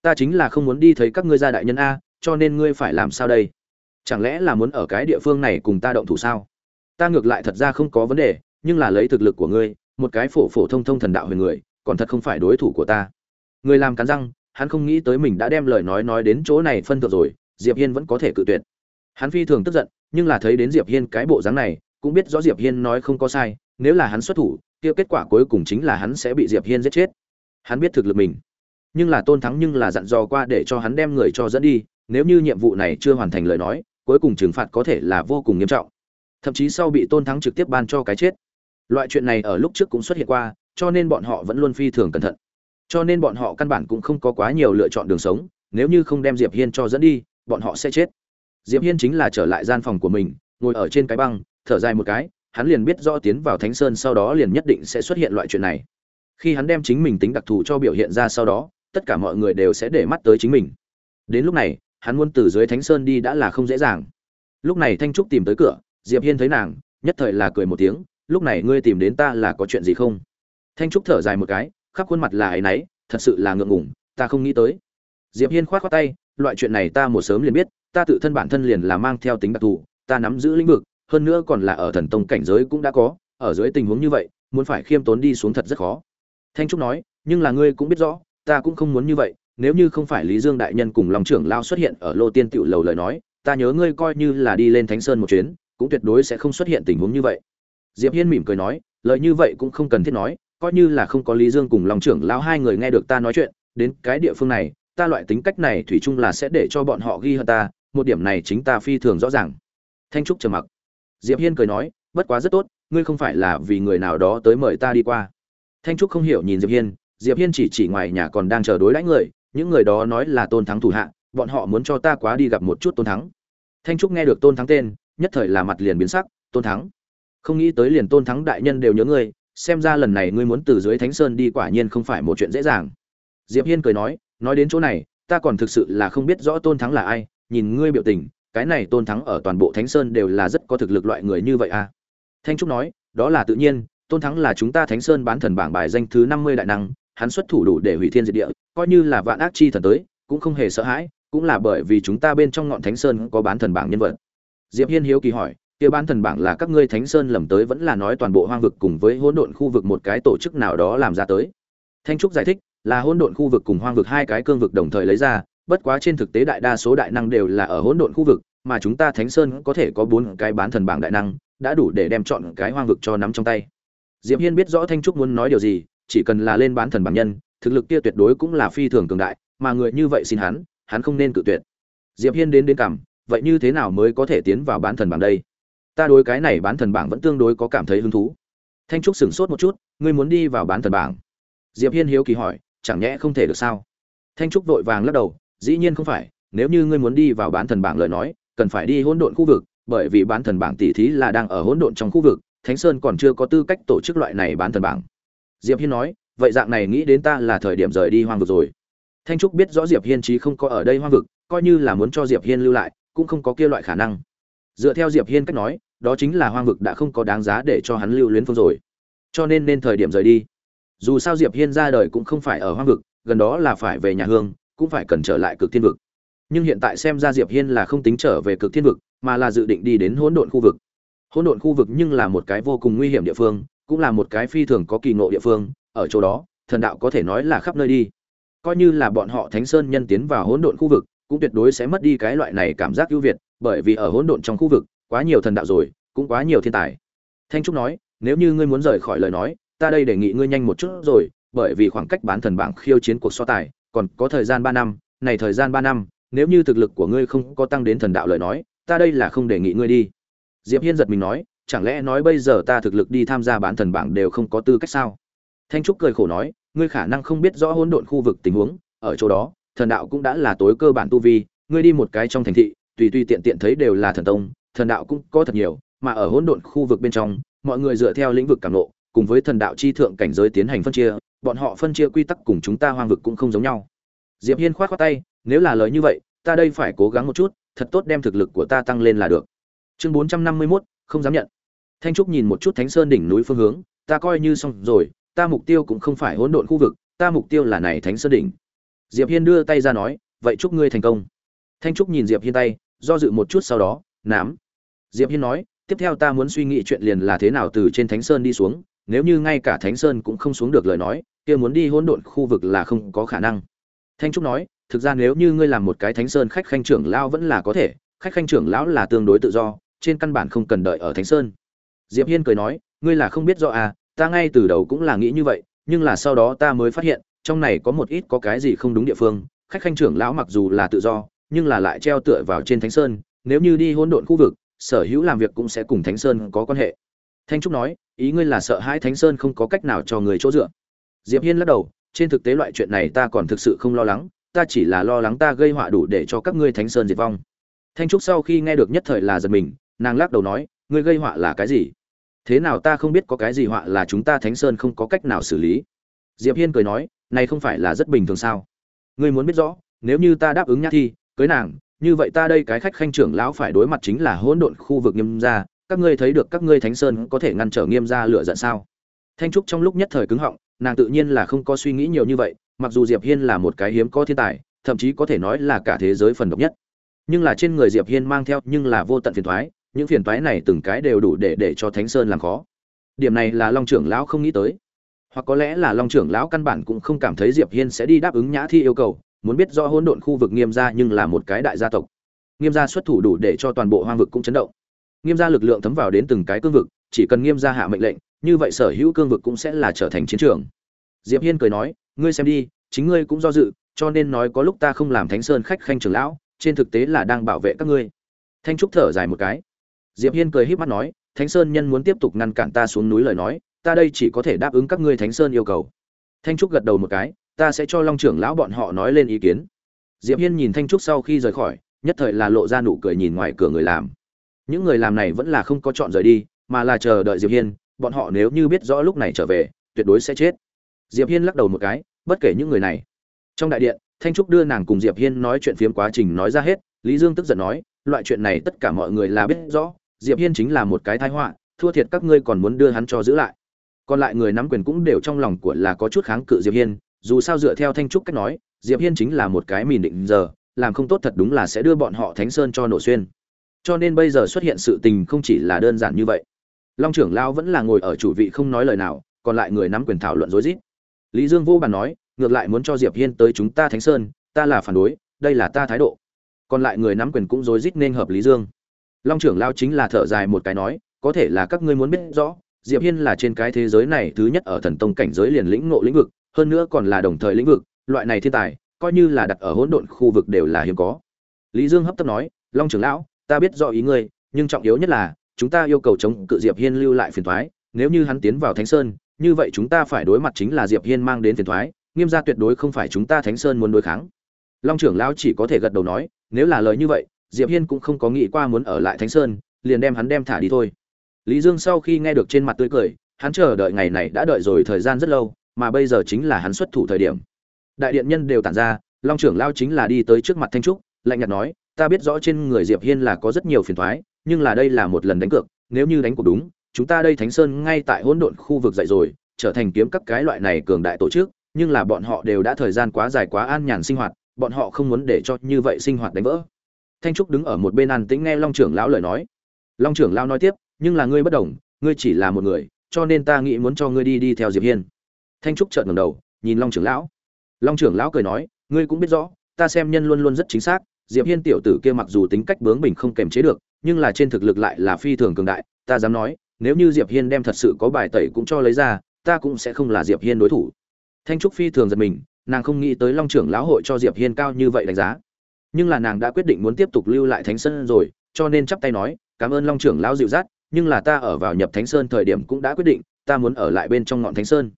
A: Ta chính là không muốn đi thấy các ngươi gia đại nhân a cho nên ngươi phải làm sao đây? Chẳng lẽ là muốn ở cái địa phương này cùng ta động thủ sao? Ta ngược lại thật ra không có vấn đề, nhưng là lấy thực lực của ngươi, một cái phổ phổ thông thông thần đạo huyền người, còn thật không phải đối thủ của ta. Người làm cắn răng, hắn không nghĩ tới mình đã đem lời nói nói đến chỗ này phân thượng rồi, diệp hiên vẫn có thể cự tuyệt. Hắn phi thường tức giận, nhưng là thấy đến diệp hiên cái bộ dáng này, cũng biết rõ diệp hiên nói không có sai, nếu là hắn xuất thủ, kia kết quả cuối cùng chính là hắn sẽ bị diệp hiên giết chết. Hắn biết thực lực mình, nhưng là tôn thắng nhưng là dặn dò qua để cho hắn đem người cho dẫn đi nếu như nhiệm vụ này chưa hoàn thành lời nói, cuối cùng trừng phạt có thể là vô cùng nghiêm trọng. Thậm chí sau bị tôn thắng trực tiếp ban cho cái chết. Loại chuyện này ở lúc trước cũng xuất hiện qua, cho nên bọn họ vẫn luôn phi thường cẩn thận. Cho nên bọn họ căn bản cũng không có quá nhiều lựa chọn đường sống, nếu như không đem diệp hiên cho dẫn đi, bọn họ sẽ chết. Diệp hiên chính là trở lại gian phòng của mình, ngồi ở trên cái băng, thở dài một cái, hắn liền biết rõ tiến vào thánh sơn sau đó liền nhất định sẽ xuất hiện loại chuyện này. Khi hắn đem chính mình tính đặc thù cho biểu hiện ra sau đó, tất cả mọi người đều sẽ để mắt tới chính mình. Đến lúc này hắn muốn từ dưới thánh sơn đi đã là không dễ dàng. Lúc này thanh trúc tìm tới cửa, diệp hiên thấy nàng, nhất thời là cười một tiếng, lúc này ngươi tìm đến ta là có chuyện gì không? Thanh trúc thở dài một cái, khắp khuôn mặt là ấy nấy thật sự là ngượng ngùng, ta không nghĩ tới. Diệp hiên khoát khoát tay, loại chuyện này ta một sớm liền biết, ta tự thân bản thân liền là mang theo tính đặc thù, ta nắm giữ lĩnh vực, hơn nữa còn là ở thần tông cảnh giới cũng đã có, ở dưới tình huống như vậy, muốn phải khiêm tốn đi xuống thật rất khó. Thanh trúc nói, nhưng là ngươi cũng biết rõ, ta cũng không muốn như vậy nếu như không phải lý dương đại nhân cùng lòng trưởng lao xuất hiện ở lô tiên tiểu lầu lời nói, ta nhớ ngươi coi như là đi lên thánh sơn một chuyến, cũng tuyệt đối sẽ không xuất hiện tình huống như vậy. Diệp hiên mỉm cười nói, lời như vậy cũng không cần thiết nói, coi như là không có lý dương cùng lòng trưởng lao hai người nghe được ta nói chuyện, đến cái địa phương này, ta loại tính cách này thủy chung là sẽ để cho bọn họ ghi hơn ta, một điểm này chính ta phi thường rõ ràng. Thanh trúc trầm mặc. Diệp hiên cười nói, bất quá rất tốt, ngươi không phải là vì người nào đó tới mời ta đi qua. Thanh trúc không hiểu nhìn diệp hiên diệp hiên chỉ chỉ ngoài nhà còn đang chờ đối đãi người những người đó nói là tôn thắng thủ hạ, bọn họ muốn cho ta quá đi gặp một chút tôn thắng. Thanh trúc nghe được tôn thắng tên, nhất thời là mặt liền biến sắc, tôn thắng, không nghĩ tới liền tôn thắng đại nhân đều nhớ ngươi, xem ra lần này ngươi muốn từ dưới thánh sơn đi quả nhiên không phải một chuyện dễ dàng. Diệp hiên cười nói nói đến chỗ này, ta còn thực sự là không biết rõ tôn thắng là ai, nhìn ngươi biểu tình, cái này tôn thắng ở toàn bộ thánh sơn đều là rất có thực lực loại người như vậy à? Thanh trúc nói, đó là tự nhiên, tôn thắng là chúng ta thánh sơn bán thần bảng bài danh thứ năm mươi đại năng, hắn xuất thủ đủ để hủy thiên diệt địa coi như là vạn ác chi thần tới, cũng không hề sợ hãi, cũng là bởi vì chúng ta bên trong ngọn thánh sơn có bán thần bảng nhân vật. Diệp hiên hiếu kỳ hỏi, kia bán thần bảng là các ngươi thánh sơn lầm tới vẫn là nói toàn bộ hoang vực cùng với hỗn độn khu vực một cái tổ chức nào đó làm ra tới. Thanh trúc giải thích, là hỗn độn khu vực cùng hoang vực hai cái cương vực đồng thời lấy ra, bất quá trên thực tế đại đa số đại năng đều là ở hỗn độn khu vực, mà chúng ta thánh sơn có thể có bốn cái bán thần bảng đại năng, đã đủ để đem chọn cái hoang vực cho nắm trong tay. Diệp hiên biết rõ thanh trúc muốn nói điều gì, chỉ cần là lên bán thần bảng nhân thực lực kia tuyệt đối cũng là phi thường cường đại, mà người như vậy xin hắn hắn không nên cự tuyệt. Diệp hiên đến đến cảm, vậy như thế nào mới có thể tiến vào bán thần bảng đây? Ta đối cái này bán thần bảng vẫn tương đối có cảm thấy hứng thú. Thanh trúc sửng sốt một chút, ngươi muốn đi vào bán thần bảng? Diệp hiên hiếu kỳ hỏi, chẳng nhẽ không thể được sao? Thanh trúc vội vàng lắc đầu, dĩ nhiên không phải, nếu như ngươi muốn đi vào bán thần bảng lời nói, cần phải đi hỗn độn khu vực, bởi vì bán thần bảng tỷ thí là đang ở hỗn độn trong khu vực, thánh sơn còn chưa có tư cách tổ chức loại này bán thần bảng. Diệp hiên nói vậy dạng này nghĩ đến ta là thời điểm rời đi hoang vực rồi. Thanh trúc biết rõ diệp hiên chí không có ở đây hoang vực, coi như là muốn cho diệp hiên lưu lại, cũng không có kia loại khả năng. Dựa theo diệp hiên cách nói, đó chính là hoang vực đã không có đáng giá để cho hắn lưu luyến phương rồi. Cho nên nên thời điểm rời đi. Dù sao diệp hiên ra đời cũng không phải ở hoang vực, gần đó là phải về nhà hương, cũng phải cần trở lại cực thiên vực. Nhưng hiện tại xem ra diệp hiên là không tính trở về cực thiên vực, mà là dự định đi đến hỗn độn khu vực. Hỗn độn khu vực nhưng là một cái vô cùng nguy hiểm địa phương, cũng là một cái phi thường có kỳ ngộ địa phương ở chỗ đó, thần đạo có thể nói là khắp nơi đi. Coi như là bọn họ thánh sơn nhân tiến vào hỗn độn khu vực, cũng tuyệt đối sẽ mất đi cái loại này cảm giác ưu việt, bởi vì ở hỗn độn trong khu vực, quá nhiều thần đạo rồi, cũng quá nhiều thiên tài. Thanh trúc nói, nếu như ngươi muốn rời khỏi lời nói, ta đây đề nghị ngươi nhanh một chút rồi, bởi vì khoảng cách bán thần bảng khiêu chiến cuộc so tài, còn có thời gian ba năm, này thời gian ba năm, nếu như thực lực của ngươi không có tăng đến thần đạo lời nói, ta đây là không đề nghị ngươi đi. Diệp hiên giật mình nói, chẳng lẽ nói bây giờ ta thực lực đi tham gia bán thần bảng đều không có tư cách sao? Thanh trúc cười khổ nói ngươi khả năng không biết rõ hỗn độn khu vực tình huống ở chỗ đó thần đạo cũng đã là tối cơ bản tu vi ngươi đi một cái trong thành thị tùy tùy tiện tiện thấy đều là thần tông thần đạo cũng có thật nhiều mà ở hỗn độn khu vực bên trong mọi người dựa theo lĩnh vực cảm ngộ cùng với thần đạo chi thượng cảnh giới tiến hành phân chia bọn họ phân chia quy tắc cùng chúng ta hoang vực cũng không giống nhau. Diệp hiên khoát khoát tay nếu là lời như vậy ta đây phải cố gắng một chút thật tốt đem thực lực của ta tăng lên là được. Chương 451, không dám nhận. Thanh trúc nhìn một chút thánh sơn đỉnh núi phương hướng ta coi như xong rồi ta mục tiêu cũng không phải hỗn độn khu vực, ta mục tiêu là này thánh sơn đỉnh. Diệp hiên đưa tay ra nói, vậy chúc ngươi thành công. Thanh trúc nhìn diệp hiên tay, do dự một chút sau đó, nám. Diệp hiên nói, tiếp theo ta muốn suy nghĩ chuyện liền là thế nào từ trên thánh sơn đi xuống, nếu như ngay cả thánh sơn cũng không xuống được lời nói, kia muốn đi hỗn độn khu vực là không có khả năng. Thanh trúc nói, thực ra nếu như ngươi làm một cái thánh sơn khách khanh trưởng lão vẫn là có thể, khách khanh trưởng lão là tương đối tự do, trên căn bản không cần đợi ở thánh sơn. Diệp hiên cười nói, ngươi là không biết rõ à ta ngay từ đầu cũng là nghĩ như vậy, nhưng là sau đó ta mới phát hiện, trong này có một ít có cái gì không đúng địa phương, khách khanh trưởng lão mặc dù là tự do, nhưng là lại treo tựa vào trên thánh sơn, nếu như đi hỗn độn khu vực, sở hữu làm việc cũng sẽ cùng thánh sơn có quan hệ. Thanh trúc nói, ý ngươi là sợ hai thánh sơn không có cách nào cho người chỗ dựa. Diệp hiên lắc đầu, trên thực tế loại chuyện này ta còn thực sự không lo lắng, ta chỉ là lo lắng ta gây họa đủ để cho các ngươi thánh sơn diệt vong. Thanh trúc sau khi nghe được nhất thời là giật mình, nàng lắc đầu nói, ngươi gây họa là cái gì? Thế nào ta không biết có cái gì họa là chúng ta thánh sơn không có cách nào xử lý. Diệp hiên cười nói, này không phải là rất bình thường sao? Ngươi muốn biết rõ, nếu như ta đáp ứng nhã thi, cưới nàng, như vậy ta đây cái khách khanh trưởng lão phải đối mặt chính là hỗn độn khu vực nghiêm gia, các ngươi thấy được các ngươi thánh sơn có thể ngăn trở nghiêm gia lựa giận sao? Thanh trúc trong lúc nhất thời cứng họng, nàng tự nhiên là không có suy nghĩ nhiều như vậy, mặc dù diệp hiên là một cái hiếm có thiên tài, thậm chí có thể nói là cả thế giới phần độc nhất. Nhưng là trên người diệp hiên mang theo nhưng là vô tận phiền toái những phiền toái này từng cái đều đủ để để cho thánh sơn làm khó. Điểm này là long trưởng lão không nghĩ tới. Hoặc có lẽ là long trưởng lão căn bản cũng không cảm thấy diệp hiên sẽ đi đáp ứng nhã thi yêu cầu, muốn biết rõ hỗn độn khu vực nghiêm gia nhưng là một cái đại gia tộc. Nghiêm gia xuất thủ đủ để cho toàn bộ hoang vực cũng chấn động. Nghiêm gia lực lượng thấm vào đến từng cái cương vực, chỉ cần nghiêm gia hạ mệnh lệnh, như vậy sở hữu cương vực cũng sẽ là trở thành chiến trường. Diệp hiên cười nói, ngươi xem đi, chính ngươi cũng do dự, cho nên nói có lúc ta không làm thánh sơn khách khanh trưởng lão, trên thực tế là đang bảo vệ các ngươi. Thanh trúc thở dài một cái diệp hiên cười híp mắt nói, thánh sơn nhân muốn tiếp tục ngăn cản ta xuống núi lời nói, ta đây chỉ có thể đáp ứng các ngươi thánh sơn yêu cầu. Thanh trúc gật đầu một cái, ta sẽ cho long trưởng lão bọn họ nói lên ý kiến. Diệp hiên nhìn thanh trúc sau khi rời khỏi, nhất thời là lộ ra nụ cười nhìn ngoài cửa người làm. Những người làm này vẫn là không có chọn rời đi, mà là chờ đợi diệp hiên, bọn họ nếu như biết rõ lúc này trở về, tuyệt đối sẽ chết. Diệp hiên lắc đầu một cái, bất kể những người này. Trong đại điện, thanh trúc đưa nàng cùng diệp hiên nói chuyện phiếm quá trình nói ra hết, lý dương tức giận nói, loại chuyện này tất cả mọi người là biết rõ diệp hiên chính là một cái tai họa, thua thiệt các ngươi còn muốn đưa hắn cho giữ lại. Còn lại người nắm quyền cũng đều trong lòng của là có chút kháng cự diệp hiên, dù sao dựa theo thanh trúc cách nói, diệp hiên chính là một cái mìn định giờ, làm không tốt thật đúng là sẽ đưa bọn họ thánh sơn cho nổ xuyên. Cho nên bây giờ xuất hiện sự tình không chỉ là đơn giản như vậy. Long trưởng lao vẫn là ngồi ở chủ vị không nói lời nào, còn lại người nắm quyền thảo luận rối rít. Lý dương vô bàn nói, ngược lại muốn cho diệp hiên tới chúng ta thánh sơn, ta là phản đối, đây là ta thái độ. Còn lại người nắm quyền cũng rối rít nên hợp lý dương long trưởng lao chính là thở dài một cái nói, có thể là các ngươi muốn biết rõ, diệp hiên là trên cái thế giới này thứ nhất ở thần tông cảnh giới liền lĩnh ngộ lĩnh vực, hơn nữa còn là đồng thời lĩnh vực, loại này thiên tài, coi như là đặt ở hỗn độn khu vực đều là hiếm có. Lý dương hấp tấp nói, long trưởng lão, ta biết rõ ý ngươi, nhưng trọng yếu nhất là, chúng ta yêu cầu chống cự diệp hiên lưu lại phiền toái, nếu như hắn tiến vào thánh sơn, như vậy chúng ta phải đối mặt chính là diệp hiên mang đến phiền toái, nghiêm gia tuyệt đối không phải chúng ta thánh sơn muốn đối kháng. Long trưởng lão chỉ có thể gật đầu nói, nếu là lời như vậy diệp hiên cũng không có nghĩ qua muốn ở lại thánh sơn, liền đem hắn đem thả đi thôi. Lý dương sau khi nghe được trên mặt tươi cười, hắn chờ đợi ngày này đã đợi rồi thời gian rất lâu, mà bây giờ chính là hắn xuất thủ thời điểm. Đại điện nhân đều tản ra, long trưởng lao chính là đi tới trước mặt thanh trúc, lạnh nhạt nói, ta biết rõ trên người diệp hiên là có rất nhiều phiền toái, nhưng là đây là một lần đánh cược, nếu như đánh cuộc đúng, chúng ta đây thánh sơn ngay tại hỗn độn khu vực dậy rồi, trở thành kiếm các cái loại này cường đại tổ chức, nhưng là bọn họ đều đã thời gian quá dài quá an nhàn sinh hoạt, bọn họ không muốn để cho như vậy sinh hoạt đánh vỡ thanh trúc đứng ở một bên an tĩnh nghe long trưởng lão lời nói. Long trưởng lão nói tiếp, nhưng là ngươi bất đồng, ngươi chỉ là một người, cho nên ta nghĩ muốn cho ngươi đi đi theo diệp hiên. Thanh trúc trợn ngẩng đầu, nhìn long trưởng lão. Long trưởng lão cười nói, ngươi cũng biết rõ, ta xem nhân luôn luôn rất chính xác, diệp hiên tiểu tử kia mặc dù tính cách bướng bỉnh không kềm chế được, nhưng là trên thực lực lại là phi thường cường đại, ta dám nói, nếu như diệp hiên đem thật sự có bài tẩy cũng cho lấy ra, ta cũng sẽ không là diệp hiên đối thủ. Thanh trúc phi thường giật mình, nàng không nghĩ tới long trưởng lão hội cho diệp hiên cao như vậy đánh giá nhưng là nàng đã quyết định muốn tiếp tục lưu lại thánh sơn rồi, cho nên chắp tay nói, cảm ơn long trưởng lão dịu dắt, nhưng là ta ở vào nhập thánh sơn thời điểm cũng đã quyết định, ta muốn ở lại bên trong ngọn thánh sơn.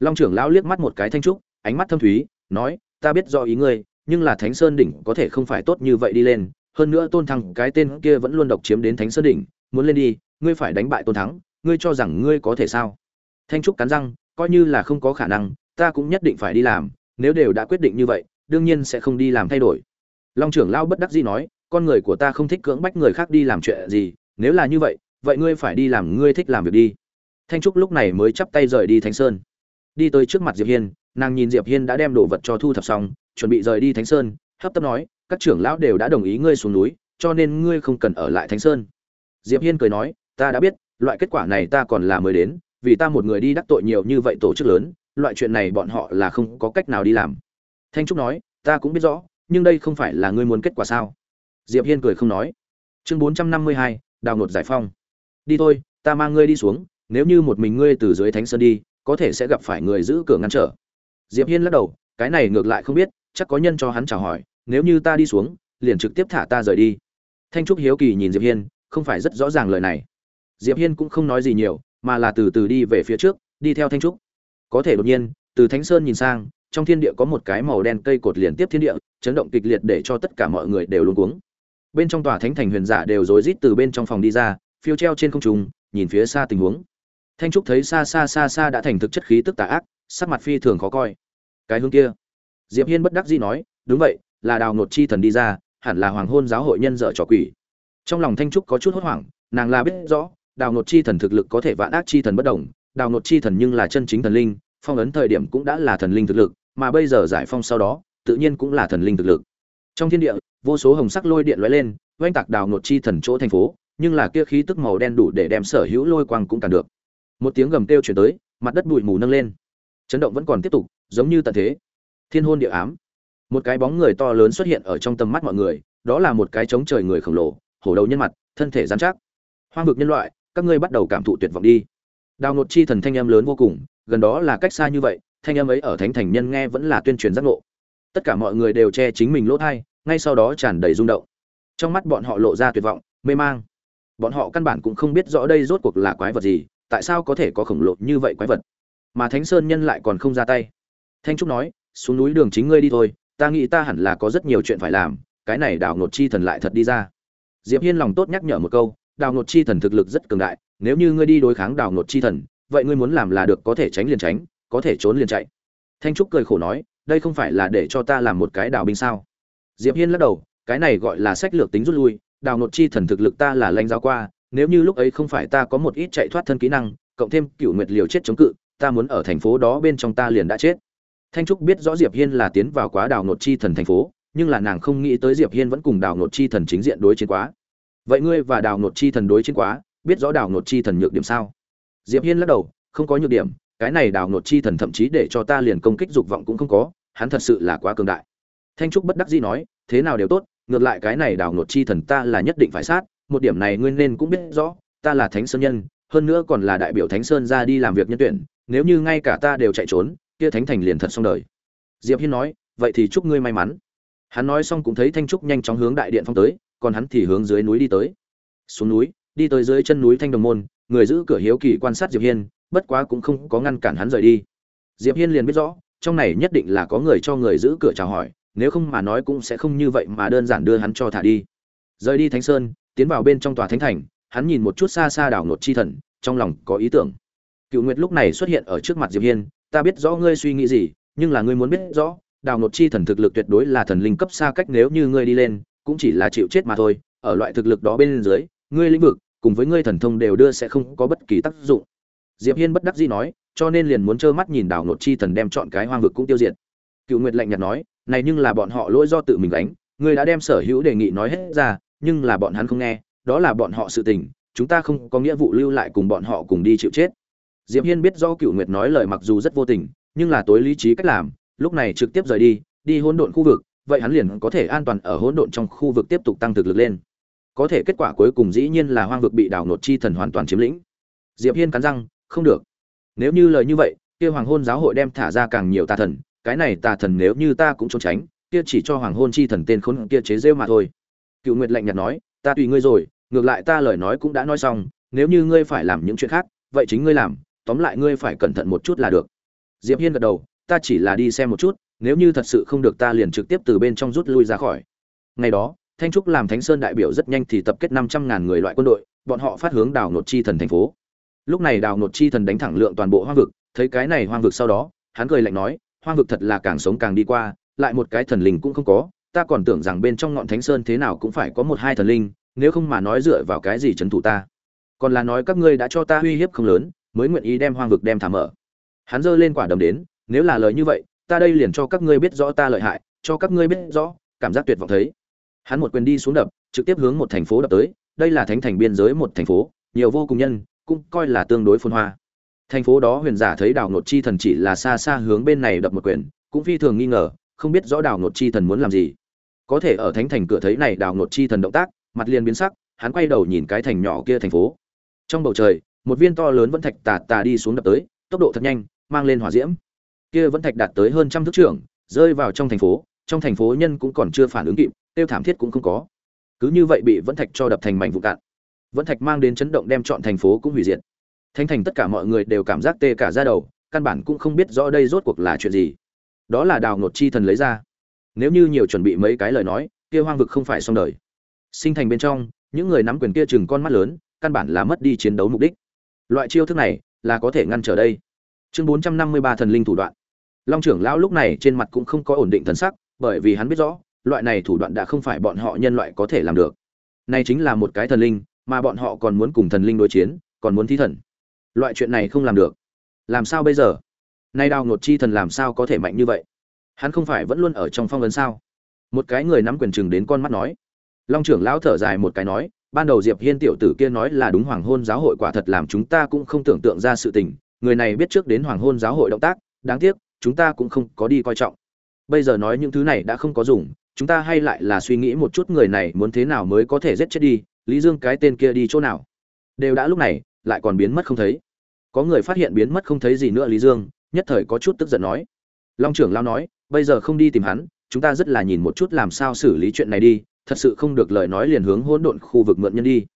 A: Long trưởng lão liếc mắt một cái thanh trúc, ánh mắt thâm thúy, nói, ta biết do ý ngươi, nhưng là thánh sơn đỉnh có thể không phải tốt như vậy đi lên. Hơn nữa tôn thắng cái tên kia vẫn luôn độc chiếm đến thánh sơn đỉnh, muốn lên đi, ngươi phải đánh bại tôn thắng, ngươi cho rằng ngươi có thể sao? Thanh trúc cắn răng, coi như là không có khả năng, ta cũng nhất định phải đi làm, nếu đều đã quyết định như vậy, đương nhiên sẽ không đi làm thay đổi long trưởng lão bất đắc dĩ nói, con người của ta không thích cưỡng bách người khác đi làm chuyện gì, nếu là như vậy vậy ngươi phải đi làm, ngươi thích làm việc đi. Thanh trúc lúc này mới chắp tay rời đi thánh sơn. Đi tới trước mặt diệp hiên, nàng nhìn diệp hiên đã đem đồ vật cho thu thập xong, chuẩn bị rời đi thánh sơn, hấp tấp nói, các trưởng lão đều đã đồng ý ngươi xuống núi, cho nên ngươi không cần ở lại thánh sơn. Diệp hiên cười nói, ta đã biết, loại kết quả này ta còn là mới đến, vì ta một người đi đắc tội nhiều như vậy tổ chức lớn, loại chuyện này bọn họ là không có cách nào đi làm. Thanh trúc nói, ta cũng biết rõ nhưng đây không phải là ngươi muốn kết quả sao? Diệp hiên cười không nói. Chương 452, đào ngột giải phong. Đi thôi ta mang ngươi đi xuống nếu như một mình ngươi từ dưới thánh sơn đi có thể sẽ gặp phải người giữ cửa ngăn trở. Diệp hiên lắc đầu cái này ngược lại không biết chắc có nhân cho hắn chào hỏi nếu như ta đi xuống liền trực tiếp thả ta rời đi. Thanh trúc hiếu kỳ nhìn diệp hiên không phải rất rõ ràng lời này. Diệp hiên cũng không nói gì nhiều mà là từ từ đi về phía trước đi theo thanh trúc. Có thể đột nhiên từ thánh sơn nhìn sang trong thiên địa có một cái màu đen cây cột liền tiếp thiên địa, chấn động kịch liệt để cho tất cả mọi người đều luống cuống. Bên trong tòa thánh thành huyền giả đều rối rít từ bên trong phòng đi ra, phiêu treo trên không trung, nhìn phía xa tình huống. Thanh trúc thấy xa xa xa xa đã thành thực chất khí tức tà ác, sắc mặt phi thường khó coi. Cái hướng kia. Diệp hiên bất đắc dĩ nói, đúng vậy, là đào nột chi thần đi ra, hẳn là hoàng hôn giáo hội nhân dở trò quỷ. Trong lòng thanh trúc có chút hốt hoảng, nàng là biết rõ, đào nột chi thần thực lực có thể vạn ác chi thần bất đồng, đào nột chi thần nhưng là chân chính thần linh, phong ấn thời điểm cũng đã là thần linh thực lực mà bây giờ giải phong sau đó, tự nhiên cũng là thần linh thực lực. Trong thiên địa, vô số hồng sắc lôi điện lóe lên, oanh tạc đào nột chi thần chỗ thành phố, nhưng là kia khí tức màu đen đủ để đem sở hữu lôi quang cũng cản được. Một tiếng gầm kêu truyền tới, mặt đất bụi mù nâng lên. Chấn động vẫn còn tiếp tục, giống như tận thế. Thiên hôn địa ám. Một cái bóng người to lớn xuất hiện ở trong tầm mắt mọi người, đó là một cái chống trời người khổng lồ, hổ đầu nhân mặt, thân thể rắn chắc. Hoang vực nhân loại, các ngươi bắt đầu cảm thụ tuyệt vọng đi. Đào ngột chi thần thanh âm lớn vô cùng, gần đó là cách xa như vậy thanh âm ấy ở thánh thành nhân nghe vẫn là tuyên truyền giác ngộ. Tất cả mọi người đều che chính mình lỗ thai, ngay sau đó tràn đầy rung động. Trong mắt bọn họ lộ ra tuyệt vọng, mê mang. Bọn họ căn bản cũng không biết rõ đây rốt cuộc là quái vật gì, tại sao có thể có khổng lồ như vậy quái vật? Mà thánh sơn nhân lại còn không ra tay. Thanh trúc nói, xuống núi đường chính ngươi đi thôi, ta nghĩ ta hẳn là có rất nhiều chuyện phải làm, cái này đào ngột chi thần lại thật đi ra. Diệp hiên lòng tốt nhắc nhở một câu đào ngột chi thần thực lực rất cường đại, nếu như ngươi đi đối kháng đào ngột chi thần, vậy ngươi muốn làm là được có thể tránh liền tránh có thể trốn liền chạy. Thanh trúc cười khổ nói, đây không phải là để cho ta làm một cái đào binh sao? Diệp hiên lắc đầu, cái này gọi là sách lược tính rút lui đào ngột chi thần thực lực ta là lanh giáo qua, nếu như lúc ấy không phải ta có một ít chạy thoát thân kỹ năng, cộng thêm cựu nguyệt liều chết chống cự, ta muốn ở thành phố đó bên trong ta liền đã chết. Thanh trúc biết rõ diệp hiên là tiến vào quá đào ngột chi thần thành phố, nhưng là nàng không nghĩ tới diệp hiên vẫn cùng đào ngột chi thần chính diện đối chiến quá. Vậy ngươi và đào ngột chi thần đối chiến quá, biết rõ đào ngột chi thần nhược điểm sao? Diệp hiên lắc đầu, không có nhược điểm cái này đào nột chi thần thậm chí để cho ta liền công kích dục vọng cũng không có, hắn thật sự là quá cường đại. Thanh trúc bất đắc dĩ nói, thế nào đều tốt, ngược lại cái này đào nột chi thần ta là nhất định phải sát, một điểm này ngươi nên cũng biết rõ, ta là thánh sơn nhân, hơn nữa còn là đại biểu thánh sơn ra đi làm việc nhân tuyển, nếu như ngay cả ta đều chạy trốn, kia thánh thành liền thật xong đời. Diệp hiên nói, vậy thì chúc ngươi may mắn. Hắn nói xong cũng thấy thanh trúc nhanh chóng hướng đại điện phong tới, còn hắn thì hướng dưới núi đi tới. Xuống núi, đi tới dưới chân núi thanh đồng môn, người giữ cửa hiếu kỳ quan sát diệp hiên bất quá cũng không có ngăn cản hắn rời đi. Diệp hiên liền biết rõ, trong này nhất định là có người cho người giữ cửa chào hỏi, nếu không mà nói cũng sẽ không như vậy mà đơn giản đưa hắn cho thả đi. Rời đi thánh sơn, tiến vào bên trong tòa thánh thành, hắn nhìn một chút xa xa đảo nột chi thần, trong lòng có ý tưởng. Cựu nguyệt lúc này xuất hiện ở trước mặt diệp hiên, ta biết rõ ngươi suy nghĩ gì, nhưng là ngươi muốn biết rõ đào nột chi thần thực lực tuyệt đối là thần linh cấp xa cách nếu như ngươi đi lên, cũng chỉ là chịu chết mà thôi, ở loại thực lực đó bên dưới, ngươi lĩnh vực cùng với ngươi thần thông đều đưa sẽ không có bất kỳ tác dụng diệp hiên bất đắc dĩ nói, cho nên liền muốn trơ mắt nhìn đảo nột chi thần đem chọn cái hoang vực cũng tiêu diệt. Cựu nguyệt lạnh nhạt nói, này nhưng là bọn họ lỗi do tự mình đánh ngươi đã đem sở hữu đề nghị nói hết ra, nhưng là bọn hắn không nghe, đó là bọn họ sự tình, chúng ta không có nghĩa vụ lưu lại cùng bọn họ cùng đi chịu chết. Diệp hiên biết do cựu nguyệt nói lời mặc dù rất vô tình, nhưng là tối lý trí cách làm, lúc này trực tiếp rời đi đi hỗn độn khu vực, vậy hắn liền có thể an toàn ở hỗn độn trong khu vực tiếp tục tăng thực lực lên. Có thể kết quả cuối cùng dĩ nhiên là hoang vực bị đảo nột chi thần hoàn toàn chiếm lĩnh. Diệp hiên cắn răng không được. Nếu như lời như vậy, kia hoàng hôn giáo hội đem thả ra càng nhiều tà thần, cái này tà thần nếu như ta cũng trốn tránh, kia chỉ cho hoàng hôn chi thần tên khốn kia chế rêu mà thôi. Cựu nguyệt lạnh nhạt nói, ta tùy ngươi rồi, ngược lại ta lời nói cũng đã nói xong, nếu như ngươi phải làm những chuyện khác, vậy chính ngươi làm, tóm lại ngươi phải cẩn thận một chút là được. Diệp hiên gật đầu, ta chỉ là đi xem một chút, nếu như thật sự không được ta liền trực tiếp từ bên trong rút lui ra khỏi. Ngày đó, thanh trúc làm thánh sơn đại biểu rất nhanh thì tập kết năm trăm ngàn người loại quân đội, bọn họ phát hướng đào nột chi thần thành phố lúc này đào nột chi thần đánh thẳng lượng toàn bộ hoang vực, thấy cái này hoang vực sau đó, hắn cười lạnh nói, hoang vực thật là càng sống càng đi qua, lại một cái thần linh cũng không có, ta còn tưởng rằng bên trong ngọn thánh sơn thế nào cũng phải có một hai thần linh, nếu không mà nói dựa vào cái gì trấn thủ ta? Còn là nói các ngươi đã cho ta uy hiếp không lớn, mới nguyện ý đem hoang vực đem thả mở. Hắn giơ lên quả đầm đến, nếu là lời như vậy, ta đây liền cho các ngươi biết rõ ta lợi hại, cho các ngươi biết rõ, cảm giác tuyệt vọng thấy. Hắn một quyền đi xuống đập, trực tiếp hướng một thành phố đập tới, đây là thánh thành biên giới một thành phố, nhiều vô cùng nhân cũng coi là tương đối phồn hoa. Thành phố đó huyền giả thấy đào nột chi thần chỉ là xa xa hướng bên này đập một quyền, cũng phi thường nghi ngờ, không biết rõ đào nột chi thần muốn làm gì. Có thể ở thánh thành cửa thấy này đào nột chi thần động tác, mặt liền biến sắc, hắn quay đầu nhìn cái thành nhỏ kia thành phố. Trong bầu trời, một viên to lớn vẫn thạch tà tà đi xuống đập tới, tốc độ thật nhanh, mang lên hỏa diễm. Kia vẫn thạch đạt tới hơn trăm thước trưởng, rơi vào trong thành phố, trong thành phố nhân cũng còn chưa phản ứng kịp, tiêu thảm thiết cũng không có. Cứ như vậy bị vẫn thạch cho đập thành mảnh vụ cạn vẫn thạch mang đến chấn động đem chọn thành phố cũng hủy diệt. Thánh thành tất cả mọi người đều cảm giác tê cả ra đầu, căn bản cũng không biết rõ đây rốt cuộc là chuyện gì. Đó là đào ngột chi thần lấy ra. Nếu như nhiều chuẩn bị mấy cái lời nói, kia hoang vực không phải xong đời. Sinh thành bên trong, những người nắm quyền kia chừng con mắt lớn, căn bản là mất đi chiến đấu mục đích. Loại chiêu thức này là có thể ngăn trở đây. Chương bốn trăm năm mươi ba thần linh thủ đoạn. Long trưởng lão lúc này trên mặt cũng không có ổn định thần sắc, bởi vì hắn biết rõ, loại này thủ đoạn đã không phải bọn họ nhân loại có thể làm được. Nay chính là một cái thần linh mà bọn họ còn muốn cùng thần linh đối chiến, còn muốn thi thần. Loại chuyện này không làm được. Làm sao bây giờ? Nay đào ngột chi thần làm sao có thể mạnh như vậy? Hắn không phải vẫn luôn ở trong phong vấn sao? Một cái người nắm quyền chừng đến con mắt nói. Long trưởng lão thở dài một cái nói, ban đầu diệp hiên tiểu tử kia nói là đúng hoàng hôn giáo hội quả thật làm chúng ta cũng không tưởng tượng ra sự tình, người này biết trước đến hoàng hôn giáo hội động tác, đáng tiếc, chúng ta cũng không có đi coi trọng. Bây giờ nói những thứ này đã không có dùng, chúng ta hay lại là suy nghĩ một chút người này muốn thế nào mới có thể giết chết đi lý dương cái tên kia đi chỗ nào? Đều đã lúc này, lại còn biến mất không thấy. Có người phát hiện biến mất không thấy gì nữa lý dương, nhất thời có chút tức giận nói. Long trưởng lao nói, bây giờ không đi tìm hắn, chúng ta rất là nhìn một chút làm sao xử lý chuyện này đi, thật sự không được lời nói liền hướng hỗn độn khu vực mượn nhân đi.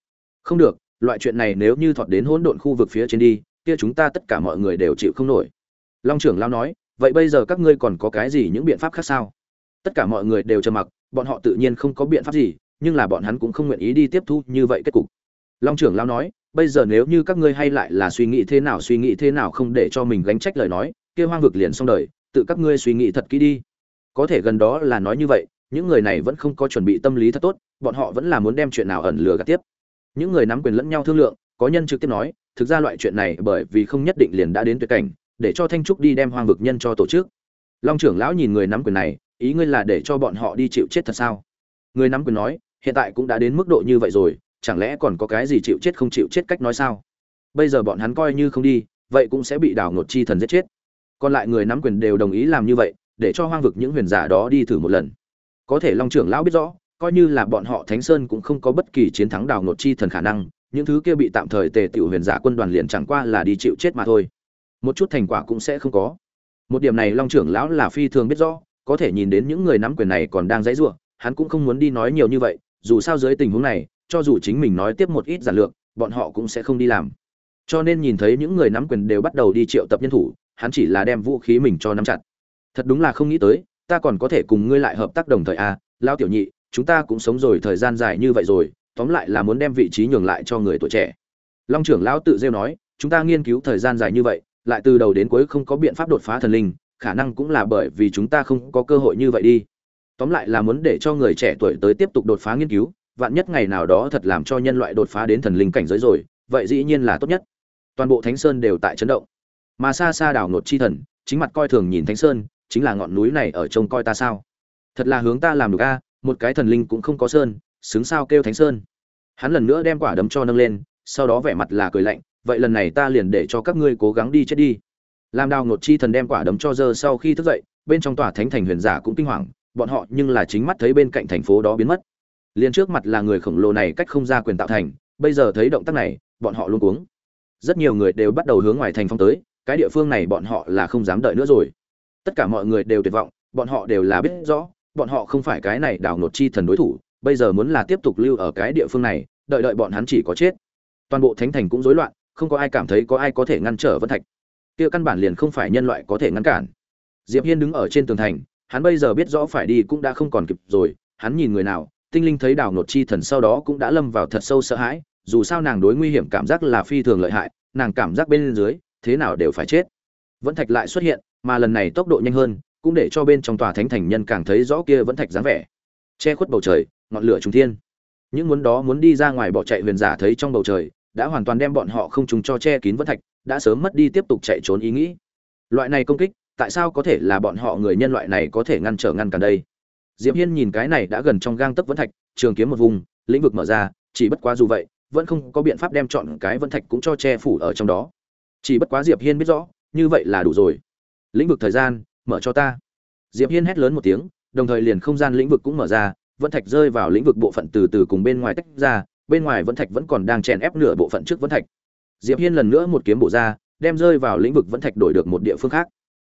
A: Không được, loại chuyện này nếu như thọt đến hỗn độn khu vực phía trên đi, kia chúng ta tất cả mọi người đều chịu không nổi. Long trưởng lao nói, vậy bây giờ các ngươi còn có cái gì những biện pháp khác sao? Tất cả mọi người đều trầm mặc, bọn họ tự nhiên không có biện pháp gì nhưng là bọn hắn cũng không nguyện ý đi tiếp thu như vậy kết cục. Long trưởng lão nói, bây giờ nếu như các ngươi hay lại là suy nghĩ thế nào, suy nghĩ thế nào không để cho mình gánh trách lời nói, kia hoang vực liền xong đời, tự các ngươi suy nghĩ thật kỹ đi. Có thể gần đó là nói như vậy, những người này vẫn không có chuẩn bị tâm lý thật tốt, bọn họ vẫn là muốn đem chuyện nào ẩn lừa gạt tiếp. Những người nắm quyền lẫn nhau thương lượng, có nhân trực tiếp nói, thực ra loại chuyện này bởi vì không nhất định liền đã đến tuyệt cảnh, để cho thanh trúc đi đem hoang vực nhân cho tổ chức. Long trưởng lão nhìn người nắm quyền này, ý ngươi là để cho bọn họ đi chịu chết thật sao? Người nắm quyền nói hiện tại cũng đã đến mức độ như vậy rồi, chẳng lẽ còn có cái gì chịu chết không chịu chết cách nói sao? Bây giờ bọn hắn coi như không đi, vậy cũng sẽ bị đảo ngột chi thần giết chết. Còn lại người nắm quyền đều đồng ý làm như vậy, để cho hoang vực những huyền giả đó đi thử một lần. Có thể long trưởng lão biết rõ, coi như là bọn họ thánh sơn cũng không có bất kỳ chiến thắng đảo ngột chi thần khả năng, những thứ kia bị tạm thời tề tiểu huyền giả quân đoàn liền chẳng qua là đi chịu chết mà thôi. Một chút thành quả cũng sẽ không có. Một điểm này long trưởng lão là phi thường biết rõ, có thể nhìn đến những người nắm quyền này còn đang dãy giụa hắn cũng không muốn đi nói nhiều như vậy dù sao dưới tình huống này, cho dù chính mình nói tiếp một ít giản lược, bọn họ cũng sẽ không đi làm. Cho nên nhìn thấy những người nắm quyền đều bắt đầu đi triệu tập nhân thủ, hắn chỉ là đem vũ khí mình cho nắm chặt. Thật đúng là không nghĩ tới, ta còn có thể cùng ngươi lại hợp tác đồng thời à lao tiểu nhị, chúng ta cũng sống rồi thời gian dài như vậy rồi, tóm lại là muốn đem vị trí nhường lại cho người tuổi trẻ. Long trưởng lão tự rêu nói, chúng ta nghiên cứu thời gian dài như vậy, lại từ đầu đến cuối không có biện pháp đột phá thần linh, khả năng cũng là bởi vì chúng ta không có cơ hội như vậy đi tóm lại là muốn để cho người trẻ tuổi tới tiếp tục đột phá nghiên cứu, vạn nhất ngày nào đó thật làm cho nhân loại đột phá đến thần linh cảnh giới rồi, vậy dĩ nhiên là tốt nhất. Toàn bộ thánh sơn đều tại chấn động. Mà xa xa đảo nột chi thần, chính mặt coi thường nhìn thánh sơn, chính là ngọn núi này ở trông coi ta sao? Thật là hướng ta làm được a, một cái thần linh cũng không có sơn, xứng sao kêu thánh sơn. Hắn lần nữa đem quả đấm cho nâng lên, sau đó vẻ mặt là cười lạnh, vậy lần này ta liền để cho các ngươi cố gắng đi chết đi. Làm đào nột chi thần đem quả đấm cho dơ sau khi thức dậy, bên trong tòa thánh thành huyền giả cũng kinh hoàng bọn họ nhưng là chính mắt thấy bên cạnh thành phố đó biến mất. Liền trước mặt là người khổng lồ này cách không ra quyền tạo thành, bây giờ thấy động tác này, bọn họ luôn cuống. Rất nhiều người đều bắt đầu hướng ngoài thành phong tới, cái địa phương này bọn họ là không dám đợi nữa rồi. Tất cả mọi người đều tuyệt vọng, bọn họ đều là biết rõ, bọn họ không phải cái này đào nột chi thần đối thủ, bây giờ muốn là tiếp tục lưu ở cái địa phương này, đợi đợi bọn hắn chỉ có chết. Toàn bộ thánh thành cũng rối loạn, không có ai cảm thấy có ai có thể ngăn trở vân thạch. Kia căn bản liền không phải nhân loại có thể ngăn cản. Diệp hiên đứng ở trên tường thành hắn bây giờ biết rõ phải đi cũng đã không còn kịp rồi, hắn nhìn người nào, tinh linh thấy đào nột chi thần sau đó cũng đã lâm vào thật sâu sợ hãi, dù sao nàng đối nguy hiểm cảm giác là phi thường lợi hại, nàng cảm giác bên dưới, thế nào đều phải chết. Vẫn thạch lại xuất hiện, mà lần này tốc độ nhanh hơn, cũng để cho bên trong tòa thánh thành nhân càng thấy rõ kia vẫn thạch dáng vẻ. Che khuất bầu trời, ngọn lửa trùng thiên. Những muốn đó muốn đi ra ngoài bỏ chạy huyền giả thấy trong bầu trời, đã hoàn toàn đem bọn họ không trùng cho che kín vẫn thạch, đã sớm mất đi tiếp tục chạy trốn ý nghĩ. Loại này công kích tại sao có thể là bọn họ người nhân loại này có thể ngăn trở ngăn cản đây? Diệp hiên nhìn cái này đã gần trong gang tấc vẫn thạch, trường kiếm một vùng, lĩnh vực mở ra, chỉ bất quá dù vậy, vẫn không có biện pháp đem chọn cái vẫn thạch cũng cho che phủ ở trong đó. Chỉ bất quá diệp hiên biết rõ, như vậy là đủ rồi. Lĩnh vực thời gian, mở cho ta. Diệp hiên hét lớn một tiếng, đồng thời liền không gian lĩnh vực cũng mở ra vẫn thạch rơi vào lĩnh vực bộ phận từ từ cùng bên ngoài tách ra, bên ngoài vẫn thạch vẫn còn đang chèn ép nửa bộ phận trước vẫn thạch. Diệp hiên lần nữa một kiếm bổ ra, đem rơi vào lĩnh vực vẫn thạch đổi được một địa phương khác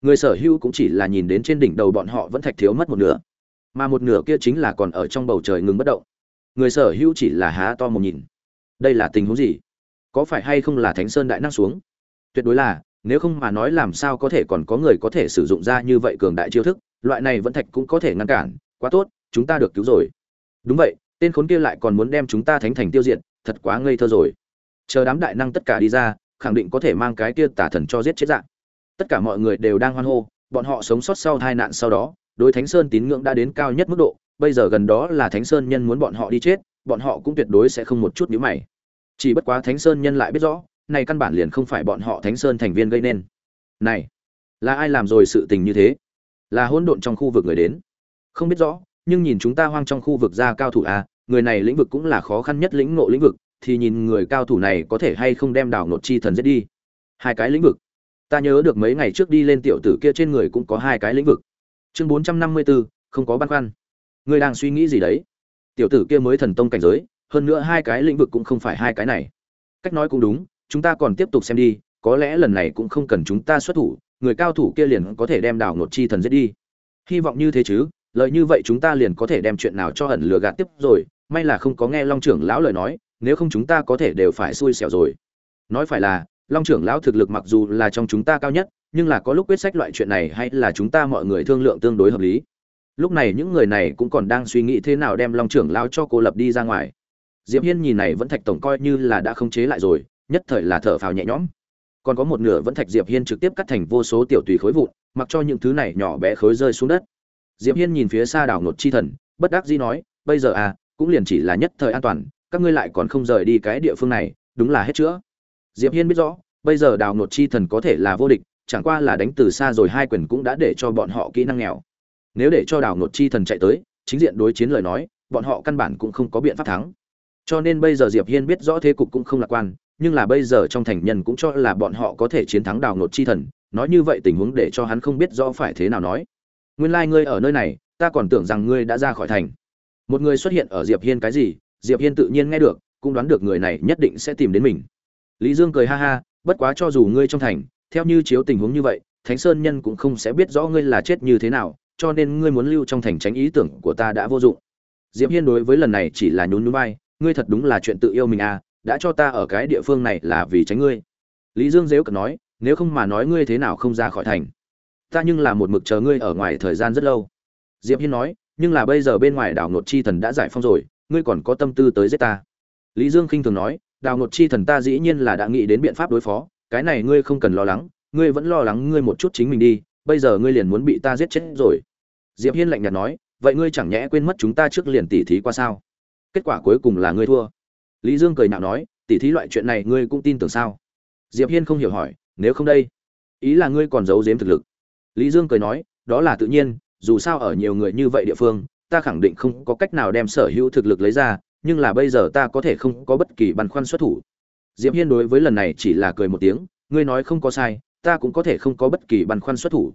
A: người sở hữu cũng chỉ là nhìn đến trên đỉnh đầu bọn họ vẫn thạch thiếu mất một nửa. Mà một nửa kia chính là còn ở trong bầu trời ngừng bất động. Người sở hữu chỉ là há to một nhìn. Đây là tình huống gì? Có phải hay không là thánh sơn đại năng xuống? Tuyệt đối là, nếu không mà nói làm sao có thể còn có người có thể sử dụng ra như vậy cường đại chiêu thức, loại này vẫn thạch cũng có thể ngăn cản, quá tốt, chúng ta được cứu rồi. Đúng vậy, tên khốn kia lại còn muốn đem chúng ta thánh thành tiêu diệt, thật quá ngây thơ rồi. Chờ đám đại năng tất cả đi ra, khẳng định có thể mang cái kia tả thần cho giết chết dạng tất cả mọi người đều đang hoan hô bọn họ sống sót sau tai nạn sau đó đối thánh sơn tín ngưỡng đã đến cao nhất mức độ bây giờ gần đó là thánh sơn nhân muốn bọn họ đi chết bọn họ cũng tuyệt đối sẽ không một chút nhíu mày. Chỉ bất quá thánh sơn nhân lại biết rõ này căn bản liền không phải bọn họ thánh sơn thành viên gây nên. Này là ai làm rồi sự tình như thế? Là hỗn độn trong khu vực người đến. Không biết rõ nhưng nhìn chúng ta hoang trong khu vực ra cao thủ à, người này lĩnh vực cũng là khó khăn nhất lĩnh ngộ lĩnh vực thì nhìn người cao thủ này có thể hay không đem đảo nột chi thần giết đi. Hai cái lĩnh vực ta nhớ được mấy ngày trước đi lên tiểu tử kia trên người cũng có hai cái lĩnh vực. Chương bốn trăm năm mươi bốn không có băn khoăn. Ngươi đang suy nghĩ gì đấy? Tiểu tử kia mới thần tông cảnh giới, hơn nữa hai cái lĩnh vực cũng không phải hai cái này. Cách nói cũng đúng, chúng ta còn tiếp tục xem đi, có lẽ lần này cũng không cần chúng ta xuất thủ, người cao thủ kia liền có thể đem đảo nột chi thần giết đi. Hy vọng như thế chứ lợi như vậy chúng ta liền có thể đem chuyện nào cho ẩn lừa gạt tiếp rồi, may là không có nghe long trưởng lão lời nói, nếu không chúng ta có thể đều phải xui xẻo rồi. Nói phải là long trưởng lão thực lực mặc dù là trong chúng ta cao nhất, nhưng là có lúc quyết sách loại chuyện này hay là chúng ta mọi người thương lượng tương đối hợp lý. Lúc này những người này cũng còn đang suy nghĩ thế nào đem long trưởng lão cho cô lập đi ra ngoài. Diệp hiên nhìn này vẫn thạch tổng coi như là đã không chế lại rồi, nhất thời là thở phào nhẹ nhõm. Còn có một nửa vẫn thạch diệp hiên trực tiếp cắt thành vô số tiểu tùy khối vụn, mặc cho những thứ này nhỏ bé khối rơi xuống đất. Diệp hiên nhìn phía xa đảo nột chi thần, bất đắc dĩ nói, bây giờ à cũng liền chỉ là nhất thời an toàn, các ngươi lại còn không rời đi cái địa phương này, đúng là hết chữa diệp hiên biết rõ, bây giờ đào nột chi thần có thể là vô địch, chẳng qua là đánh từ xa rồi hai quyền cũng đã để cho bọn họ kỹ năng nghèo. Nếu để cho đào nột chi thần chạy tới, chính diện đối chiến lời nói, bọn họ căn bản cũng không có biện pháp thắng. Cho nên bây giờ diệp hiên biết rõ thế cục cũng không lạc quan, nhưng là bây giờ trong thành nhân cũng cho là bọn họ có thể chiến thắng đào nột chi thần, nói như vậy tình huống để cho hắn không biết rõ phải thế nào nói. Nguyên lai like ngươi ở nơi này, ta còn tưởng rằng ngươi đã ra khỏi thành. Một người xuất hiện ở diệp hiên cái gì, diệp hiên tự nhiên nghe được, cũng đoán được người này nhất định sẽ tìm đến mình lý dương cười ha ha, bất quá cho dù ngươi trong thành, theo như chiếu tình huống như vậy, thánh sơn nhân cũng không sẽ biết rõ ngươi là chết như thế nào, cho nên ngươi muốn lưu trong thành tránh ý tưởng của ta đã vô dụng. Diệp hiên đối với lần này chỉ là nhún nhún vai, ngươi thật đúng là chuyện tự yêu mình à đã cho ta ở cái địa phương này là vì tránh ngươi. Lý dương giễu cợt nói, nếu không mà nói ngươi thế nào không ra khỏi thành. Ta nhưng là một mực chờ ngươi ở ngoài thời gian rất lâu. Diệp hiên nói, nhưng là bây giờ bên ngoài đảo nột chi thần đã giải phong rồi, ngươi còn có tâm tư tới giết ta. Lý dương khinh thường nói đào ngột chi thần ta dĩ nhiên là đã nghĩ đến biện pháp đối phó, cái này ngươi không cần lo lắng, ngươi vẫn lo lắng ngươi một chút chính mình đi, bây giờ ngươi liền muốn bị ta giết chết rồi. Diệp hiên lạnh nhạt nói, vậy ngươi chẳng nhẽ quên mất chúng ta trước liền tỉ thí qua sao? Kết quả cuối cùng là ngươi thua. Lý dương cười nhạo nói, tỉ thí loại chuyện này ngươi cũng tin tưởng sao? Diệp hiên không hiểu hỏi, nếu không đây, ý là ngươi còn giấu giếm thực lực? Lý dương cười nói, đó là tự nhiên, dù sao ở nhiều người như vậy địa phương, ta khẳng định không có cách nào đem sở hữu thực lực lấy ra nhưng là bây giờ ta có thể không có bất kỳ băn khoăn xuất thủ. Diệp hiên đối với lần này chỉ là cười một tiếng, ngươi nói không có sai, ta cũng có thể không có bất kỳ băn khoăn xuất thủ.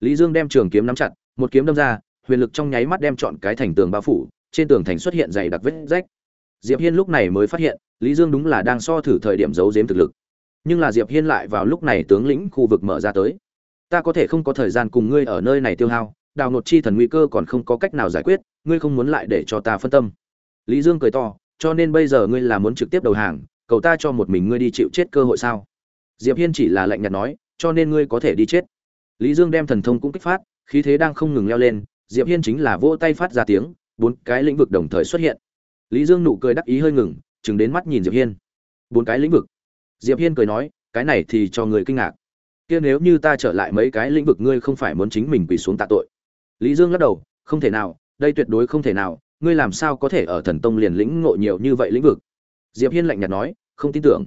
A: Lý dương đem trường kiếm nắm chặt, một kiếm đâm ra, huyền lực trong nháy mắt đem chọn cái thành tường bao phủ, trên tường thành xuất hiện dày đặc vết rách. Diệp hiên lúc này mới phát hiện, lý dương đúng là đang so thử thời điểm giấu giếm thực lực. Nhưng là diệp hiên lại vào lúc này tướng lĩnh khu vực mở ra tới. Ta có thể không có thời gian cùng ngươi ở nơi này tiêu hao, đào nột chi thần nguy cơ còn không có cách nào giải quyết, ngươi không muốn lại để cho ta phân tâm lý dương cười to, cho nên bây giờ ngươi là muốn trực tiếp đầu hàng, cầu ta cho một mình ngươi đi chịu chết cơ hội sao? Diệp hiên chỉ là lạnh nhạt nói, cho nên ngươi có thể đi chết. Lý dương đem thần thông cũng kích phát, khí thế đang không ngừng leo lên, diệp hiên chính là vỗ tay phát ra tiếng, bốn cái lĩnh vực đồng thời xuất hiện. Lý dương nụ cười đắc ý hơi ngừng, chừng đến mắt nhìn diệp hiên. Bốn cái lĩnh vực. Diệp hiên cười nói, cái này thì cho người kinh ngạc. Kia nếu như ta trở lại mấy cái lĩnh vực ngươi không phải muốn chính mình quỳ xuống tạ tội. Lý dương lắc đầu, không thể nào, đây tuyệt đối không thể nào ngươi làm sao có thể ở thần tông liền lĩnh ngộ nhiều như vậy lĩnh vực? Diệp hiên lạnh nhạt nói, không tin tưởng.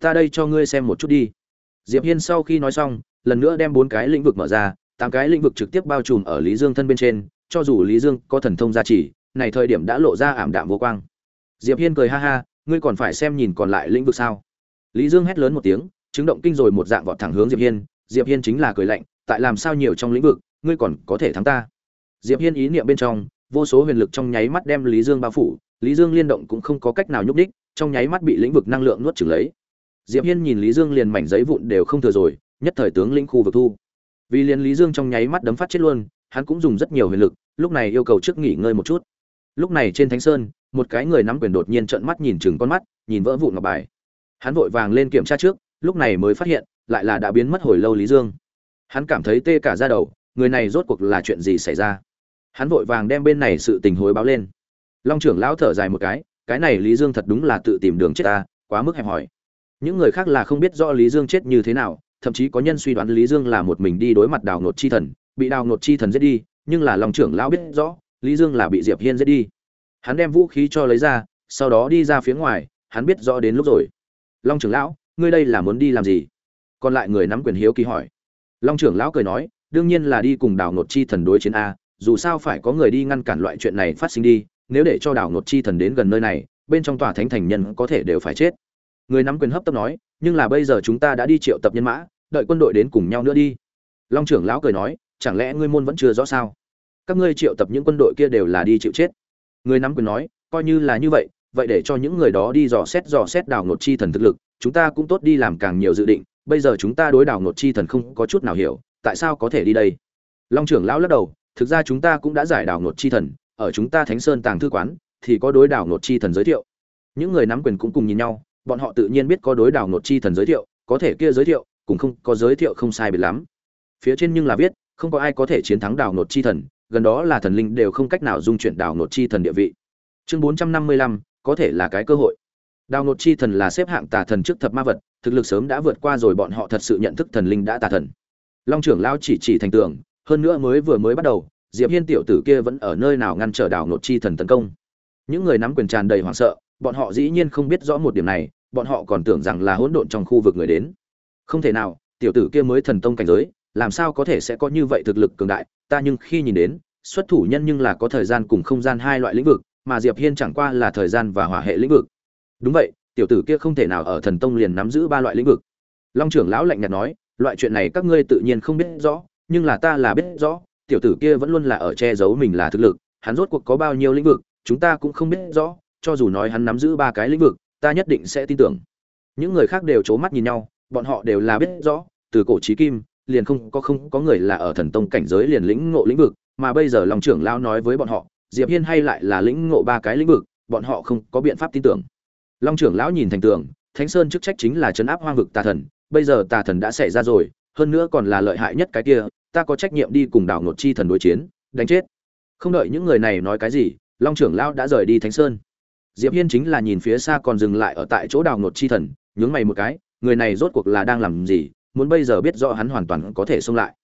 A: Ta đây cho ngươi xem một chút đi. Diệp hiên sau khi nói xong, lần nữa đem bốn cái lĩnh vực mở ra, tám cái lĩnh vực trực tiếp bao trùm ở lý dương thân bên trên, cho dù lý dương có thần thông gia trì, này thời điểm đã lộ ra ảm đạm vô quang. Diệp hiên cười ha ha, ngươi còn phải xem nhìn còn lại lĩnh vực sao? Lý dương hét lớn một tiếng, chứng động kinh rồi một dạng vọt thẳng hướng diệp hiên. Diệp hiên chính là cười lạnh, tại làm sao nhiều trong lĩnh vực, ngươi còn có thể thắng ta? Diệp hiên ý niệm bên trong vô số huyền lực trong nháy mắt đem lý dương bao phủ, lý dương liên động cũng không có cách nào nhúc đích trong nháy mắt bị lĩnh vực năng lượng nuốt chửng lấy. Diệp hiên nhìn lý dương liền mảnh giấy vụn đều không thừa rồi, nhất thời tướng lĩnh khu vực thu. Vì liền lý dương trong nháy mắt đấm phát chết luôn, hắn cũng dùng rất nhiều huyền lực, lúc này yêu cầu trước nghỉ ngơi một chút. Lúc này trên thánh sơn, một cái người nắm quyền đột nhiên trợn mắt nhìn chừng con mắt, nhìn vỡ vụn ngọc bài. Hắn vội vàng lên kiểm tra trước, lúc này mới phát hiện, lại là đã biến mất hồi lâu lý dương. Hắn cảm thấy tê cả da đầu, người này rốt cuộc là chuyện gì xảy ra? Hắn vội vàng đem bên này sự tình hối báo lên. Long trưởng lão thở dài một cái cái này lý dương thật đúng là tự tìm đường chết ta, quá mức hẹp hòi. Những người khác là không biết rõ lý dương chết như thế nào, thậm chí có nhân suy đoán lý dương là một mình đi đối mặt đào nột chi thần, bị đào nột chi thần giết đi, nhưng là long trưởng lão biết rõ, lý dương là bị diệp hiên giết đi. Hắn đem vũ khí cho lấy ra, sau đó đi ra phía ngoài, hắn biết rõ đến lúc rồi. Long trưởng lão, ngươi đây là muốn đi làm gì? Còn lại người nắm quyền hiếu kỳ hỏi. Long trưởng lão cười nói, đương nhiên là đi cùng đào nột chi thần đối chiến a dù sao phải có người đi ngăn cản loại chuyện này phát sinh đi, nếu để cho đảo Ngột chi thần đến gần nơi này, bên trong tòa thánh thành nhân có thể đều phải chết. Người nắm quyền hấp tấp nói, nhưng là bây giờ chúng ta đã đi triệu tập nhân mã, đợi quân đội đến cùng nhau nữa đi. Long trưởng lão cười nói, chẳng lẽ ngươi môn vẫn chưa rõ sao? Các ngươi triệu tập những quân đội kia đều là đi chịu chết. Người nắm quyền nói, coi như là như vậy vậy để cho những người đó đi dò xét dò xét đào ngột chi thần thực lực, chúng ta cũng tốt đi làm càng nhiều dự định, bây giờ chúng ta đối đào ngột chi thần không có chút nào hiểu, tại sao có thể đi đây? Long trưởng lão lắc đầu thực ra chúng ta cũng đã giải đảo nột chi thần, ở chúng ta thánh sơn tàng thư quán, thì có đối đảo nột chi thần giới thiệu. Những người nắm quyền cũng cùng nhìn nhau, bọn họ tự nhiên biết có đối đảo nột chi thần giới thiệu, có thể kia giới thiệu, cũng không, có giới thiệu không sai biệt lắm. Phía trên nhưng là viết, không có ai có thể chiến thắng đảo nột chi thần, gần đó là thần linh đều không cách nào dung chuyển đảo nột chi thần địa vị. Chương bốn trăm năm mươi lăm, có thể là cái cơ hội. Đào nột chi thần là xếp hạng tà thần trước thập ma vật, thực lực sớm đã vượt qua rồi bọn họ thật sự nhận thức thần linh đã tà thần. Long trưởng lao chỉ chỉ thành tưởng hơn nữa mới vừa mới bắt đầu, diệp hiên tiểu tử kia vẫn ở nơi nào ngăn trở đảo nội chi thần tấn công. Những người nắm quyền tràn đầy hoảng sợ, bọn họ dĩ nhiên không biết rõ một điểm này, bọn họ còn tưởng rằng là hỗn độn trong khu vực người đến. Không thể nào, tiểu tử kia mới thần tông cảnh giới, làm sao có thể sẽ có như vậy thực lực cường đại, ta nhưng khi nhìn đến, xuất thủ nhân nhưng là có thời gian cùng không gian hai loại lĩnh vực, mà diệp hiên chẳng qua là thời gian và hỏa hệ lĩnh vực. Đúng vậy, tiểu tử kia không thể nào ở thần tông liền nắm giữ ba loại lĩnh vực. Long trưởng lão lạnh nhạt nói, loại chuyện này các ngươi tự nhiên không biết rõ nhưng là ta là biết rõ, tiểu tử kia vẫn luôn là ở che giấu mình là thực lực, hắn rốt cuộc có bao nhiêu lĩnh vực, chúng ta cũng không biết rõ, cho dù nói hắn nắm giữ ba cái lĩnh vực, ta nhất định sẽ tin tưởng. Những người khác đều trố mắt nhìn nhau, bọn họ đều là biết rõ, từ cổ chí kim, liền không có không có người là ở thần tông cảnh giới liền lĩnh ngộ lĩnh vực, mà bây giờ long trưởng lão nói với bọn họ, diệp hiên hay lại là lĩnh ngộ ba cái lĩnh vực, bọn họ không có biện pháp tin tưởng. Long trưởng lão nhìn thành tường, thánh sơn chức trách chính là chấn áp hoang vực tà thần, bây giờ tà thần đã xảy ra rồi hơn nữa còn là lợi hại nhất cái kia, ta có trách nhiệm đi cùng đảo ngột chi thần đối chiến, đánh chết. Không đợi những người này nói cái gì, long trưởng lão đã rời đi thánh sơn. Diệp hiên chính là nhìn phía xa còn dừng lại ở tại chỗ đảo ngột chi thần, nhướng mày một cái, người này rốt cuộc là đang làm gì, muốn bây giờ biết rõ hắn hoàn toàn có thể xông lại.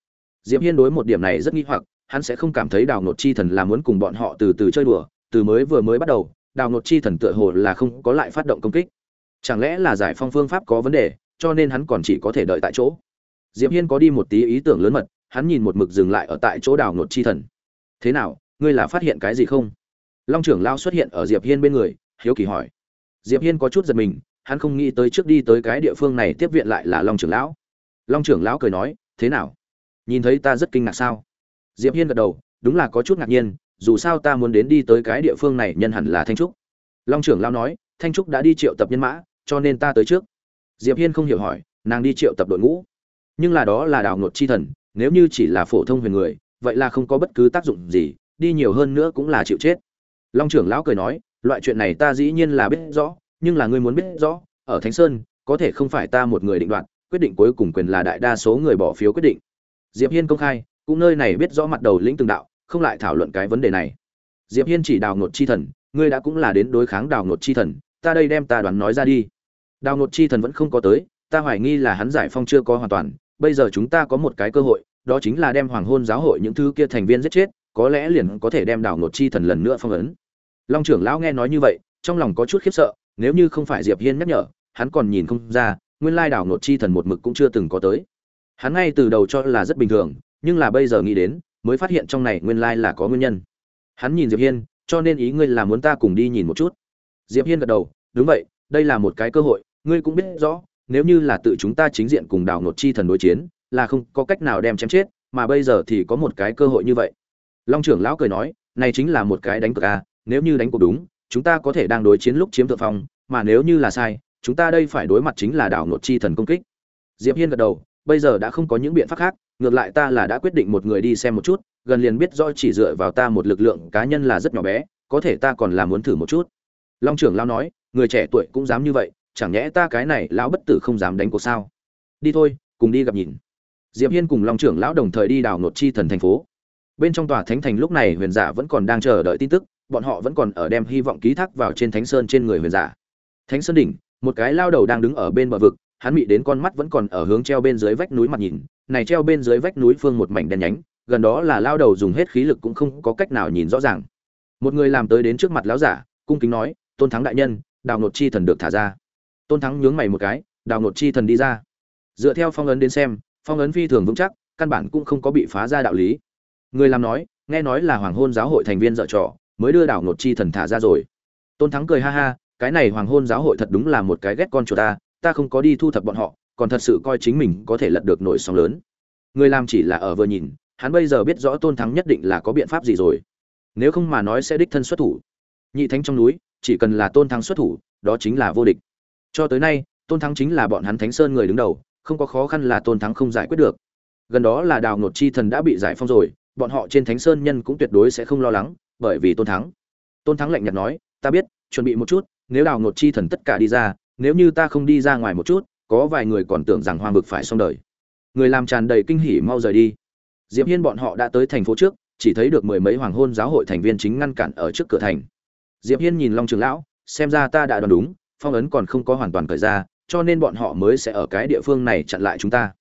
A: Diệp hiên đối một điểm này rất nghi hoặc, hắn sẽ không cảm thấy đào ngột chi thần là muốn cùng bọn họ từ từ chơi đùa, từ mới vừa mới bắt đầu đào ngột chi thần tựa hồ là không có lại phát động công kích. Chẳng lẽ là giải phong phương pháp có vấn đề, cho nên hắn còn chỉ có thể đợi tại chỗ? Diệp hiên có đi một tí ý tưởng lớn mật, hắn nhìn một mực dừng lại ở tại chỗ đào nột chi thần. Thế nào, ngươi là phát hiện cái gì không? Long trưởng lao xuất hiện ở diệp hiên bên người, hiếu kỳ hỏi. Diệp hiên có chút giật mình, hắn không nghĩ tới trước đi tới cái địa phương này tiếp viện lại là long trưởng lão. Long trưởng lão cười nói, thế nào? Nhìn thấy ta rất kinh ngạc sao? Diệp hiên gật đầu, đúng là có chút ngạc nhiên, dù sao ta muốn đến đi tới cái địa phương này nhân hẳn là thanh trúc. Long trưởng lão nói, thanh trúc đã đi triệu tập nhân mã, cho nên ta tới trước. Diệp hiên không hiểu hỏi, nàng đi triệu tập đội ngũ? Nhưng là đó là đào ngột chi thần, nếu như chỉ là phổ thông huyền người, vậy là không có bất cứ tác dụng gì, đi nhiều hơn nữa cũng là chịu chết. Long trưởng lão cười nói, loại chuyện này ta dĩ nhiên là biết rõ, nhưng là ngươi muốn biết rõ, ở thánh sơn, có thể không phải ta một người định đoạt, quyết định cuối cùng quyền là đại đa số người bỏ phiếu quyết định. Diệp hiên công khai, cũng nơi này biết rõ mặt đầu lĩnh từng đạo, không lại thảo luận cái vấn đề này. Diệp hiên chỉ đào ngột chi thần, ngươi đã cũng là đến đối kháng đào ngột chi thần, ta đây đem ta đoán nói ra đi. Đào ngột chi thần vẫn không có tới, ta hoài nghi là hắn giải phong chưa có hoàn toàn bây giờ chúng ta có một cái cơ hội, đó chính là đem hoàng hôn giáo hội những thứ kia thành viên giết chết, có lẽ liền có thể đem đảo ngột chi thần lần nữa phong ấn. Long trưởng lão nghe nói như vậy, trong lòng có chút khiếp sợ, nếu như không phải diệp hiên nhắc nhở, hắn còn nhìn không ra, nguyên lai đảo ngột chi thần một mực cũng chưa từng có tới. Hắn ngay từ đầu cho là rất bình thường, nhưng là bây giờ nghĩ đến, mới phát hiện trong này nguyên lai là có nguyên nhân. Hắn nhìn diệp hiên, cho nên ý ngươi là muốn ta cùng đi nhìn một chút? Diệp hiên gật đầu, đúng vậy, đây là một cái cơ hội, ngươi cũng biết rõ nếu như là tự chúng ta chính diện cùng Đào nột chi thần đối chiến, là không có cách nào đem chém chết, mà bây giờ thì có một cái cơ hội như vậy. Long trưởng lão cười nói, này chính là một cái đánh cược à nếu như đánh cuộc đúng, chúng ta có thể đang đối chiến lúc chiếm thượng phong, mà nếu như là sai, chúng ta đây phải đối mặt chính là đảo nột chi thần công kích. Diệp hiên gật đầu, bây giờ đã không có những biện pháp khác, ngược lại ta là đã quyết định một người đi xem một chút, gần liền biết rõ chỉ dựa vào ta một lực lượng cá nhân là rất nhỏ bé, có thể ta còn là muốn thử một chút. Long trưởng lão nói, người trẻ tuổi cũng dám như vậy chẳng nhẽ ta cái này lão bất tử không dám đánh cuộc sao? Đi thôi, cùng đi gặp nhìn. Diệp hiên cùng long trưởng lão đồng thời đi đào nột chi thần thành phố. Bên trong tòa thánh thành lúc này huyền giả vẫn còn đang chờ đợi tin tức, bọn họ vẫn còn ở đem hy vọng ký thác vào trên thánh sơn trên người huyền giả. Thánh sơn đỉnh, một cái lao đầu đang đứng ở bên bờ vực, hắn bị đến con mắt vẫn còn ở hướng treo bên dưới vách núi mặt nhìn, này treo bên dưới vách núi phương một mảnh đen nhánh, gần đó là lao đầu dùng hết khí lực cũng không có cách nào nhìn rõ ràng. Một người làm tới đến trước mặt lão giả, cung kính nói, tôn thắng đại nhân đào nột chi thần được thả ra tôn thắng nhướng mày một cái, đào nột chi thần đi ra. Dựa theo phong ấn đến xem, phong ấn phi thường vững chắc, căn bản cũng không có bị phá ra đạo lý. Người làm nói, nghe nói là hoàng hôn giáo hội thành viên dợ trò, mới đưa đảo nột chi thần thả ra rồi. Tôn thắng cười ha ha, cái này hoàng hôn giáo hội thật đúng là một cái ghét con chùa ta ta không có đi thu thập bọn họ, còn thật sự coi chính mình có thể lật được nổi sóng lớn. Người làm chỉ là ở vừa nhìn, hắn bây giờ biết rõ tôn thắng nhất định là có biện pháp gì rồi. Nếu không mà nói sẽ đích thân xuất thủ. Nhị thánh trong núi, chỉ cần là tôn thắng xuất thủ, đó chính là vô địch cho tới nay, tôn thắng chính là bọn hắn thánh sơn người đứng đầu, không có khó khăn là tôn thắng không giải quyết được. Gần đó là đào nột chi thần đã bị giải phong rồi, bọn họ trên thánh sơn nhân cũng tuyệt đối sẽ không lo lắng, bởi vì tôn thắng. Tôn thắng lạnh nhạt nói, ta biết, chuẩn bị một chút, nếu đào nột chi thần tất cả đi ra, nếu như ta không đi ra ngoài một chút, có vài người còn tưởng rằng hoang vực phải xong đời. Người làm tràn đầy kinh hỉ mau rời đi. Diệp hiên bọn họ đã tới thành phố trước, chỉ thấy được mười mấy hoàng hôn giáo hội thành viên chính ngăn cản ở trước cửa thành. Diệp hiên nhìn long trường lão, xem ra ta đã đoán đúng phong ấn còn không có hoàn toàn cởi ra, cho nên bọn họ mới sẽ ở cái địa phương này chặn lại chúng ta.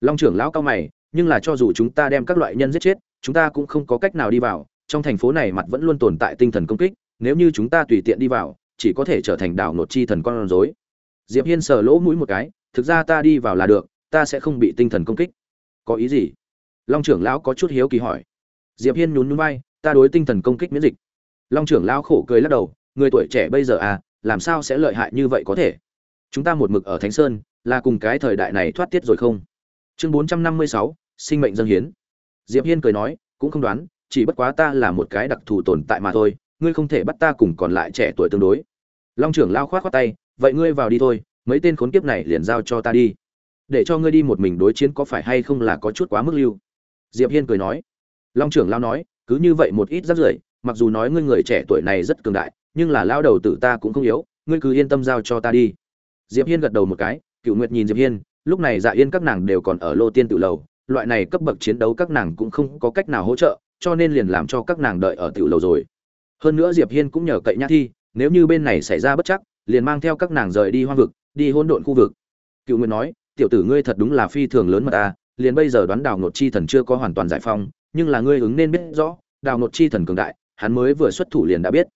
A: Long trưởng lão cao mày, nhưng là cho dù chúng ta đem các loại nhân giết chết, chúng ta cũng không có cách nào đi vào, trong thành phố này mặt vẫn luôn tồn tại tinh thần công kích, nếu như chúng ta tùy tiện đi vào, chỉ có thể trở thành đảo nột chi thần con rối. Diệp hiên sờ lỗ mũi một cái, thực ra ta đi vào là được, ta sẽ không bị tinh thần công kích. Có ý gì? Long trưởng lão có chút hiếu kỳ hỏi. Diệp hiên nhún nhún vai, ta đối tinh thần công kích miễn dịch. Long trưởng lão khổ cười lắc đầu, người tuổi trẻ bây giờ à làm sao sẽ lợi hại như vậy có thể? Chúng ta một mực ở thánh sơn, là cùng cái thời đại này thoát tiết rồi không? Chương bốn trăm năm mươi sáu, sinh mệnh dân hiến. Diệp hiên cười nói, cũng không đoán, chỉ bất quá ta là một cái đặc thù tồn tại mà thôi, ngươi không thể bắt ta cùng còn lại trẻ tuổi tương đối. Long trưởng lao khoát khoát tay, vậy ngươi vào đi thôi, mấy tên khốn kiếp này liền giao cho ta đi. Để cho ngươi đi một mình đối chiến có phải hay không là có chút quá mức lưu. Diệp hiên cười nói. Long trưởng lao nói, cứ như vậy một ít rắc rưởi, mặc dù nói ngươi người trẻ tuổi này rất cường đại nhưng là lao đầu tử ta cũng không yếu, ngươi cứ yên tâm giao cho ta đi. Diệp hiên gật đầu một cái cựu nguyệt nhìn diệp hiên, lúc này dạ yên các nàng đều còn ở lô tiên tự lầu, loại này cấp bậc chiến đấu các nàng cũng không có cách nào hỗ trợ, cho nên liền làm cho các nàng đợi ở tiểu lầu rồi. Hơn nữa diệp hiên cũng nhờ cậy nhã thi, nếu như bên này xảy ra bất chắc, liền mang theo các nàng rời đi hoang vực, đi hỗn độn khu vực. Cựu nguyệt nói, tiểu tử ngươi thật đúng là phi thường lớn mật à liền bây giờ đoán đào nột chi thần chưa có hoàn toàn giải phong nhưng là ngươi ứng nên biết rõ, đào nột chi thần cường đại, hắn mới vừa xuất thủ liền đã biết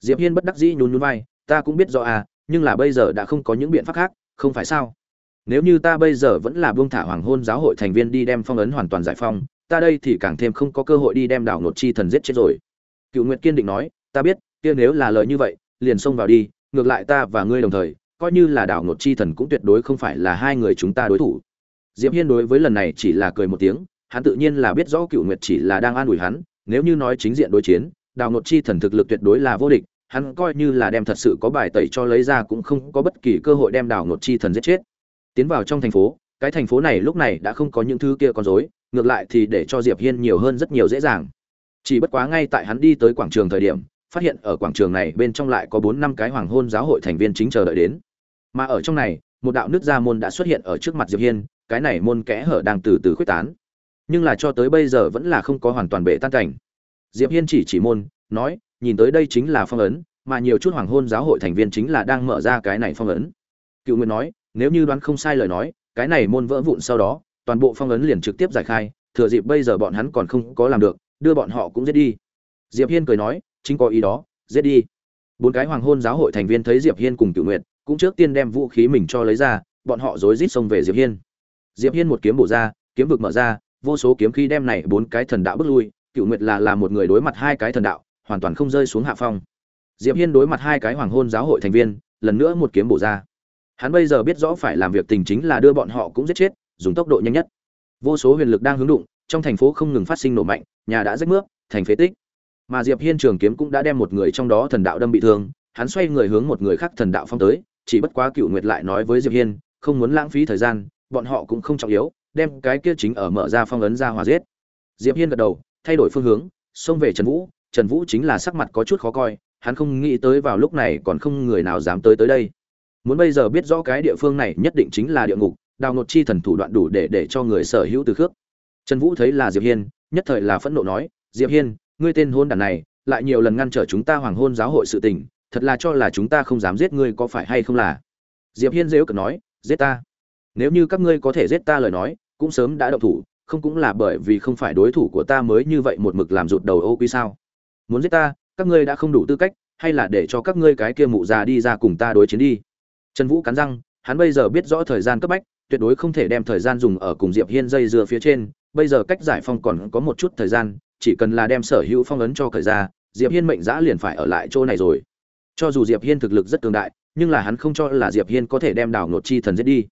A: diệp hiên bất đắc dĩ nhún nhún vai, ta cũng biết rõ à nhưng là bây giờ đã không có những biện pháp khác, không phải sao? Nếu như ta bây giờ vẫn là buông thả hoàng hôn giáo hội thành viên đi đem phong ấn hoàn toàn giải phong ta đây thì càng thêm không có cơ hội đi đem đảo nột chi thần giết chết rồi. Cựu nguyệt kiên định nói, ta biết, kia nếu là lời như vậy, liền xông vào đi, ngược lại ta và ngươi đồng thời, coi như là đảo nột chi thần cũng tuyệt đối không phải là hai người chúng ta đối thủ. Diệp hiên đối với lần này chỉ là cười một tiếng, hắn tự nhiên là biết rõ cựu nguyệt chỉ là đang an ủi hắn, nếu như nói chính diện đối chiến đào ngột chi thần thực lực tuyệt đối là vô địch, hắn coi như là đem thật sự có bài tẩy cho lấy ra cũng không có bất kỳ cơ hội đem đào ngột chi thần giết chết. Tiến vào trong thành phố, cái thành phố này lúc này đã không có những thứ kia con rối, ngược lại thì để cho diệp hiên nhiều hơn rất nhiều dễ dàng. Chỉ bất quá ngay tại hắn đi tới quảng trường thời điểm, phát hiện ở quảng trường này bên trong lại có bốn năm cái hoàng hôn giáo hội thành viên chính chờ đợi đến. Mà ở trong này, một đạo nước gia môn đã xuất hiện ở trước mặt diệp hiên, cái này môn kẽ hở đang từ từ khuếch tán. Nhưng là cho tới bây giờ vẫn là không có hoàn toàn bể tan cảnh diệp hiên chỉ chỉ môn, nói, nhìn tới đây chính là phong ấn, mà nhiều chút hoàng hôn giáo hội thành viên chính là đang mở ra cái này phong ấn. Cựu nguyên nói, nếu như đoán không sai lời nói, cái này môn vỡ vụn sau đó, toàn bộ phong ấn liền trực tiếp giải khai, thừa dịp bây giờ bọn hắn còn không có làm được, đưa bọn họ cũng giết đi. Diệp hiên cười nói, chính có ý đó, giết đi. Bốn cái hoàng hôn giáo hội thành viên thấy diệp hiên cùng cựu nguyệt, cũng trước tiên đem vũ khí mình cho lấy ra, bọn họ rối rít xông về diệp hiên. Diệp hiên một kiếm bổ ra, kiếm vực mở ra, vô số kiếm khí đem này bốn cái thần đạo bước lui cựu nguyệt là là một người đối mặt hai cái thần đạo, hoàn toàn không rơi xuống hạ phong. Diệp hiên đối mặt hai cái hoàng hôn giáo hội thành viên, lần nữa một kiếm bổ ra. Hắn bây giờ biết rõ phải làm việc tình chính là đưa bọn họ cũng giết chết, dùng tốc độ nhanh nhất. Vô số huyền lực đang hướng đụng, trong thành phố không ngừng phát sinh nổ mạnh, nhà đã rách nước, thành phế tích. Mà diệp hiên trường kiếm cũng đã đem một người trong đó thần đạo đâm bị thương, hắn xoay người hướng một người khác thần đạo phong tới, chỉ bất quá cựu nguyệt lại nói với diệp hiên, không muốn lãng phí thời gian, bọn họ cũng không trọng yếu, đem cái kia chính ở mở ra phong ấn ra hòa giết. Diệp hiên gật đầu thay đổi phương hướng, xông về trần vũ. Trần vũ chính là sắc mặt có chút khó coi, hắn không nghĩ tới vào lúc này còn không người nào dám tới tới đây. Muốn bây giờ biết rõ cái địa phương này nhất định chính là địa ngục, đào ngột chi thần thủ đoạn đủ để để cho người sở hữu từ khước. Trần vũ thấy là diệp hiên, nhất thời là phẫn nộ nói, diệp hiên, ngươi tên hôn đàn này, lại nhiều lần ngăn trở chúng ta hoàng hôn giáo hội sự tình, thật là cho là chúng ta không dám giết ngươi có phải hay không là? Diệp hiên dễu cợt nói, giết ta? Nếu như các ngươi có thể giết ta lời nói, cũng sớm đã động thủ không cũng là bởi vì không phải đối thủ của ta mới như vậy một mực làm rụt đầu ô quy sao? Muốn giết ta, các ngươi đã không đủ tư cách, hay là để cho các ngươi cái kia mụ già đi ra cùng ta đối chiến đi? Trần vũ cắn răng, hắn bây giờ biết rõ thời gian cấp bách, tuyệt đối không thể đem thời gian dùng ở cùng diệp hiên dây dưa phía trên, bây giờ cách giải phong còn có một chút thời gian, chỉ cần là đem sở hữu phong ấn cho cởi ra, diệp hiên mệnh giã liền phải ở lại chỗ này rồi. Cho dù diệp hiên thực lực rất cường đại, nhưng là hắn không cho là diệp hiên có thể đem đảo nột chi thần giết đi.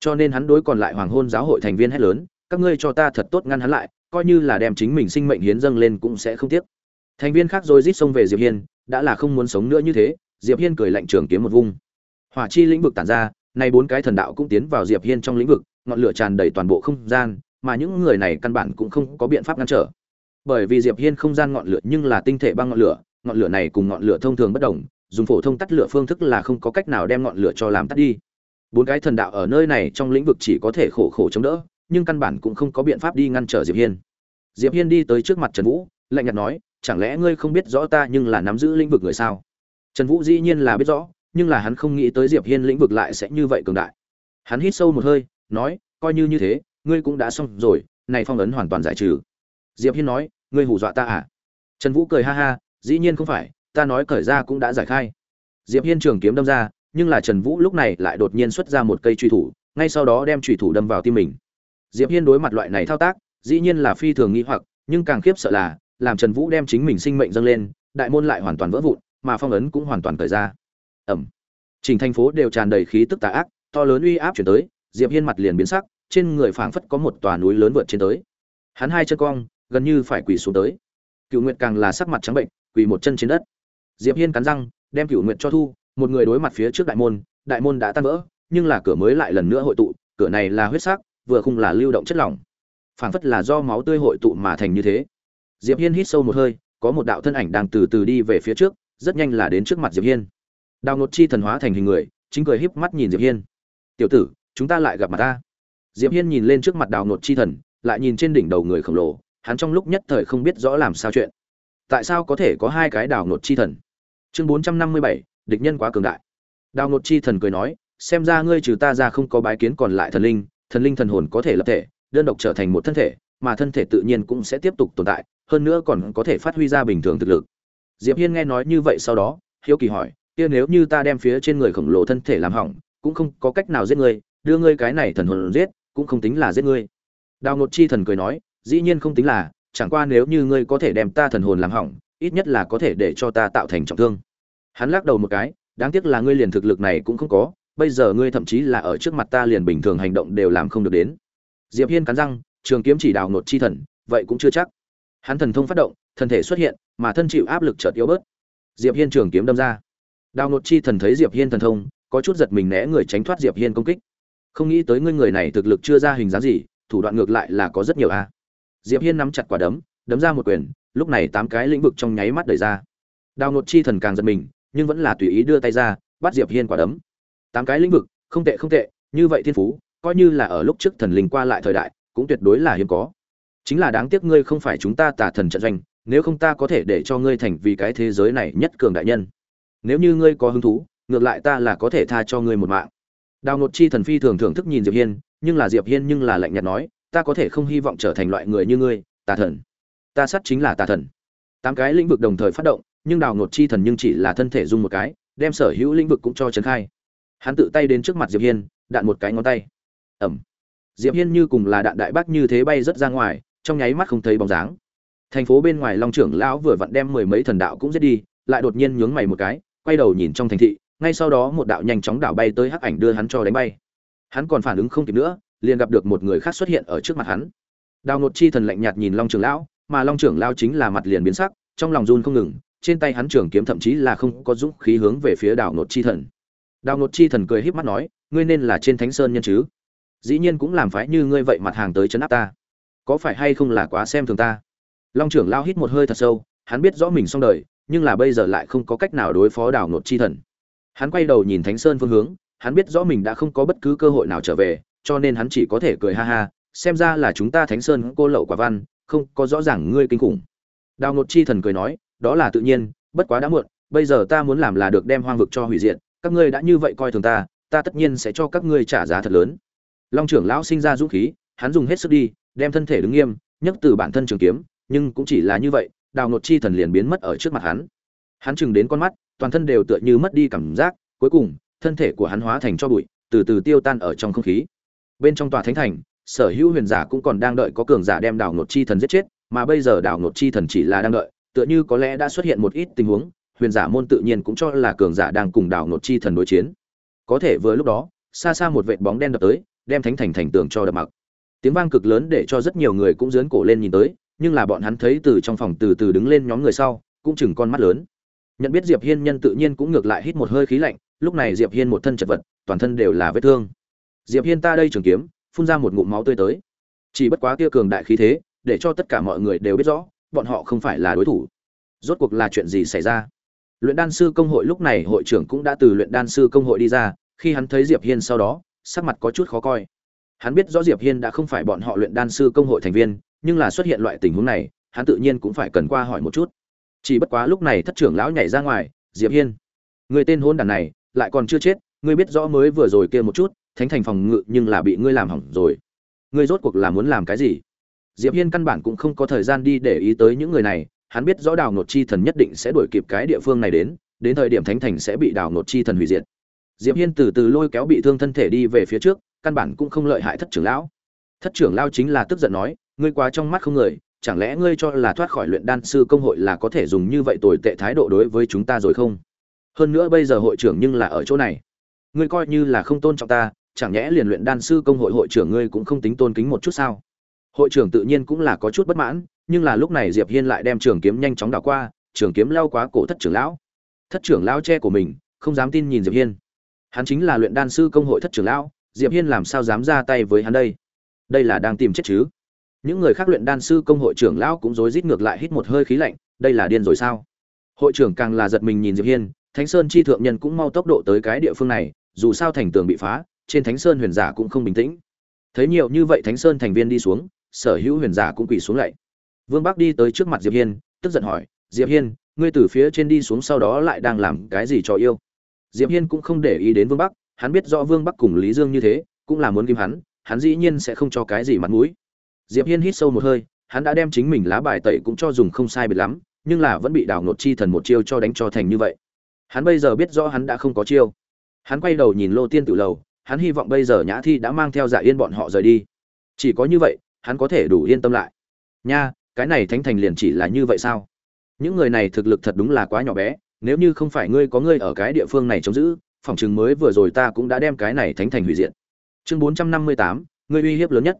A: Cho nên hắn đối còn lại hoàng hôn giáo hội thành viên hét lớn các ngươi cho ta thật tốt ngăn hắn lại, coi như là đem chính mình sinh mệnh hiến dâng lên cũng sẽ không tiếc. Thành viên khác rồi rít xông về diệp hiên, đã là không muốn sống nữa như thế, diệp hiên cười lạnh trường kiếm một vung. Hỏa chi lĩnh vực tản ra, nay bốn cái thần đạo cũng tiến vào diệp hiên trong lĩnh vực, ngọn lửa tràn đầy toàn bộ không gian, mà những người này căn bản cũng không có biện pháp ngăn trở. Bởi vì diệp hiên không gian ngọn lửa nhưng là tinh thể băng ngọn lửa ngọn lửa này cùng ngọn lửa thông thường bất đồng, dùng phổ thông tắt lửa phương thức là không có cách nào đem ngọn lửa cho làm tắt đi. Bốn cái thần đạo ở nơi này trong lĩnh vực chỉ có thể khổ khổ chống đỡ nhưng căn bản cũng không có biện pháp đi ngăn trở diệp hiên. Diệp hiên đi tới trước mặt trần vũ, lạnh nhạt nói, chẳng lẽ ngươi không biết rõ ta nhưng là nắm giữ lĩnh vực người sao? Trần vũ dĩ nhiên là biết rõ, nhưng là hắn không nghĩ tới diệp hiên lĩnh vực lại sẽ như vậy cường đại. Hắn hít sâu một hơi, nói, coi như như thế, ngươi cũng đã xong rồi, này phong ấn hoàn toàn giải trừ. Diệp hiên nói, ngươi hù dọa ta à? Trần vũ cười ha ha, dĩ nhiên không phải, ta nói cởi ra cũng đã giải khai. Diệp hiên trường kiếm đâm ra, nhưng là trần vũ lúc này lại đột nhiên xuất ra một cây truy thủ, ngay sau đó đem truy thủ đâm vào tim mình diệp hiên đối mặt loại này thao tác, dĩ nhiên là phi thường nghi hoặc, nhưng càng khiếp sợ là, làm trần vũ đem chính mình sinh mệnh dâng lên, đại môn lại hoàn toàn vỡ vụn, mà phong ấn cũng hoàn toàn cởi ra. Ẩm. Trình thành phố đều tràn đầy khí tức tà ác, to lớn uy áp chuyển tới, diệp hiên mặt liền biến sắc, trên người phảng phất có một tòa núi lớn vượt trên tới. Hắn hai chân cong, gần như phải quỳ xuống tới. Cựu nguyệt càng là sắc mặt trắng bệnh, quỳ một chân trên đất. Diệp hiên cắn răng, đem cựu nguyệt cho thu, một người đối mặt phía trước đại môn đại môn đã tan vỡ, nhưng là cửa mới lại lần nữa hội tụ, cửa này là huyết sắc vừa không là lưu động chất lỏng. Phảng phất là do máu tươi hội tụ mà thành như thế. Diệp hiên hít sâu một hơi có một đạo thân ảnh đang từ từ đi về phía trước rất nhanh là đến trước mặt diệp hiên. Đào nột chi thần hóa thành hình người chính cười híp mắt nhìn diệp hiên. Tiểu tử chúng ta lại gặp mặt ta. Diệp hiên nhìn lên trước mặt đào nột chi thần lại nhìn trên đỉnh đầu người khổng lồ hắn trong lúc nhất thời không biết rõ làm sao chuyện. Tại sao có thể có hai cái đào nột chi thần? Chương 457, địch nhân quá cường đại. Đào nột chi thần cười nói xem ra ngươi trừ ta ra không có bái kiến còn lại thần linh thần linh thần hồn có thể lập thể, đơn độc trở thành một thân thể, mà thân thể tự nhiên cũng sẽ tiếp tục tồn tại, hơn nữa còn có thể phát huy ra bình thường thực lực. Diệp hiên nghe nói như vậy sau đó, hiếu kỳ hỏi, kia nếu như ta đem phía trên người khổng lồ thân thể làm hỏng, cũng không có cách nào giết ngươi, đưa ngươi cái này thần hồn giết, cũng không tính là giết ngươi. Đào ngột chi thần cười nói, dĩ nhiên không tính là, chẳng qua nếu như ngươi có thể đem ta thần hồn làm hỏng, ít nhất là có thể để cho ta tạo thành trọng thương. Hắn lắc đầu một cái, đáng tiếc là ngươi liền thực lực này cũng không có bây giờ ngươi thậm chí là ở trước mặt ta liền bình thường hành động đều làm không được đến. Diệp hiên cắn răng, trường kiếm chỉ đào nột chi thần, vậy cũng chưa chắc. Hắn thần thông phát động, thân thể xuất hiện, mà thân chịu áp lực chợt yếu bớt. Diệp hiên trường kiếm đâm ra. Đào nột chi thần thấy diệp hiên thần thông, có chút giật mình né người tránh thoát diệp hiên công kích. Không nghĩ tới ngươi người này thực lực chưa ra hình dáng gì, thủ đoạn ngược lại là có rất nhiều a. Diệp hiên nắm chặt quả đấm đấm ra một quyền, lúc này tám cái lĩnh vực trong nháy mắt đẩy ra. Đào nột chi thần càng giật mình, nhưng vẫn là tùy ý đưa tay ra, bắt diệp hiên quả đấm tám cái lĩnh vực, không tệ không tệ, như vậy thiên phú, coi như là ở lúc trước thần linh qua lại thời đại, cũng tuyệt đối là hiếm có. Chính là đáng tiếc ngươi không phải chúng ta tả thần trận doanh, nếu không ta có thể để cho ngươi thành vì cái thế giới này nhất cường đại nhân. Nếu như ngươi có hứng thú, ngược lại ta là có thể tha cho ngươi một mạng. Đào nột chi thần phi thường thưởng thức nhìn diệp hiên, nhưng là diệp hiên nhưng là lạnh nhạt nói, ta có thể không hy vọng trở thành loại người như ngươi, tà thần. Ta sát chính là tà thần. Tám cái lĩnh vực đồng thời phát động, nhưng đào nột chi thần nhưng chỉ là thân thể dung một cái, đem sở hữu lĩnh vực cũng cho trấn khai hắn tự tay đến trước mặt diệp hiên, đạn một cái ngón tay. Ẩm diệp hiên như cùng là đạn đại bác như thế bay rất ra ngoài, trong nháy mắt không thấy bóng dáng. Thành phố bên ngoài long trưởng lão vừa vặn đem mười mấy thần đạo cũng giết đi, lại đột nhiên nhướng mày một cái, quay đầu nhìn trong thành thị, ngay sau đó một đạo nhanh chóng đảo bay tới hắc ảnh đưa hắn cho đánh bay. Hắn còn phản ứng không kịp nữa, liền gặp được một người khác xuất hiện ở trước mặt hắn. Đào nột chi thần lạnh nhạt nhìn long trưởng lão, mà long trưởng lão chính là mặt liền biến sắc, trong lòng run không ngừng, trên tay hắn trường kiếm thậm chí là không có dũng khí hướng về phía đào nột chi thần đào ngột chi thần cười híp mắt nói, ngươi nên là trên thánh sơn nhân chứ? Dĩ nhiên cũng làm phái như ngươi vậy mặt hàng tới chấn áp ta. Có phải hay không là quá xem thường ta? Long trưởng lao hít một hơi thật sâu, hắn biết rõ mình xong đời, nhưng là bây giờ lại không có cách nào đối phó đảo nột chi thần. Hắn quay đầu nhìn thánh sơn phương hướng, hắn biết rõ mình đã không có bất cứ cơ hội nào trở về, cho nên hắn chỉ có thể cười ha ha, xem ra là chúng ta thánh sơn cô lậu quả văn, không có rõ ràng ngươi kinh khủng. Đào nột chi thần cười nói, đó là tự nhiên, bất quá đã muộn, bây giờ ta muốn làm là được đem hoang vực cho hủy diệt các ngươi đã như vậy coi thường ta ta tất nhiên sẽ cho các ngươi trả giá thật lớn. Long trưởng lão sinh ra dũng khí, hắn dùng hết sức đi, đem thân thể đứng nghiêm, nhấc từ bản thân trường kiếm, nhưng cũng chỉ là như vậy, đào ngột chi thần liền biến mất ở trước mặt hắn. Hắn chừng đến con mắt, toàn thân đều tựa như mất đi cảm giác, cuối cùng, thân thể của hắn hóa thành cho bụi, từ từ tiêu tan ở trong không khí. Bên trong tòa thánh thành, sở hữu huyền giả cũng còn đang đợi có cường giả đem đào ngột chi thần giết chết, mà bây giờ đào ngột chi thần chỉ là đang đợi, tựa như có lẽ đã xuất hiện một ít tình huống huyền giả môn tự nhiên cũng cho là cường giả đang cùng đảo nột chi thần đối chiến. Có thể vừa lúc đó, xa xa một vệt bóng đen đập tới, đem thánh thành thành tường cho đập mặc. Tiếng vang cực lớn để cho rất nhiều người cũng dướn cổ lên nhìn tới, nhưng là bọn hắn thấy từ trong phòng từ từ đứng lên nhóm người sau, cũng chừng con mắt lớn. Nhận biết diệp hiên nhân tự nhiên cũng ngược lại hít một hơi khí lạnh, lúc này diệp hiên một thân chật vật, toàn thân đều là vết thương. Diệp hiên ta đây trường kiếm, phun ra một ngụm máu tươi tới. Chỉ bất quá kia cường đại khí thế, để cho tất cả mọi người đều biết rõ, bọn họ không phải là đối thủ. Rốt cuộc là chuyện gì xảy ra? Luyện đan sư công hội lúc này hội trưởng cũng đã từ luyện đan sư công hội đi ra, khi hắn thấy diệp hiên sau đó, sắc mặt có chút khó coi. Hắn biết rõ diệp hiên đã không phải bọn họ luyện đan sư công hội thành viên, nhưng là xuất hiện loại tình huống này, hắn tự nhiên cũng phải cần qua hỏi một chút. Chỉ bất quá lúc này thất trưởng lão nhảy ra ngoài, diệp hiên, người tên hôn đàn này lại còn chưa chết, ngươi biết rõ mới vừa rồi kia một chút, thánh thành phòng ngự nhưng là bị ngươi làm hỏng rồi. Ngươi rốt cuộc là muốn làm cái gì? Diệp hiên căn bản cũng không có thời gian đi để ý tới những người này hắn biết rõ đào nột chi thần nhất định sẽ đuổi kịp cái địa phương này đến đến thời điểm thánh thành sẽ bị đào nột chi thần hủy diệt. Diệp hiên từ từ lôi kéo bị thương thân thể đi về phía trước, căn bản cũng không lợi hại thất trưởng lão. Thất trưởng lão chính là tức giận nói, ngươi quá trong mắt không người, chẳng lẽ ngươi cho là thoát khỏi luyện đan sư công hội là có thể dùng như vậy tồi tệ thái độ đối với chúng ta rồi không? Hơn nữa bây giờ hội trưởng nhưng là ở chỗ này. Ngươi coi như là không tôn trọng ta, chẳng nhẽ liền luyện đan sư công hội hội trưởng ngươi cũng không tính tôn kính một chút sao? Hội trưởng tự nhiên cũng là có chút bất mãn nhưng là lúc này diệp hiên lại đem trường kiếm nhanh chóng đảo qua, trường kiếm lao quá cổ thất trưởng lão. Thất trưởng lão che của mình, không dám tin nhìn diệp hiên. Hắn chính là luyện đan sư công hội thất trưởng lão, diệp hiên làm sao dám ra tay với hắn đây? Đây là đang tìm chết chứ? Những người khác luyện đan sư công hội trưởng lão cũng rối rít ngược lại hít một hơi khí lạnh, đây là điên rồi sao? Hội trưởng càng là giật mình nhìn diệp hiên, thánh sơn chi thượng nhân cũng mau tốc độ tới cái địa phương này, dù sao thành tường bị phá, trên thánh sơn huyền giả cũng không bình tĩnh. Thấy nhiều như vậy thánh sơn thành viên đi xuống, sở hữu huyền giả cũng quỳ xuống lạy vương bắc đi tới trước mặt diệp hiên, tức giận hỏi, diệp hiên, ngươi từ phía trên đi xuống sau đó lại đang làm cái gì cho yêu? Diệp hiên cũng không để ý đến vương bắc, hắn biết rõ vương bắc cùng lý dương như thế, cũng là muốn kim hắn hắn dĩ nhiên sẽ không cho cái gì mặt mũi. Diệp hiên hít sâu một hơi, hắn đã đem chính mình lá bài tẩy cũng cho dùng không sai biệt lắm, nhưng là vẫn bị đảo nột chi thần một chiêu cho đánh cho thành như vậy. Hắn bây giờ biết rõ hắn đã không có chiêu. Hắn quay đầu nhìn lô tiên tự lầu, hắn hy vọng bây giờ nhã thi đã mang theo dạ yên bọn họ rời đi. Chỉ có như vậy, hắn có thể đủ yên tâm lại. Nha cái này thánh thành liền chỉ là như vậy sao? Những người này thực lực thật đúng là quá nhỏ bé, nếu như không phải ngươi có ngươi ở cái địa phương này chống giữ, phòng chừng mới vừa rồi ta cũng đã đem cái này thánh thành hủy diệt. Chương bốn trăm năm mươi tám, ngươi uy hiếp lớn nhất.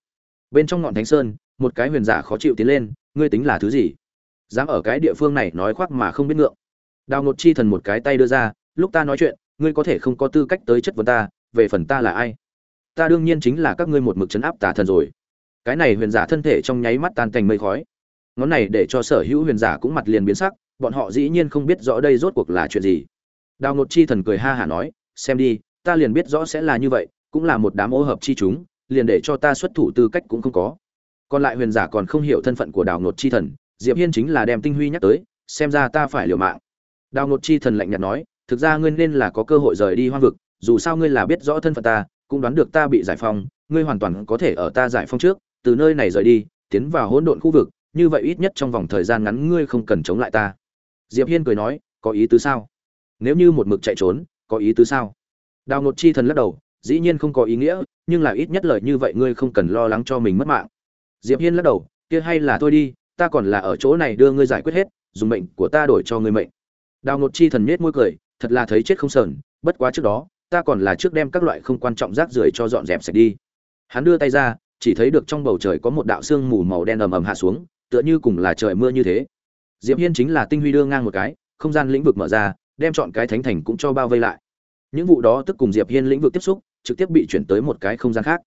A: Bên trong ngọn thánh sơn, một cái huyền giả khó chịu tiến lên, ngươi tính là thứ gì? Dám ở cái địa phương này nói khoác mà không biết ngượng. Đào ngột chi thần một cái tay đưa ra, lúc ta nói chuyện, ngươi có thể không có tư cách tới chất vấn ta, về phần ta là ai? Ta đương nhiên chính là các ngươi một mực chấn áp tà thần rồi. Cái này huyền giả thân thể trong nháy mắt tan thành mây khói ngón này để cho sở hữu huyền giả cũng mặt liền biến sắc, bọn họ dĩ nhiên không biết rõ đây rốt cuộc là chuyện gì. Đào ngột chi thần cười ha hả nói, xem đi, ta liền biết rõ sẽ là như vậy, cũng là một đám ô hợp chi chúng, liền để cho ta xuất thủ tư cách cũng không có. Còn lại huyền giả còn không hiểu thân phận của đào ngột chi thần, diệp hiên chính là đem tinh huy nhắc tới, xem ra ta phải liều mạng. Đào ngột chi thần lạnh nhạt nói, thực ra ngươi nên là có cơ hội rời đi hoang vực, dù sao ngươi là biết rõ thân phận ta, cũng đoán được ta bị giải phóng, ngươi hoàn toàn có thể ở ta giải phóng trước, từ nơi này rời đi, tiến vào hỗn độn khu vực như vậy ít nhất trong vòng thời gian ngắn ngươi không cần chống lại ta. Diệp hiên cười nói, có ý tứ sao? Nếu như một mực chạy trốn, có ý tứ sao? Đào ngột chi thần lắc đầu, dĩ nhiên không có ý nghĩa, nhưng là ít nhất lời như vậy ngươi không cần lo lắng cho mình mất mạng. Diệp hiên lắc đầu, kia hay là thôi đi, ta còn là ở chỗ này đưa ngươi giải quyết hết, dùng mệnh của ta đổi cho ngươi mệnh. Đào ngột chi thần nết môi cười, thật là thấy chết không sờn, bất quá trước đó, ta còn là trước đem các loại không quan trọng rác rưởi cho dọn dẹp sạch đi. Hắn đưa tay ra, chỉ thấy được trong bầu trời có một đạo sương mù màu đen ầm ầm hạ xuống tựa như cùng là trời mưa như thế. Diệp hiên chính là tinh huy đưa ngang một cái, không gian lĩnh vực mở ra, đem chọn cái thánh thành cũng cho bao vây lại. Những vụ đó tức cùng diệp hiên lĩnh vực tiếp xúc, trực tiếp bị chuyển tới một cái không gian khác.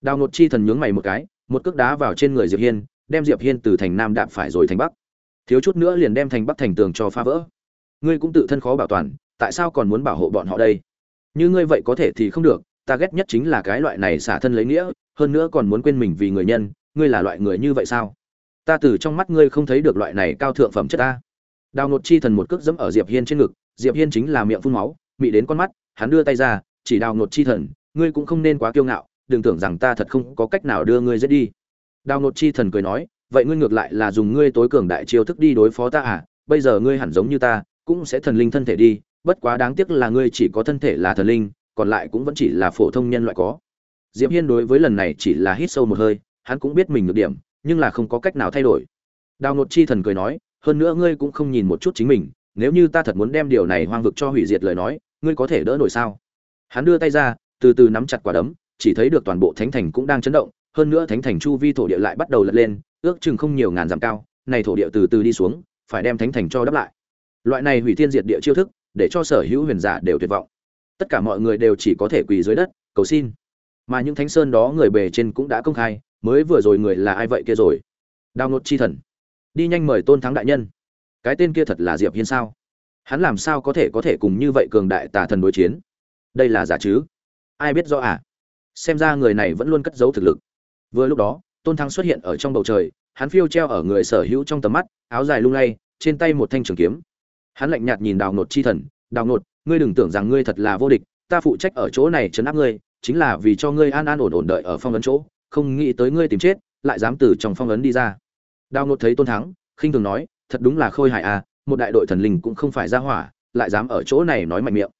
A: Đào nột chi thần nhướng mày một cái, một cước đá vào trên người diệp hiên, đem diệp hiên từ thành nam đạp phải rồi thành bắc. Thiếu chút nữa liền đem thành bắc thành tường cho phá vỡ. Ngươi cũng tự thân khó bảo toàn, tại sao còn muốn bảo hộ bọn họ đây? Như ngươi vậy có thể thì không được, ta ghét nhất chính là cái loại này xả thân lấy nghĩa, hơn nữa còn muốn quên mình vì người nhân, ngươi là loại người như vậy sao? Ta từ trong mắt ngươi không thấy được loại này cao thượng phẩm chất ta. Đào nột chi thần một cước dẫm ở diệp hiên trên ngực, diệp hiên chính là miệng phun máu, mị đến con mắt, hắn đưa tay ra, chỉ đào nột chi thần, ngươi cũng không nên quá kiêu ngạo, đừng tưởng rằng ta thật không có cách nào đưa ngươi giết đi. Đào ngột chi thần cười nói, vậy ngươi ngược lại là dùng ngươi tối cường đại chiêu thức đi đối phó ta à bây giờ ngươi hẳn giống như ta, cũng sẽ thần linh thân thể đi, bất quá đáng tiếc là ngươi chỉ có thân thể là thần linh, còn lại cũng vẫn chỉ là phổ thông nhân loại có. Diệp hiên đối với lần này chỉ là hít sâu một hơi, hắn cũng biết mình được điểm nhưng là không có cách nào thay đổi. Đào ngột chi thần cười nói, hơn nữa ngươi cũng không nhìn một chút chính mình, nếu như ta thật muốn đem điều này hoang vực cho hủy diệt lời nói, ngươi có thể đỡ nổi sao? Hắn đưa tay ra, từ từ nắm chặt quả đấm, chỉ thấy được toàn bộ thánh thành cũng đang chấn động, hơn nữa thánh thành chu vi thổ địa lại bắt đầu lật lên, ước chừng không nhiều ngàn dặm cao, này thổ địa từ từ đi xuống, phải đem thánh thành cho đắp lại. Loại này hủy thiên diệt địa chiêu thức, để cho sở hữu huyền giả đều tuyệt vọng. Tất cả mọi người đều chỉ có thể quỳ dưới đất, cầu xin. Mà những thánh sơn đó người bề trên cũng đã công khai mới vừa rồi người là ai vậy kia rồi? Đào nốt chi thần. Đi nhanh mời tôn thắng đại nhân. Cái tên kia thật là diệp hiên sao? Hắn làm sao có thể có thể cùng như vậy cường đại tà thần đối chiến? Đây là giả chứ? Ai biết rõ à? Xem ra người này vẫn luôn cất giấu thực lực. Vừa lúc đó, tôn thắng xuất hiện ở trong bầu trời, hắn phiêu treo ở người sở hữu trong tầm mắt, áo dài lung lay, trên tay một thanh trường kiếm. Hắn lạnh nhạt nhìn đào nột chi thần đào nột ngươi đừng tưởng rằng ngươi thật là vô địch, ta phụ trách ở chỗ này chấn áp ngươi, chính là vì cho ngươi an an ổn ổn đợi ở phong ấn chỗ không nghĩ tới ngươi tìm chết, lại dám từ trong phong ấn đi ra. Đào nột thấy tôn thắng, khinh thường nói, thật đúng là khôi hài à một đại đội thần linh cũng không phải ra hỏa, lại dám ở chỗ này nói mạnh miệng.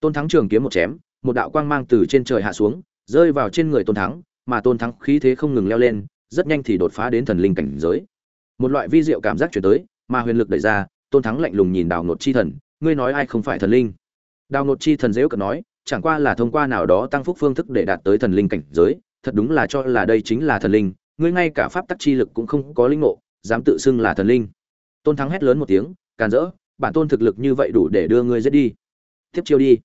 A: Tôn thắng trường kiếm một chém, một đạo quang mang từ trên trời hạ xuống, rơi vào trên người tôn thắng, mà tôn thắng khí thế không ngừng leo lên, rất nhanh thì đột phá đến thần linh cảnh giới. Một loại vi diệu cảm giác chuyển tới, mà huyền lực đẩy ra, tôn thắng lạnh lùng nhìn đào nột chi thần, ngươi nói ai không phải thần linh? Đào nột chi thần dễu cận nói, chẳng qua là thông qua nào đó tăng phúc phương thức để đạt tới thần linh cảnh giới thật đúng là cho là đây chính là thần linh, ngươi ngay cả pháp tắc chi lực cũng không có linh ngộ, dám tự xưng là thần linh. Tôn thắng hét lớn một tiếng, càn rỡ, bản tôn thực lực như vậy đủ để đưa ngươi giết đi. Tiếp chiêu đi.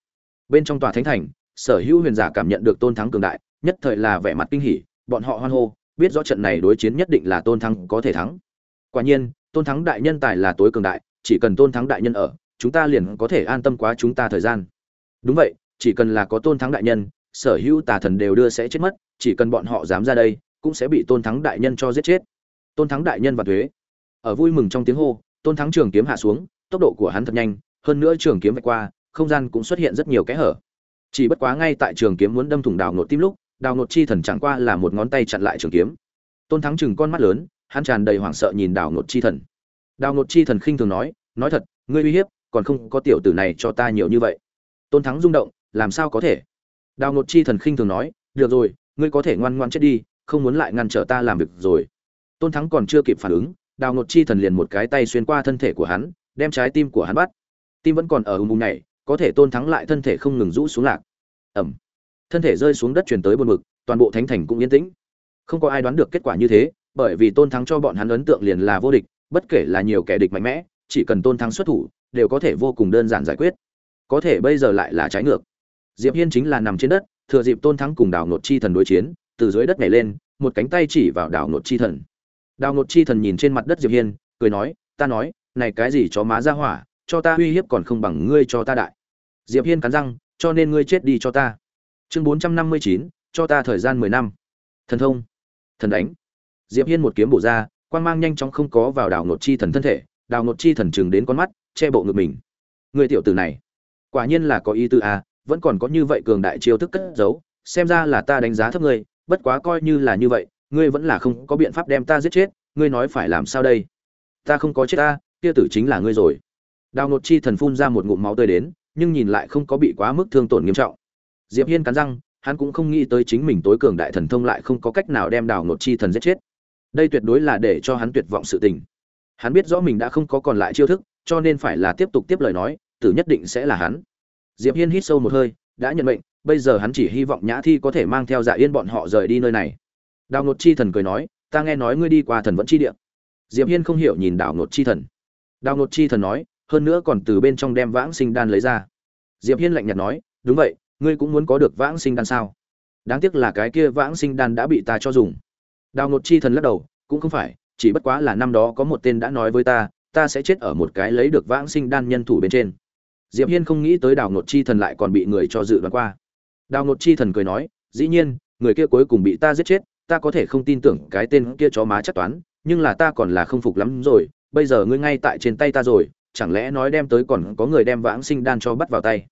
A: Bên trong tòa thánh thành, sở hữu huyền giả cảm nhận được tôn thắng cường đại, nhất thời là vẻ mặt kinh hỉ, bọn họ hoan hô, biết rõ trận này đối chiến nhất định là tôn thắng có thể thắng. Quả nhiên, tôn thắng đại nhân tài là tối cường đại, chỉ cần tôn thắng đại nhân ở, chúng ta liền có thể an tâm quá chúng ta thời gian. Đúng vậy, chỉ cần là có tôn thắng đại nhân, sở hữu tà thần đều đưa sẽ chết mất chỉ cần bọn họ dám ra đây, cũng sẽ bị tôn thắng đại nhân cho giết chết. Tôn thắng đại nhân và thuế. Ở vui mừng trong tiếng hô, tôn thắng trường kiếm hạ xuống, tốc độ của hắn thật nhanh, hơn nữa trường kiếm vạch qua, không gian cũng xuất hiện rất nhiều kẽ hở. Chỉ bất quá ngay tại trường kiếm muốn đâm thủng đào nột tim lúc, đào nột chi thần chẳng qua là một ngón tay chặn lại trường kiếm. Tôn thắng chừng con mắt lớn, hắn tràn đầy hoảng sợ nhìn đào nột chi thần. Đào nột chi thần khinh thường nói nói thật, ngươi uy hiếp, còn không có tiểu tử này cho ta nhiều như vậy. Tôn thắng rung động, làm sao có thể? Đào nột chi thần khinh thường nói, được rồi ngươi có thể ngoan ngoan chết đi, không muốn lại ngăn trở ta làm việc rồi. Tôn thắng còn chưa kịp phản ứng, đào Ngột chi thần liền một cái tay xuyên qua thân thể của hắn, đem trái tim của hắn bắt. Tim vẫn còn ở ung ung này có thể tôn thắng lại thân thể không ngừng rũ xuống lạc. Ẩm. Thân thể rơi xuống đất truyền tới buồn mực toàn bộ thánh thành cũng yên tĩnh. Không có ai đoán được kết quả như thế, bởi vì tôn thắng cho bọn hắn ấn tượng liền là vô địch, bất kể là nhiều kẻ địch mạnh mẽ, chỉ cần tôn thắng xuất thủ, đều có thể vô cùng đơn giản giải quyết. Có thể bây giờ lại là trái ngược. Diệp hiên chính là nằm trên đất thừa dịp tôn thắng cùng đào nột chi thần đối chiến, từ dưới đất nhảy lên, một cánh tay chỉ vào đào nột chi thần. Đào nột chi thần nhìn trên mặt đất diệp hiên, cười nói, ta nói, này cái gì cho má ra hỏa, cho ta uy hiếp còn không bằng ngươi cho ta đại. Diệp hiên cắn răng, cho nên ngươi chết đi cho ta. Chương bốn trăm năm mươi chín, cho ta thời gian mười năm. Thần thông. Thần đánh. Diệp hiên một kiếm bổ ra, quang mang nhanh chóng không có vào đào nột chi thần thân thể đào nột chi thần chừng đến con mắt, che bộ ngực mình. Người tiểu tử này, quả nhiên là có ý tư à? Vẫn còn có như vậy cường đại chiêu thức cất giấu, xem ra là ta đánh giá thấp ngươi, bất quá coi như là như vậy, ngươi vẫn là không có biện pháp đem ta giết chết, ngươi nói phải làm sao đây? Ta không có chết ta, kia tử chính là ngươi rồi. Đào nột chi thần phun ra một ngụm máu tươi đến, nhưng nhìn lại không có bị quá mức thương tổn nghiêm trọng. Diệp hiên cắn răng, hắn cũng không nghĩ tới chính mình tối cường đại thần thông lại không có cách nào đem đào nột chi thần giết chết. Đây tuyệt đối là để cho hắn tuyệt vọng sự tình. Hắn biết rõ mình đã không có còn lại chiêu thức, cho nên phải là tiếp tục tiếp lời nói, tử nhất định sẽ là hắn diệp hiên hít sâu một hơi, đã nhận mệnh, bây giờ hắn chỉ hy vọng nhã thi có thể mang theo dạ yên bọn họ rời đi nơi này. Đào nột chi thần cười nói, ta nghe nói ngươi đi qua thần vẫn chi địa. Diệp hiên không hiểu nhìn đào nột chi thần. Đào nột chi thần nói, hơn nữa còn từ bên trong đem vãng sinh đan lấy ra. Diệp hiên lạnh nhạt nói, đúng vậy, ngươi cũng muốn có được vãng sinh đan sao? Đáng tiếc là cái kia vãng sinh đan đã bị ta cho dùng. Đào nột chi thần lắc đầu, cũng không phải, chỉ bất quá là năm đó có một tên đã nói với ta ta sẽ chết ở một cái lấy được vãng sinh đan nhân thủ bên trên diệp hiên không nghĩ tới đào Ngột chi thần lại còn bị người cho dự đoán qua. Đào Ngột chi thần cười nói, dĩ nhiên, người kia cuối cùng bị ta giết chết, ta có thể không tin tưởng cái tên kia chó má chắc toán, nhưng là ta còn là không phục lắm rồi, bây giờ ngươi ngay tại trên tay ta rồi, chẳng lẽ nói đem tới còn có người đem vãng sinh đan cho bắt vào tay?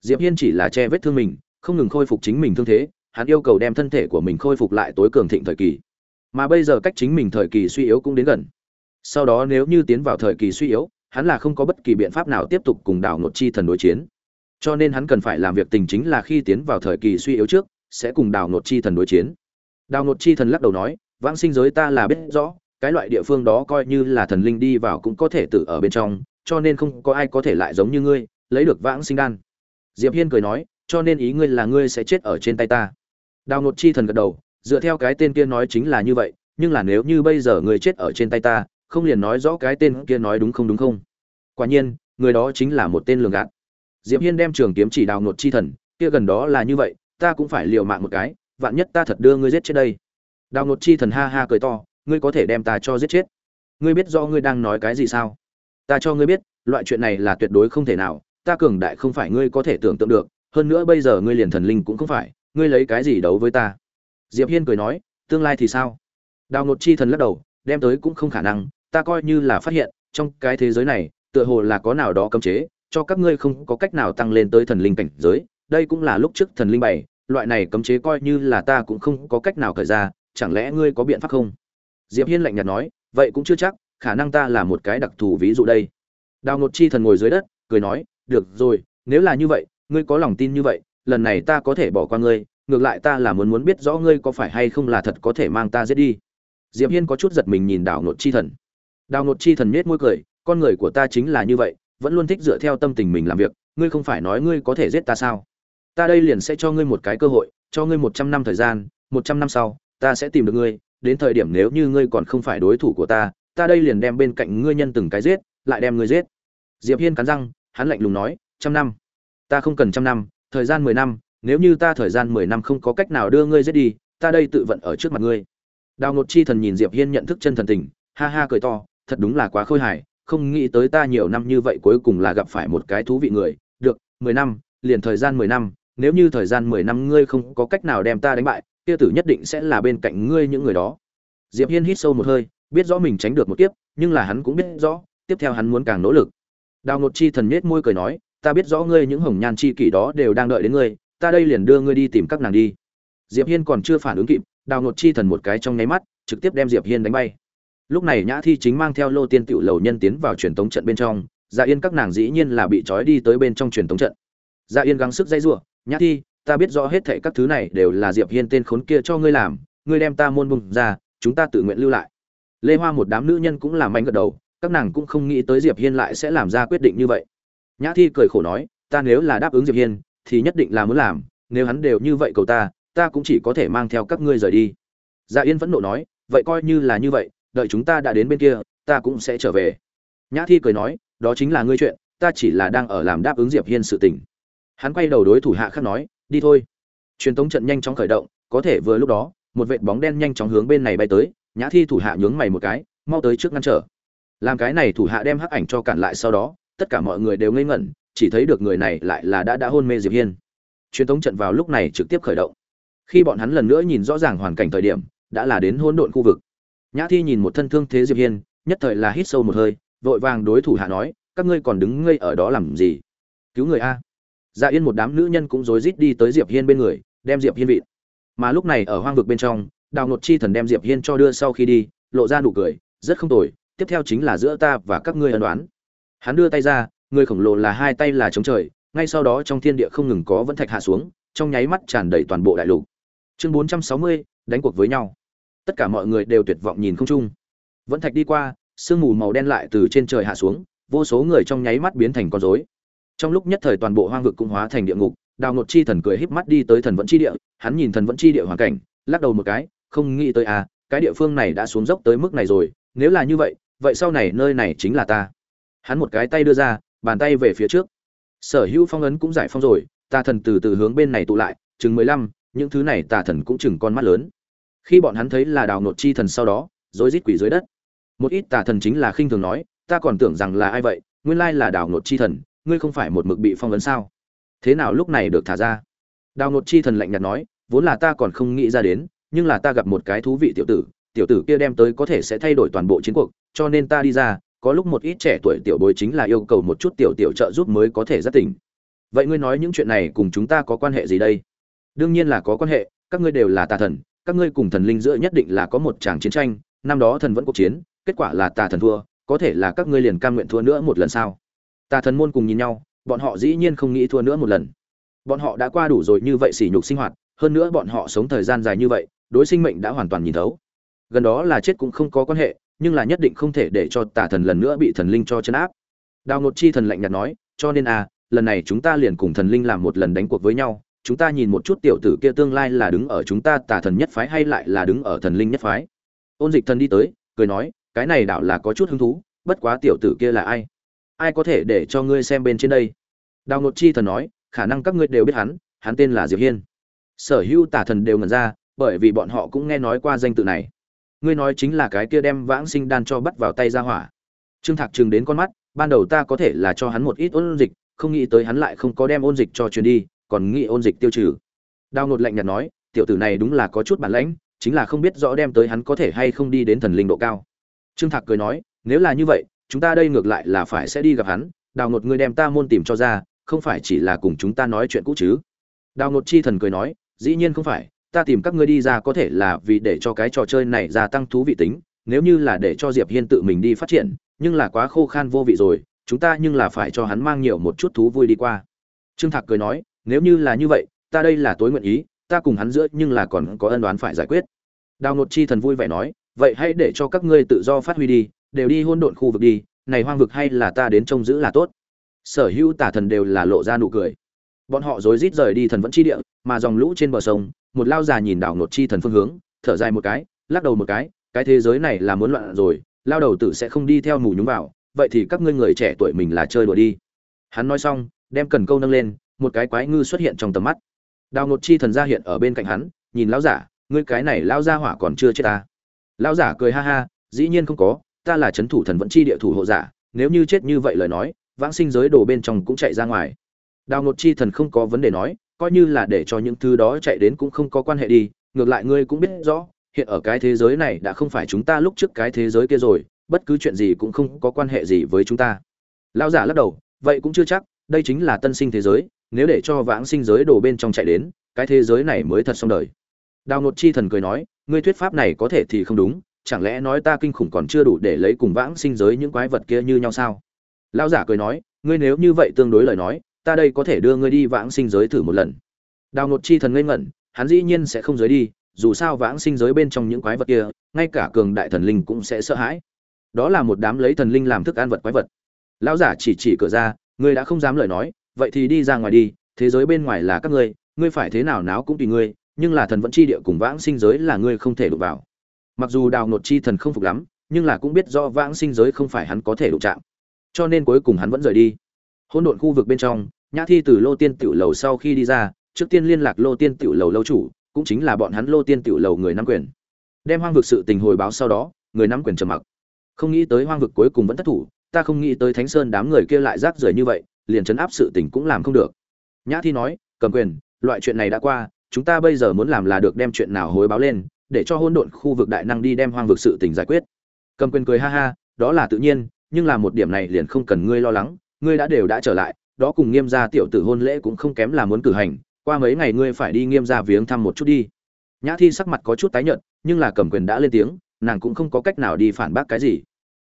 A: Diệp hiên chỉ là che vết thương mình, không ngừng khôi phục chính mình thương thế, hắn yêu cầu đem thân thể của mình khôi phục lại tối cường thịnh thời kỳ. Mà bây giờ cách chính mình thời kỳ suy yếu cũng đến gần. Sau đó nếu như tiến vào thời kỳ suy yếu hắn là không có bất kỳ biện pháp nào tiếp tục cùng đảo ngột chi thần đối chiến. Cho nên hắn cần phải làm việc tình chính là khi tiến vào thời kỳ suy yếu trước, sẽ cùng đảo ngột chi thần đối chiến. Đào ngột chi thần lắc đầu nói, vãng sinh giới ta là biết rõ, cái loại địa phương đó coi như là thần linh đi vào cũng có thể tự ở bên trong, cho nên không có ai có thể lại giống như ngươi, lấy được vãng sinh đan. Diệp hiên cười nói, cho nên ý ngươi là ngươi sẽ chết ở trên tay ta. Đào ngột chi thần gật đầu, dựa theo cái tên kia nói chính là như vậy, nhưng là nếu như bây giờ ngươi chết ở trên tay ta không liền nói rõ cái tên kia nói đúng không đúng không? Quả nhiên, người đó chính là một tên lường gạt. Diệp hiên đem trường kiếm chỉ đào nột chi thần, kia gần đó là như vậy, ta cũng phải liều mạng một cái, vạn nhất ta thật đưa ngươi giết chết đây. Đào nột chi thần ha ha cười to, ngươi có thể đem ta cho giết chết. Ngươi biết do ngươi đang nói cái gì sao? Ta cho ngươi biết, loại chuyện này là tuyệt đối không thể nào, ta cường đại không phải ngươi có thể tưởng tượng được, hơn nữa bây giờ ngươi liền thần linh cũng không phải, ngươi lấy cái gì đấu với ta? Diệp hiên cười nói, tương lai thì sao? Đào nột chi thần lắc đầu, đem tới cũng không khả năng ta coi như là phát hiện, trong cái thế giới này, tựa hồ là có nào đó cấm chế, cho các ngươi không có cách nào tăng lên tới thần linh cảnh giới, đây cũng là lúc trước thần linh bảy loại này cấm chế coi như là ta cũng không có cách nào khởi ra, chẳng lẽ ngươi có biện pháp không? Diệp hiên lạnh nhạt nói, vậy cũng chưa chắc, khả năng ta là một cái đặc thù ví dụ đây. Đào ngột chi thần ngồi dưới đất, cười nói, được rồi, nếu là như vậy, ngươi có lòng tin như vậy, lần này ta có thể bỏ qua ngươi, ngược lại ta là muốn muốn biết rõ ngươi có phải hay không là thật có thể mang ta giết đi. Diệp hiên có chút giật mình nhìn đào ngột chi thần đào ngột chi thần nhếch môi cười, con người của ta chính là như vậy, vẫn luôn thích dựa theo tâm tình mình làm việc, ngươi không phải nói ngươi có thể giết ta sao? Ta đây liền sẽ cho ngươi một cái cơ hội, cho ngươi một trăm năm thời gian, một trăm năm sau, ta sẽ tìm được ngươi, đến thời điểm nếu như ngươi còn không phải đối thủ của ta ta đây liền đem bên cạnh ngươi nhân từng cái giết, lại đem ngươi giết. Diệp hiên cắn răng, hắn lạnh lùng nói, trăm năm? Ta không cần trăm năm, thời gian mười năm, nếu như ta thời gian mười năm không có cách nào đưa ngươi giết đi, ta đây tự vận ở trước mặt ngươi. Đào ngột chi thần nhìn diệp hiên nhận thức chân thần tình, ha ha cười to thật đúng là quá khôi hài, không nghĩ tới ta nhiều năm như vậy cuối cùng là gặp phải một cái thú vị người. Được, mười năm, liền thời gian mười năm, nếu như thời gian mười năm ngươi không có cách nào đem ta đánh bại, kia tử nhất định sẽ là bên cạnh ngươi những người đó. Diệp hiên hít sâu một hơi, biết rõ mình tránh được một kiếp, nhưng là hắn cũng biết rõ, tiếp theo hắn muốn càng nỗ lực. Đào ngột chi thần nhếch môi cười nói, ta biết rõ ngươi những hồng nhan chi kỷ đó đều đang đợi đến ngươi, ta đây liền đưa ngươi đi tìm các nàng đi. Diệp hiên còn chưa phản ứng kịp, đào ngột chi thần một cái trong nháy mắt, trực tiếp đem diệp hiên đánh bay lúc này nhã thi chính mang theo lô tiên tiểu lầu nhân tiến vào truyền tống trận bên trong dạ yên các nàng dĩ nhiên là bị trói đi tới bên trong truyền tống trận. Dạ yên gắng sức dây giụa, nhã thi, ta biết rõ hết thảy các thứ này đều là diệp hiên tên khốn kia cho ngươi làm, ngươi đem ta môn bùng ra, chúng ta tự nguyện lưu lại. Lê hoa một đám nữ nhân cũng làm mạnh gật đầu, các nàng cũng không nghĩ tới diệp hiên lại sẽ làm ra quyết định như vậy. Nhã thi cười khổ nói, ta nếu là đáp ứng diệp hiên, thì nhất định là muốn làm, nếu hắn đều như vậy cầu ta ta cũng chỉ có thể mang theo các ngươi rời đi. Dạ yên vẫn nộ nói, vậy coi như là như vậy đợi chúng ta đã đến bên kia, ta cũng sẽ trở về. Nhã thi cười nói, đó chính là ngươi chuyện, ta chỉ là đang ở làm đáp ứng diệp hiên sự tình. Hắn quay đầu đối thủ hạ khác nói, đi thôi. Truyền tống trận nhanh chóng khởi động, có thể vừa lúc đó, một vệt bóng đen nhanh chóng hướng bên này bay tới, nhã thi thủ hạ nhướng mày một cái, mau tới trước ngăn trở. Làm cái này thủ hạ đem hắc ảnh cho cản lại sau đó, tất cả mọi người đều ngây ngẩn, chỉ thấy được người này lại là đã đã hôn mê diệp hiên. Truyền tống trận vào lúc này trực tiếp khởi động. Khi bọn hắn lần nữa nhìn rõ ràng hoàn cảnh thời điểm, đã là đến hỗn độn khu vực nhã thi nhìn một thân thương thế diệp hiên nhất thời là hít sâu một hơi vội vàng đối thủ hạ nói các ngươi còn đứng ngây ở đó làm gì? Cứu người a. Dạ yên một đám nữ nhân cũng rối rít đi tới diệp hiên bên người đem diệp hiên vịt mà lúc này ở hoang vực bên trong đào nột chi thần đem diệp hiên cho đưa sau khi đi lộ ra nụ cười rất không tồi tiếp theo chính là giữa ta và các ngươi ân đoán hắn đưa tay ra người khổng lồ là hai tay là chống trời ngay sau đó trong thiên địa không ngừng có vẫn thạch hạ xuống trong nháy mắt tràn đầy toàn bộ đại lục. Chương 460, đánh cuộc với nhau tất cả mọi người đều tuyệt vọng nhìn không chung. Vẫn thạch đi qua, sương mù màu đen lại từ trên trời hạ xuống, vô số người trong nháy mắt biến thành con rối. Trong lúc nhất thời toàn bộ hoang vực cũng hóa thành địa ngục, đào ngột chi thần cười híp mắt đi tới thần vẫn chi địa, hắn nhìn thần vẫn chi địa hoàn cảnh, lắc đầu một cái, không nghĩ tới à cái địa phương này đã xuống dốc tới mức này rồi, nếu là như vậy vậy sau này nơi này chính là ta. Hắn một cái tay đưa ra, bàn tay về phía trước. Sở hữu phong ấn cũng giải phong rồi tà thần từ từ hướng bên này tụ lại, chừng mười lăm, những thứ này tà thần cũng chừng con mắt lớn khi bọn hắn thấy là đào nột chi thần sau đó, rối rít quỷ dưới đất. Một ít tà thần chính là khinh thường nói, ta còn tưởng rằng là ai vậy? Nguyên lai là đào nột chi thần, ngươi không phải một mực bị phong ấn sao? Thế nào lúc này được thả ra? Đào nột chi thần lạnh nhạt nói, vốn là ta còn không nghĩ ra đến, nhưng là ta gặp một cái thú vị tiểu tử tiểu tử kia đem tới có thể sẽ thay đổi toàn bộ chiến cuộc, cho nên ta đi ra, có lúc một ít trẻ tuổi tiểu bối chính là yêu cầu một chút tiểu tiểu trợ giúp mới có thể giác tỉnh. Vậy ngươi nói những chuyện này cùng chúng ta có quan hệ gì đây? Đương nhiên là có quan hệ, các ngươi đều là tà thần các ngươi cùng thần linh giữa nhất định là có một tràng chiến tranh, năm đó thần vẫn cuộc chiến, kết quả là tà thần thua, có thể là các ngươi liền cam nguyện thua nữa một lần sao? Tà thần môn cùng nhìn nhau, bọn họ dĩ nhiên không nghĩ thua nữa một lần. Bọn họ đã qua đủ rồi như vậy sỉ nhục sinh hoạt, hơn nữa bọn họ sống thời gian dài như vậy, đối sinh mệnh đã hoàn toàn nhìn thấu. Gần đó là chết cũng không có quan hệ, nhưng là nhất định không thể để cho tà thần lần nữa bị thần linh cho chấn áp. Đào ngột chi thần lạnh nhạt nói, cho nên à lần này chúng ta liền cùng thần linh làm một lần đánh cuộc với nhau chúng ta nhìn một chút tiểu tử kia tương lai là đứng ở chúng ta tà thần nhất phái hay lại là đứng ở thần linh nhất phái. Ôn dịch thần đi tới, cười nói, cái này đảo là có chút hứng thú, bất quá tiểu tử kia là ai? Ai có thể để cho ngươi xem bên trên đây? Đào ngột chi thần nói, khả năng các ngươi đều biết hắn hắn tên là diệp hiên. Sở hữu tà thần đều ngẩn ra, bởi vì bọn họ cũng nghe nói qua danh tự này. Ngươi nói chính là cái kia đem vãng sinh đan cho bắt vào tay ra hỏa. Trương thạc chừng đến con mắt, ban đầu ta có thể là cho hắn một ít ôn dịch, không nghĩ tới hắn lại không có đem ôn dịch cho truyền đi còn nghĩ ôn dịch tiêu trừ. Đào Nột lạnh nhạt nói, tiểu tử này đúng là có chút bản lãnh, chính là không biết rõ đem tới hắn có thể hay không đi đến thần linh độ cao. Trương thạc cười nói, nếu là như vậy, chúng ta đây ngược lại là phải sẽ đi gặp hắn. Đào ngột ngươi đem ta môn tìm cho ra, không phải chỉ là cùng chúng ta nói chuyện cũ chứ? Đào ngột chi thần cười nói, dĩ nhiên không phải, ta tìm các ngươi đi ra có thể là vì để cho cái trò chơi này gia tăng thú vị tính, nếu như là để cho diệp hiên tự mình đi phát triển, nhưng là quá khô khan vô vị rồi, chúng ta nhưng là phải cho hắn mang nhiều một chút thú vui đi qua. Trương thạc cười nói nếu như là như vậy, ta đây là tối nguyện ý, ta cùng hắn giữa nhưng là còn có ân đoán phải giải quyết. Đào nột chi thần vui vẻ nói, vậy hãy để cho các ngươi tự do phát huy đi, đều đi hôn độn khu vực đi, này hoang vực hay là ta đến trông giữ là tốt. Sở hữu tả thần đều là lộ ra nụ cười. Bọn họ rối rít rời đi thần vẫn chi địa, mà dòng lũ trên bờ sông, một lao già nhìn đảo nột chi thần phương hướng, thở dài một cái, lắc đầu một cái cái thế giới này là muốn loạn rồi, lao đầu tử sẽ không đi theo mù nhúng vào, vậy thì các ngươi người trẻ tuổi mình là chơi đùa đi. Hắn nói xong, đem cần câu nâng lên một cái quái ngư xuất hiện trong tầm mắt. Đào Ngột chi thần ra hiện ở bên cạnh hắn, nhìn lão giả, ngươi cái này lão gia hỏa còn chưa chết ta. Lão giả cười ha ha, dĩ nhiên không có, ta là c h ấ n thủ thần vẫn chi địa thủ hộ giả, nếu như chết như vậy lời nói, vãng sinh giới đồ bên trong cũng chạy ra ngoài. Đào Ngột chi thần không có vấn đề nói, coi như là để cho những thứ đó chạy đến cũng không có quan hệ đi, ngược lại ngươi cũng biết rõ, hiện ở cái thế giới này đã không phải chúng ta lúc trước cái thế giới kia rồi, bất cứ chuyện gì cũng không có quan hệ gì với chúng ta. Lão giả lắc đầu, vậy cũng chưa chắc, đây chính là tân sinh thế giới nếu để cho vãng sinh giới đồ bên trong chạy đến, cái thế giới này mới thật xong đời. Đào ngột chi thần cười nói, ngươi thuyết pháp này có thể thì không đúng, chẳng lẽ nói ta kinh khủng còn chưa đủ để lấy cùng vãng sinh giới những quái vật kia như nhau sao? Lão giả cười nói, ngươi nếu như vậy tương đối lời nói, ta đây có thể đưa ngươi đi vãng sinh giới thử một lần. Đào ngột chi thần ngây ngẩn, hắn dĩ nhiên sẽ không giới đi, dù sao vãng sinh giới bên trong những quái vật kia, ngay cả cường đại thần linh cũng sẽ sợ hãi. Đó là một đám lấy thần linh làm thức ăn vật quái vật. Lão giả chỉ chỉ cửa ra, ngươi đã không dám lời nói vậy thì đi ra ngoài đi, thế giới bên ngoài là các ngươi ngươi phải thế nào náo cũng tùy ngươi, nhưng là thần vẫn chi địa cùng vãng sinh giới là ngươi không thể đụng vào. Mặc dù đào nột chi thần không phục lắm, nhưng là cũng biết do vãng sinh giới không phải hắn có thể đụng chạm. Cho nên cuối cùng hắn vẫn rời đi. Hỗn độn khu vực bên trong, nhã thi từ lô tiên tiểu lầu sau khi đi ra, trước tiên liên lạc lô tiên tiểu lầu lâu chủ, cũng chính là bọn hắn lô tiên tiểu lầu người nắm quyền. Đem hoang vực sự tình hồi báo sau đó, người nắm quyền trầm mặc. Không nghĩ tới hoang vực cuối cùng vẫn thất thủ, ta không nghĩ tới thánh sơn đám người kia lại rác rưởi như vậy liền chấn áp sự tình cũng làm không được. Nhã thi nói, cầm quyền, loại chuyện này đã qua, chúng ta bây giờ muốn làm là được đem chuyện nào hối báo lên, để cho hôn độn khu vực đại năng đi đem hoang vực sự tình giải quyết. Cầm quyền cười ha ha, đó là tự nhiên, nhưng là một điểm này liền không cần ngươi lo lắng, ngươi đã đều đã trở lại, đó cùng nghiêm gia tiểu tử hôn lễ cũng không kém là muốn cử hành, qua mấy ngày ngươi phải đi nghiêm gia viếng thăm một chút đi. Nhã thi sắc mặt có chút tái nhợt, nhưng là cầm quyền đã lên tiếng, nàng cũng không có cách nào đi phản bác cái gì.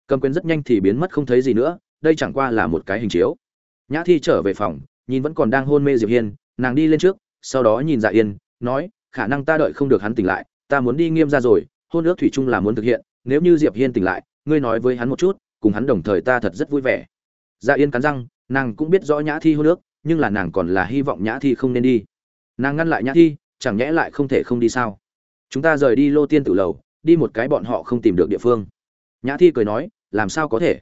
A: Cầm quyền rất nhanh thì biến mất không thấy gì nữa, đây chẳng qua là một cái hình chiếu nhã thi trở về phòng, nhìn vẫn còn đang hôn mê diệp hiên, nàng đi lên trước, sau đó nhìn dạ yên, nói, khả năng ta đợi không được hắn tỉnh lại, ta muốn đi nghiêm ra rồi, hôn ước thủy chung là muốn thực hiện, nếu như diệp hiên tỉnh lại, ngươi nói với hắn một chút, cùng hắn đồng thời ta thật rất vui vẻ. Dạ yên cắn răng, nàng cũng biết rõ nhã thi hôn ước, nhưng là nàng còn là hy vọng nhã thi không nên đi. Nàng ngăn lại nhã thi, chẳng nhẽ lại không thể không đi sao? Chúng ta rời đi lô tiên tử lầu, đi một cái bọn họ không tìm được địa phương. Nhã thi cười nói, làm sao có thể?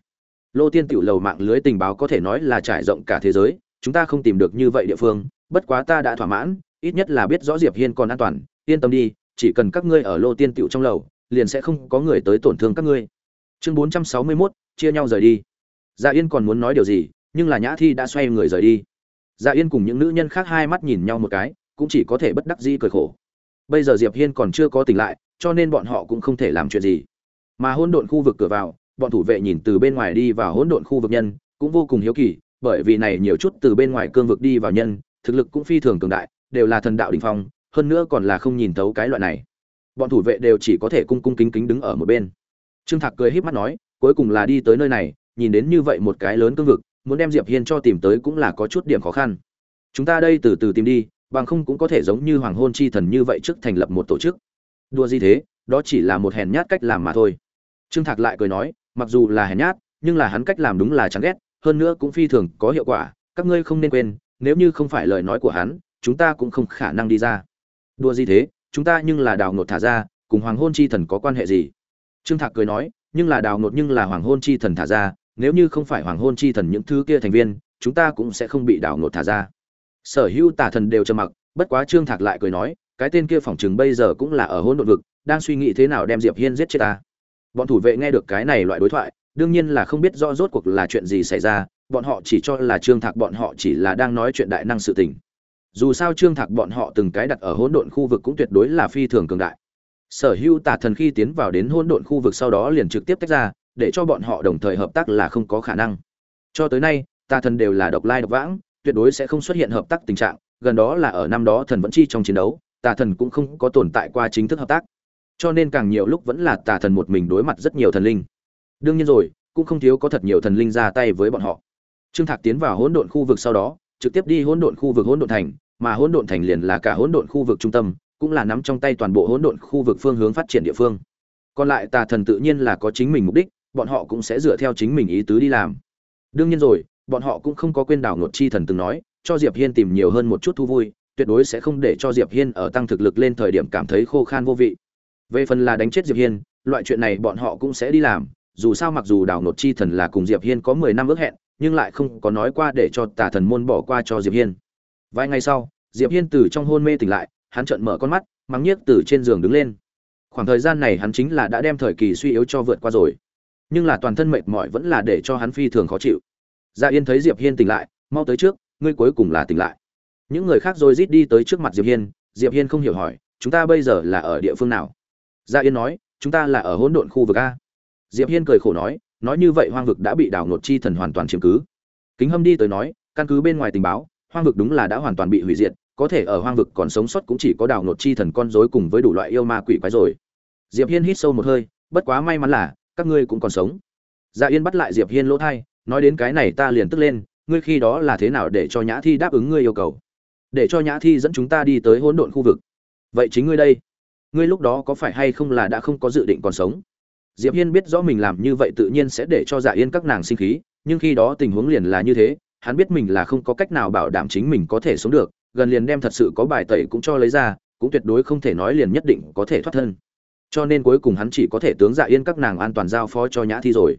A: Lô tiên tiểu lầu mạng lưới tình báo có thể nói là trải rộng cả thế giới chúng ta không tìm được như vậy địa phương bất quá ta đã thỏa mãn ít nhất là biết rõ diệp hiên còn an toàn yên tâm đi chỉ cần các ngươi ở lô tiên tiểu trong lầu liền sẽ không có người tới tổn thương các ngươi. Chương 461, chia nhau rời đi. Dạ yên còn muốn nói điều gì nhưng là nhã thi đã xoay người rời đi. Dạ yên cùng những nữ nhân khác hai mắt nhìn nhau một cái cũng chỉ có thể bất đắc dĩ cười khổ. Bây giờ diệp hiên còn chưa có tỉnh lại cho nên bọn họ cũng không thể làm chuyện gì. Mà hôn độn khu vực cửa vào bọn thủ vệ nhìn từ bên ngoài đi vào hỗn độn khu vực nhân, cũng vô cùng hiếu kỳ, bởi vì này nhiều chút từ bên ngoài cương vực đi vào nhân, thực lực cũng phi thường cường đại, đều là thần đạo đỉnh phong, hơn nữa còn là không nhìn thấu cái loại này. Bọn thủ vệ đều chỉ có thể cung cung kính kính đứng ở một bên. Trương thạc cười híp mắt nói, cuối cùng là đi tới nơi này, nhìn đến như vậy một cái lớn cương vực, muốn đem diệp hiên cho tìm tới cũng là có chút điểm khó khăn. Chúng ta đây từ từ tìm đi, bằng không cũng có thể giống như hoàng hôn chi thần như vậy trước thành lập một tổ chức. Đùa gì thế, đó chỉ là một hèn nhát cách làm mà thôi. Trương thạc lại cười nói mặc dù là hèn nhát, nhưng là hắn cách làm đúng là chán ghét, hơn nữa cũng phi thường có hiệu quả, các ngươi không nên quên, nếu như không phải lời nói của hắn, chúng ta cũng không khả năng đi ra. Đua gì thế, chúng ta nhưng là đào ngột thả ra, cùng hoàng hôn chi thần có quan hệ gì? Trương thạc cười nói, nhưng là đào ngột nhưng là hoàng hôn chi thần thả ra, nếu như không phải hoàng hôn chi thần những thứ kia thành viên, chúng ta cũng sẽ không bị đào ngột thả ra. Sở hữu tà thần đều trầm mặc, bất quá trương thạc lại cười nói, cái tên kia phỏng chừng bây giờ cũng là ở hôn đột vực, đang suy nghĩ thế nào đem diệp hiên giết chết ta bọn thủ vệ nghe được cái này loại đối thoại, đương nhiên là không biết rõ rốt cuộc là chuyện gì xảy ra, bọn họ chỉ cho là trương thạc bọn họ chỉ là đang nói chuyện đại năng sự tình. Dù sao trương thạc bọn họ từng cái đặt ở hỗn độn khu vực cũng tuyệt đối là phi thường cường đại. Sở hữu tà thần khi tiến vào đến hỗn độn khu vực sau đó liền trực tiếp tách ra, để cho bọn họ đồng thời hợp tác là không có khả năng. Cho tới nay, tà thần đều là độc lai độc vãng, tuyệt đối sẽ không xuất hiện hợp tác tình trạng, gần đó là ở năm đó thần vẫn chi trong chiến đấu, tà thần cũng không có tồn tại qua chính thức hợp tác cho nên càng nhiều lúc vẫn là tà thần một mình đối mặt rất nhiều thần linh. Đương nhiên rồi, cũng không thiếu có thật nhiều thần linh ra tay với bọn họ. Trương thạc tiến vào hỗn độn khu vực sau đó, trực tiếp đi hỗn độn khu vực hỗn độn thành, mà hỗn độn thành liền là cả hỗn độn khu vực trung tâm, cũng là nắm trong tay toàn bộ hỗn độn khu vực phương hướng phát triển địa phương. Còn lại tà thần tự nhiên là có chính mình mục đích, bọn họ cũng sẽ dựa theo chính mình ý tứ đi làm. Đương nhiên rồi, bọn họ cũng không có quên đảo ngột chi thần từng nói, cho diệp hiên tìm nhiều hơn một chút thu vui, tuyệt đối sẽ không để cho diệp hiên ở tăng thực lực lên thời điểm cảm thấy khô khan vô vị về phần là đánh chết diệp hiên, loại chuyện này bọn họ cũng sẽ đi làm. Dù sao mặc dù đảo nột chi thần là cùng diệp hiên có 10 năm ước hẹn, nhưng lại không có nói qua để cho tà thần môn bỏ qua cho diệp hiên. Vài ngày sau, diệp hiên từ trong hôn mê tỉnh lại, hắn trợn mở con mắt, mắng nhiếc từ trên giường đứng lên. Khoảng thời gian này hắn chính là đã đem thời kỳ suy yếu cho vượt qua rồi. Nhưng là toàn thân mệt mỏi vẫn là để cho hắn phi thường khó chịu. Dạ yên thấy diệp hiên tỉnh lại, mau tới trước, ngươi cuối cùng là tỉnh lại. Những người khác rồi rít đi tới trước mặt diệp hiên diệp hiên không hiểu hỏi, chúng ta bây giờ là ở địa phương nào? Dạ yên nói, chúng ta là ở hỗn độn khu vực a. Diệp hiên cười khổ nói nói như vậy hoang vực đã bị đảo nột chi thần hoàn toàn chiếm cứ. Kính hâm đi tới nói, căn cứ bên ngoài tình báo, hoang vực đúng là đã hoàn toàn bị hủy diệt, có thể ở hoang vực còn sống sót cũng chỉ có đảo nột chi thần con rối cùng với đủ loại yêu ma quỷ quái rồi. Diệp hiên hít sâu một hơi, bất quá may mắn là, các ngươi cũng còn sống. Dạ yên bắt lại diệp hiên lỗ thai, nói đến cái này ta liền tức lên, ngươi khi đó là thế nào để cho nhã thi đáp ứng ngươi yêu cầu? Để cho nhã thi dẫn chúng ta đi tới hỗn độn khu vực. Vậy chính ngươi đây ngươi lúc đó có phải hay không là đã không có dự định còn sống? Diệp hiên biết rõ mình làm như vậy tự nhiên sẽ để cho dạ yên các nàng sinh khí, nhưng khi đó tình huống liền là như thế, hắn biết mình là không có cách nào bảo đảm chính mình có thể sống được, gần liền đem thật sự có bài tẩy cũng cho lấy ra, cũng tuyệt đối không thể nói liền nhất định có thể thoát thân. Cho nên cuối cùng hắn chỉ có thể tướng dạ yên các nàng an toàn giao phó cho nhã thi rồi.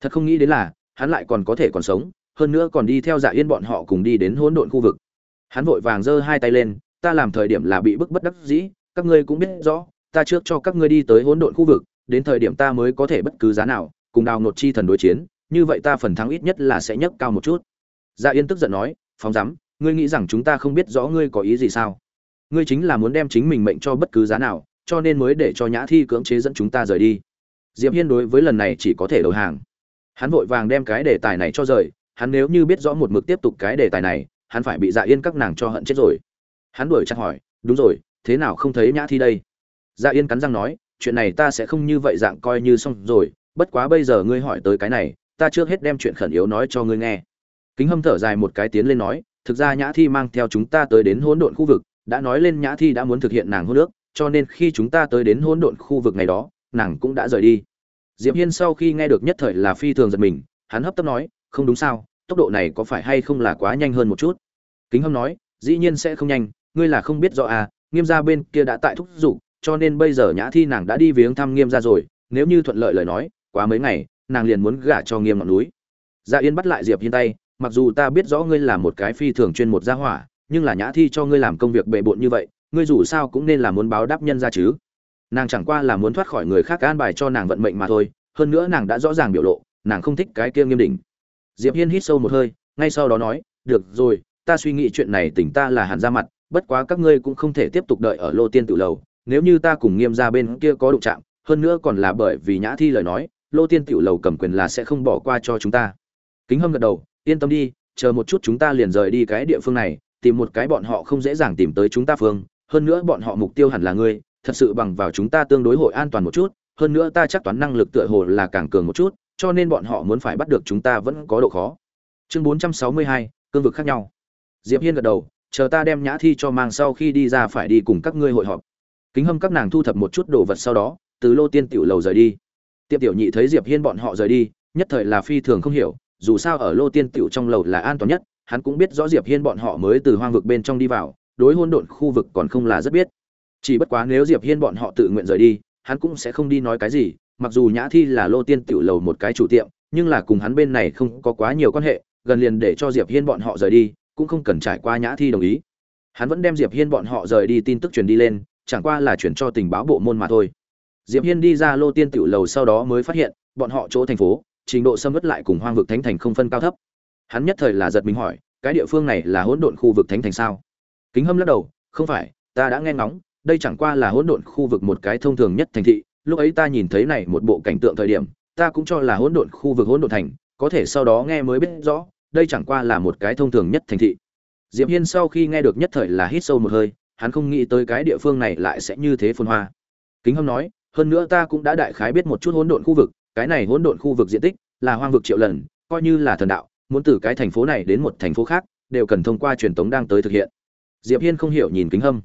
A: Thật không nghĩ đến là, hắn lại còn có thể còn sống, hơn nữa còn đi theo dạ yên bọn họ cùng đi đến hỗn độn khu vực. Hắn vội vàng giơ hai tay lên, ta làm thời điểm là bị bức bất đắc dĩ các ngươi cũng biết rõ, ta trước cho các ngươi đi tới hỗn độn khu vực, đến thời điểm ta mới có thể bất cứ giá nào, cùng đào nột chi thần đối chiến, như vậy ta phần thắng ít nhất là sẽ nhấc cao một chút. Dạ yên tức giận nói, phóng dám ngươi nghĩ rằng chúng ta không biết rõ ngươi có ý gì sao? Ngươi chính là muốn đem chính mình mệnh cho bất cứ giá nào, cho nên mới để cho nhã thi cưỡng chế dẫn chúng ta rời đi. Diệp hiên đối với lần này chỉ có thể đầu hàng. Hắn vội vàng đem cái đề tài này cho rời, hắn nếu như biết rõ một mực tiếp tục cái đề tài này, hắn phải bị dạ yên các nàng cho hận chết rồi. Hắn đuổi chặt hỏi, đúng rồi thế nào không thấy nhã thi đây? Dạ yên cắn răng nói, chuyện này ta sẽ không như vậy dạng coi như xong rồi, bất quá bây giờ ngươi hỏi tới cái này, ta trước hết đem chuyện khẩn yếu nói cho ngươi nghe. Kính hâm thở dài một cái tiến lên nói, thực ra nhã thi mang theo chúng ta tới đến hỗn độn khu vực, đã nói lên nhã thi đã muốn thực hiện nàng hôn nước cho nên khi chúng ta tới đến hỗn độn khu vực này đó, nàng cũng đã rời đi. Diệp hiên sau khi nghe được nhất thời là phi thường giật mình, hắn hấp tấp nói, không đúng sao, tốc độ này có phải hay không là quá nhanh hơn một chút? Kính hâm nói, dĩ nhiên sẽ không nhanh, ngươi là không biết rõ à nghiêm gia bên kia đã tại thúc giục, cho nên bây giờ nhã thi nàng đã đi viếng thăm nghiêm gia rồi, nếu như thuận lợi lời nói, quá mấy ngày, nàng liền muốn gả cho nghiêm ngọn núi. Gia yên bắt lại diệp hiên tay, mặc dù ta biết rõ ngươi là một cái phi thường chuyên một gia hỏa, nhưng là nhã thi cho ngươi làm công việc bệ bộn như vậy, ngươi dù sao cũng nên là muốn báo đáp nhân ra chứ. Nàng chẳng qua là muốn thoát khỏi người khác an bài cho nàng vận mệnh mà thôi, hơn nữa nàng đã rõ ràng biểu lộ, nàng không thích cái kia nghiêm đỉnh. Diệp hiên hít sâu một hơi, ngay sau đó nói, được rồi, ta suy nghĩ chuyện này tỉnh ta là hẳn ra mặt bất quá các ngươi cũng không thể tiếp tục đợi ở lô tiên tự lầu nếu như ta cùng nghiêm ra bên kia có đụng chạm hơn nữa còn là bởi vì nhã thi lời nói lô tiên Tự lầu cầm quyền là sẽ không bỏ qua cho chúng ta. Kính hâm gật đầu yên tâm đi chờ một chút chúng ta liền rời đi cái địa phương này tìm một cái bọn họ không dễ dàng tìm tới chúng ta phương hơn nữa bọn họ mục tiêu hẳn là ngươi thật sự bằng vào chúng ta tương đối hội an toàn một chút hơn nữa ta chắc toán năng lực tựa hồ là càng cường một chút cho nên bọn họ muốn phải bắt được chúng ta vẫn có độ khó. Chương 462, cương vực khác nhau. Diệp hiên gật đầu chờ ta đem nhã thi cho mang sau khi đi ra phải đi cùng các ngươi hội họp. Kính hâm các nàng thu thập một chút đồ vật sau đó, từ lô tiên tiểu lầu rời đi. Tiệp tiểu nhị thấy diệp hiên bọn họ rời đi, nhất thời là phi thường không hiểu, dù sao ở lô tiên tiểu trong lầu là an toàn nhất, hắn cũng biết rõ diệp hiên bọn họ mới từ hoang vực bên trong đi vào, đối hôn độn khu vực còn không là rất biết. Chỉ bất quá nếu diệp hiên bọn họ tự nguyện rời đi, hắn cũng sẽ không đi nói cái gì, mặc dù nhã thi là lô tiên tiểu lầu một cái chủ tiệm, nhưng là cùng hắn bên này không có quá nhiều quan hệ, gần liền để cho diệp hiên bọn họ rời đi cũng không cần trải qua nhã thi đồng ý. Hắn vẫn đem diệp hiên bọn họ rời đi tin tức truyền đi lên, chẳng qua là chuyển cho tình báo bộ môn mà thôi. Diệp hiên đi ra lô tiên tiểu lầu sau đó mới phát hiện, bọn họ chỗ thành phố, trình độ xâm vất lại cùng hoang vực thánh thành không phân cao thấp. Hắn nhất thời là giật mình hỏi, cái địa phương này là hỗn độn khu vực thánh thành sao? Kính hâm lắc đầu, không phải, ta đã nghe ngóng, đây chẳng qua là hỗn độn khu vực một cái thông thường nhất thành thị, lúc ấy ta nhìn thấy này một bộ cảnh tượng thời điểm, ta cũng cho là hỗn độn khu vực hỗn độn thành, có thể sau đó nghe mới biết rõ đây chẳng qua là một cái thông thường nhất thành thị. Diệp hiên sau khi nghe được nhất thời là hít sâu một hơi, hắn không nghĩ tới cái địa phương này lại sẽ như thế phồn hoa. Kính hâm nói, hơn nữa ta cũng đã đại khái biết một chút hỗn độn khu vực, cái này hỗn độn khu vực diện tích là hoang vực triệu lần, coi như là thần đạo, muốn từ cái thành phố này đến một thành phố khác, đều cần thông qua truyền tống đang tới thực hiện. Diệp hiên không hiểu nhìn kính hâm.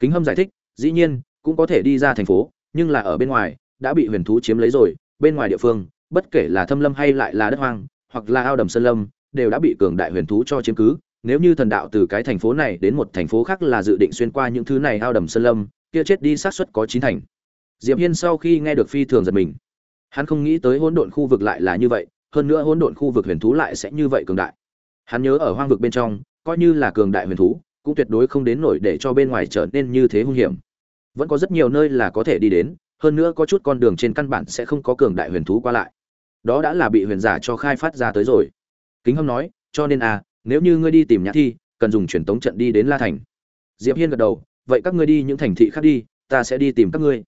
A: Kính hâm giải thích, dĩ nhiên, cũng có thể đi ra thành phố, nhưng là ở bên ngoài, đã bị huyền thú chiếm lấy rồi, bên ngoài địa phương, bất kể là thâm lâm hay lại là đất hoang, hoặc là ao đầm sơn lâm đều đã bị cường đại huyền thú cho chiếm cứ. Nếu như thần đạo từ cái thành phố này đến một thành phố khác là dự định xuyên qua những thứ này ao đầm sơn lâm, kia chết đi xác suất có chín thành. Diệp hiên sau khi nghe được phi thường giật mình. Hắn không nghĩ tới hỗn độn khu vực lại là như vậy, hơn nữa hỗn độn khu vực huyền thú lại sẽ như vậy cường đại. Hắn nhớ ở hoang vực bên trong, coi như là cường đại huyền thú, cũng tuyệt đối không đến nổi để cho bên ngoài trở nên như thế hung hiểm. Vẫn có rất nhiều nơi là có thể đi đến, hơn nữa có chút con đường trên căn bản sẽ không có cường đại huyền thú qua lại. Đó đã là bị huyền giả cho khai phát ra tới rồi kính hâm nói, cho nên à nếu như ngươi đi tìm nhã thi, cần dùng truyền tống trận đi đến la thành. Diệp hiên gật đầu, vậy các ngươi đi những thành thị khác đi, ta sẽ đi tìm các ngươi.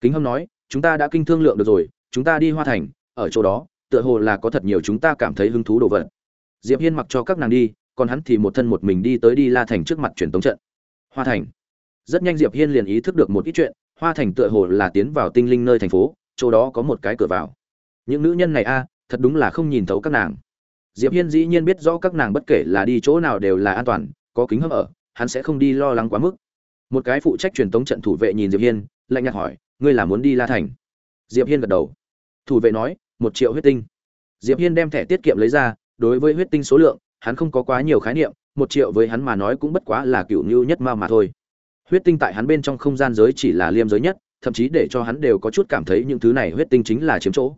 A: Kính hâm nói, chúng ta đã kinh thương lượng được rồi, chúng ta đi hoa thành, ở chỗ đó, tựa hồ là có thật nhiều chúng ta cảm thấy hứng thú đồ vật. Diệp hiên mặc cho các nàng đi, còn hắn thì một thân một mình đi tới đi la thành trước mặt truyền tống trận. Hoa thành. Rất nhanh diệp hiên liền ý thức được một ít chuyện, hoa thành tựa hồ là tiến vào tinh linh nơi thành phố, chỗ đó có một cái cửa vào. Những nữ nhân này a, thật đúng là không nhìn thấu các nàng diệp hiên dĩ nhiên biết rõ các nàng bất kể là đi chỗ nào đều là an toàn, có kính hâm ở, hắn sẽ không đi lo lắng quá mức. Một cái phụ trách truyền tống trận thủ vệ nhìn diệp hiên, lạnh nhạt hỏi, ngươi là muốn đi la thành? Diệp hiên gật đầu. Thủ vệ nói, một triệu huyết tinh. Diệp hiên đem thẻ tiết kiệm lấy ra, đối với huyết tinh số lượng, hắn không có quá nhiều khái niệm, một triệu với hắn mà nói cũng bất quá là cựu như nhất ma mà thôi. Huyết tinh tại hắn bên trong không gian giới chỉ là liêm giới nhất, thậm chí để cho hắn đều có chút cảm thấy những thứ này huyết tinh chính là chiếm chỗ.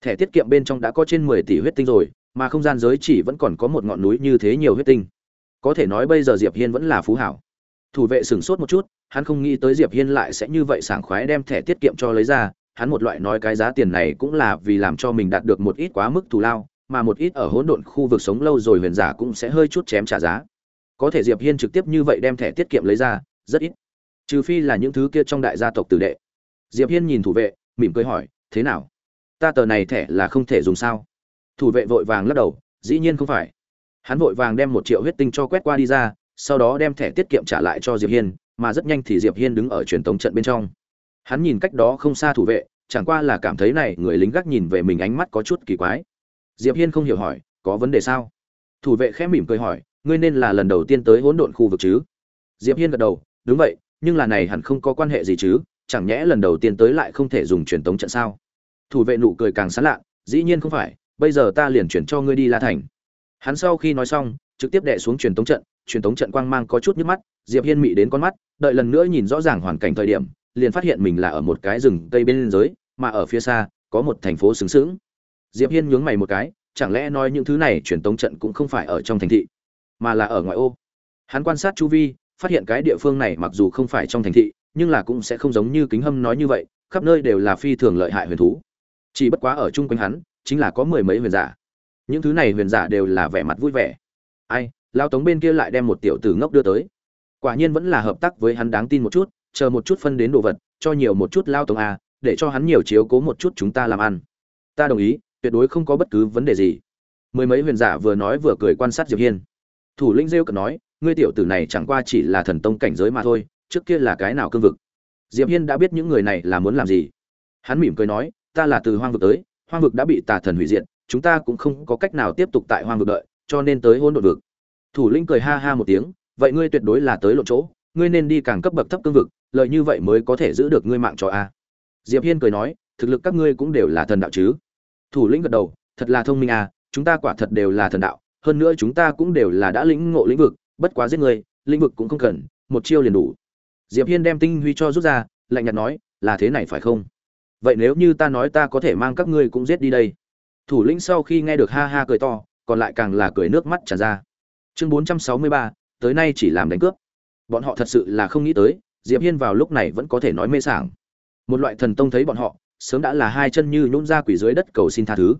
A: Thẻ tiết kiệm bên trong đã có trên mười tỷ huyết tinh rồi mà không gian giới chỉ vẫn còn có một ngọn núi như thế nhiều huyết tinh. Có thể nói bây giờ diệp hiên vẫn là phú hảo. Thủ vệ sửng sốt một chút, hắn không nghĩ tới diệp hiên lại sẽ như vậy sảng khoái đem thẻ tiết kiệm cho lấy ra. Hắn một loại nói cái giá tiền này cũng là vì làm cho mình đạt được một ít quá mức thù lao, mà một ít ở hỗn độn khu vực sống lâu rồi huyền giả cũng sẽ hơi chút chém trả giá. Có thể diệp hiên trực tiếp như vậy đem thẻ tiết kiệm lấy ra, rất ít. Trừ phi là những thứ kia trong đại gia tộc tử đệ. Diệp hiên nhìn thủ vệ, mỉm cười hỏi, thế nào? Ta tờ này thẻ là không thể dùng sao? Thủ vệ vội vàng lắc đầu, dĩ nhiên không phải. Hắn vội vàng đem một triệu huyết tinh cho quét qua đi ra, sau đó đem thẻ tiết kiệm trả lại cho diệp hiên, mà rất nhanh thì diệp hiên đứng ở truyền tống trận bên trong. Hắn nhìn cách đó không xa thủ vệ, chẳng qua là cảm thấy này người lính gác nhìn về mình ánh mắt có chút kỳ quái. Diệp hiên không hiểu hỏi, có vấn đề sao? Thủ vệ khẽ mỉm cười hỏi, ngươi nên là lần đầu tiên tới hỗn độn khu vực chứ? Diệp hiên gật đầu, đúng vậy, nhưng là này hẳn không có quan hệ gì chứ, chẳng nhẽ lần đầu tiên tới lại không thể dùng truyền tống trận sao? Thủ vệ nụ cười càng sán lạ, dĩ nhiên không phải bây giờ ta liền chuyển cho ngươi đi la thành. Hắn sau khi nói xong, trực tiếp đệ xuống truyền tống trận, truyền tống trận quang mang có chút nhức mắt, diệp hiên mị đến con mắt, đợi lần nữa nhìn rõ ràng hoàn cảnh thời điểm, liền phát hiện mình là ở một cái rừng cây bên dưới, mà ở phía xa, có một thành phố sướng sướng diệp hiên nhướng mày một cái, chẳng lẽ nói những thứ này truyền tống trận cũng không phải ở trong thành thị, mà là ở ngoại ô? Hắn quan sát chu vi, phát hiện cái địa phương này mặc dù không phải trong thành thị, nhưng là cũng sẽ không giống như kính hâm nói như vậy, khắp nơi đều là phi thường lợi hại huyền thú. Chỉ bất quá ở chung quanh hắn chính là có mười mấy huyền giả. Những thứ này huyền giả đều là vẻ mặt vui vẻ. Ai lao tống bên kia lại đem một tiểu tử ngốc đưa tới. Quả nhiên vẫn là hợp tác với hắn đáng tin một chút chờ một chút phân đến đồ vật cho nhiều một chút lao tống à, để cho hắn nhiều chiếu cố một chút chúng ta làm ăn. Ta đồng ý tuyệt đối không có bất cứ vấn đề gì. Mười mấy huyền giả vừa nói vừa cười quan sát diệp hiên. Thủ lĩnh rêu cận nói ngươi tiểu tử này chẳng qua chỉ là thần tông cảnh giới mà thôi trước kia là cái nào cương vực? Diệp hiên đã biết những người này là muốn làm gì. Hắn mỉm cười nói ta là từ hoang vực tới hoang vực đã bị tà thần hủy diệt, chúng ta cũng không có cách nào tiếp tục tại hoang vực đợi, cho nên tới hôn đột vực. Thủ lĩnh cười ha ha một tiếng, vậy ngươi tuyệt đối là tới lộ chỗ, ngươi nên đi càng cấp bậc thấp cương vực, lợi như vậy mới có thể giữ được ngươi mạng cho a. Diệp hiên cười nói, thực lực các ngươi cũng đều là thần đạo chứ? Thủ lĩnh gật đầu, thật là thông minh à chúng ta quả thật đều là thần đạo, hơn nữa chúng ta cũng đều là đã lĩnh ngộ lĩnh vực, bất quá giết người, lĩnh vực cũng không cần, một chiêu liền đủ. Diệp hiên đem tinh huy cho rút ra, lạnh nhạt nói, là thế này phải không? Vậy nếu như ta nói ta có thể mang các ngươi cũng giết đi đây. Thủ lĩnh sau khi nghe được ha ha cười to còn lại càng là cười nước mắt tràn ra. Chương 463, tới nay chỉ làm đánh cướp. Bọn họ thật sự là không nghĩ tới diệp hiên vào lúc này vẫn có thể nói mê sảng. Một loại thần tông thấy bọn họ sớm đã là hai chân như nhún ra quỷ dưới đất cầu xin tha thứ.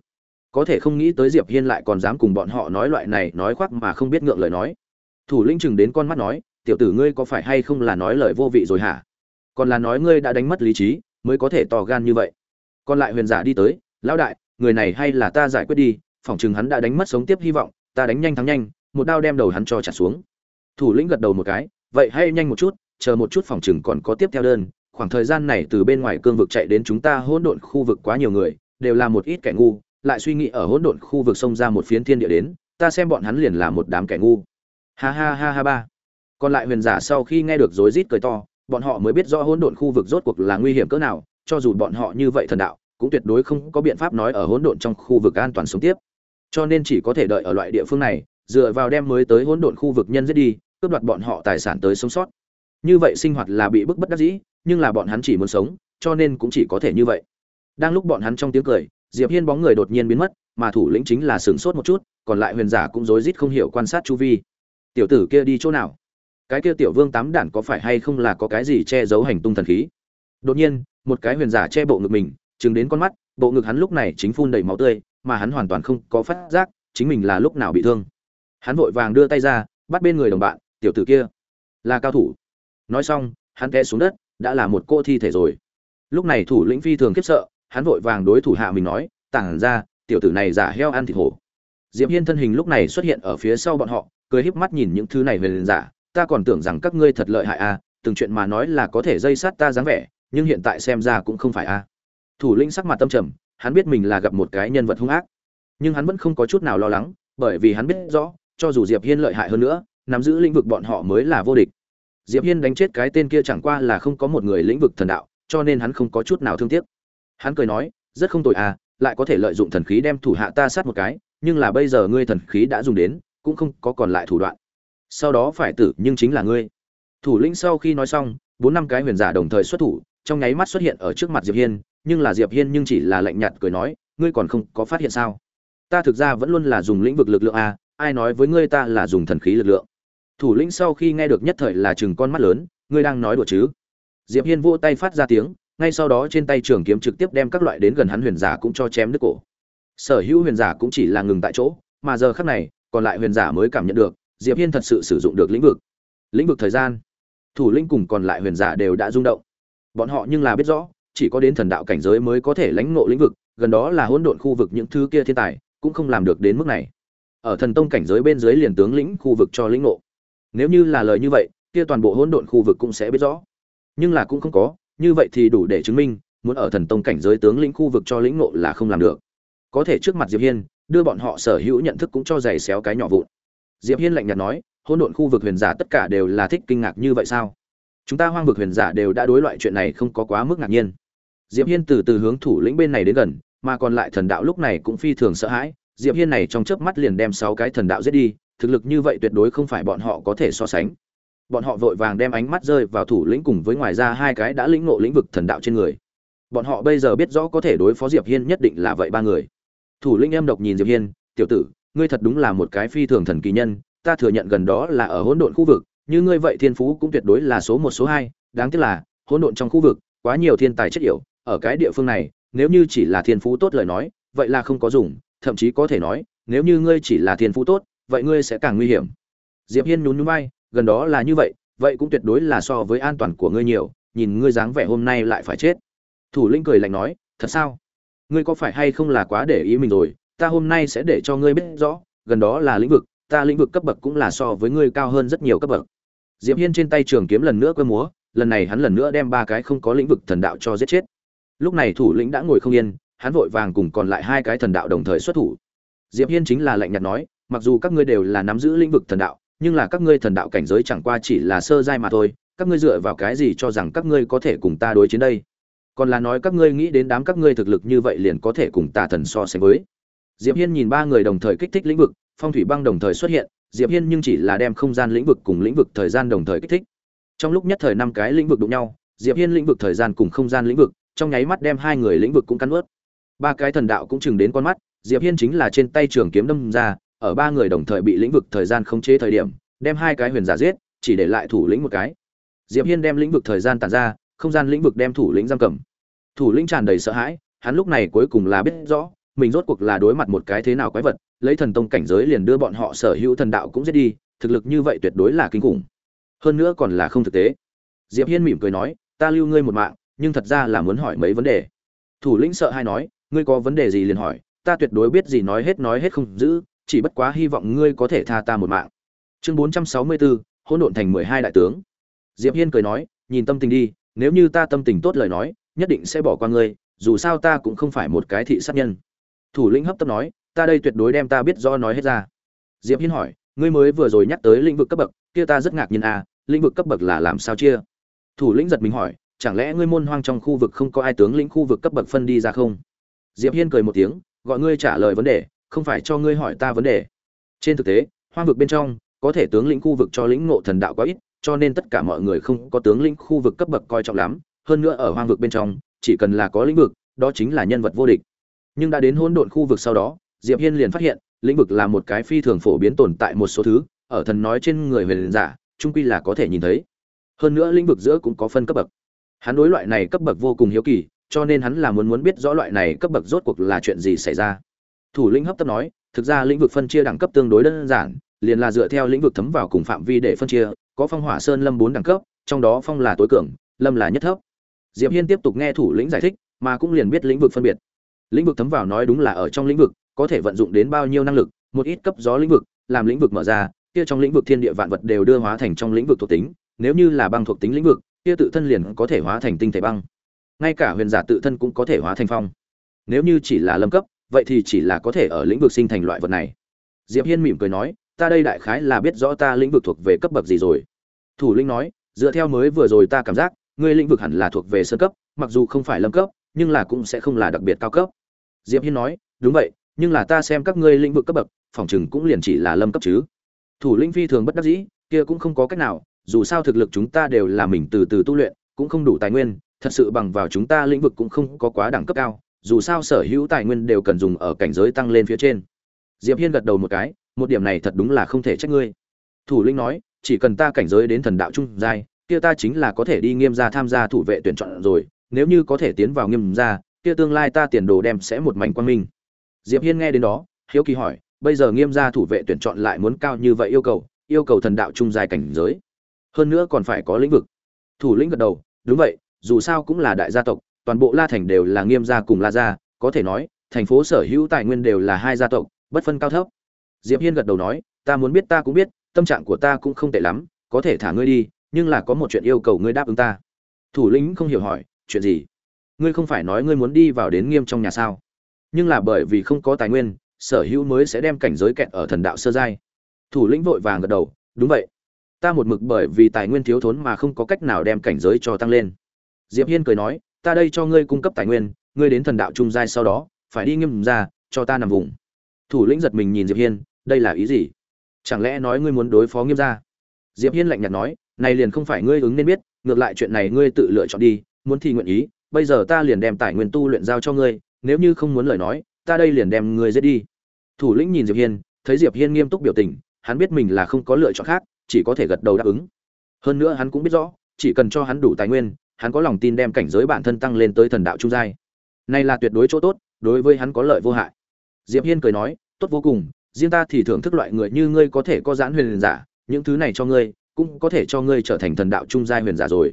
A: Có thể không nghĩ tới diệp hiên lại còn dám cùng bọn họ nói loại này nói khoác mà không biết ngượng lời nói. Thủ lĩnh chừng đến con mắt nói tiểu tử ngươi có phải hay không là nói lời vô vị rồi hả? Còn là nói ngươi đã đánh mất lý trí mới có thể to gan như vậy. Còn lại huyền giả đi tới, lão đại, người này hay là ta giải quyết đi, phỏng chừng hắn đã đánh mất sống tiếp hy vọng, ta đánh nhanh thắng nhanh, một đao đem đầu hắn cho trả xuống. Thủ lĩnh gật đầu một cái, vậy hay nhanh một chút, chờ một chút phỏng chừng còn có tiếp theo đơn, khoảng thời gian này từ bên ngoài cương vực chạy đến chúng ta hỗn độn khu vực quá nhiều người, đều là một ít kẻ ngu, lại suy nghĩ ở hỗn độn khu vực xông ra một phiến thiên địa đến, ta xem bọn hắn liền là một đám kẻ ngu. Ha ha ha ha ba. Còn lại huyền giả sau khi nghe được rối rít cười to bọn họ mới biết rõ hỗn độn khu vực rốt cuộc là nguy hiểm cỡ nào, cho dù bọn họ như vậy thần đạo, cũng tuyệt đối không có biện pháp nói ở hỗn độn trong khu vực an toàn sống tiếp. Cho nên chỉ có thể đợi ở loại địa phương này, dựa vào đem mới tới hỗn độn khu vực nhân giết đi, cướp đoạt bọn họ tài sản tới sống sót. Như vậy sinh hoạt là bị bức bất đắc dĩ, nhưng là bọn hắn chỉ muốn sống, cho nên cũng chỉ có thể như vậy. Đang lúc bọn hắn trong tiếng cười, diệp hiên bóng người đột nhiên biến mất, mà thủ lĩnh chính là sửng sốt một chút, còn lại huyền giả cũng rối rít không hiểu quan sát chu vi. Tiểu tử kia đi chỗ nào? Cái kia tiểu vương tám đản có phải hay không là có cái gì che giấu hành tung thần khí? Đột nhiên, một cái huyền giả che bộ ngực mình chứng đến con mắt, bộ ngực hắn lúc này chính phun đầy máu tươi, mà hắn hoàn toàn không có phát giác chính mình là lúc nào bị thương. Hắn vội vàng đưa tay ra, bắt bên người đồng bạn, tiểu tử kia là cao thủ. Nói xong, hắn té xuống đất, đã là một cô thi thể rồi. Lúc này thủ lĩnh phi thường khiếp sợ, hắn vội vàng đối thủ hạ mình nói, tản ra, tiểu tử này giả heo ăn thịt hổ. Diệp hiên thân hình lúc này xuất hiện ở phía sau bọn họ, cười híp mắt nhìn những thứ này về liền giả ta còn tưởng rằng các ngươi thật lợi hại a à, từng chuyện mà nói là có thể dây sát ta dáng vẻ nhưng hiện tại xem ra cũng không phải a thủ lĩnh sắc mặt tâm trầm hắn biết mình là gặp một cái nhân vật hung ác nhưng hắn vẫn không có chút nào lo lắng bởi vì hắn biết rõ cho dù diệp hiên lợi hại hơn nữa nắm giữ lĩnh vực bọn họ mới là vô địch. Diệp hiên đánh chết cái tên kia chẳng qua là không có một người lĩnh vực thần đạo cho nên hắn không có chút nào thương tiếc. Hắn cười nói rất không tồi à lại có thể lợi dụng thần khí đem thủ hạ ta sát một cái nhưng là bây giờ ngươi thần khí đã dùng đến cũng không có còn lại thủ đoạn sau đó phải tử nhưng chính là ngươi. Thủ lĩnh sau khi nói xong, bốn năm cái huyền giả đồng thời xuất thủ, trong nháy mắt xuất hiện ở trước mặt diệp hiên, nhưng là diệp hiên nhưng chỉ là lạnh nhạt cười nói, ngươi còn không có phát hiện sao? Ta thực ra vẫn luôn là dùng lĩnh vực lực lượng a, ai nói với ngươi ta là dùng thần khí lực lượng? Thủ lĩnh sau khi nghe được nhất thời là chừng con mắt lớn, ngươi đang nói đùa chứ? Diệp hiên vỗ tay phát ra tiếng, ngay sau đó trên tay trường kiếm trực tiếp đem các loại đến gần hắn huyền giả cũng cho chém đứt cổ. Sở hữu huyền giả cũng chỉ là ngừng tại chỗ, mà giờ khắc này, còn lại huyền giả mới cảm nhận được diệp hiên thật sự sử dụng được lĩnh vực. Lĩnh vực thời gian, thủ lĩnh cùng còn lại huyền giả đều đã rung động. Bọn họ nhưng là biết rõ, chỉ có đến thần đạo cảnh giới mới có thể lãnh ngộ lĩnh vực, gần đó là hỗn độn khu vực những thứ kia thiên tài, cũng không làm được đến mức này. Ở thần tông cảnh giới bên dưới liền tướng lĩnh khu vực cho lĩnh ngộ. Nếu như là lời như vậy, kia toàn bộ hỗn độn khu vực cũng sẽ biết rõ. Nhưng là cũng không có, như vậy thì đủ để chứng minh, muốn ở thần tông cảnh giới tướng lĩnh khu vực cho lĩnh ngộ là không làm được. Có thể trước mặt diệp hiên, đưa bọn họ sở hữu nhận thức cũng cho giày xéo cái nhỏ vụn diệp hiên lạnh nhạt nói, hỗn độn khu vực huyền giả tất cả đều là thích kinh ngạc như vậy sao? Chúng ta hoang vực huyền giả đều đã đối loại chuyện này không có quá mức ngạc nhiên. Diệp hiên từ từ hướng thủ lĩnh bên này đến gần, mà còn lại thần đạo lúc này cũng phi thường sợ hãi. Diệp hiên này trong chớp mắt liền đem sáu cái thần đạo giết đi, thực lực như vậy tuyệt đối không phải bọn họ có thể so sánh. Bọn họ vội vàng đem ánh mắt rơi vào thủ lĩnh cùng với ngoài ra hai cái đã lĩnh ngộ lĩnh vực thần đạo trên người. Bọn họ bây giờ biết rõ có thể đối phó diệp hiên nhất định là vậy ba người. Thủ lĩnh em độc nhìn diệp hiên, tiểu tử ngươi thật đúng là một cái phi thường thần kỳ nhân, ta thừa nhận gần đó là ở hỗn độn khu vực, như ngươi vậy thiên phú cũng tuyệt đối là số một, số hai, đáng tiếc là, hỗn độn trong khu vực, quá nhiều thiên tài chất yểu, ở cái địa phương này, nếu như chỉ là thiên phú tốt lời nói, vậy là không có dùng, thậm chí có thể nói, nếu như ngươi chỉ là thiên phú tốt, vậy ngươi sẽ càng nguy hiểm. Diệp hiên nhún nhún vai, gần đó là như vậy vậy cũng tuyệt đối là so với an toàn của ngươi nhiều, nhìn ngươi dáng vẻ hôm nay lại phải chết. Thủ lĩnh cười lạnh nói, thật sao? Ngươi có phải hay không là quá để ý mình rồi? Ta hôm nay sẽ để cho ngươi biết rõ, gần đó là lĩnh vực, ta lĩnh vực cấp bậc cũng là so với ngươi cao hơn rất nhiều cấp bậc. Diệp hiên trên tay trường kiếm lần nữa cơ múa, lần này hắn lần nữa đem ba cái không có lĩnh vực thần đạo cho giết chết. Lúc này thủ lĩnh đã ngồi không yên, hắn vội vàng cùng còn lại hai cái thần đạo đồng thời xuất thủ. Diệp hiên chính là lạnh nhạt nói, mặc dù các ngươi đều là nắm giữ lĩnh vực thần đạo, nhưng là các ngươi thần đạo cảnh giới chẳng qua chỉ là sơ giai mà thôi, các ngươi dựa vào cái gì cho rằng các ngươi có thể cùng ta đối chiến đây? Còn là nói các ngươi nghĩ đến đám các ngươi thực lực như vậy liền có thể cùng tà thần so sánh với diệp hiên nhìn ba người đồng thời kích thích lĩnh vực, phong thủy băng đồng thời xuất hiện, diệp hiên nhưng chỉ là đem không gian lĩnh vực cùng lĩnh vực thời gian đồng thời kích thích. Trong lúc nhất thời năm cái lĩnh vực đụng nhau, diệp hiên lĩnh vực thời gian cùng không gian lĩnh vực, trong nháy mắt đem hai người lĩnh vực cũng cắn nuốt. ba cái thần đạo cũng chừng đến con mắt, diệp hiên chính là trên tay trường kiếm đâm ra, ở ba người đồng thời bị lĩnh vực thời gian khống chế thời điểm, đem hai cái huyền giả giết, chỉ để lại thủ lĩnh một cái. Diệp hiên đem lĩnh vực thời gian tàn ra, không gian lĩnh vực đem thủ lĩnh giam cầm. Thủ lĩnh tràn đầy sợ hãi, hắn lúc này cuối cùng là biết rõ mình rốt cuộc là đối mặt một cái thế nào quái vật lấy thần tông cảnh giới liền đưa bọn họ sở hữu thần đạo cũng giết đi thực lực như vậy tuyệt đối là kinh khủng. Hơn nữa còn là không thực tế. Diệp hiên mỉm cười nói ta lưu ngươi một mạng nhưng thật ra là muốn hỏi mấy vấn đề. Thủ lĩnh sợ hai nói ngươi có vấn đề gì liền hỏi ta tuyệt đối biết gì nói hết nói hết không giữ chỉ bất quá hy vọng ngươi có thể tha ta một mạng. Chương 464, hỗn độn thành 12 đại tướng. Diệp hiên cười nói nhìn tâm tình đi nếu như ta tâm tình tốt lời nói nhất định sẽ bỏ qua ngươi dù sao ta cũng không phải một cái thị sát nhân thủ lĩnh hấp tấp nói, ta đây tuyệt đối đem ta biết do nói hết ra. Diệp hiên hỏi, ngươi mới vừa rồi nhắc tới lĩnh vực cấp bậc, kia ta rất ngạc nhiên à lĩnh vực cấp bậc là làm sao chia? Thủ lĩnh giật mình hỏi, chẳng lẽ ngươi môn hoang trong khu vực không có ai tướng lĩnh khu vực cấp bậc phân đi ra không? Diệp hiên cười một tiếng, gọi ngươi trả lời vấn đề, không phải cho ngươi hỏi ta vấn đề. Trên thực tế, hoang vực bên trong, có thể tướng lĩnh khu vực cho lĩnh ngộ thần đạo quá ít, cho nên tất cả mọi người không có tướng lĩnh khu vực cấp bậc coi trọng lắm. Hơn nữa ở hoang vực bên trong, chỉ cần là có lĩnh vực, đó chính là nhân vật vô địch nhưng đã đến hỗn độn khu vực sau đó, diệp hiên liền phát hiện, lĩnh vực là một cái phi thường phổ biến tồn tại một số thứ, ở thần nói trên người huyền giả, trung quy là có thể nhìn thấy. Hơn nữa lĩnh vực giữa cũng có phân cấp bậc. Hắn đối loại này cấp bậc vô cùng hiếu kỳ, cho nên hắn là muốn muốn biết rõ loại này cấp bậc rốt cuộc là chuyện gì xảy ra. Thủ lĩnh hấp tấp nói, thực ra lĩnh vực phân chia đẳng cấp tương đối đơn giản, liền là dựa theo lĩnh vực thấm vào cùng phạm vi để phân chia, có phong hỏa sơn lâm bốn đẳng cấp, trong đó phong là tối cường, lâm là nhất thấp. Diệp hiên tiếp tục nghe thủ lĩnh giải thích, mà cũng liền biết lĩnh vực phân biệt lĩnh vực thấm vào nói đúng là ở trong lĩnh vực, có thể vận dụng đến bao nhiêu năng lực, một ít cấp gió lĩnh vực, làm lĩnh vực mở ra, kia trong lĩnh vực thiên địa vạn vật đều đưa hóa thành trong lĩnh vực thuộc tính, nếu như là băng thuộc tính lĩnh vực, kia tự thân liền có thể hóa thành tinh thể băng. Ngay cả huyền giả tự thân cũng có thể hóa thành phong. Nếu như chỉ là lâm cấp, vậy thì chỉ là có thể ở lĩnh vực sinh thành loại vật này. Diệp hiên mỉm cười nói, ta đây đại khái là biết rõ ta lĩnh vực thuộc về cấp bậc gì rồi. Thủ lĩnh nói, dựa theo mới vừa rồi ta cảm giác, ngươi lĩnh vực hẳn là thuộc về sơ cấp, mặc dù không phải lâm cấp, nhưng là cũng sẽ không là đặc biệt cao cấp diệp hiên nói, đúng vậy, nhưng là ta xem các ngươi lĩnh vực cấp bậc, phòng chừng cũng liền chỉ là lâm cấp chứ. Thủ lĩnh phi thường bất đắc dĩ, kia cũng không có cách nào, dù sao thực lực chúng ta đều là mình từ từ tu luyện, cũng không đủ tài nguyên, thật sự bằng vào chúng ta lĩnh vực cũng không có quá đẳng cấp cao, dù sao sở hữu tài nguyên đều cần dùng ở cảnh giới tăng lên phía trên. Diệp hiên gật đầu một cái, một điểm này thật đúng là không thể trách ngươi. Thủ lĩnh nói, chỉ cần ta cảnh giới đến thần đạo trung giai, kia ta chính là có thể đi nghiêm gia tham gia thủ vệ tuyển chọn rồi, nếu như có thể tiến vào nghiêm gia kia tương lai ta tiền đồ đem sẽ một mảnh quang minh. Diệp hiên nghe đến đó, hiếu kỳ hỏi, bây giờ nghiêm gia thủ vệ tuyển chọn lại muốn cao như vậy yêu cầu yêu cầu thần đạo trung giai cảnh giới. Hơn nữa còn phải có lĩnh vực. Thủ lĩnh gật đầu, đúng vậy, dù sao cũng là đại gia tộc, toàn bộ la thành đều là nghiêm gia cùng la gia, có thể nói, thành phố sở hữu tài nguyên đều là hai gia tộc, bất phân cao thấp. Diệp hiên gật đầu nói, ta muốn biết ta cũng biết, tâm trạng của ta cũng không tệ lắm, có thể thả ngươi đi, nhưng là có một chuyện yêu cầu ngươi đáp ứng ta. Thủ lĩnh không hiểu hỏi, chuyện gì? Ngươi không phải nói ngươi muốn đi vào đến nghiêm trong nhà sao? Nhưng là bởi vì không có tài nguyên, sở hữu mới sẽ đem cảnh giới kẹt ở thần đạo sơ giai. Thủ lĩnh vội vàng gật đầu, đúng vậy. Ta một mực bởi vì tài nguyên thiếu thốn mà không có cách nào đem cảnh giới cho tăng lên. Diệp hiên cười nói, ta đây cho ngươi cung cấp tài nguyên, ngươi đến thần đạo trung giai sau đó, phải đi nghiêm ra, cho ta nằm vùng. Thủ lĩnh giật mình nhìn diệp hiên, đây là ý gì? Chẳng lẽ nói ngươi muốn đối phó nghiêm gia diệp hiên lạnh nhạt nói, này liền không phải ngươi ứng nên biết, ngược lại chuyện này ngươi tự lựa chọn đi, muốn thì nguyện ý bây giờ ta liền đem tài nguyên tu luyện giao cho ngươi, nếu như không muốn lời nói, ta đây liền đem ngươi giết đi. Thủ lĩnh nhìn diệp hiên, thấy diệp hiên nghiêm túc biểu tình, hắn biết mình là không có lựa chọn khác, chỉ có thể gật đầu đáp ứng. Hơn nữa hắn cũng biết rõ, chỉ cần cho hắn đủ tài nguyên, hắn có lòng tin đem cảnh giới bản thân tăng lên tới thần đạo trung giai. Này là tuyệt đối chỗ tốt, đối với hắn có lợi vô hại. Diệp hiên cười nói, tốt vô cùng, riêng ta thì thưởng thức loại người như ngươi có thể có giãn huyền giả, những thứ này cho ngươi, cũng có thể cho ngươi trở thành thần đạo trung giai huyền giả rồi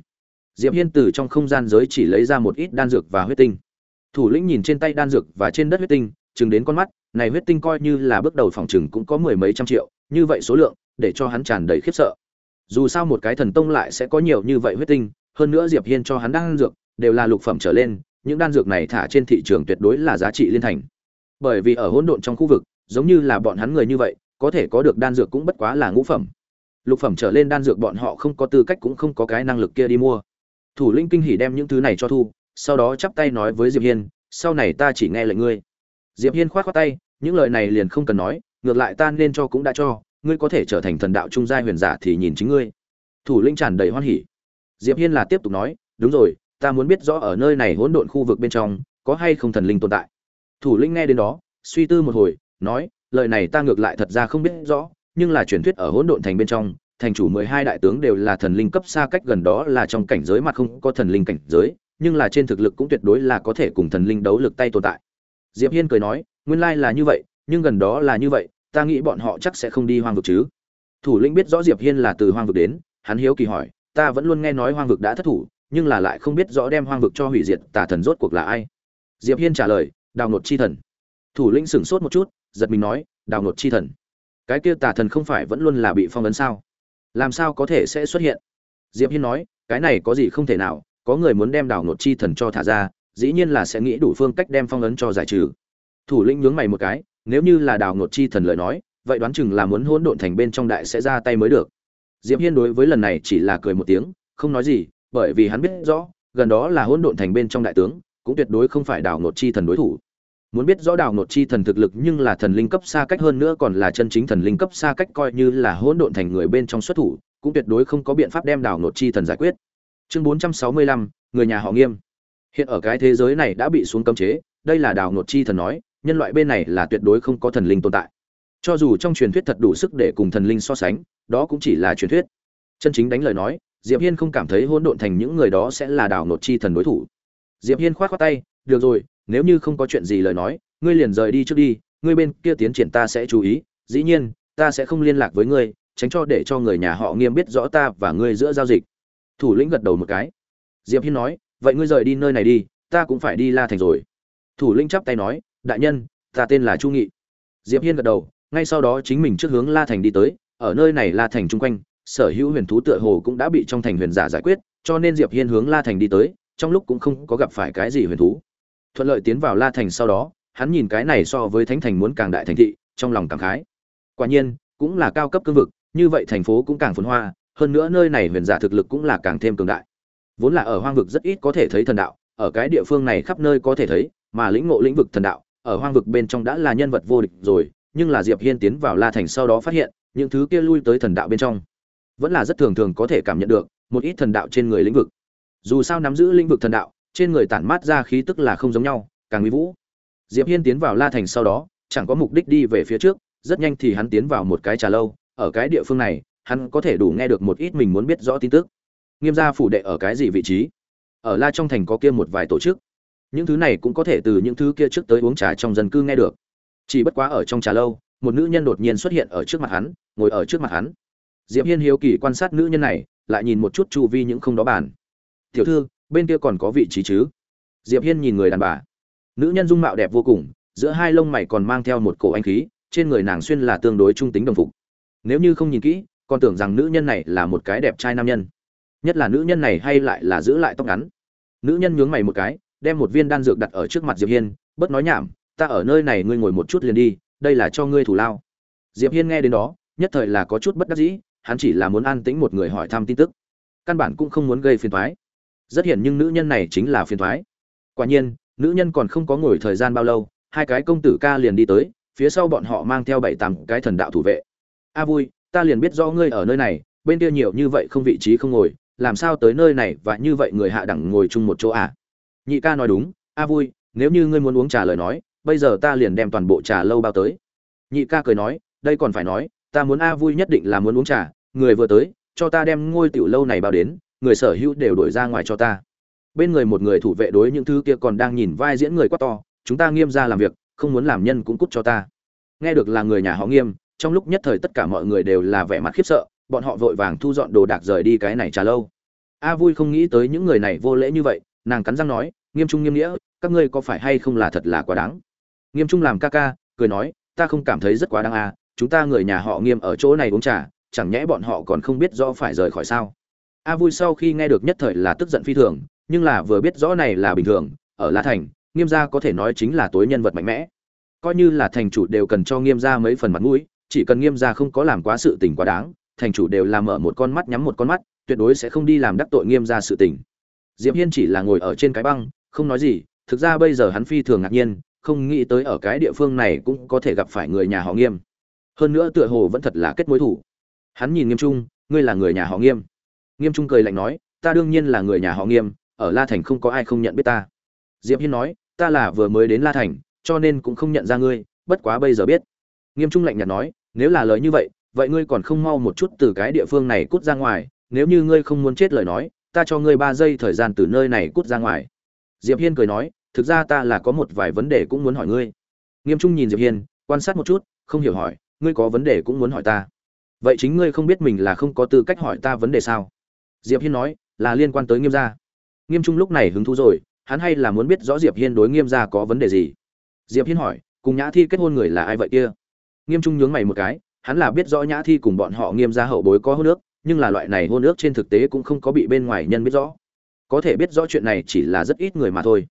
A: diệp hiên từ trong không gian giới chỉ lấy ra một ít đan dược và huyết tinh. Thủ lĩnh nhìn trên tay đan dược và trên đất huyết tinh, chừng đến con mắt, này huyết tinh coi như là bước đầu phòng trừng cũng có mười mấy trăm triệu, như vậy số lượng, để cho hắn tràn đầy khiếp sợ. Dù sao một cái thần tông lại sẽ có nhiều như vậy huyết tinh, hơn nữa diệp hiên cho hắn đan dược, đều là lục phẩm trở lên, những đan dược này thả trên thị trường tuyệt đối là giá trị liên thành. Bởi vì ở hỗn độn trong khu vực, giống như là bọn hắn người như vậy, có thể có được đan dược cũng bất quá là ngũ phẩm. Lục phẩm trở lên đan dược bọn họ không có tư cách cũng không có cái năng lực kia đi mua thủ lĩnh kinh hỉ đem những thứ này cho thu, sau đó chắp tay nói với diệp hiên, sau này ta chỉ nghe lệnh ngươi. Diệp hiên khoát khoát tay, những lời này liền không cần nói, ngược lại ta nên cho cũng đã cho, ngươi có thể trở thành thần đạo trung giai huyền giả thì nhìn chính ngươi. Thủ lĩnh tràn đầy hoan hỉ. Diệp hiên là tiếp tục nói, đúng rồi, ta muốn biết rõ ở nơi này hỗn độn khu vực bên trong, có hay không thần linh tồn tại? Thủ lĩnh nghe đến đó, suy tư một hồi, nói, lời này ta ngược lại thật ra không biết rõ, nhưng là truyền thuyết ở hỗn độn thành bên trong thành chủ mười hai đại tướng đều là thần linh cấp xa cách gần đó là trong cảnh giới mà không có thần linh cảnh giới, nhưng là trên thực lực cũng tuyệt đối là có thể cùng thần linh đấu lực tay tồn tại. Diệp hiên cười nói, nguyên lai là như vậy, nhưng gần đó là như vậy, ta nghĩ bọn họ chắc sẽ không đi hoang vực chứ. Thủ lĩnh biết rõ diệp hiên là từ hoang vực đến, hắn hiếu kỳ hỏi, ta vẫn luôn nghe nói hoang vực đã thất thủ, nhưng là lại không biết rõ đem hoang vực cho hủy diệt tà thần rốt cuộc là ai. Diệp hiên trả lời, đào nột chi thần. Thủ lĩnh sửng sốt một chút, giật mình nói, đào nột chi thần? Cái kia tà thần không phải vẫn luôn là bị phong ấn sao? Làm sao có thể sẽ xuất hiện? Diệp hiên nói, cái này có gì không thể nào, có người muốn đem đào nột chi thần cho thả ra, dĩ nhiên là sẽ nghĩ đủ phương cách đem phong ấn cho giải trừ. Thủ lĩnh nhướng mày một cái, nếu như là đào nột chi thần lời nói, vậy đoán chừng là muốn hỗn độn thành bên trong đại sẽ ra tay mới được. Diệp hiên đối với lần này chỉ là cười một tiếng, không nói gì, bởi vì hắn biết rõ, gần đó là hỗn độn thành bên trong đại tướng, cũng tuyệt đối không phải đào nột chi thần đối thủ muốn biết rõ đào nột chi thần thực lực nhưng là thần linh cấp xa cách hơn nữa còn là chân chính thần linh cấp xa cách coi như là hỗn độn thành người bên trong xuất thủ cũng tuyệt đối không có biện pháp đem đào nột chi thần giải quyết. Chương 465, người nhà họ nghiêm. Hiện ở cái thế giới này đã bị xuống cấm chế đây là đào nột chi thần nói nhân loại bên này là tuyệt đối không có thần linh tồn tại. Cho dù trong truyền thuyết thật đủ sức để cùng thần linh so sánh đó cũng chỉ là truyền thuyết. Chân chính đánh lời nói diệp hiên không cảm thấy hỗn độn thành những người đó sẽ là đào nột chi thần đối thủ. Diệp hiên khoát khoát tay được rồi nếu như không có chuyện gì lời nói, ngươi liền rời đi trước đi, ngươi bên kia tiến triển ta sẽ chú ý, dĩ nhiên, ta sẽ không liên lạc với ngươi, tránh cho để cho người nhà họ nghiêm biết rõ ta và ngươi giữa giao dịch. Thủ lĩnh gật đầu một cái. Diệp hiên nói, vậy ngươi rời đi nơi này đi, ta cũng phải đi la thành rồi. Thủ lĩnh chắp tay nói, đại nhân, ta tên là chu nghị. Diệp hiên gật đầu, ngay sau đó chính mình trước hướng la thành đi tới, ở nơi này la thành chung quanh, sở hữu huyền thú tựa hồ cũng đã bị trong thành huyền giả giải quyết, cho nên diệp hiên hướng la thành đi tới, trong lúc cũng không có gặp phải cái gì huyền thú thuận lợi tiến vào la thành sau đó, hắn nhìn cái này so với thánh thành muốn càng đại thành thị, trong lòng cảm khái. Quả nhiên, cũng là cao cấp cương vực, như vậy thành phố cũng càng phồn hoa, hơn nữa nơi này huyền giả thực lực cũng là càng thêm cường đại. Vốn là ở hoang vực rất ít có thể thấy thần đạo, ở cái địa phương này khắp nơi có thể thấy, mà lĩnh ngộ lĩnh vực thần đạo, ở hoang vực bên trong đã là nhân vật vô địch rồi, nhưng là diệp hiên tiến vào la thành sau đó phát hiện, những thứ kia lui tới thần đạo bên trong, vẫn là rất thường thường có thể cảm nhận được một ít thần đạo trên người lĩnh vực. Dù sao nắm giữ lĩnh vực thần đạo trên người tản mát ra khí tức là không giống nhau, càng uy vũ. Diệp hiên tiến vào la thành sau đó, chẳng có mục đích đi về phía trước, rất nhanh thì hắn tiến vào một cái trà lâu, ở cái địa phương này, hắn có thể đủ nghe được một ít mình muốn biết rõ tin tức. Nghiêm gia phủ đệ ở cái gì vị trí? Ở la trong thành có kia một vài tổ chức. Những thứ này cũng có thể từ những thứ kia trước tới uống trà trong dân cư nghe được. Chỉ bất quá ở trong trà lâu, một nữ nhân đột nhiên xuất hiện ở trước mặt hắn, ngồi ở trước mặt hắn. Diệp hiên hiếu kỳ quan sát nữ nhân này, lại nhìn một chút chu vi những không đó bàn. Tiểu thư bên kia còn có vị trí chứ? Diệp hiên nhìn người đàn bà. Nữ nhân dung mạo đẹp vô cùng, giữa hai lông mày còn mang theo một cổ anh khí, trên người nàng xuyên là tương đối trung tính đồng phục. Nếu như không nhìn kỹ, còn tưởng rằng nữ nhân này là một cái đẹp trai nam nhân. Nhất là nữ nhân này hay lại là giữ lại tóc ngắn. Nữ nhân nhướng mày một cái, đem một viên đan dược đặt ở trước mặt diệp hiên bất nói nhảm, ta ở nơi này ngươi ngồi một chút liền đi, đây là cho ngươi thủ lao. Diệp hiên nghe đến đó, nhất thời là có chút bất đắc dĩ, hắn chỉ là muốn an tĩnh một người hỏi thăm tin tức. Căn bản cũng không muốn gây phiền toái rất hiển nhưng nữ nhân này chính là phiền thoái. quả nhiên, nữ nhân còn không có ngồi thời gian bao lâu, hai cái công tử ca liền đi tới, phía sau bọn họ mang theo bảy tám cái thần đạo thủ vệ. A vui, ta liền biết do ngươi ở nơi này, bên kia nhiều như vậy không vị trí không ngồi, làm sao tới nơi này và như vậy người hạ đẳng ngồi chung một chỗ à? Nhị ca nói đúng, a vui, nếu như ngươi muốn uống trà lời nói, bây giờ ta liền đem toàn bộ trà lâu bao tới. Nhị ca cười nói, đây còn phải nói, ta muốn a vui nhất định là muốn uống trà, người vừa tới, cho ta đem ngôi tiểu lâu này bao đến người sở hữu đều đổi ra ngoài cho ta. Bên người một người thủ vệ đối những thứ kia còn đang nhìn vai diễn người quá to, chúng ta nghiêm ra làm việc, không muốn làm nhân cũng cút cho ta. Nghe được là người nhà họ nghiêm, trong lúc nhất thời tất cả mọi người đều là vẻ mặt khiếp sợ, bọn họ vội vàng thu dọn đồ đạc rời đi cái này trả lâu. A vui không nghĩ tới những người này vô lễ như vậy, nàng cắn răng nói, nghiêm trung nghiêm nghĩa, các ngươi có phải hay không là thật là quá đáng? Nghiêm trung làm ca ca, cười nói, ta không cảm thấy rất quá đáng à chúng ta người nhà họ nghiêm ở chỗ này uống trà, chẳng nhẽ bọn họ còn không biết do phải rời khỏi sao? A vui sau khi nghe được nhất thời là tức giận phi thường, nhưng là vừa biết rõ này là bình thường, ở la thành, nghiêm gia có thể nói chính là tối nhân vật mạnh mẽ. Coi như là thành chủ đều cần cho nghiêm gia mấy phần mặt mũi, chỉ cần nghiêm gia không có làm quá sự tình quá đáng, thành chủ đều làm mở một con mắt nhắm một con mắt, tuyệt đối sẽ không đi làm đắc tội nghiêm gia sự tình. Diệp hiên chỉ là ngồi ở trên cái băng, không nói gì, thực ra bây giờ hắn phi thường ngạc nhiên, không nghĩ tới ở cái địa phương này cũng có thể gặp phải người nhà họ nghiêm. Hơn nữa tựa hồ vẫn thật là kết mối thủ. Hắn nhìn nghiêm trung, ngươi là người nhà họ nghiêm? Nghiêm trung cười lạnh nói, ta đương nhiên là người nhà họ nghiêm, ở la thành không có ai không nhận biết ta. Diệp hiên nói, ta là vừa mới đến la thành, cho nên cũng không nhận ra ngươi, bất quá bây giờ biết. Nghiêm trung lạnh nhạt nói, nếu là lời như vậy vậy ngươi còn không mau một chút từ cái địa phương này cút ra ngoài, nếu như ngươi không muốn chết lời nói, ta cho ngươi ba giây thời gian từ nơi này cút ra ngoài. Diệp hiên cười nói, thực ra ta là có một vài vấn đề cũng muốn hỏi ngươi. Nghiêm trung nhìn diệp hiên, quan sát một chút, không hiểu hỏi, ngươi có vấn đề cũng muốn hỏi ta. Vậy chính ngươi không biết mình là không có tư cách hỏi ta vấn đề sao? Diệp hiên nói, là liên quan tới nghiêm gia. Nghiêm trung lúc này hứng thú rồi, hắn hay là muốn biết rõ diệp hiên đối nghiêm gia có vấn đề gì? Diệp hiên hỏi, cùng nhã thi kết hôn người là ai vậy kia? Nghiêm trung nhướng mày một cái, hắn là biết rõ nhã thi cùng bọn họ nghiêm gia hậu bối có hôn ước, nhưng là loại này hôn ước trên thực tế cũng không có bị bên ngoài nhân biết rõ. Có thể biết rõ chuyện này chỉ là rất ít người mà thôi.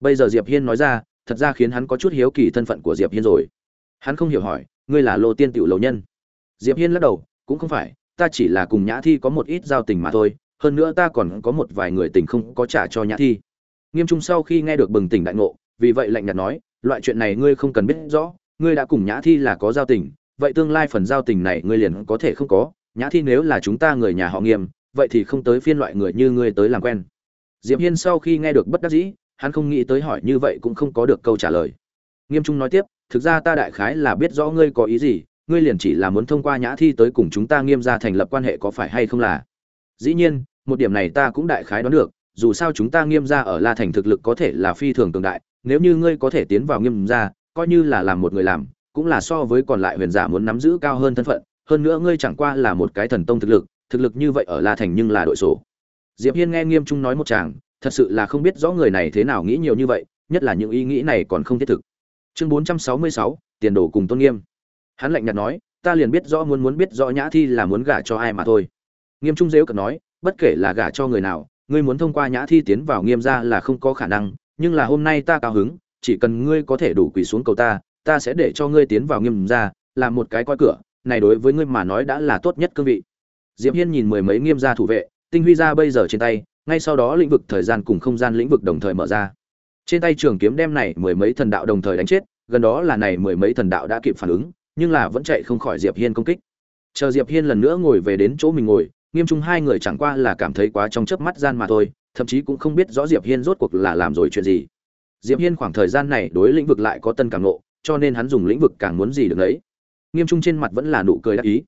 A: Bây giờ diệp hiên nói ra, thật ra khiến hắn có chút hiếu kỳ thân phận của diệp hiên rồi. Hắn không hiểu hỏi, ngươi là lô tiên tiểu lầu nhân? Diệp hiên lắc đầu, cũng không phải ta chỉ là cùng nhã thi có một ít giao tình mà thôi, hơn nữa ta còn có một vài người tình không có trả cho nhã thi. Nghiêm trung sau khi nghe được bừng tỉnh đại ngộ, vì vậy lạnh nhạt nói, loại chuyện này ngươi không cần biết rõ, ngươi đã cùng nhã thi là có giao tình, vậy tương lai phần giao tình này ngươi liền có thể không có, nhã thi nếu là chúng ta người nhà họ nghiêm, vậy thì không tới phiên loại người như ngươi tới làm quen. Diệp hiên sau khi nghe được bất đắc dĩ, hắn không nghĩ tới hỏi như vậy cũng không có được câu trả lời. Nghiêm trung nói tiếp, thực ra ta đại khái là biết rõ ngươi có ý gì ngươi liền chỉ là muốn thông qua nhã thi tới cùng chúng ta nghiêm ra thành lập quan hệ có phải hay không là? Dĩ nhiên một điểm này ta cũng đại khái đoán được dù sao chúng ta nghiêm ra ở la thành thực lực có thể là phi thường cường đại nếu như ngươi có thể tiến vào nghiêm ra coi như là làm một người làm cũng là so với còn lại huyền giả muốn nắm giữ cao hơn thân phận hơn nữa ngươi chẳng qua là một cái thần tông thực lực thực lực như vậy ở la thành nhưng là đội sổ. Diệp hiên nghe nghiêm trung nói một chàng thật sự là không biết rõ người này thế nào nghĩ nhiều như vậy nhất là những ý nghĩ này còn không thiết thực. Chương 466, tiền đồ cùng tôn nghiêm hắn lạnh nhạt nói, ta liền biết rõ muốn muốn biết rõ nhã thi là muốn gả cho ai mà thôi. Nghiêm trung dếu cận nói, bất kể là gả cho người nào, ngươi muốn thông qua nhã thi tiến vào nghiêm gia là không có khả năng, nhưng là hôm nay ta cao hứng, chỉ cần ngươi có thể đủ quỳ xuống cầu ta ta sẽ để cho ngươi tiến vào nghiêm gia làm một cái coi cửa, này đối với ngươi mà nói đã là tốt nhất cương vị. Diệp hiên nhìn mười mấy nghiêm gia thủ vệ, tinh huy ra bây giờ trên tay, ngay sau đó lĩnh vực thời gian cùng không gian lĩnh vực đồng thời mở ra. Trên tay trường kiếm đem này mười mấy thần đạo đồng thời đánh chết, gần đó là này mười mấy thần đạo đã kịp phản ứng nhưng là vẫn chạy không khỏi diệp hiên công kích. Chờ diệp hiên lần nữa ngồi về đến chỗ mình ngồi, nghiêm trung hai người chẳng qua là cảm thấy quá trong chớp mắt gian mà thôi, thậm chí cũng không biết rõ diệp hiên rốt cuộc là làm rồi chuyện gì. Diệp hiên khoảng thời gian này đối lĩnh vực lại có tân càng ngộ, cho nên hắn dùng lĩnh vực càng muốn gì được đấy nghiêm trung trên mặt vẫn là nụ cười đắc ý.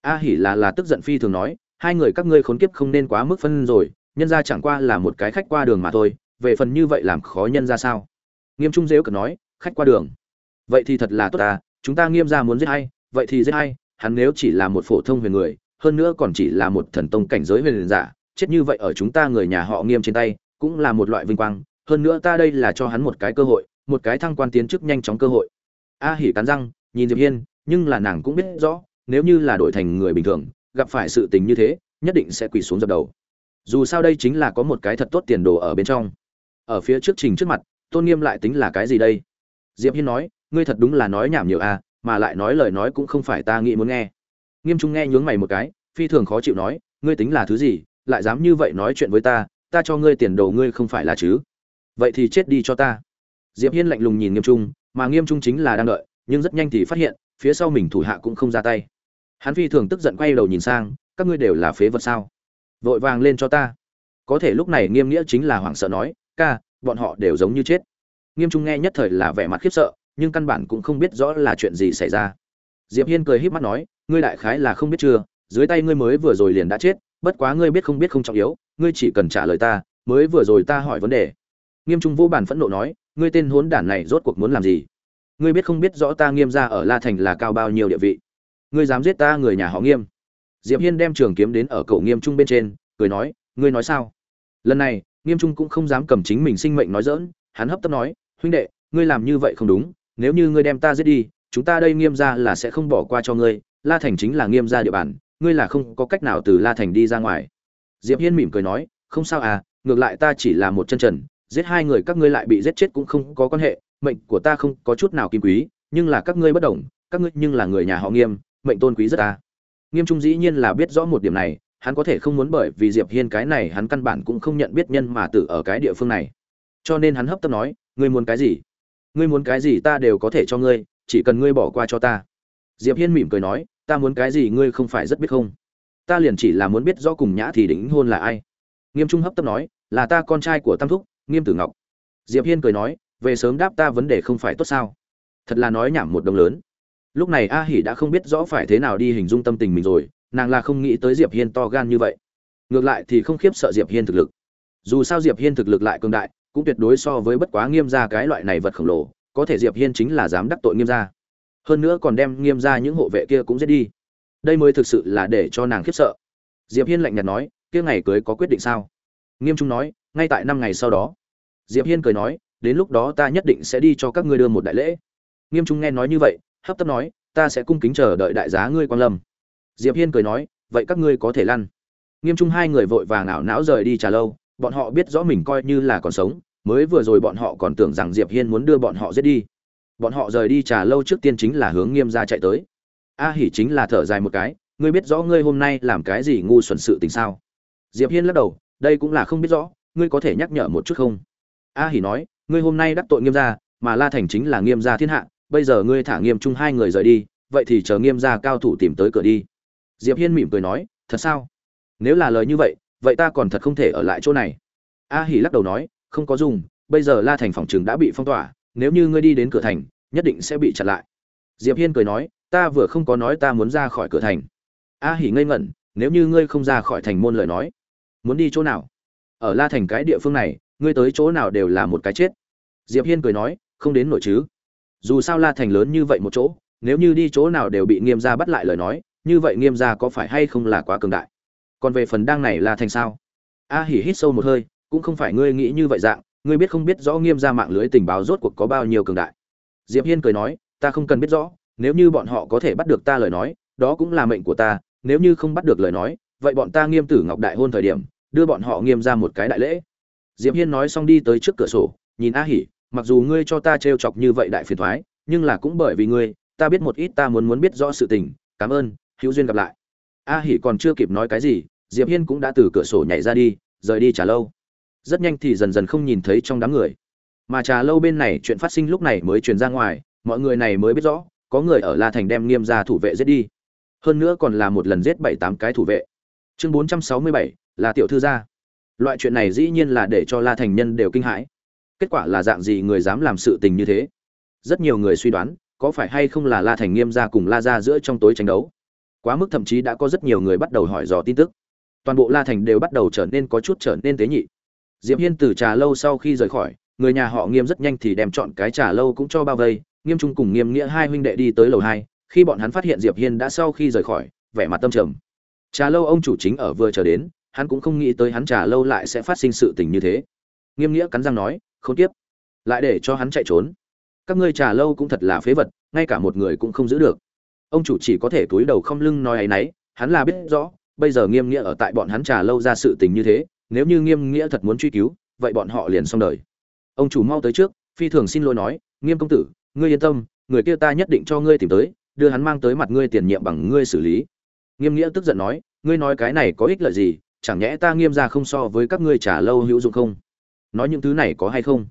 A: A hỉ là là tức giận phi thường nói, hai người các ngươi khốn kiếp không nên quá mức phân rồi, nhân ra chẳng qua là một cái khách qua đường mà thôi, về phần như vậy làm khó nhân ra sao? Nghiêm trung dễu cợt nói, khách qua đường. Vậy thì thật là tốt ta chúng ta nghiêm ra muốn giết hay vậy thì giết hay hắn nếu chỉ là một phổ thông huyền người, hơn nữa còn chỉ là một thần tông cảnh giới huyền giả, chết như vậy ở chúng ta người nhà họ nghiêm trên tay, cũng là một loại vinh quang, hơn nữa ta đây là cho hắn một cái cơ hội, một cái thăng quan tiến chức nhanh chóng cơ hội. A hỉ cắn răng, nhìn diệp hiên, nhưng là nàng cũng biết rõ, nếu như là đổi thành người bình thường, gặp phải sự tình như thế, nhất định sẽ quỳ xuống dập đầu. Dù sao đây chính là có một cái thật tốt tiền đồ ở bên trong. Ở phía trước trình trước mặt, tôn nghiêm lại tính là cái gì đây? Diệp hiên nói ngươi thật đúng là nói nhảm nhiều à mà lại nói lời nói cũng không phải ta nghĩ muốn nghe. Nghiêm trung nghe nhướng mày một cái, phi thường khó chịu nói, ngươi tính là thứ gì, lại dám như vậy nói chuyện với ta ta cho ngươi tiền đồ ngươi không phải là chứ. Vậy thì chết đi cho ta. Diệp hiên lạnh lùng nhìn nghiêm trung, mà nghiêm trung chính là đang đợi, nhưng rất nhanh thì phát hiện, phía sau mình thủ hạ cũng không ra tay. Hắn phi thường tức giận quay đầu nhìn sang, các ngươi đều là phế vật sao? Vội vàng lên cho ta. Có thể lúc này nghiêm nghĩa chính là hoảng sợ nói, ca, bọn họ đều giống như chết. Nghiêm trung nghe nhất thời là vẻ mặt khiếp sợ nhưng căn bản cũng không biết rõ là chuyện gì xảy ra. Diệp hiên cười híp mắt nói, ngươi đại khái là không biết chưa, dưới tay ngươi mới vừa rồi liền đã chết, bất quá ngươi biết không biết không trọng yếu, ngươi chỉ cần trả lời ta, mới vừa rồi ta hỏi vấn đề. Nghiêm trung vô bản phẫn nộ nói, ngươi tên hốn đản này rốt cuộc muốn làm gì? Ngươi biết không biết rõ ta nghiêm gia ở la thành là cao bao nhiêu địa vị? Ngươi dám giết ta người nhà họ nghiêm? Diệp hiên đem trường kiếm đến ở cậu nghiêm trung bên trên, cười nói, ngươi nói sao? Lần này, nghiêm trung cũng không dám cầm chính mình sinh mệnh nói dỡn hắn hấp tấp nói, huynh đệ, ngươi làm như vậy không đúng nếu như ngươi đem ta giết đi, chúng ta đây nghiêm ra là sẽ không bỏ qua cho ngươi, la thành chính là nghiêm ra địa bàn, ngươi là không có cách nào từ la thành đi ra ngoài. Diệp hiên mỉm cười nói, không sao à ngược lại ta chỉ là một chân trần, giết hai người các ngươi lại bị giết chết cũng không có quan hệ, mệnh của ta không có chút nào kim quý, nhưng là các ngươi bất đồng, các ngươi nhưng là người nhà họ nghiêm, mệnh tôn quý rất ta. Nghiêm trung dĩ nhiên là biết rõ một điểm này, hắn có thể không muốn bởi vì diệp hiên cái này hắn căn bản cũng không nhận biết nhân mà tử ở cái địa phương này. Cho nên hắn hấp tấp nói, ngươi muốn cái gì? Ngươi muốn cái gì ta đều có thể cho ngươi, chỉ cần ngươi bỏ qua cho ta. Diệp hiên mỉm cười nói, ta muốn cái gì ngươi không phải rất biết không? Ta liền chỉ là muốn biết rõ cùng nhã thì đính hôn là ai. Nghiêm trung hấp tấp nói, là ta con trai của tam thúc, nghiêm tử ngọc. Diệp hiên cười nói, về sớm đáp ta vấn đề không phải tốt sao? Thật là nói nhảm một đồng lớn. Lúc này a hỉ đã không biết rõ phải thế nào đi hình dung tâm tình mình rồi, nàng là không nghĩ tới diệp hiên to gan như vậy. Ngược lại thì không khiếp sợ diệp hiên thực lực. Dù sao diệp hiên thực lực lại cường đại cũng tuyệt đối so với bất quá nghiêm gia cái loại này vật khổng lồ, có thể diệp hiên chính là dám đắc tội nghiêm gia. Hơn nữa còn đem nghiêm gia những hộ vệ kia cũng giết đi. Đây mới thực sự là để cho nàng khiếp sợ. Diệp hiên lạnh nhạt nói, kia ngày cưới có quyết định sao? Nghiêm trung nói, ngay tại năm ngày sau đó. Diệp hiên cười nói, đến lúc đó ta nhất định sẽ đi cho các ngươi đưa một đại lễ. Nghiêm trung nghe nói như vậy, hấp tấp nói, ta sẽ cung kính chờ đợi đại giá ngươi quan lâm. Diệp hiên cười nói, vậy các ngươi có thể lăn. Nghiêm trung hai người vội vàng ảo não rời đi trà lâu bọn họ biết rõ mình coi như là còn sống, mới vừa rồi bọn họ còn tưởng rằng diệp hiên muốn đưa bọn họ giết đi. Bọn họ rời đi trà lâu trước tiên chính là hướng nghiêm gia chạy tới. A hỉ chính là thở dài một cái, ngươi biết rõ ngươi hôm nay làm cái gì ngu xuẩn sự tình sao? Diệp hiên lắc đầu, đây cũng là không biết rõ, ngươi có thể nhắc nhở một chút không? A hỉ nói, ngươi hôm nay đắc tội nghiêm gia, mà la thành chính là nghiêm gia thiên hạ, bây giờ ngươi thả nghiêm trung hai người rời đi, vậy thì chờ nghiêm gia cao thủ tìm tới cửa đi. Diệp hiên mỉm cười nói, thật sao? Nếu là lời như vậy vậy ta còn thật không thể ở lại chỗ này. A hỉ lắc đầu nói, không có dùng, bây giờ la thành phòng trường đã bị phong tỏa, nếu như ngươi đi đến cửa thành, nhất định sẽ bị chặn lại. Diệp hiên cười nói, ta vừa không có nói ta muốn ra khỏi cửa thành. A hỉ ngây ngẩn, nếu như ngươi không ra khỏi thành môn lời nói, muốn đi chỗ nào? Ở la thành cái địa phương này, ngươi tới chỗ nào đều là một cái chết. Diệp hiên cười nói, không đến nổi chứ. Dù sao la thành lớn như vậy một chỗ, nếu như đi chỗ nào đều bị nghiêm gia bắt lại lời nói, như vậy nghiêm gia có phải hay không là quá cường đại? Còn về phần đang này là thành sao? A hỉ hít sâu một hơi, cũng không phải ngươi nghĩ như vậy dạng, ngươi biết không biết rõ nghiêm gia mạng lưới tình báo rốt cuộc có bao nhiêu cường đại. Diệp hiên cười nói, ta không cần biết rõ, nếu như bọn họ có thể bắt được ta lời nói, đó cũng là mệnh của ta, nếu như không bắt được lời nói, vậy bọn ta nghiêm tử ngọc đại hôn thời điểm, đưa bọn họ nghiêm ra một cái đại lễ. Diệp hiên nói xong đi tới trước cửa sổ, nhìn a hỉ, mặc dù ngươi cho ta trêu chọc như vậy đại phiền thoái, nhưng là cũng bởi vì ngươi, ta biết một ít ta muốn muốn biết rõ sự tình, cảm ơn, hữu duyên gặp lại a hỉ còn chưa kịp nói cái gì, diệp hiên cũng đã từ cửa sổ nhảy ra đi, rời đi trả lâu. Rất nhanh thì dần dần không nhìn thấy trong đám người. Mà trà lâu bên này chuyện phát sinh lúc này mới truyền ra ngoài, mọi người này mới biết rõ, có người ở la thành đem nghiêm ra thủ vệ giết đi. Hơn nữa còn là một lần giết bảy tám cái thủ vệ. Chương bốn trăm sáu mươi bảy, là tiểu thư gia. Loại chuyện này dĩ nhiên là để cho la thành nhân đều kinh hãi. Kết quả là dạng gì người dám làm sự tình như thế? Rất nhiều người suy đoán, có phải hay không là la thành nghiêm gia cùng la gia giữa trong tối tranh đấu? Quá mức thậm chí đã có rất nhiều người bắt đầu hỏi dò tin tức. Toàn bộ la thành đều bắt đầu trở nên có chút trở nên tế nhị. Diệp hiên từ trà lâu sau khi rời khỏi, người nhà họ nghiêm rất nhanh thì đem chọn cái trà lâu cũng cho bao vây. Nghiêm trung cùng nghiêm nghĩa hai huynh đệ đi tới lầu hai. Khi bọn hắn phát hiện diệp hiên đã sau khi rời khỏi, vẻ mặt tâm trầm. Trà lâu ông chủ chính ở vừa chờ đến, hắn cũng không nghĩ tới hắn trà lâu lại sẽ phát sinh sự tình như thế. Nghiêm nghĩa cắn răng nói, không tiếp, lại để cho hắn chạy trốn. Các ngươi trà lâu cũng thật là phế vật, ngay cả một người cũng không giữ được ông chủ chỉ có thể túi đầu không lưng nói ấy nấy, hắn là biết rõ, bây giờ nghiêm nghĩa ở tại bọn hắn trà lâu ra sự tình như thế, nếu như nghiêm nghĩa thật muốn truy cứu, vậy bọn họ liền xong đời. Ông chủ mau tới trước, phi thường xin lỗi nói, nghiêm công tử, ngươi yên tâm, người kia ta nhất định cho ngươi tìm tới, đưa hắn mang tới mặt ngươi tiền nhiệm bằng ngươi xử lý. Nghiêm nghĩa tức giận nói, ngươi nói cái này có ích lợi gì, chẳng nhẽ ta nghiêm ra không so với các ngươi trả lâu hữu dụng không? Nói những thứ này có hay không?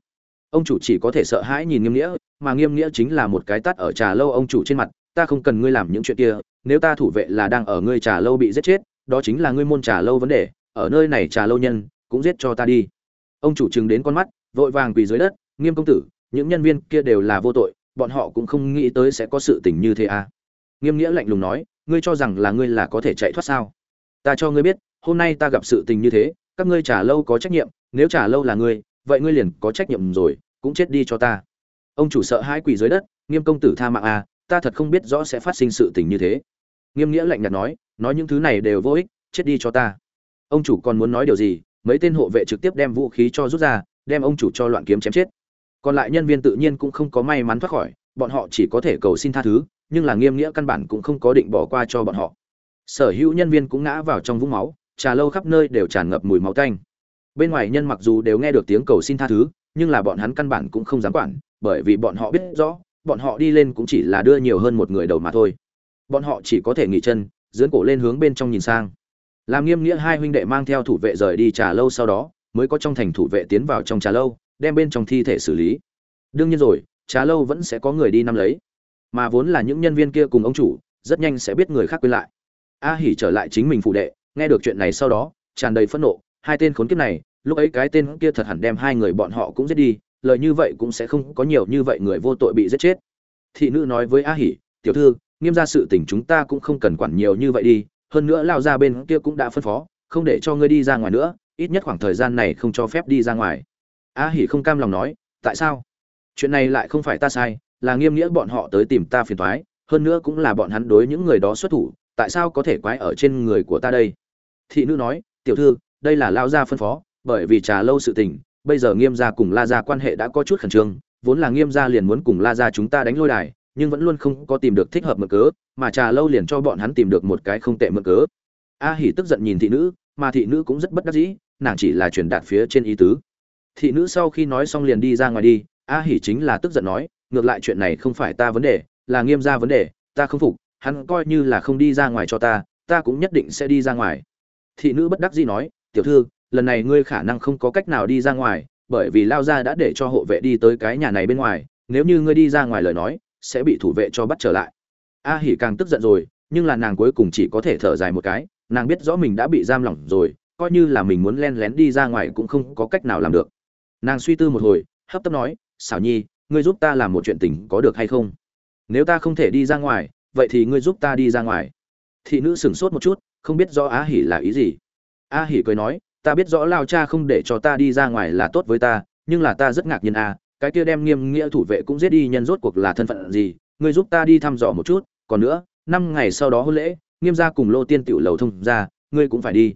A: Ông chủ chỉ có thể sợ hãi nhìn nghiêm nghĩa, mà nghiêm nghĩa chính là một cái tắt ở trà lâu ông chủ trên mặt ta không cần ngươi làm những chuyện kia, nếu ta thủ vệ là đang ở ngươi trà lâu bị giết chết, đó chính là ngươi môn trà lâu vấn đề, ở nơi này trà lâu nhân, cũng giết cho ta đi. Ông chủ chừng đến con mắt, vội vàng quỳ dưới đất, nghiêm công tử, những nhân viên kia đều là vô tội, bọn họ cũng không nghĩ tới sẽ có sự tình như thế à? Nghiêm nghĩa lạnh lùng nói, ngươi cho rằng là ngươi là có thể chạy thoát sao? Ta cho ngươi biết, hôm nay ta gặp sự tình như thế, các ngươi trả lâu có trách nhiệm, nếu trả lâu là ngươi, vậy ngươi liền có trách nhiệm rồi, cũng chết đi cho ta. Ông chủ sợ hai quỳ dưới đất, nghiêm công tử tha mạng à ta thật không biết rõ sẽ phát sinh sự tình như thế. Nghiêm nghĩa lạnh nhạt nói nói những thứ này đều vô ích, chết đi cho ta. Ông chủ còn muốn nói điều gì? Mấy tên hộ vệ trực tiếp đem vũ khí cho rút ra, đem ông chủ cho loạn kiếm chém chết. Còn lại nhân viên tự nhiên cũng không có may mắn thoát khỏi, bọn họ chỉ có thể cầu xin tha thứ, nhưng là nghiêm nghĩa căn bản cũng không có định bỏ qua cho bọn họ. Sở hữu nhân viên cũng ngã vào trong vũng máu, trà lâu khắp nơi đều tràn ngập mùi máu tanh. Bên ngoài nhân mặc dù đều nghe được tiếng cầu xin tha thứ, nhưng là bọn hắn căn bản cũng không dám quản, bởi vì bọn họ biết rõ bọn họ đi lên cũng chỉ là đưa nhiều hơn một người đầu mà thôi. Bọn họ chỉ có thể nghỉ chân, dưỡng cổ lên hướng bên trong nhìn sang. Làm nghiêm nghĩa hai huynh đệ mang theo thủ vệ rời đi trà lâu sau đó, mới có trong thành thủ vệ tiến vào trong trà lâu, đem bên trong thi thể xử lý. Đương nhiên rồi, trà lâu vẫn sẽ có người đi nắm lấy. Mà vốn là những nhân viên kia cùng ông chủ, rất nhanh sẽ biết người khác quên lại. A hỉ trở lại chính mình phụ đệ, nghe được chuyện này sau đó, tràn đầy phẫn nộ. Hai tên khốn kiếp này, lúc ấy cái tên kia thật hẳn đem hai người bọn họ cũng giết đi lời như vậy cũng sẽ không có nhiều như vậy người vô tội bị giết chết. Thị nữ nói với a hỉ, tiểu thư, nghiêm ra sự tình chúng ta cũng không cần quản nhiều như vậy đi, hơn nữa lao ra bên kia cũng đã phân phó, không để cho ngươi đi ra ngoài nữa, ít nhất khoảng thời gian này không cho phép đi ra ngoài. A hỉ không cam lòng nói, tại sao? Chuyện này lại không phải ta sai, là nghiêm nghĩa bọn họ tới tìm ta phiền thoái hơn nữa cũng là bọn hắn đối những người đó xuất thủ, tại sao có thể quái ở trên người của ta đây? Thị nữ nói, tiểu thư, đây là lao gia phân phó, bởi vì trà lâu sự tình bây giờ nghiêm gia cùng la gia quan hệ đã có chút khẩn trương, vốn là nghiêm gia liền muốn cùng la gia chúng ta đánh lôi đài, nhưng vẫn luôn không có tìm được thích hợp mực cớ, mà trà lâu liền cho bọn hắn tìm được một cái không tệ mực cớ. A hỉ tức giận nhìn thị nữ, mà thị nữ cũng rất bất đắc dĩ, nàng chỉ là truyền đạt phía trên ý tứ. Thị nữ sau khi nói xong liền đi ra ngoài đi, a hỉ chính là tức giận nói, ngược lại chuyện này không phải ta vấn đề, là nghiêm gia vấn đề, ta không phục, hắn coi như là không đi ra ngoài cho ta ta cũng nhất định sẽ đi ra ngoài. Thị nữ bất đắc dĩ nói, tiểu thư lần này ngươi khả năng không có cách nào đi ra ngoài, bởi vì lao gia đã để cho hộ vệ đi tới cái nhà này bên ngoài, nếu như ngươi đi ra ngoài lời nói, sẽ bị thủ vệ cho bắt trở lại. A hỉ càng tức giận rồi, nhưng là nàng cuối cùng chỉ có thể thở dài một cái, nàng biết rõ mình đã bị giam lỏng rồi, coi như là mình muốn len lén đi ra ngoài cũng không có cách nào làm được. Nàng suy tư một hồi, hấp tấp nói, xảo nhi, ngươi giúp ta làm một chuyện tình có được hay không? Nếu ta không thể đi ra ngoài, vậy thì ngươi giúp ta đi ra ngoài. Thị nữ sửng sốt một chút, không biết rõ a hỉ là ý gì. A hỉ cười nói ta biết rõ lao cha không để cho ta đi ra ngoài là tốt với ta, nhưng là ta rất ngạc nhiên a cái kia đem nghiêm nghĩa thủ vệ cũng giết đi, nhân rốt cuộc là thân phận gì? Ngươi giúp ta đi thăm dò một chút, còn nữa, năm ngày sau đó hôn lễ, nghiêm gia cùng lô tiên tiểu lầu thông ra ngươi cũng phải đi.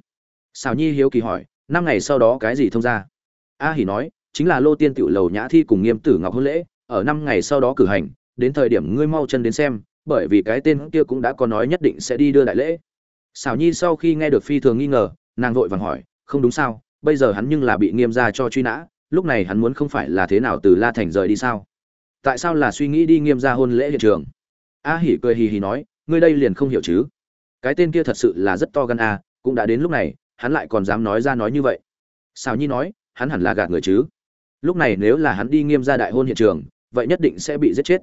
A: Xào nhi hiếu kỳ hỏi, năm ngày sau đó cái gì thông ra a hỉ nói, chính là lô tiên tiểu lầu nhã thi cùng nghiêm tử ngọc hôn lễ, ở năm ngày sau đó cử hành, đến thời điểm ngươi mau chân đến xem, bởi vì cái tên kia cũng đã có nói nhất định sẽ đi đưa đại lễ. Xảo nhi sau khi nghe được phi thường nghi ngờ, nàng vội vàng hỏi không đúng sao, bây giờ hắn nhưng là bị nghiêm ra cho truy nã, lúc này hắn muốn không phải là thế nào từ la thành rời đi sao? Tại sao là suy nghĩ đi nghiêm ra hôn lễ hiện trường? A hỉ cười hì hì nói, ngươi đây liền không hiểu chứ? Cái tên kia thật sự là rất to gan a, cũng đã đến lúc này, hắn lại còn dám nói ra nói như vậy. Sao nhi nói, hắn hẳn là gạt người chứ? Lúc này nếu là hắn đi nghiêm ra đại hôn hiện trường, vậy nhất định sẽ bị giết chết.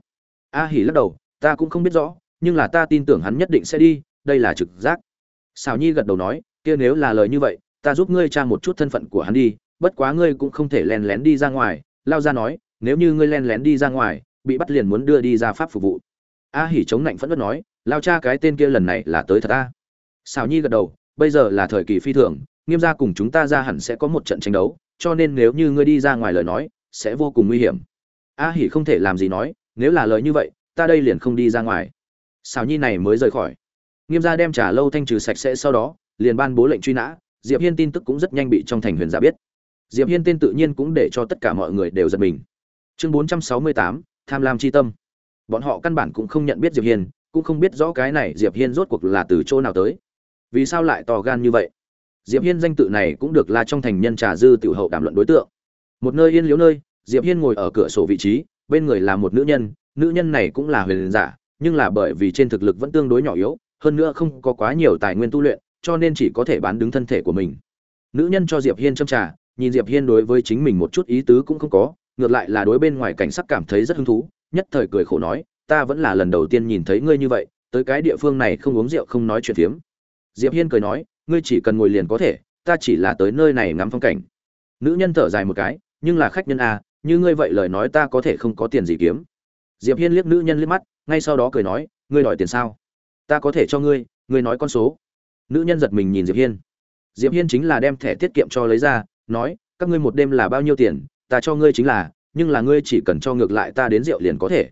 A: A hỉ lắc đầu, ta cũng không biết rõ, nhưng là ta tin tưởng hắn nhất định sẽ đi, đây là trực giác. Xào nhi gật đầu nói, kia nếu là lời như vậy ta giúp ngươi tra một chút thân phận của hắn đi, bất quá ngươi cũng không thể len lén đi ra ngoài. Lao ra nói, nếu như ngươi len lén đi ra ngoài, bị bắt liền muốn đưa đi ra pháp phục vụ. A hỉ chống lạnh phẫn nộ nói, lao cha cái tên kia lần này là tới thật a. Xào nhi gật đầu, bây giờ là thời kỳ phi thường, nghiêm gia cùng chúng ta ra hẳn sẽ có một trận tranh đấu, cho nên nếu như ngươi đi ra ngoài lời nói, sẽ vô cùng nguy hiểm. A hỉ không thể làm gì nói, nếu là lời như vậy, ta đây liền không đi ra ngoài. Xào nhi này mới rời khỏi. Nghiêm gia đem trả lâu thanh trừ sạch sẽ sau đó, liền ban bố lệnh truy nã diệp hiên tin tức cũng rất nhanh bị trong thành huyền giả biết. Diệp hiên tên tự nhiên cũng để cho tất cả mọi người đều giật mình. Chương 468, tham lam chi tâm. Bọn họ căn bản cũng không nhận biết diệp hiên cũng không biết rõ cái này diệp hiên rốt cuộc là từ chỗ nào tới. Vì sao lại to gan như vậy? Diệp hiên danh tự này cũng được là trong thành nhân trà dư tiểu hậu đàm luận đối tượng. Một nơi yên liếu nơi diệp hiên ngồi ở cửa sổ vị trí bên người là một nữ nhân nữ nhân này cũng là huyền giả nhưng là bởi vì trên thực lực vẫn tương đối nhỏ yếu hơn nữa không có quá nhiều tài nguyên tu luyện cho nên chỉ có thể bán đứng thân thể của mình. Nữ nhân cho diệp hiên châm trà, nhìn diệp hiên đối với chính mình một chút ý tứ cũng không có, ngược lại là đối bên ngoài cảnh sắc cảm thấy rất hứng thú, nhất thời cười khổ nói, ta vẫn là lần đầu tiên nhìn thấy ngươi như vậy, tới cái địa phương này không uống rượu, không nói chuyện phiếm. Diệp hiên cười nói, ngươi chỉ cần ngồi liền có thể, ta chỉ là tới nơi này ngắm phong cảnh. Nữ nhân thở dài một cái, nhưng là khách nhân a như ngươi vậy lời nói ta có thể không có tiền gì kiếm. Diệp hiên liếc nữ nhân liếc mắt, ngay sau đó cười nói, ngươi đòi tiền sao? Ta có thể cho ngươi ngươi nói con số nữ nhân giật mình nhìn diệp hiên. Diệp hiên chính là đem thẻ tiết kiệm cho lấy ra, nói, các ngươi một đêm là bao nhiêu tiền? Ta cho ngươi chính là, nhưng là ngươi chỉ cần cho ngược lại ta đến rượu liền có thể.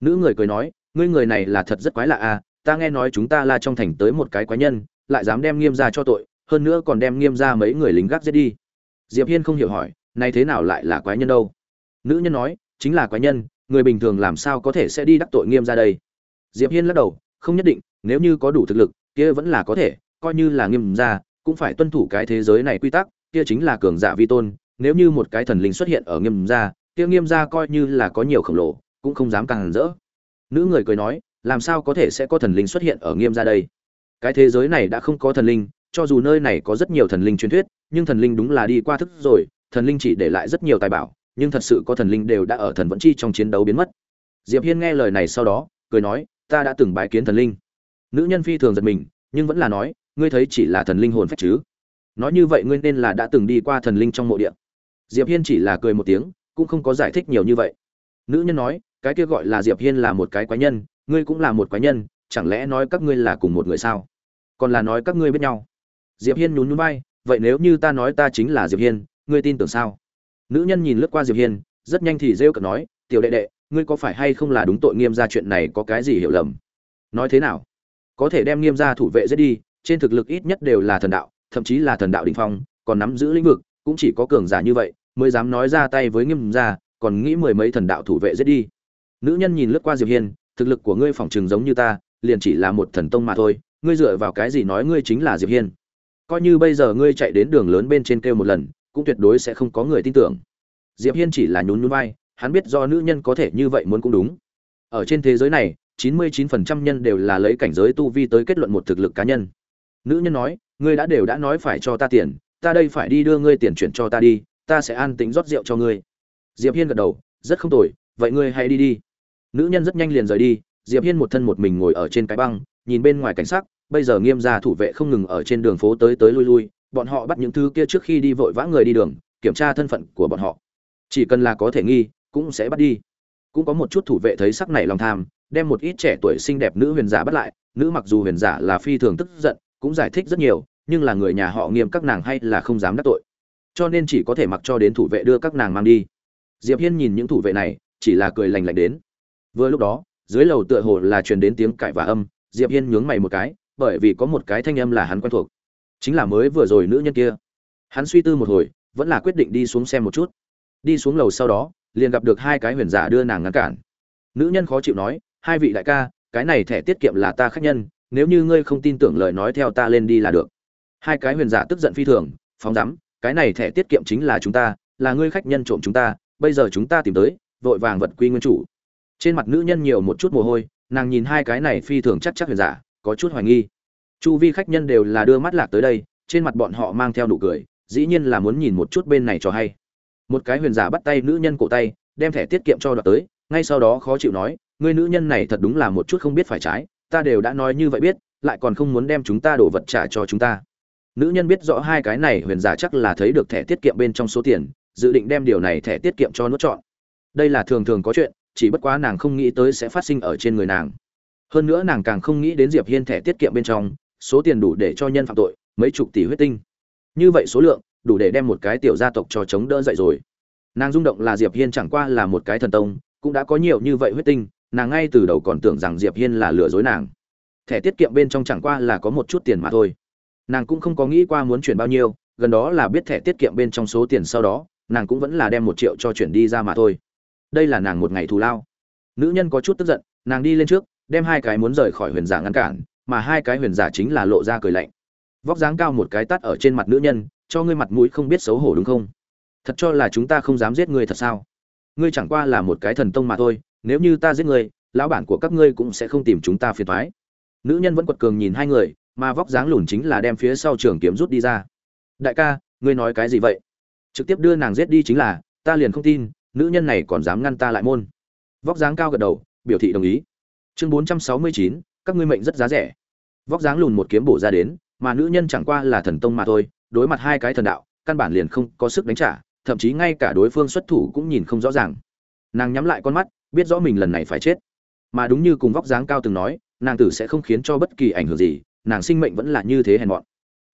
A: Nữ người cười nói, ngươi người này là thật rất quái lạ à ta nghe nói chúng ta là trong thành tới một cái quái nhân, lại dám đem nghiêm ra cho tội, hơn nữa còn đem nghiêm ra mấy người lính gác giết đi. Diệp hiên không hiểu hỏi nay thế nào lại là quái nhân đâu? Nữ nhân nói, chính là quái nhân, người bình thường làm sao có thể sẽ đi đắc tội nghiêm ra đây? Diệp hiên lắc đầu, không nhất định, nếu như có đủ thực lực, kia vẫn là có thể coi như là nghiêm gia, cũng phải tuân thủ cái thế giới này quy tắc, kia chính là cường giả vi tôn, nếu như một cái thần linh xuất hiện ở nghiêm gia, kia nghiêm gia coi như là có nhiều khổng lồ, cũng không dám càng rỡ. Nữ người cười nói, làm sao có thể sẽ có thần linh xuất hiện ở nghiêm gia đây? Cái thế giới này đã không có thần linh, cho dù nơi này có rất nhiều thần linh truyền thuyết, nhưng thần linh đúng là đi qua thức rồi, thần linh chỉ để lại rất nhiều tài bảo, nhưng thật sự có thần linh đều đã ở thần vẫn chi trong chiến đấu biến mất. Diệp hiên nghe lời này sau đó, cười nói, ta đã từng bái kiến thần linh. Nữ nhân phi thường giật mình, nhưng vẫn là nói ngươi thấy chỉ là thần linh hồn phách chứ? Nói như vậy ngươi nên là đã từng đi qua thần linh trong mộ địa. Diệp hiên chỉ là cười một tiếng, cũng không có giải thích nhiều như vậy. Nữ nhân nói, cái kia gọi là diệp hiên là một cái quái nhân, ngươi cũng là một quái nhân, chẳng lẽ nói các ngươi là cùng một người sao? Còn là nói các ngươi biết nhau. Diệp hiên nhún nhún vai, vậy nếu như ta nói ta chính là diệp hiên, ngươi tin tưởng sao? Nữ nhân nhìn lướt qua diệp hiên, rất nhanh thì rêu cợt nói, tiểu đệ đệ, ngươi có phải hay không là đúng tội nghiêm ra chuyện này có cái gì hiểu lầm? Nói thế nào? Có thể đem nghiêm ra thủ vệ giết đi trên thực lực ít nhất đều là thần đạo, thậm chí là thần đạo đỉnh phong, còn nắm giữ lĩnh vực, cũng chỉ có cường giả như vậy, mới dám nói ra tay với nghiêm gia, còn nghĩ mười mấy thần đạo thủ vệ giết đi. Nữ nhân nhìn lướt qua diệp hiên, thực lực của ngươi phỏng chừng giống như ta, liền chỉ là một thần tông mà thôi, ngươi dựa vào cái gì nói ngươi chính là diệp hiên? Coi như bây giờ ngươi chạy đến đường lớn bên trên kêu một lần, cũng tuyệt đối sẽ không có người tin tưởng. Diệp hiên chỉ là nhún nhún vai, hắn biết do nữ nhân có thể như vậy muốn cũng đúng. Ở trên thế giới này 99% nhân đều là lấy cảnh giới tu vi tới kết luận một thực lực cá nhân nữ nhân nói, ngươi đã đều đã nói phải cho ta tiền, ta đây phải đi đưa ngươi tiền chuyển cho ta đi, ta sẽ an tĩnh rót rượu cho ngươi. Diệp hiên gật đầu, rất không tồi, vậy ngươi hãy đi đi. Nữ nhân rất nhanh liền rời đi, diệp hiên một thân một mình ngồi ở trên cái băng, nhìn bên ngoài cảnh sắc, bây giờ nghiêm gia thủ vệ không ngừng ở trên đường phố tới tới lui lui, bọn họ bắt những thứ kia trước khi đi vội vã người đi đường, kiểm tra thân phận của bọn họ. Chỉ cần là có thể nghi, cũng sẽ bắt đi. Cũng có một chút thủ vệ thấy sắc này lòng tham, đem một ít trẻ tuổi xinh đẹp nữ huyền giả bắt lại, nữ mặc dù huyền giả là phi thường tức giận cũng giải thích rất nhiều, nhưng là người nhà họ nghiêm các nàng hay là không dám đắc tội. Cho nên chỉ có thể mặc cho đến thủ vệ đưa các nàng mang đi. Diệp hiên nhìn những thủ vệ này, chỉ là cười lành lạnh đến. Vừa lúc đó, dưới lầu tựa hồ là truyền đến tiếng cãi và âm, diệp hiên nhướng mày một cái, bởi vì có một cái thanh âm là hắn quen thuộc. Chính là mới vừa rồi nữ nhân kia. Hắn suy tư một hồi, vẫn là quyết định đi xuống xem một chút. Đi xuống lầu sau đó, liền gặp được hai cái huyền giả đưa nàng ngăn cản. Nữ nhân khó chịu nói, hai vị đại ca, cái này thẻ tiết kiệm là ta khách nhân nếu như ngươi không tin tưởng lời nói theo ta lên đi là được. Hai cái huyền giả tức giận phi thường, phóng dám cái này thẻ tiết kiệm chính là chúng ta, là ngươi khách nhân trộm chúng ta, bây giờ chúng ta tìm tới, vội vàng vật quy nguyên chủ. Trên mặt nữ nhân nhiều một chút mồ hôi, nàng nhìn hai cái này phi thường chắc chắc huyền giả, có chút hoài nghi. Chu vi khách nhân đều là đưa mắt lạc tới đây, trên mặt bọn họ mang theo nụ cười, dĩ nhiên là muốn nhìn một chút bên này cho hay. Một cái huyền giả bắt tay nữ nhân cổ tay, đem thẻ tiết kiệm cho đoạt tới, ngay sau đó khó chịu nói người nữ nhân này thật đúng là một chút không biết phải trái ta đều đã nói như vậy biết, lại còn không muốn đem chúng ta đổ vật trả cho chúng ta. Nữ nhân biết rõ hai cái này huyền giả chắc là thấy được thẻ tiết kiệm bên trong số tiền, dự định đem điều này thẻ tiết kiệm cho nuốt chọn đây là thường thường có chuyện, chỉ bất quá nàng không nghĩ tới sẽ phát sinh ở trên người nàng. Hơn nữa nàng càng không nghĩ đến diệp hiên thẻ tiết kiệm bên trong, số tiền đủ để cho nhân phạm tội, mấy chục tỷ huyết tinh. Như vậy số lượng, đủ để đem một cái tiểu gia tộc cho chống đỡ dậy rồi. Nàng rung động là diệp hiên chẳng qua là một cái thần tông, cũng đã có nhiều như vậy huyết tinh nàng ngay từ đầu còn tưởng rằng diệp hiên là lừa dối nàng. Thẻ tiết kiệm bên trong chẳng qua là có một chút tiền mà thôi. Nàng cũng không có nghĩ qua muốn chuyển bao nhiêu, gần đó là biết thẻ tiết kiệm bên trong số tiền sau đó, nàng cũng vẫn là đem một triệu cho chuyển đi ra mà thôi. Đây là nàng một ngày thù lao. Nữ nhân có chút tức giận, nàng đi lên trước, đem hai cái muốn rời khỏi huyền giả ngăn cản, mà hai cái huyền giả chính là lộ ra cười lạnh. Vóc dáng cao một cái tắt ở trên mặt nữ nhân, cho ngươi mặt mũi không biết xấu hổ đúng không? Thật cho là chúng ta không dám giết ngươi thật sao? Ngươi chẳng qua là một cái thần tông mà thôi nếu như ta giết ngươi, lão bản của các ngươi cũng sẽ không tìm chúng ta phiền thoái. Nữ nhân vẫn quật cường nhìn hai người, mà vóc dáng lùn chính là đem phía sau trường kiếm rút đi ra. Đại ca, ngươi nói cái gì vậy? Trực tiếp đưa nàng giết đi chính là, ta liền không tin, nữ nhân này còn dám ngăn ta lại môn. Vóc dáng cao gật đầu, biểu thị đồng ý. Chương bốn trăm sáu mươi chín, các ngươi mệnh rất giá rẻ. Vóc dáng lùn một kiếm bổ ra đến, mà nữ nhân chẳng qua là thần tông mà thôi, đối mặt hai cái thần đạo, căn bản liền không có sức đánh trả, thậm chí ngay cả đối phương xuất thủ cũng nhìn không rõ ràng. Nàng nhắm lại con mắt biết rõ mình lần này phải chết. Mà đúng như cùng vóc dáng cao từng nói, nàng tử sẽ không khiến cho bất kỳ ảnh hưởng gì, nàng sinh mệnh vẫn là như thế hèn mọn.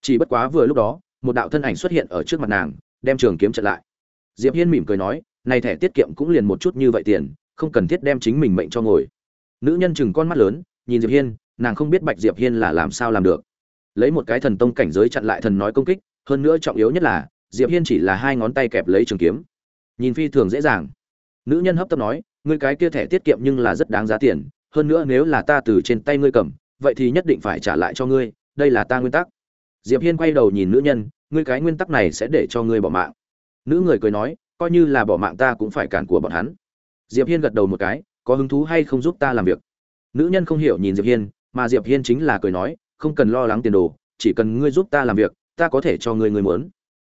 A: Chỉ bất quá vừa lúc đó, một đạo thân ảnh xuất hiện ở trước mặt nàng, đem trường kiếm chặn lại. Diệp hiên mỉm cười nói, này thẻ tiết kiệm cũng liền một chút như vậy tiền, không cần thiết đem chính mình mệnh cho ngồi. Nữ nhân chừng con mắt lớn, nhìn diệp hiên, nàng không biết bạch diệp hiên là làm sao làm được. Lấy một cái thần tông cảnh giới chặn lại thần nói công kích, hơn nữa trọng yếu nhất là, diệp hiên chỉ là hai ngón tay kẹp lấy trường kiếm. Nhìn phi thường dễ dàng. Nữ nhân hấp tấp nói ngươi cái kia thẻ tiết kiệm nhưng là rất đáng giá tiền, hơn nữa nếu là ta từ trên tay ngươi cầm, vậy thì nhất định phải trả lại cho ngươi, đây là ta nguyên tắc. Diệp hiên quay đầu nhìn nữ nhân, ngươi cái nguyên tắc này sẽ để cho ngươi bỏ mạng. Nữ người cười nói, coi như là bỏ mạng ta cũng phải cản của bọn hắn. Diệp hiên gật đầu một cái, có hứng thú hay không giúp ta làm việc? Nữ nhân không hiểu nhìn diệp hiên, mà diệp hiên chính là cười nói, không cần lo lắng tiền đồ, chỉ cần ngươi giúp ta làm việc, ta có thể cho ngươi người muốn.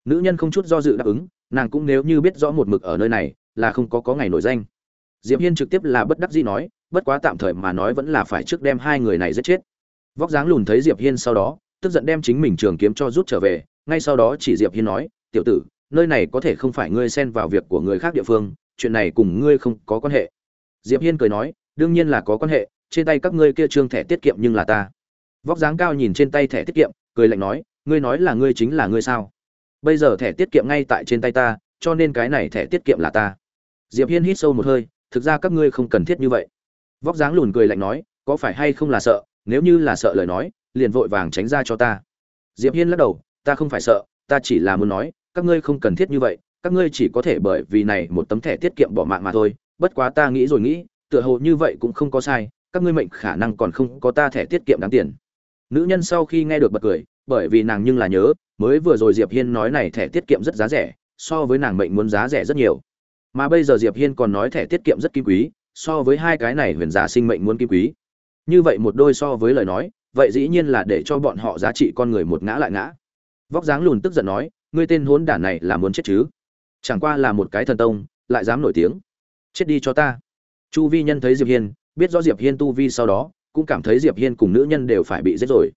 A: Nữ nhân không chút do dự đáp ứng, nàng cũng nếu như biết rõ một mực ở nơi này, là không có có ngày nổi danh diệp hiên trực tiếp là bất đắc dĩ nói, bất quá tạm thời mà nói vẫn là phải trước đem hai người này giết chết. Vóc dáng lùn thấy diệp hiên sau đó, tức giận đem chính mình trường kiếm cho rút trở về, ngay sau đó chỉ diệp hiên nói, tiểu tử, nơi này có thể không phải ngươi xen vào việc của người khác địa phương, chuyện này cùng ngươi không có quan hệ. Diệp hiên cười nói, đương nhiên là có quan hệ, trên tay các ngươi kia trương thẻ tiết kiệm nhưng là ta. Vóc dáng cao nhìn trên tay thẻ tiết kiệm, cười lạnh nói, ngươi nói là ngươi chính là ngươi sao? Bây giờ thẻ tiết kiệm ngay tại trên tay ta, cho nên cái này thẻ tiết kiệm là ta. Diệp hiên hít sâu một hơi thực ra các ngươi không cần thiết như vậy. Vóc dáng lùn cười lạnh nói, có phải hay không là sợ, nếu như là sợ lời nói, liền vội vàng tránh ra cho ta. Diệp hiên lắc đầu, ta không phải sợ, ta chỉ là muốn nói, các ngươi không cần thiết như vậy, các ngươi chỉ có thể bởi vì này một tấm thẻ tiết kiệm bỏ mạng mà thôi, bất quá ta nghĩ rồi nghĩ, tựa hồ như vậy cũng không có sai, các ngươi mệnh khả năng còn không có ta thẻ tiết kiệm đáng tiền. Nữ nhân sau khi nghe được bật cười, bởi vì nàng nhưng là nhớ, mới vừa rồi diệp hiên nói này thẻ tiết kiệm rất giá rẻ, so với nàng mệnh muốn giá rẻ rất nhiều mà bây giờ diệp hiên còn nói thẻ tiết kiệm rất kim quý, so với hai cái này huyền giả sinh mệnh muốn kim quý. Như vậy một đôi so với lời nói, vậy dĩ nhiên là để cho bọn họ giá trị con người một ngã lại ngã. Vóc dáng lùn tức giận nói, ngươi tên hốn đản này là muốn chết chứ? Chẳng qua là một cái thần tông, lại dám nổi tiếng. Chết đi cho ta. Chu vi nhân thấy diệp hiên, biết rõ diệp hiên tu vi sau đó, cũng cảm thấy diệp hiên cùng nữ nhân đều phải bị giết rồi.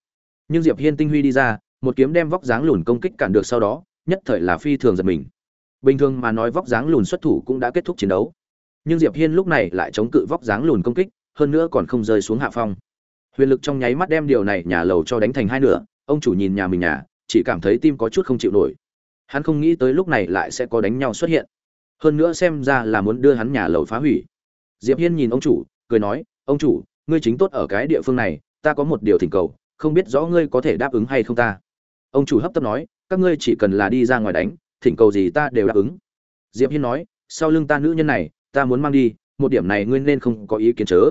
A: Nhưng diệp hiên tinh huy đi ra, một kiếm đem vóc dáng lùn công kích cản được sau đó, nhất thời là phi thường giật mình bình thường mà nói vóc dáng lùn xuất thủ cũng đã kết thúc chiến đấu. Nhưng diệp hiên lúc này lại chống cự vóc dáng lùn công kích, hơn nữa còn không rơi xuống hạ phong. Huyền lực trong nháy mắt đem điều này nhà lầu cho đánh thành hai nửa, ông chủ nhìn nhà mình nhà, chỉ cảm thấy tim có chút không chịu nổi. Hắn không nghĩ tới lúc này lại sẽ có đánh nhau xuất hiện. Hơn nữa xem ra là muốn đưa hắn nhà lầu phá hủy. Diệp hiên nhìn ông chủ, cười nói, ông chủ, ngươi chính tốt ở cái địa phương này, ta có một điều thỉnh cầu, không biết rõ ngươi có thể đáp ứng hay không ta. Ông chủ hấp tấp nói, các ngươi chỉ cần là đi ra ngoài đánh thỉnh cầu gì ta đều đáp ứng. Diệp hiên nói, sau lưng ta nữ nhân này, ta muốn mang đi, một điểm này ngươi nên không có ý kiến chớ.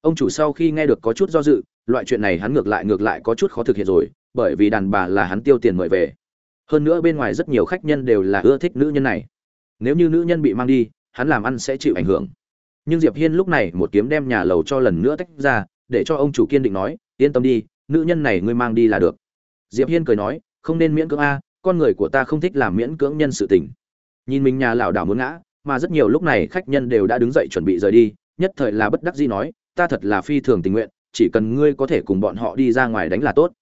A: Ông chủ sau khi nghe được có chút do dự, loại chuyện này hắn ngược lại ngược lại có chút khó thực hiện rồi, bởi vì đàn bà là hắn tiêu tiền mời về. Hơn nữa bên ngoài rất nhiều khách nhân đều là ưa thích nữ nhân này. Nếu như nữ nhân bị mang đi, hắn làm ăn sẽ chịu ảnh hưởng. Nhưng diệp hiên lúc này một kiếm đem nhà lầu cho lần nữa tách ra, để cho ông chủ kiên định nói, yên tâm đi, nữ nhân này ngươi mang đi là được. Diệp hiên cười nói, không nên miễn cưỡng a con người của ta không thích làm miễn cưỡng nhân sự tình. Nhìn mình nhà lão đảo muốn ngã, mà rất nhiều lúc này khách nhân đều đã đứng dậy chuẩn bị rời đi, nhất thời là bất đắc dĩ nói, ta thật là phi thường tình nguyện, chỉ cần ngươi có thể cùng bọn họ đi ra ngoài đánh là tốt.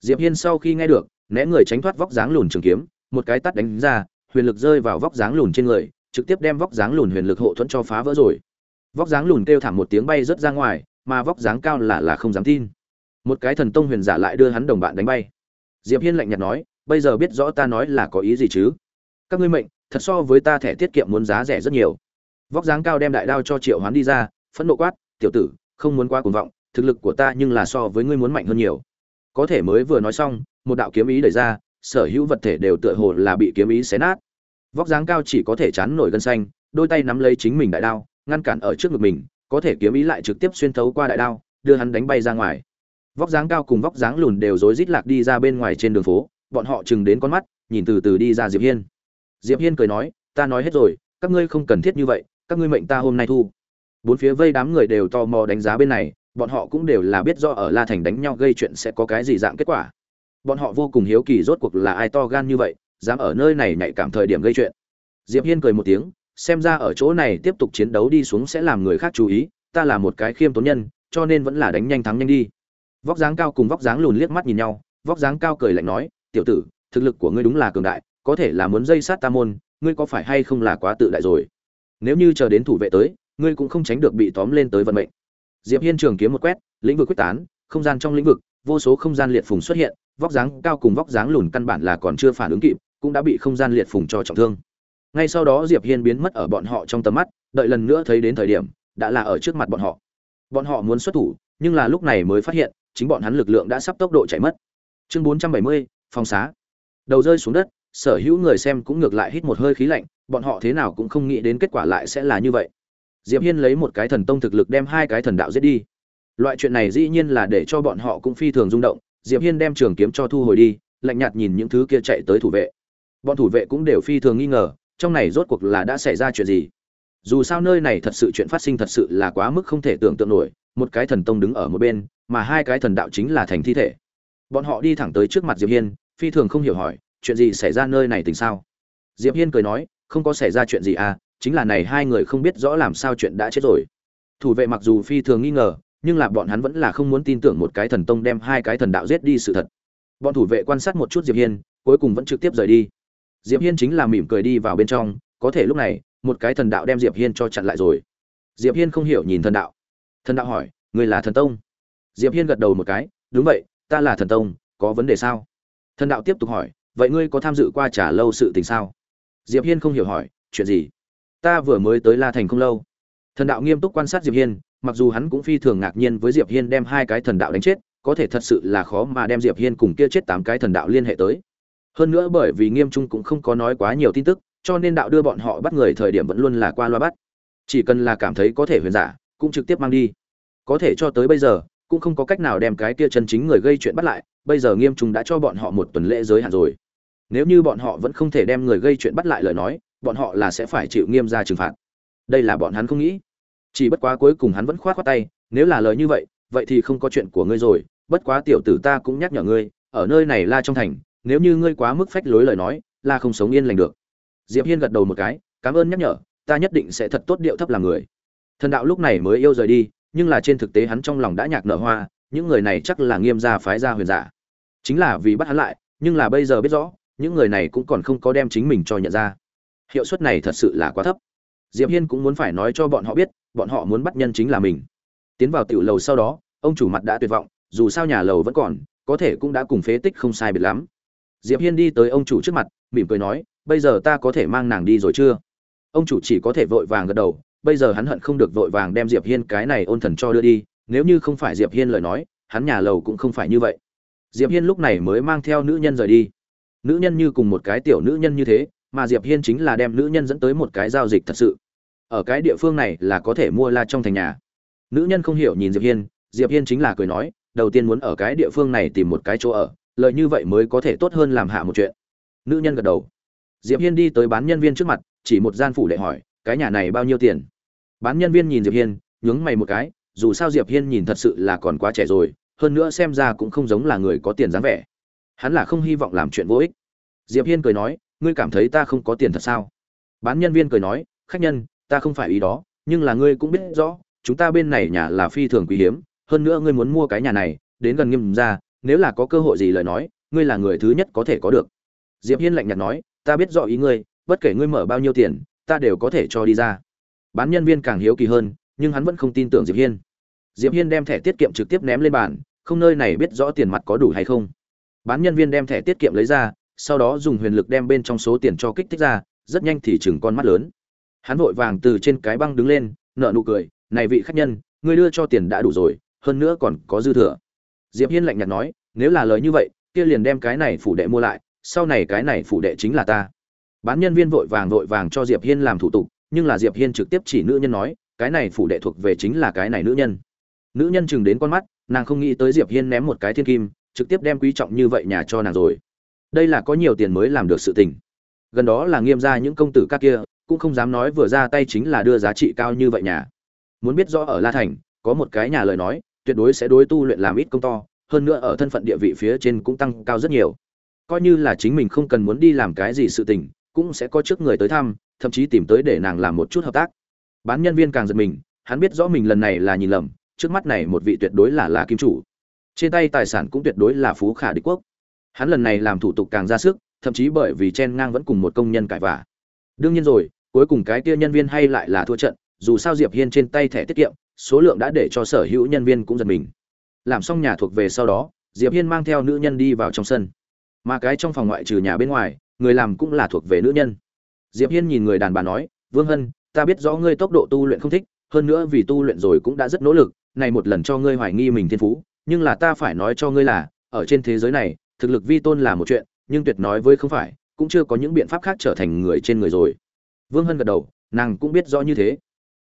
A: Diệp hiên sau khi nghe được, né người tránh thoát vóc dáng lùn trường kiếm, một cái tát đánh ra, huyền lực rơi vào vóc dáng lùn trên người, trực tiếp đem vóc dáng lùn huyền lực hộ thuẫn cho phá vỡ rồi. Vóc dáng lùn kêu thảm một tiếng bay rớt ra ngoài, mà vóc dáng cao là là không dám tin. Một cái thần tông huyền giả lại đưa hắn đồng bạn đánh bay. Diệp hiên lạnh nhạt nói bây giờ biết rõ ta nói là có ý gì chứ? Các ngươi mệnh, thật so với ta thẻ tiết kiệm muốn giá rẻ rất nhiều. Vóc dáng cao đem đại đao cho triệu hoán đi ra, phẫn nộ quát, tiểu tử, không muốn quá cuồng vọng, thực lực của ta nhưng là so với ngươi muốn mạnh hơn nhiều. Có thể mới vừa nói xong, một đạo kiếm ý đẩy ra, sở hữu vật thể đều tựa hồ là bị kiếm ý xé nát. Vóc dáng cao chỉ có thể chán nổi gân xanh, đôi tay nắm lấy chính mình đại đao, ngăn cản ở trước ngực mình, có thể kiếm ý lại trực tiếp xuyên thấu qua đại đao, đưa hắn đánh bay ra ngoài. Vóc dáng cao cùng vóc dáng lùn đều rối rít lạc đi ra bên ngoài trên đường phố bọn họ chừng đến con mắt, nhìn từ từ đi ra diệp hiên. Diệp hiên cười nói, ta nói hết rồi, các ngươi không cần thiết như vậy, các ngươi mệnh ta hôm nay thu. Bốn phía vây đám người đều tò mò đánh giá bên này, bọn họ cũng đều là biết do ở la thành đánh nhau gây chuyện sẽ có cái gì dạng kết quả. Bọn họ vô cùng hiếu kỳ rốt cuộc là ai to gan như vậy, dám ở nơi này nhạy cảm thời điểm gây chuyện. Diệp hiên cười một tiếng, xem ra ở chỗ này tiếp tục chiến đấu đi xuống sẽ làm người khác chú ý, ta là một cái khiêm tốn nhân, cho nên vẫn là đánh nhanh thắng nhanh đi. Vóc dáng cao cùng vóc dáng lùn liếc mắt nhìn nhau, vóc dáng cao cười lạnh nói tiểu tử thực lực của ngươi đúng là cường đại có thể là muốn dây sát ta môn ngươi có phải hay không là quá tự đại rồi? Nếu như chờ đến thủ vệ tới ngươi cũng không tránh được bị tóm lên tới vận mệnh. Diệp hiên trường kiếm một quét lĩnh vực quyết tán không gian trong lĩnh vực vô số không gian liệt phùng xuất hiện vóc dáng cao cùng vóc dáng lùn căn bản là còn chưa phản ứng kịp cũng đã bị không gian liệt phùng cho trọng thương. Ngay sau đó diệp hiên biến mất ở bọn họ trong tầm mắt đợi lần nữa thấy đến thời điểm đã là ở trước mặt bọn họ. Bọn họ muốn xuất thủ nhưng là lúc này mới phát hiện chính bọn hắn lực lượng đã sắp tốc độ chạy mất. Chương 470, phong xá. Đầu rơi xuống đất, sở hữu người xem cũng ngược lại hít một hơi khí lạnh, bọn họ thế nào cũng không nghĩ đến kết quả lại sẽ là như vậy. Diệp hiên lấy một cái thần tông thực lực đem hai cái thần đạo giết đi. Loại chuyện này dĩ nhiên là để cho bọn họ cũng phi thường rung động, diệp hiên đem trường kiếm cho thu hồi đi, lạnh nhạt nhìn những thứ kia chạy tới thủ vệ. Bọn thủ vệ cũng đều phi thường nghi ngờ, trong này rốt cuộc là đã xảy ra chuyện gì? Dù sao nơi này thật sự chuyện phát sinh thật sự là quá mức không thể tưởng tượng nổi, một cái thần tông đứng ở một bên, mà hai cái thần đạo chính là thành thi thể bọn họ đi thẳng tới trước mặt diệp hiên, phi thường không hiểu hỏi, chuyện gì xảy ra nơi này tình sao? Diệp hiên cười nói, không có xảy ra chuyện gì à chính là này hai người không biết rõ làm sao chuyện đã chết rồi. Thủ vệ mặc dù phi thường nghi ngờ, nhưng là bọn hắn vẫn là không muốn tin tưởng một cái thần tông đem hai cái thần đạo giết đi sự thật. Bọn thủ vệ quan sát một chút diệp hiên, cuối cùng vẫn trực tiếp rời đi. Diệp hiên chính là mỉm cười đi vào bên trong, có thể lúc này, một cái thần đạo đem diệp hiên cho chặn lại rồi. Diệp hiên không hiểu nhìn thần đạo. Thần đạo hỏi, người là thần tông? Diệp hiên gật đầu một cái, đúng vậy ta là thần tông, có vấn đề sao? Thần đạo tiếp tục hỏi, vậy ngươi có tham dự qua trả lâu sự tình sao? Diệp hiên không hiểu hỏi, chuyện gì? Ta vừa mới tới la thành không lâu. Thần đạo nghiêm túc quan sát diệp hiên, mặc dù hắn cũng phi thường ngạc nhiên với diệp hiên đem hai cái thần đạo đánh chết, có thể thật sự là khó mà đem diệp hiên cùng kia chết tám cái thần đạo liên hệ tới. Hơn nữa bởi vì nghiêm trung cũng không có nói quá nhiều tin tức, cho nên đạo đưa bọn họ bắt người thời điểm vẫn luôn là qua loa bắt. Chỉ cần là cảm thấy có thể huyền giả, cũng trực tiếp mang đi. Có thể cho tới bây giờ cũng không có cách nào đem cái kia chân chính người gây chuyện bắt lại, bây giờ nghiêm trung đã cho bọn họ một tuần lễ giới hạn rồi. Nếu như bọn họ vẫn không thể đem người gây chuyện bắt lại lời nói, bọn họ là sẽ phải chịu nghiêm ra trừng phạt. Đây là bọn hắn không nghĩ. Chỉ bất quá cuối cùng hắn vẫn khoát khoát tay, nếu là lời như vậy vậy thì không có chuyện của ngươi rồi, bất quá tiểu tử ta cũng nhắc nhở ngươi, ở nơi này la trong thành, nếu như ngươi quá mức phách lối lời nói là không sống yên lành được. Diệp hiên gật đầu một cái, cảm ơn nhắc nhở, ta nhất định sẽ thật tốt điệu thấp làm người. Thần đạo lúc này mới yêu rời đi nhưng là trên thực tế hắn trong lòng đã nhạc nở hoa, những người này chắc là nghiêm gia phái gia huyền giả. Chính là vì bắt hắn lại, nhưng là bây giờ biết rõ, những người này cũng còn không có đem chính mình cho nhận ra. Hiệu suất này thật sự là quá thấp. Diệp hiên cũng muốn phải nói cho bọn họ biết, bọn họ muốn bắt nhân chính là mình. Tiến vào tiểu lầu sau đó, ông chủ mặt đã tuyệt vọng, dù sao nhà lầu vẫn còn, có thể cũng đã cùng phế tích không sai biệt lắm. Diệp hiên đi tới ông chủ trước mặt, mỉm cười nói, bây giờ ta có thể mang nàng đi rồi chưa? Ông chủ chỉ có thể vội vàng gật đầu bây giờ hắn hận không được vội vàng đem diệp hiên cái này ôn thần cho đưa đi, nếu như không phải diệp hiên lời nói, hắn nhà lầu cũng không phải như vậy. Diệp hiên lúc này mới mang theo nữ nhân rời đi. Nữ nhân như cùng một cái tiểu nữ nhân như thế, mà diệp hiên chính là đem nữ nhân dẫn tới một cái giao dịch thật sự. Ở cái địa phương này là có thể mua la trong thành nhà. Nữ nhân không hiểu nhìn diệp hiên diệp hiên chính là cười nói, đầu tiên muốn ở cái địa phương này tìm một cái chỗ ở, lợi như vậy mới có thể tốt hơn làm hạ một chuyện. Nữ nhân gật đầu. Diệp hiên đi tới bán nhân viên trước mặt, chỉ một gian phủ để hỏi, cái nhà này bao nhiêu tiền? Bán nhân viên nhìn diệp hiên, nhướng mày một cái, dù sao diệp hiên nhìn thật sự là còn quá trẻ rồi, hơn nữa xem ra cũng không giống là người có tiền dáng vẻ. Hắn là không hy vọng làm chuyện vô ích. Diệp hiên cười nói, ngươi cảm thấy ta không có tiền thật sao? Bán nhân viên cười nói, khách nhân, ta không phải ý đó, nhưng là ngươi cũng biết rõ, chúng ta bên này nhà là phi thường quý hiếm, hơn nữa ngươi muốn mua cái nhà này, đến gần nghiêm ra, nếu là có cơ hội gì lời nói, ngươi là người thứ nhất có thể có được. Diệp hiên lạnh nhạt nói, ta biết rõ ý ngươi, bất kể ngươi mở bao nhiêu tiền, ta đều có thể cho đi ra bán nhân viên càng hiếu kỳ hơn, nhưng hắn vẫn không tin tưởng diệp hiên. Diệp hiên đem thẻ tiết kiệm trực tiếp ném lên bàn, không nơi này biết rõ tiền mặt có đủ hay không. Bán nhân viên đem thẻ tiết kiệm lấy ra, sau đó dùng huyền lực đem bên trong số tiền cho kích thích ra, rất nhanh thì chừng con mắt lớn. Hắn vội vàng từ trên cái băng đứng lên nợ nụ cười, này vị khách nhân, ngươi đưa cho tiền đã đủ rồi, hơn nữa còn có dư thừa. Diệp hiên lạnh nhạt nói, nếu là lời như vậy, kia liền đem cái này phủ đệ mua lại, sau này cái này phủ đệ chính là ta. Bán nhân viên vội vàng vội vàng cho diệp hiên làm thủ tục nhưng là diệp hiên trực tiếp chỉ nữ nhân nói, cái này phủ đệ thuộc về chính là cái này nữ nhân. Nữ nhân chừng đến con mắt, nàng không nghĩ tới diệp hiên ném một cái thiên kim, trực tiếp đem quý trọng như vậy nhà cho nàng rồi. Đây là có nhiều tiền mới làm được sự tình. Gần đó là nghiêm ra những công tử các kia, cũng không dám nói vừa ra tay chính là đưa giá trị cao như vậy nhà. Muốn biết rõ ở la thành, có một cái nhà lời nói, tuyệt đối sẽ đối tu luyện làm ít công to, hơn nữa ở thân phận địa vị phía trên cũng tăng cao rất nhiều. Coi như là chính mình không cần muốn đi làm cái gì sự tình cũng sẽ có trước người tới thăm, thậm chí tìm tới để nàng làm một chút hợp tác. Bán nhân viên càng giật mình, hắn biết rõ mình lần này là nhìn lầm, trước mắt này một vị tuyệt đối là là kim chủ. Trên tay tài sản cũng tuyệt đối là phú khả địch quốc. Hắn lần này làm thủ tục càng ra sức, thậm chí bởi vì chen ngang vẫn cùng một công nhân cãi vả đương nhiên rồi, cuối cùng cái kia nhân viên hay lại là thua trận, dù sao diệp hiên trên tay thẻ tiết kiệm, số lượng đã để cho sở hữu nhân viên cũng giật mình. Làm xong nhà thuộc về sau đó, diệp hiên mang theo nữ nhân đi vào trong sân. Mà cái trong phòng ngoại trừ nhà bên ngoài người làm cũng là thuộc về nữ nhân. Diệp hiên nhìn người đàn bà nói, vương hân, ta biết rõ ngươi tốc độ tu luyện không thích, hơn nữa vì tu luyện rồi cũng đã rất nỗ lực, này một lần cho ngươi hoài nghi mình thiên phú, nhưng là ta phải nói cho ngươi là, ở trên thế giới này, thực lực vi tôn là một chuyện, nhưng tuyệt nói với không phải, cũng chưa có những biện pháp khác trở thành người trên người rồi. Vương hân gật đầu, nàng cũng biết rõ như thế.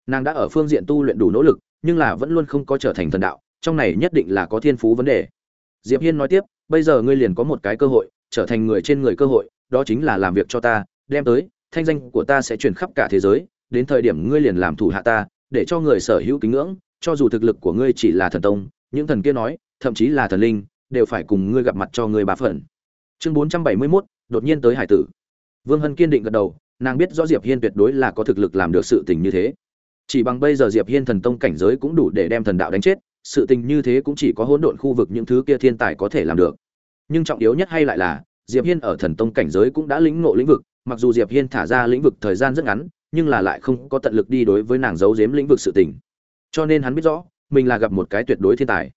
A: Nàng đã ở phương diện tu luyện đủ nỗ lực, nhưng là vẫn luôn không có trở thành thần đạo, trong này nhất định là có thiên phú vấn đề. Diệp hiên nói tiếp, bây giờ ngươi liền có một cái cơ hội, trở thành người trên người cơ hội đó chính là làm việc cho ta đem tới thanh danh của ta sẽ truyền khắp cả thế giới đến thời điểm ngươi liền làm thủ hạ ta để cho người sở hữu kính ngưỡng cho dù thực lực của ngươi chỉ là thần tông những thần kia nói thậm chí là thần linh đều phải cùng ngươi gặp mặt cho ngươi bá phận chương bốn trăm bảy mươi 471, đột nhiên tới hải tử. Vương hân kiên định gật đầu nàng biết rõ diệp hiên tuyệt đối là có thực lực làm được sự tình như thế. Chỉ bằng bây giờ diệp hiên thần tông cảnh giới cũng đủ để đem thần đạo đánh chết sự tình như thế cũng chỉ có hỗn độn khu vực những thứ kia thiên tài có thể làm được. Nhưng trọng yếu nhất hay lại là diệp hiên ở thần tông cảnh giới cũng đã lĩnh ngộ lĩnh vực, mặc dù diệp hiên thả ra lĩnh vực thời gian rất ngắn, nhưng là lại không có tận lực đi đối với nàng giấu giếm lĩnh vực sự tình. Cho nên hắn biết rõ, mình là gặp một cái tuyệt đối thiên tài.